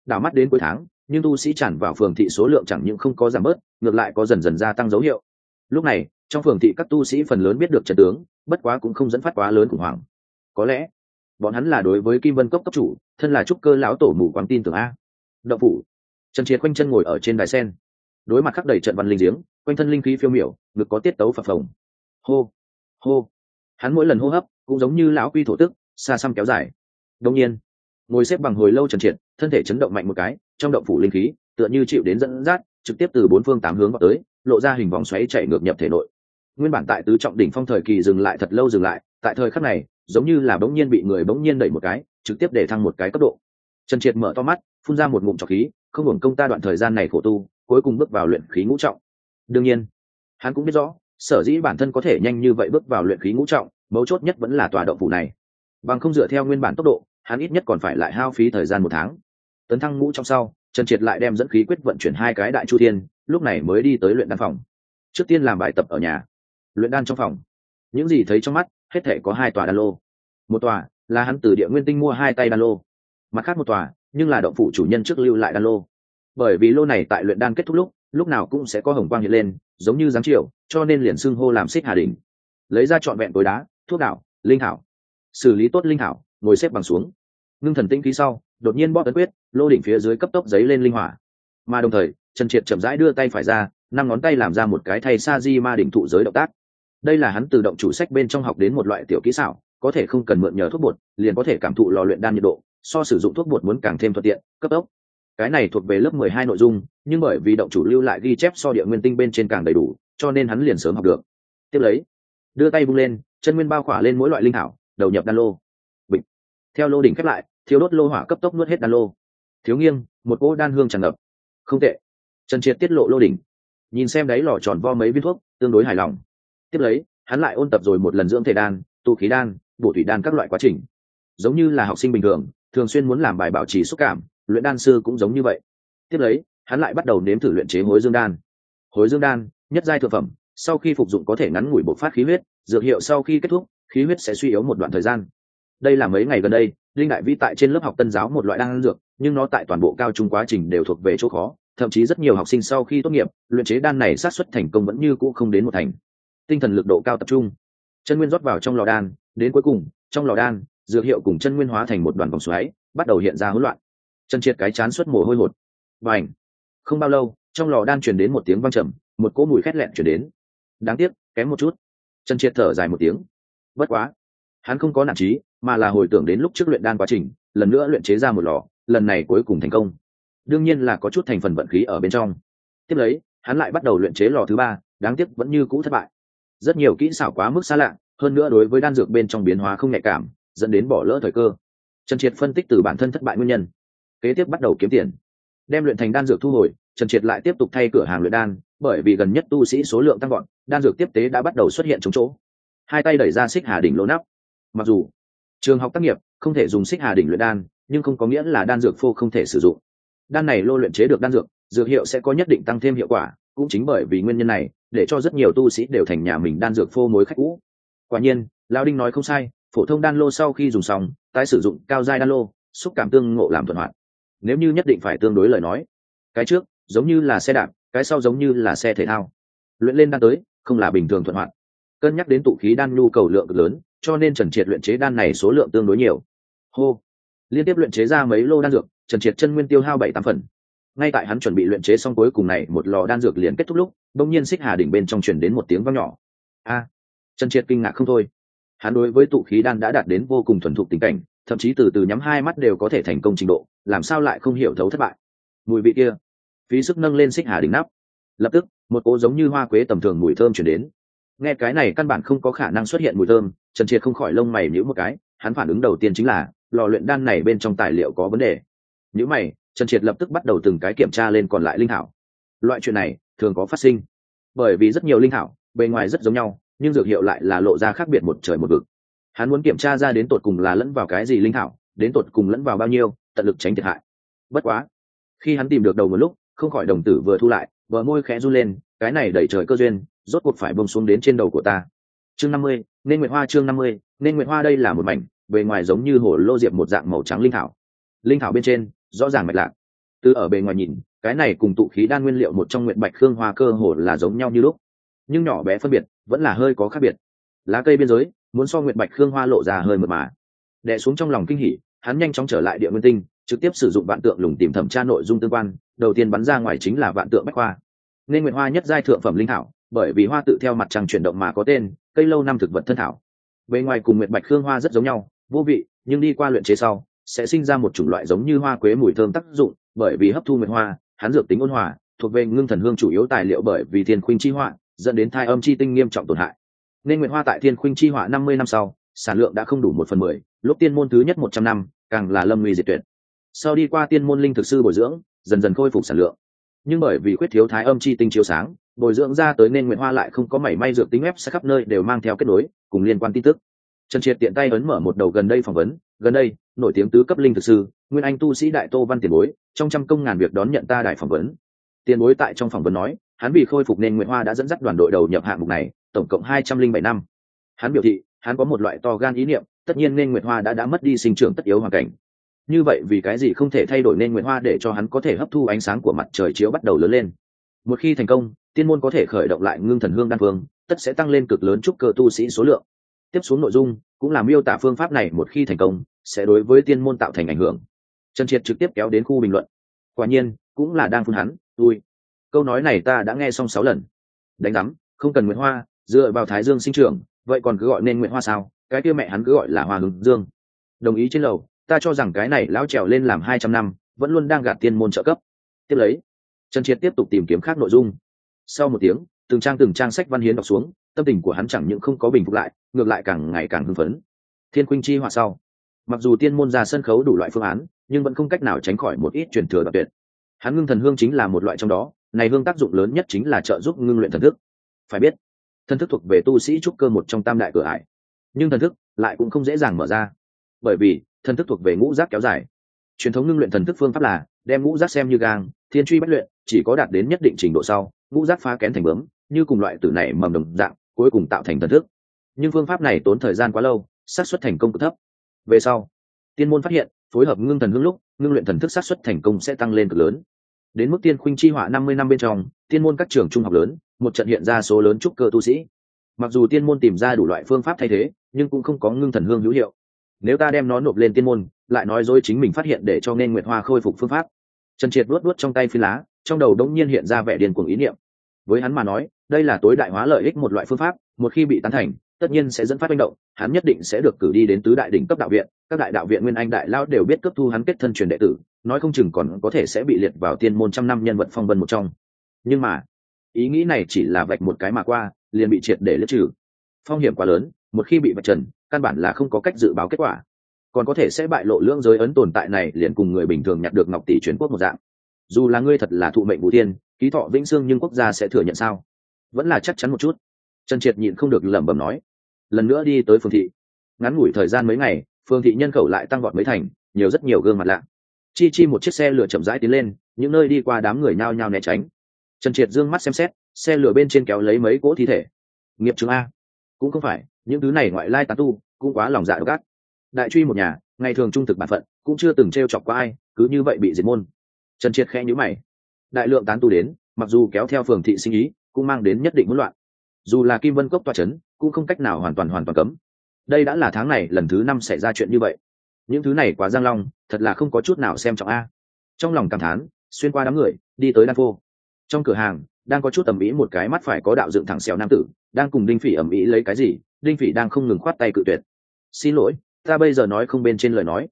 Đảo mắt đến cuối tháng, nhưng tu sĩ tràn vào phường thị số lượng chẳng những không có giảm bớt, ngược lại có dần dần gia tăng dấu hiệu. Lúc này, trong phường thị các tu sĩ phần lớn biết được trận tướng, bất quá cũng không dẫn phát quá lớn khủng hoảng. Có lẽ, bọn hắn là đối với kim vân cốc cấp chủ, thân là trúc cơ lão tổ mù quáng tin tưởng a. Đậu phủ. Trần triệt quanh chân ngồi ở trên đài sen. Đối mặt khắc đầy trận văn linh giếng, quanh thân linh khí phiêu miểu, ngực có tiết tấu phập phồng. Hô hô. Hắn mỗi lần hô hấp, cũng giống như lão quy thổ tức, xa xăm kéo dài đông nhiên, ngồi xếp bằng hồi lâu trần triệt, thân thể chấn động mạnh một cái, trong động phủ linh khí, tựa như chịu đến dẫn dắt, trực tiếp từ bốn phương tám hướng vào tới, lộ ra hình vòng xoáy chạy ngược nhập thể nội. Nguyên bản tại tứ trọng đỉnh phong thời kỳ dừng lại thật lâu dừng lại, tại thời khắc này, giống như là bỗng nhiên bị người bỗng nhiên đẩy một cái, trực tiếp để thăng một cái cấp độ. Trần triệt mở to mắt, phun ra một ngụm trọc khí, không hưởng công ta đoạn thời gian này khổ tu, cuối cùng bước vào luyện khí ngũ trọng. Đương nhiên, hắn cũng biết rõ, sở dĩ bản thân có thể nhanh như vậy bước vào luyện khí ngũ trọng, mấu chốt nhất vẫn là tòa động phủ này. Bằng không dựa theo nguyên bản tốc độ hắn ít nhất còn phải lại hao phí thời gian một tháng. Tấn thăng ngũ trong sau trần triệt lại đem dẫn khí quyết vận chuyển hai cái đại chu thiên lúc này mới đi tới luyện đan phòng. Trước tiên làm bài tập ở nhà. Luyện đan trong phòng. Những gì thấy trong mắt hết thể có hai tòa đan lô. Một tòa là hắn từ địa nguyên tinh mua hai tay đan lô. Mặt khác một tòa nhưng là động phủ chủ nhân trước lưu lại đan lô. Bởi vì lô này tại luyện đan kết thúc lúc lúc nào cũng sẽ có hồng quang hiện lên giống như giáng triều cho nên liền xưng hô làm xích hà đình lấy ra trọn vẹn tối đá thuốc đạo linh hảo. xử lý tốt linh hảo, ngồi xếp bằng xuống ngưng thần tĩnh khí sau, đột nhiên bóp ấn quyết, lô đỉnh phía dưới cấp tốc giấy lên linh hỏa. Mà đồng thời, trần triệt chậm rãi đưa tay phải ra, năm ngón tay làm ra một cái thay sa di ma đỉnh thụ giới động tác. Đây là hắn tự động chủ sách bên trong học đến một loại tiểu kỹ xảo, có thể không cần mượn nhờ thuốc bột, liền có thể cảm thụ lò luyện đan nhiệt độ, so sử dụng thuốc bột muốn càng thêm thuận tiện, cấp tốc. Cái này thuộc về lớp mười hai nội dung, nhưng bởi vì động chủ lưu lại ghi chép so địa nguyên tinh bên trên càng đầy đủ, cho nên hắn liền sớm học được. Tiếp lấy, đưa tay bung lên, chân nguyên bao khỏa lên mỗi loại linh thảo, đầu nhập đan lô. Bịch. Theo lô đỉnh khép lại thiếu đốt lô hỏa cấp tốc nuốt hết đan lô. Thiếu nghiêng, một cỗ đan hương tràn ngập. Không tệ. Trần triệt tiết lộ lô đỉnh. Nhìn xem đáy lò tròn vo mấy viên thuốc, tương đối hài lòng. Tiếp lấy, hắn lại ôn tập rồi một lần dưỡng thể đan tu khí đan, bổ thủy đan các loại quá trình. Giống như là học sinh bình thường thường xuyên muốn làm bài bảo trì xúc cảm, luyện đan sư cũng giống như vậy. Tiếp lấy, hắn lại bắt đầu nếm thử luyện chế hối dương đan. Hối dương đan, nhất giai thực phẩm, sau khi phục dụng có thể ngắn ngủi bộc phát khí huyết, dược hiệu sau khi kết thúc, khí huyết sẽ suy yếu một đoạn thời gian đây là mấy ngày gần đây, linh đại vi tại trên lớp học tân giáo một loại đan dược, nhưng nó tại toàn bộ cao trung quá trình đều thuộc về chỗ khó, thậm chí rất nhiều học sinh sau khi tốt nghiệp, luyện chế đan này sát xuất thành công vẫn như cũ không đến một thành. Tinh thần lực độ cao tập trung. Chân nguyên rót vào trong lò đan, đến cuối cùng, trong lò đan, dược hiệu cùng chân nguyên hóa thành một đoàn vòng xoáy, bắt đầu hiện ra hỗn loạn. Chân triệt cái chán xuất mồ hôi hột. Và ảnh không bao lâu, trong lò đan truyền đến một tiếng văng trầm, một cỗ mùi khét lẹn chuyển đến. Đáng tiếc, kém một chút. Chân triệt thở dài một tiếng. Bất quá hắn không có nản trí mà là hồi tưởng đến lúc trước luyện đan quá trình, lần nữa luyện chế ra một lò, lần này cuối cùng thành công. Đương nhiên là có chút thành phần vận khí ở bên trong. Tiếp lấy, hắn lại bắt đầu luyện chế lò thứ ba, đáng tiếc vẫn như cũ thất bại. Rất nhiều kỹ xảo quá mức xa lạ, hơn nữa đối với đan dược bên trong biến hóa không nhạy cảm, dẫn đến bỏ lỡ thời cơ. Trần triệt phân tích từ bản thân thất bại nguyên nhân. Kế tiếp bắt đầu kiếm tiền. Đem luyện thành đan dược thu hồi, trần triệt lại tiếp tục thay cửa hàng luyện đan, bởi vì gần nhất tu sĩ số lượng tăng gọn đan dược tiếp tế đã bắt đầu xuất hiện trống chỗ. Hai tay đẩy ra xích hà đỉnh lỗ nắp mặc dù, trường học tác nghiệp không thể dùng xích hà đỉnh luyện đan, nhưng không có nghĩa là đan dược phô không thể sử dụng. Đan này lô luyện chế được đan dược dược hiệu sẽ có nhất định tăng thêm hiệu quả, cũng chính bởi vì nguyên nhân này, để cho rất nhiều tu sĩ đều thành nhà mình đan dược phô mối khách cũ. Quả nhiên, lao đinh nói không sai, phổ thông đan lô sau khi dùng xong, tái sử dụng cao giai đan lô, xúc cảm tương ngộ làm thuận hoạt. Nếu như nhất định phải tương đối lời nói, cái trước, giống như là xe đạp, cái sau giống như là xe thể thao. Luyện lên đan tới, không là bình thường thuận hoạt. Cân nhắc đến tụ khí đan nhu cầu lượng cực lớn cho nên trần triệt luyện chế đan này số lượng tương đối nhiều. Hô. Liên tiếp luyện chế ra mấy lô đan dược, trần triệt chân nguyên tiêu hao bảy tám phần. Ngay tại hắn chuẩn bị luyện chế xong cuối cùng này, một lò đan dược liền kết thúc lúc đông nhiên xích hà đỉnh bên trong chuyển đến một tiếng vang nhỏ. A. Trần triệt kinh ngạc không thôi. Hắn đối với tụ khí đan đã đạt đến vô cùng thuần thục tình cảnh, thậm chí từ từ nhắm hai mắt đều có thể thành công trình độ, làm sao lại không hiểu thấu thất bại. Mùi vị kia. Phí sức nâng lên xích hà đỉnh nắp. Lập tức, một cỗ giống như hoa quế tầm thường mùi thơm chuyển đến nghe cái này căn bản không có khả năng xuất hiện mùi thơm trần triệt không khỏi lông mày nhữ một cái hắn phản ứng đầu tiên chính là lò luyện đan này bên trong tài liệu có vấn đề. Nhữ mày trần triệt lập tức bắt đầu từng cái kiểm tra lên còn lại linh hảo. loại chuyện này thường có phát sinh. Bởi vì rất nhiều linh hảo, bề ngoài rất giống nhau nhưng dược hiệu lại là lộ ra khác biệt một trời một vực. Hắn muốn kiểm tra ra đến tột cùng là lẫn vào cái gì linh hảo, đến tột cùng lẫn vào bao nhiêu tận lực tránh thiệt hại. Bất quá khi hắn tìm được đầu một lúc không khỏi đồng tử vừa thu lại vừa môi khẽ run lên cái này đẩy trời cơ duyên rốt cuộc phải bông xuống đến trên đầu của ta. Chương năm mươi, nên nguyệt hoa chương năm mươi, nên nguyệt hoa đây là một mảnh, bề ngoài giống như hồ lô diệp một dạng màu trắng linh thảo. Linh thảo bên trên, rõ ràng mạch lạc. Từ ở bề ngoài nhìn, cái này cùng tụ khí đan nguyên liệu một trong nguyện bạch khương hoa cơ hồ là giống nhau như lúc. Nhưng nhỏ bé phân biệt, vẫn là hơi có khác biệt. Lá cây biên giới, muốn so nguyện bạch khương hoa lộ ra hơi mượt mà. Đẻ xuống trong lòng kinh hỉ, hắn nhanh chóng trở lại địa nguyên tinh, trực tiếp sử dụng vạn tượng lùng tìm thẩm tra nội dung tương quan, đầu tiên bắn ra ngoài chính là vạn tượng bách hoa nên nguyện hoa nhất giai thượng phẩm linh thảo bởi vì hoa tự theo mặt trăng chuyển động mà có tên, cây lâu năm thực vật thân thảo. Bề ngoài cùng nguyệt bạch hương hoa rất giống nhau, vô vị, nhưng đi qua luyện chế sau, sẽ sinh ra một chủng loại giống như hoa quế mùi thơm tác dụng, bởi vì hấp thu nguyệt hoa hắn dược tính ôn hòa, thuộc về ngưng thần hương chủ yếu tài liệu bởi vì thiên khuynh chi họa, dẫn đến thai âm chi tinh nghiêm trọng tổn hại. Nên nguyệt hoa tại thiên khuynh chi họa năm mươi năm sau, sản lượng đã không đủ một phần mười, lúc tiên môn thứ nhất một trăm năm, càng là lâm nguy diệt tuyệt. Sau đi qua tiên môn linh thực sư bồi dưỡng, dần dần khôi phục sản lượng nhưng bởi vì khuyết thiếu thái âm chi tinh chiếu sáng, bồi dưỡng ra tới nên nguyệt hoa lại không có mảy may dược tính web sẽ khắp nơi đều mang theo kết nối, cùng liên quan tin tức. Trần triệt tiện tay ấn mở một đầu gần đây phỏng vấn, gần đây, nổi tiếng tứ cấp linh thực sư, nguyên anh tu sĩ đại tô văn tiền bối, trong trăm công ngàn việc đón nhận ta đại phỏng vấn. Tiền bối tại trong phỏng vấn nói, hắn vì khôi phục nên nguyễn hoa đã dẫn dắt đoàn đội đầu nhập hạng mục này, tổng cộng hai trăm linh bảy năm. Hắn biểu thị, hắn có một loại to gan ý niệm, tất nhiên nên nguyệt hoa đã đã mất đi sinh trưởng tất yếu hoàn cảnh như vậy vì cái gì không thể thay đổi nên nguyệt hoa để cho hắn có thể hấp thu ánh sáng của mặt trời chiếu bắt đầu lớn lên? Một khi thành công, tiên môn có thể khởi động lại ngưng thần hương đan phương tất sẽ tăng lên cực lớn chúc cơ tu sĩ số lượng. Tiếp xuống nội dung, cũng là miêu tả phương pháp này một khi thành công, sẽ đối với tiên môn tạo thành ảnh hưởng. Trần triệt trực tiếp kéo đến khu bình luận. Quả nhiên, cũng là đang phun hắn tôi. câu nói này ta đã nghe xong sáu lần. Đánh đắm không cần nguyễn hoa, dựa vào thái dương sinh trưởng, vậy còn cứ gọi nên nguyễn hoa sao? Cái kia mẹ hắn cứ gọi là hoa hướng dương. Đồng ý trên lầu ta cho rằng cái này lão trèo lên làm hai trăm năm, vẫn luôn đang gạt tiên môn trợ cấp. Tiếp lấy, trần triệt tiếp tục tìm kiếm khác nội dung. Sau một tiếng, từng trang từng trang sách văn hiến đọc xuống, tâm tình của hắn chẳng những không có bình phục lại, ngược lại càng ngày càng hưng phấn. Thiên khuynh chi họa sau. Mặc dù tiên môn ra sân khấu đủ loại phương án, nhưng vẫn không cách nào tránh khỏi một ít truyền thừa đặc biệt hắn ngưng thần hương chính là một loại trong đó, này hương tác dụng lớn nhất chính là trợ giúp ngưng luyện thần thức. Phải biết, thần thức thuộc về tu sĩ trúc cơ một trong tam đại cửa ải, nhưng thần thức lại cũng không dễ dàng mở ra. Bởi vì thần thức thuộc về ngũ giác kéo dài. Truyền thống ngưng luyện thần thức phương pháp là, đem ngũ giác xem như gang, thiên truy bất luyện, chỉ có đạt đến nhất định trình độ sau, ngũ giác phá kén thành bướm, như cùng loại tử này mầm đồng dạng, cuối cùng tạo thành thần thức. Nhưng phương pháp này tốn thời gian quá lâu, xác suất thành công cực thấp. Về sau, tiên môn phát hiện, phối hợp ngưng thần hương lúc, ngưng luyện thần thức xác suất thành công sẽ tăng lên cực lớn. Đến mức tiên khuynh chi họa năm mươi năm bên trong, tiên môn các trường trung học lớn, một trận hiện ra số lớn trúc cơ tu sĩ. Mặc dù tiên môn tìm ra đủ loại phương pháp thay thế, nhưng cũng không có ngưng thần hương hữu hiệu nếu ta đem nó nộp lên tiên môn, lại nói dối chính mình phát hiện để cho nên nguyệt hoa khôi phục phương pháp. Trần triệt luốt luốt trong tay phi lá, trong đầu đống nhiên hiện ra vẻ điên cuồng ý niệm. Với hắn mà nói, đây là tối đại hóa lợi ích một loại phương pháp, một khi bị tán thành, tất nhiên sẽ dẫn phát manh động, hắn nhất định sẽ được cử đi đến tứ đại đỉnh cấp đạo viện. Các đại đạo viện nguyên anh đại lao đều biết cấp thu hắn kết thân truyền đệ tử, nói không chừng còn có thể sẽ bị liệt vào tiên môn trăm năm nhân vật phong vân một trong. Nhưng mà, ý nghĩ này chỉ là vạch một cái mà qua, liền bị triệt để lướt trừ. Phong hiểm quá lớn, một khi bị vạch trần căn bản là không có cách dự báo kết quả. Còn có thể sẽ bại lộ lưỡng giới ấn tồn tại này liền cùng người bình thường nhặt được ngọc tỷ truyền quốc một dạng. Dù là ngươi thật là thụ mệnh vũ tiên, ký thọ vĩnh sương nhưng quốc gia sẽ thừa nhận sao? Vẫn là chắc chắn một chút. Trần triệt nhịn không được lẩm bẩm nói. Lần nữa đi tới phương thị. Ngắn ngủi thời gian mấy ngày, phương thị nhân khẩu lại tăng vọt mấy thành, nhiều rất nhiều gương mặt lạ. Chi chi một chiếc xe lửa chậm rãi tiến lên, những nơi đi qua đám người nhao nhao né tránh. Trần triệt d ư ơ n g mắt xem xét, xe lửa bên trên kéo lấy mấy cỗ thi thể. Nghiệp chứng a. Cũng không phải những thứ này ngoại lai tán tu, cũng quá lòng dạ gắt đại truy một nhà, ngày thường trung thực bản phận, cũng chưa từng t r e o chọc qua ai, cứ như vậy bị diệt môn. Trần triệt khẽ nhữ mày. Đại lượng tán tu đến, mặc dù kéo theo phường thị sinh ý, cũng mang đến nhất định hỗn loạn. Dù là kim vân cốc toa c h ấ n cũng không cách nào hoàn toàn hoàn toàn cấm. Đây đã là tháng này lần thứ năm xảy ra chuyện như vậy. Những thứ này quá giang long, thật là không có chút nào xem trọng a. Trong lòng cảm thán, xuyên qua đám người, đi tới đan phô. Trong cửa hàng, đang có chút tầm ý một cái mắt phải có đạo dựng thẳng xèo nam tử, đang cùng đinh phỉ ẩm ý lấy cái gì? Đinh phỉ đang không ngừng khoát tay cự tuyệt. Xin lỗi, ta bây giờ nói không bên trên lời nói.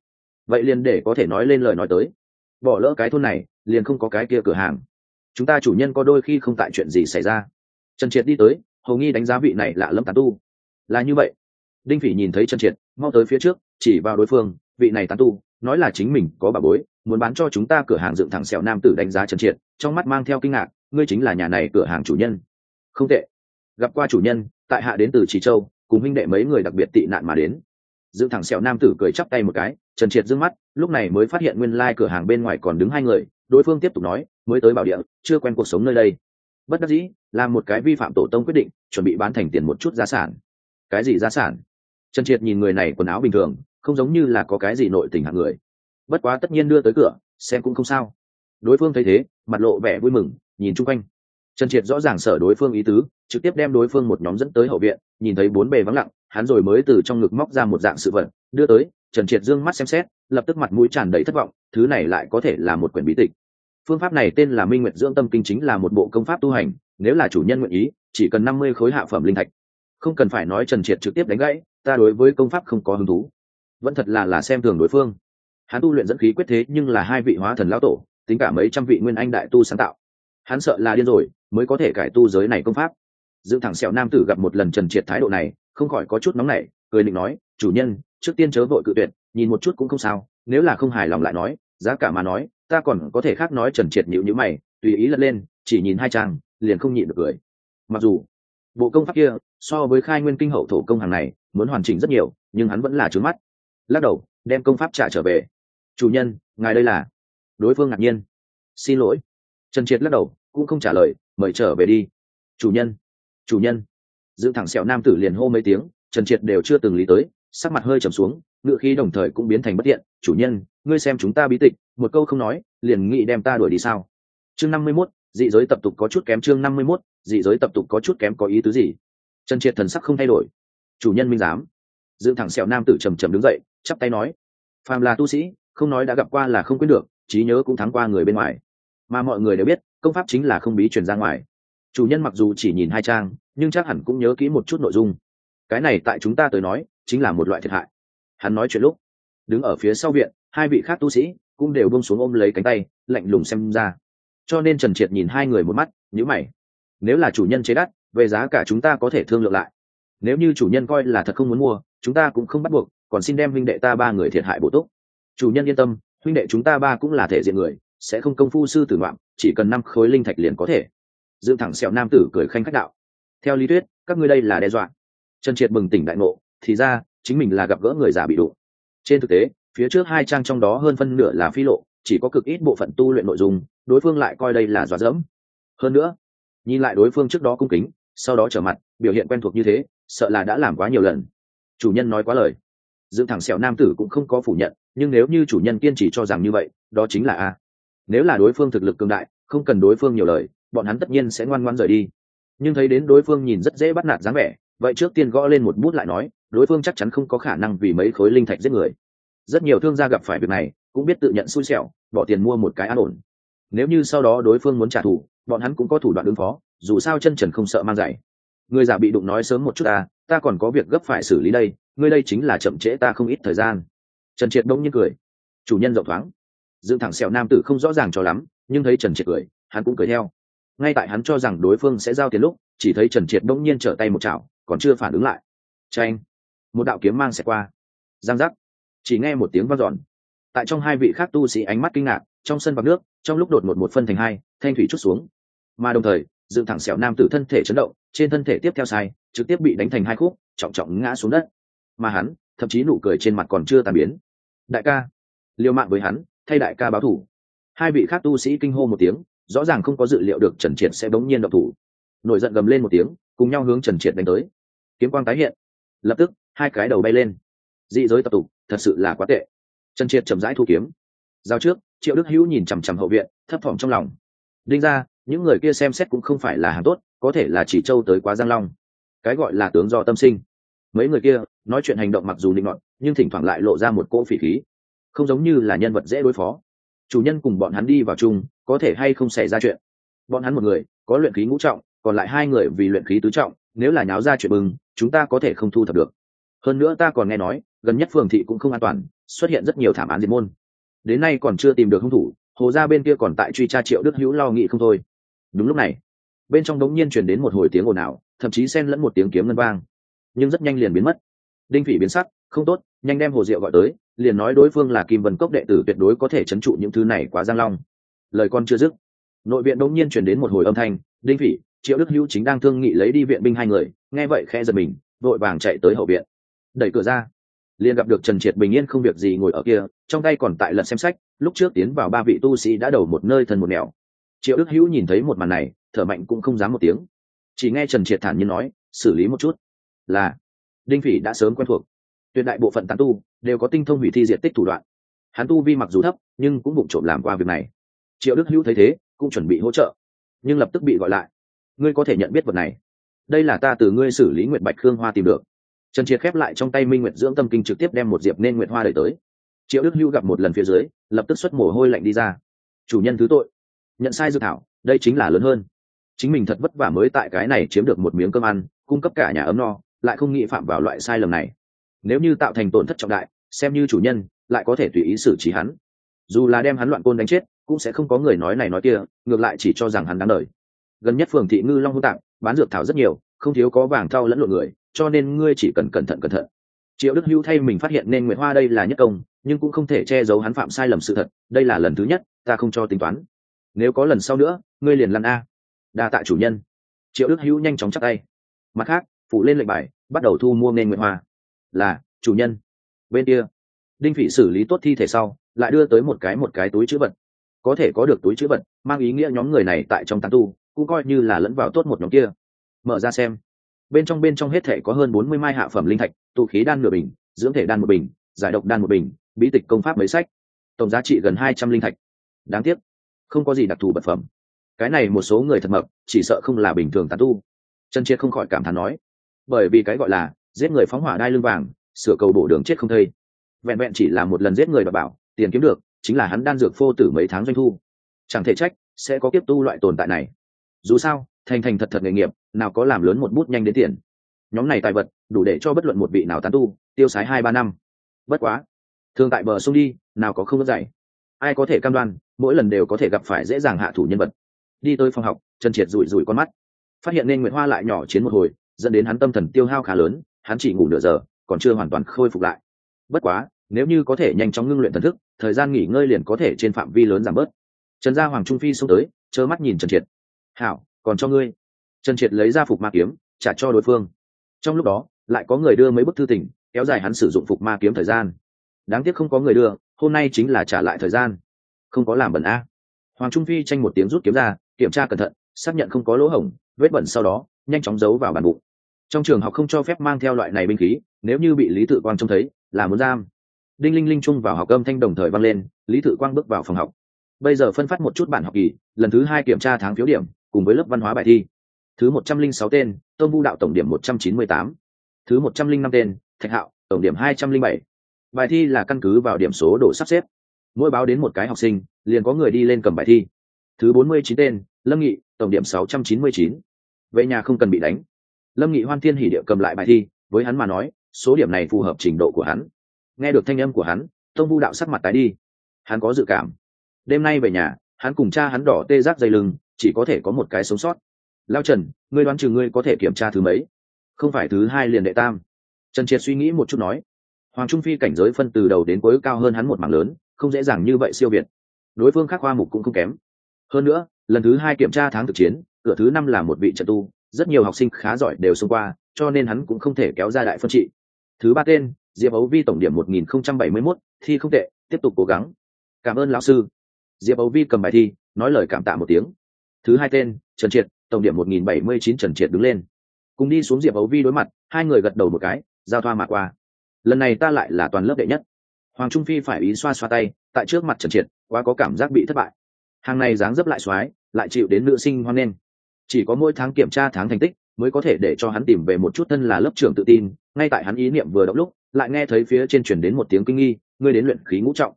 Vậy liền để có thể nói lên lời nói tới. Bỏ lỡ cái thôn này, liền không có cái kia cửa hàng. Chúng ta chủ nhân có đôi khi không tại chuyện gì xảy ra. Trần triệt đi tới, hầu nghi đánh giá vị này lạ lâm tán tu. Là như vậy. Đinh phỉ nhìn thấy trần triệt, mau tới phía trước, chỉ vào đối phương, vị này tán tu, nói là chính mình có bà bối, muốn bán cho chúng ta cửa hàng dựng thẳng sẹo nam tử đánh giá trần triệt, trong mắt mang theo kinh ngạc, ngươi chính là nhà này cửa hàng chủ nhân. Không tệ. Gặp qua chủ nhân, tại hạ đến từ trì châu cùng huynh đệ mấy người đặc biệt tị nạn mà đến. Giữ thẳng sẹo nam tử cười chắp tay một cái, trần triệt d mắt, lúc này mới phát hiện nguyên lai、like、cửa hàng bên ngoài còn đứng hai người, đối phương tiếp tục nói, mới tới bảo địa, chưa quen cuộc sống nơi đây. Bất đắc dĩ là một cái vi phạm tổ tông quyết định, chuẩn bị bán thành tiền một chút gia sản. Cái gì gia sản? Trần triệt nhìn người này quần áo bình thường, không giống như là có cái gì nội tình hạng người. Bất quá tất nhiên đưa tới cửa, xem cũng không sao. Đối phương thấy thế, mặt lộ vẻ vui mừng, nhìn chung quanh. Trần triệt rõ ràng sở đối phương ý tứ trực tiếp đem đối phương một nhóm dẫn tới hậu viện, nhìn thấy bốn bề vắng lặng, hắn rồi mới từ trong ngực móc ra một dạng sự vật, đưa tới, trần triệt dương mắt xem xét, lập tức mặt mũi tràn đầy thất vọng, thứ này lại có thể là một quyển bí tịch. Phương pháp này tên là minh nguyệt dưỡng tâm kinh chính là một bộ công pháp tu hành, nếu là chủ nhân nguyện ý, chỉ cần năm mươi khối hạ phẩm linh thạch. Không cần phải nói trần triệt trực tiếp đánh gãy, ta đối với công pháp không có hứng thú. Vẫn thật là là xem thường đối phương. Hắn tu luyện dẫn khí quyết thế nhưng là hai vị hóa thần lão tổ, tính cả mấy trăm vị nguyên anh đại tu sáng tạo. Hắn sợ là điên rồi, mới có thể cải tu giới này công pháp dựng thẳng sẹo nam tử gặp một lần trần triệt thái độ này, không khỏi có chút nóng nảy, cười định nói, chủ nhân, trước tiên chớ vội cự tuyệt, nhìn một chút cũng không sao, nếu là không hài lòng lại nói, giá cả mà nói, ta còn có thể khác nói trần triệt nhịu nhữ mày, tùy ý lật lên, chỉ nhìn hai trang, liền không nhịn được cười. Mặc dù, bộ công pháp kia, so với khai nguyên kinh hậu thổ công hàng này, muốn hoàn chỉnh rất nhiều, nhưng hắn vẫn là trướng mắt. Lắc đầu, đem công pháp trả trở về. Chủ nhân, ngài đây là? Đối phương ngạc nhiên. Xin lỗi. Trần triệt lắc đầu, cũng không trả lời, mời trở về đi. Chủ nhân chủ nhân. Dựng thẳng sẹo nam tử liền hô mấy tiếng, trần triệt đều chưa từng lý tới, sắc mặt hơi trầm xuống, ngựa khí đồng thời cũng biến thành bất tiện chủ nhân, ngươi xem chúng ta bí tịch, một câu không nói, liền nghĩ đem ta đuổi đi sao? Chương năm mươi mốt, dị giới tập tục có chút kém chương năm mươi mốt, dị giới tập tục có chút kém có ý tứ gì? Trần triệt thần sắc không thay đổi. Chủ nhân minh giám. Dựng thẳng sẹo nam tử trầm trầm đứng dậy, chắp tay nói, phàm là tu sĩ, không nói đã gặp qua là không quyết được, trí nhớ cũng thắng qua người bên ngoài. Mà mọi người đều biết, công pháp chính là không bí truyền ra ngoài chủ nhân mặc dù chỉ nhìn hai trang, nhưng chắc hẳn cũng nhớ kỹ một chút nội dung. Cái này tại chúng ta tới nói, chính là một loại thiệt hại. Hắn nói chuyện lúc, đứng ở phía sau viện, hai vị khác tu sĩ cũng đều bông xuống ôm lấy cánh tay, lạnh lùng xem ra. Cho nên trần triệt nhìn hai người một mắt nhữ mày. Nếu là chủ nhân chế đắt, về giá cả chúng ta có thể thương lượng lại. Nếu như chủ nhân coi là thật không muốn mua, chúng ta cũng không bắt buộc, còn xin đem huynh đệ ta ba người thiệt hại bổ túc. Chủ nhân yên tâm, huynh đệ chúng ta ba cũng là thể diện người, sẽ không công phu sư tử ngoạm, chỉ cần năm khối linh thạch liền có thể dựng thẳng sẹo nam tử cười khanh khách đạo. Theo lý thuyết, các ngươi đây là đe dọa. Trần triệt bừng tỉnh đại ngộ, thì ra, chính mình là gặp gỡ người già bị đụng. Trên thực tế, phía trước hai trang trong đó hơn phân nửa là phi lộ, chỉ có cực ít bộ phận tu luyện nội dung, đối phương lại coi đây là dọa dẫm. Hơn nữa, nhìn lại đối phương trước đó cung kính, sau đó trở mặt, biểu hiện quen thuộc như thế, sợ là đã làm quá nhiều lần. Chủ nhân nói quá lời. Dựng thẳng sẹo nam tử cũng không có phủ nhận, nhưng nếu như chủ nhân kiên trì cho rằng như vậy, đó chính là a. Nếu là đối phương thực lực cường đại, không cần đối phương nhiều lời bọn hắn tất nhiên sẽ ngoan ngoan rời đi. Nhưng thấy đến đối phương nhìn rất dễ bắt nạt dáng vẻ, vậy trước tiên gõ lên một bút lại nói, đối phương chắc chắn không có khả năng vì mấy khối linh thạch giết người. Rất nhiều thương gia gặp phải việc này, cũng biết tự nhận xui xẻo, bỏ tiền mua một cái an ổn. Nếu như sau đó đối phương muốn trả thù, bọn hắn cũng có thủ đoạn ứng phó, dù sao chân trần không sợ mang giày người già bị đụng nói sớm một chút à ta còn có việc gấp phải xử lý đây, ngươi đây chính là chậm trễ ta không ít thời gian. Trần triệt đông nhiên cười. Chủ nhân rộng thoáng. Dựng thẳng sẹo nam tử không rõ ràng cho lắm, nhưng thấy trần triệt cười, hắn cũng cười theo ngay tại hắn cho rằng đối phương sẽ giao tiền lúc, chỉ thấy trần triệt bỗng nhiên trở tay một chảo, còn chưa phản ứng lại. Tranh một đạo kiếm mang sẽ qua. Giang giác! Chỉ nghe một tiếng vang dọn. Tại trong hai vị khác tu sĩ ánh mắt kinh ngạc, trong sân vạc nước, trong lúc đột một một phân thành hai, thanh thủy chút xuống. Mà đồng thời, dựng thẳng sẹo nam tử thân thể chấn động, trên thân thể tiếp theo sai, trực tiếp bị đánh thành hai khúc, trọng trọng ngã xuống đất. Mà hắn, thậm chí nụ cười trên mặt còn chưa tàn biến. Đại ca! Liều mạng với hắn, thay đại ca báo thủ. Hai vị khác tu sĩ kinh hô một tiếng rõ ràng không có dự liệu được trần triệt sẽ bỗng nhiên độc thủ. Nổi giận gầm lên một tiếng, cùng nhau hướng trần triệt đánh tới. Kiếm quang tái hiện. Lập tức, hai cái đầu bay lên. Dị giới tập tục, thật sự là quá tệ. Trần triệt chậm rãi thu kiếm. Giao trước, triệu đức hữu nhìn chằm chằm hậu viện, thấp thỏm trong lòng. Đinh ra những người kia xem xét cũng không phải là hàng tốt, có thể là chỉ châu tới quá giang long. Cái gọi là tướng do tâm sinh. Mấy người kia, nói chuyện hành động mặc dù linh mọn nhưng thỉnh thoảng lại lộ ra một cỗ phỉ khí. Không giống như là nhân vật dễ đối phó chủ nhân cùng bọn hắn đi vào chung, có thể hay không xảy ra chuyện. Bọn hắn một người, có luyện khí ngũ trọng, còn lại hai người vì luyện khí tứ trọng, nếu là nháo ra chuyện bừng, chúng ta có thể không thu thập được. Hơn nữa ta còn nghe nói, gần nhất phường thị cũng không an toàn, xuất hiện rất nhiều thảm án diệt môn. Đến nay còn chưa tìm được hung thủ, hồ ra bên kia còn tại truy tra triệu đức hữu lo nghị không thôi. Đúng lúc này, bên trong đống nhiên truyền đến một hồi tiếng ồn ào, thậm chí xen lẫn một tiếng kiếm ngân vang. Nhưng rất nhanh liền biến mất. Đinh phỉ biến sắc không tốt, nhanh đem hồ diệu gọi tới, liền nói đối phương là kim vân cốc đệ tử tuyệt đối có thể trấn trụ những thứ này quá giang long. Lời con chưa dứt, nội viện đông nhiên truyền đến một hồi âm thanh, đinh phỉ, triệu đức hữu chính đang thương nghị lấy đi viện binh hai người, nghe vậy khe giật mình, vội vàng chạy tới hậu viện. Đẩy cửa ra, liền gặp được trần triệt bình yên không việc gì ngồi ở kia, trong tay còn tại lật xem sách, lúc trước tiến vào ba vị tu sĩ đã đầu một nơi thân một nẻo. Triệu đức hữu nhìn thấy một màn này, thở mạnh cũng không dám một tiếng. Chỉ nghe trần triệt thản nhiên nói, xử lý một chút. Là, đinh phỉ đã sớm quen thuộc tuyệt đại bộ phận tán tu đều có tinh thông hủy thi diện tích thủ đoạn. Hắn tu vi mặc dù thấp, nhưng cũng bụng trộm làm qua việc này. Triệu đức hữu thấy thế, cũng chuẩn bị hỗ trợ, nhưng lập tức bị gọi lại. Ngươi có thể nhận biết vật này. Đây là ta từ ngươi xử lý nguyệt bạch khương hoa tìm được. Trần triệt khép lại trong tay minh nguyệt dưỡng tâm kinh trực tiếp đem một diệp nên nguyệt hoa đẩy tới. Triệu đức hữu gặp một lần phía dưới, lập tức xuất mồ hôi lạnh đi ra. Chủ nhân thứ tội. Nhận sai dự thảo, đây chính là lớn hơn. Chính mình thật vất vả mới tại cái này chiếm được một miếng cơm ăn, cung cấp cả nhà ấm no, lại không nghĩ phạm vào loại sai lầm này nếu như tạo thành tổn thất trọng đại, xem như chủ nhân, lại có thể tùy ý xử trí hắn. Dù là đem hắn loạn côn đánh chết, cũng sẽ không có người nói này nói kia, ngược lại chỉ cho rằng hắn đáng đời. Gần nhất phường thị ngư long hô tạng bán dược thảo rất nhiều, không thiếu có vàng thau lẫn lộn người, cho nên ngươi chỉ cần cẩn thận cẩn thận. Triệu đức hữu thay mình phát hiện nên nguyễn hoa đây là nhất công, nhưng cũng không thể che giấu hắn phạm sai lầm sự thật, đây là lần thứ nhất, ta không cho tính toán. Nếu có lần sau nữa, ngươi liền lăn a. Đa tạ chủ nhân. Triệu đức hữu nhanh chóng chắc tay. Mặt khác, phụ lên lệnh bài, bắt đầu thu mua nên nguyễn hoa là, chủ nhân. Bên kia, đinh phỉ xử lý tốt thi thể sau, lại đưa tới một cái một cái túi chữ vật. Có thể có được túi chữ vật, mang ý nghĩa nhóm người này tại trong tán tu, cũng coi như là lẫn vào tốt một nhóm kia. Mở ra xem. Bên trong bên trong hết thể có hơn bốn mươi mai hạ phẩm linh thạch, tụ khí đan nửa bình, dưỡng thể đan một bình, giải độc đan một bình, bí tịch công pháp mấy sách. Tổng giá trị gần hai trăm linh thạch. Đáng tiếc, không có gì đặc thù vật phẩm. Cái này một số người thật mập, chỉ sợ không là bình thường tán tu. Trần triệt không khỏi cảm thán nói, bởi vì cái gọi là giết người phóng hỏa đai lưng vàng, sửa cầu bổ đường chết không thây. Vẹn vẹn chỉ là một lần giết người và bảo, tiền kiếm được, chính là hắn đan dược phô tử mấy tháng doanh thu. Chẳng thể trách, sẽ có kiếp tu loại tồn tại này. Dù sao, thành thành thật thật nghề nghiệp, nào có làm lớn một bút nhanh đến tiền. Nhóm này tài vật, đủ để cho bất luận một vị nào tán tu, tiêu sái hai ba năm. Bất quá thường tại bờ sông đi, nào có không vất dạy. Ai có thể cam đoan, mỗi lần đều có thể gặp phải dễ dàng hạ thủ nhân vật. Đi tới phòng học, trần triệt rủi rủi con mắt. Phát hiện nên nguyễn hoa lại nhỏ chiến một hồi, dẫn đến hắn tâm thần tiêu hao khá lớn hắn chỉ ngủ nửa giờ, còn chưa hoàn toàn khôi phục lại. Bất quá, nếu như có thể nhanh chóng ngưng luyện thần thức, thời gian nghỉ ngơi liền có thể trên phạm vi lớn giảm bớt. Trần gia hoàng trung phi xông tới, trơ mắt nhìn trần triệt. Hảo, còn cho ngươi. Trần triệt lấy ra phục ma kiếm, trả cho đối phương. Trong lúc đó, lại có người đưa mấy bức thư tình, kéo dài hắn sử dụng phục ma kiếm thời gian. Đáng tiếc không có người đưa, hôm nay chính là trả lại thời gian. Không có làm bẩn a. Hoàng trung phi tranh một tiếng rút kiếm ra, kiểm tra cẩn thận, xác nhận không có lỗ hổng, vết bẩn sau đó, nhanh chóng giấu vào bàn bụng trong trường học không cho phép mang theo loại này binh khí, nếu như bị lý tự quang trông thấy, là muốn giam. Đinh linh linh chung vào học âm thanh đồng thời vang lên, lý tự quang bước vào phòng học. Bây giờ phân phát một chút bản học kỳ, lần thứ hai kiểm tra tháng phiếu điểm, cùng với lớp văn hóa bài thi. Thứ một trăm linh sáu tên tôn vu đạo tổng điểm một trăm chín mươi tám. Thứ một trăm linh năm tên, thạch hạo tổng điểm hai trăm linh bảy. Bài thi là căn cứ vào điểm số độ sắp xếp. Mỗi báo đến một cái học sinh, liền có người đi lên cầm bài thi. Thứ bốn mươi chín tên, lâm nghị tổng điểm sáu trăm chín mươi chín. Vậy nhà không cần bị đánh lâm nghị hoan thiên hỉ địa cầm lại bài thi, với hắn mà nói, số điểm này phù hợp trình độ của hắn. Nghe được thanh âm của hắn, tông vu đạo sắc mặt tái đi. Hắn có dự cảm. Đêm nay về nhà, hắn cùng cha hắn đỏ tê giác dây lưng, chỉ có thể có một cái sống sót. Lao trần, ngươi đoán chừng ngươi có thể kiểm tra thứ mấy? Không phải thứ hai liền đệ tam. Trần triệt suy nghĩ một chút nói. Hoàng trung phi cảnh giới phân từ đầu đến cuối cao hơn hắn một mảng lớn, không dễ dàng như vậy siêu việt. Đối phương khác khoa mục cũng không kém. Hơn nữa, lần thứ hai kiểm tra tháng thực chiến, cửa thứ năm là một vị trận tu rất nhiều học sinh khá giỏi đều xông qua, cho nên hắn cũng không thể kéo ra đại phân trị. Thứ ba tên, diệp ấu vi tổng điểm một nghìn không trăm bảy mươi mốt, thi không tệ, tiếp tục cố gắng. Cảm ơn lão sư. Diệp ấu vi cầm bài thi, nói lời cảm tạ một tiếng. Thứ hai tên, trần triệt, tổng điểm một nghìn bảy mươi chín, trần triệt đứng lên. Cùng đi xuống diệp ấu vi đối mặt, hai người gật đầu một cái, giao thoa mạ qua. Lần này ta lại là toàn lớp đệ nhất. Hoàng trung phi phải ý xoa xoa tay, tại trước mặt trần triệt, quá có cảm giác bị thất bại. Hàng này dáng dấp lại x lại chịu đến nữ sinh hoan nghênh chỉ có mỗi tháng kiểm tra tháng thành tích mới có thể để cho hắn tìm về một chút thân là lớp trưởng tự tin. Ngay tại hắn ý niệm vừa động lúc, lại nghe thấy phía trên chuyển đến một tiếng kinh nghi, ngươi đến luyện khí ngũ trọng.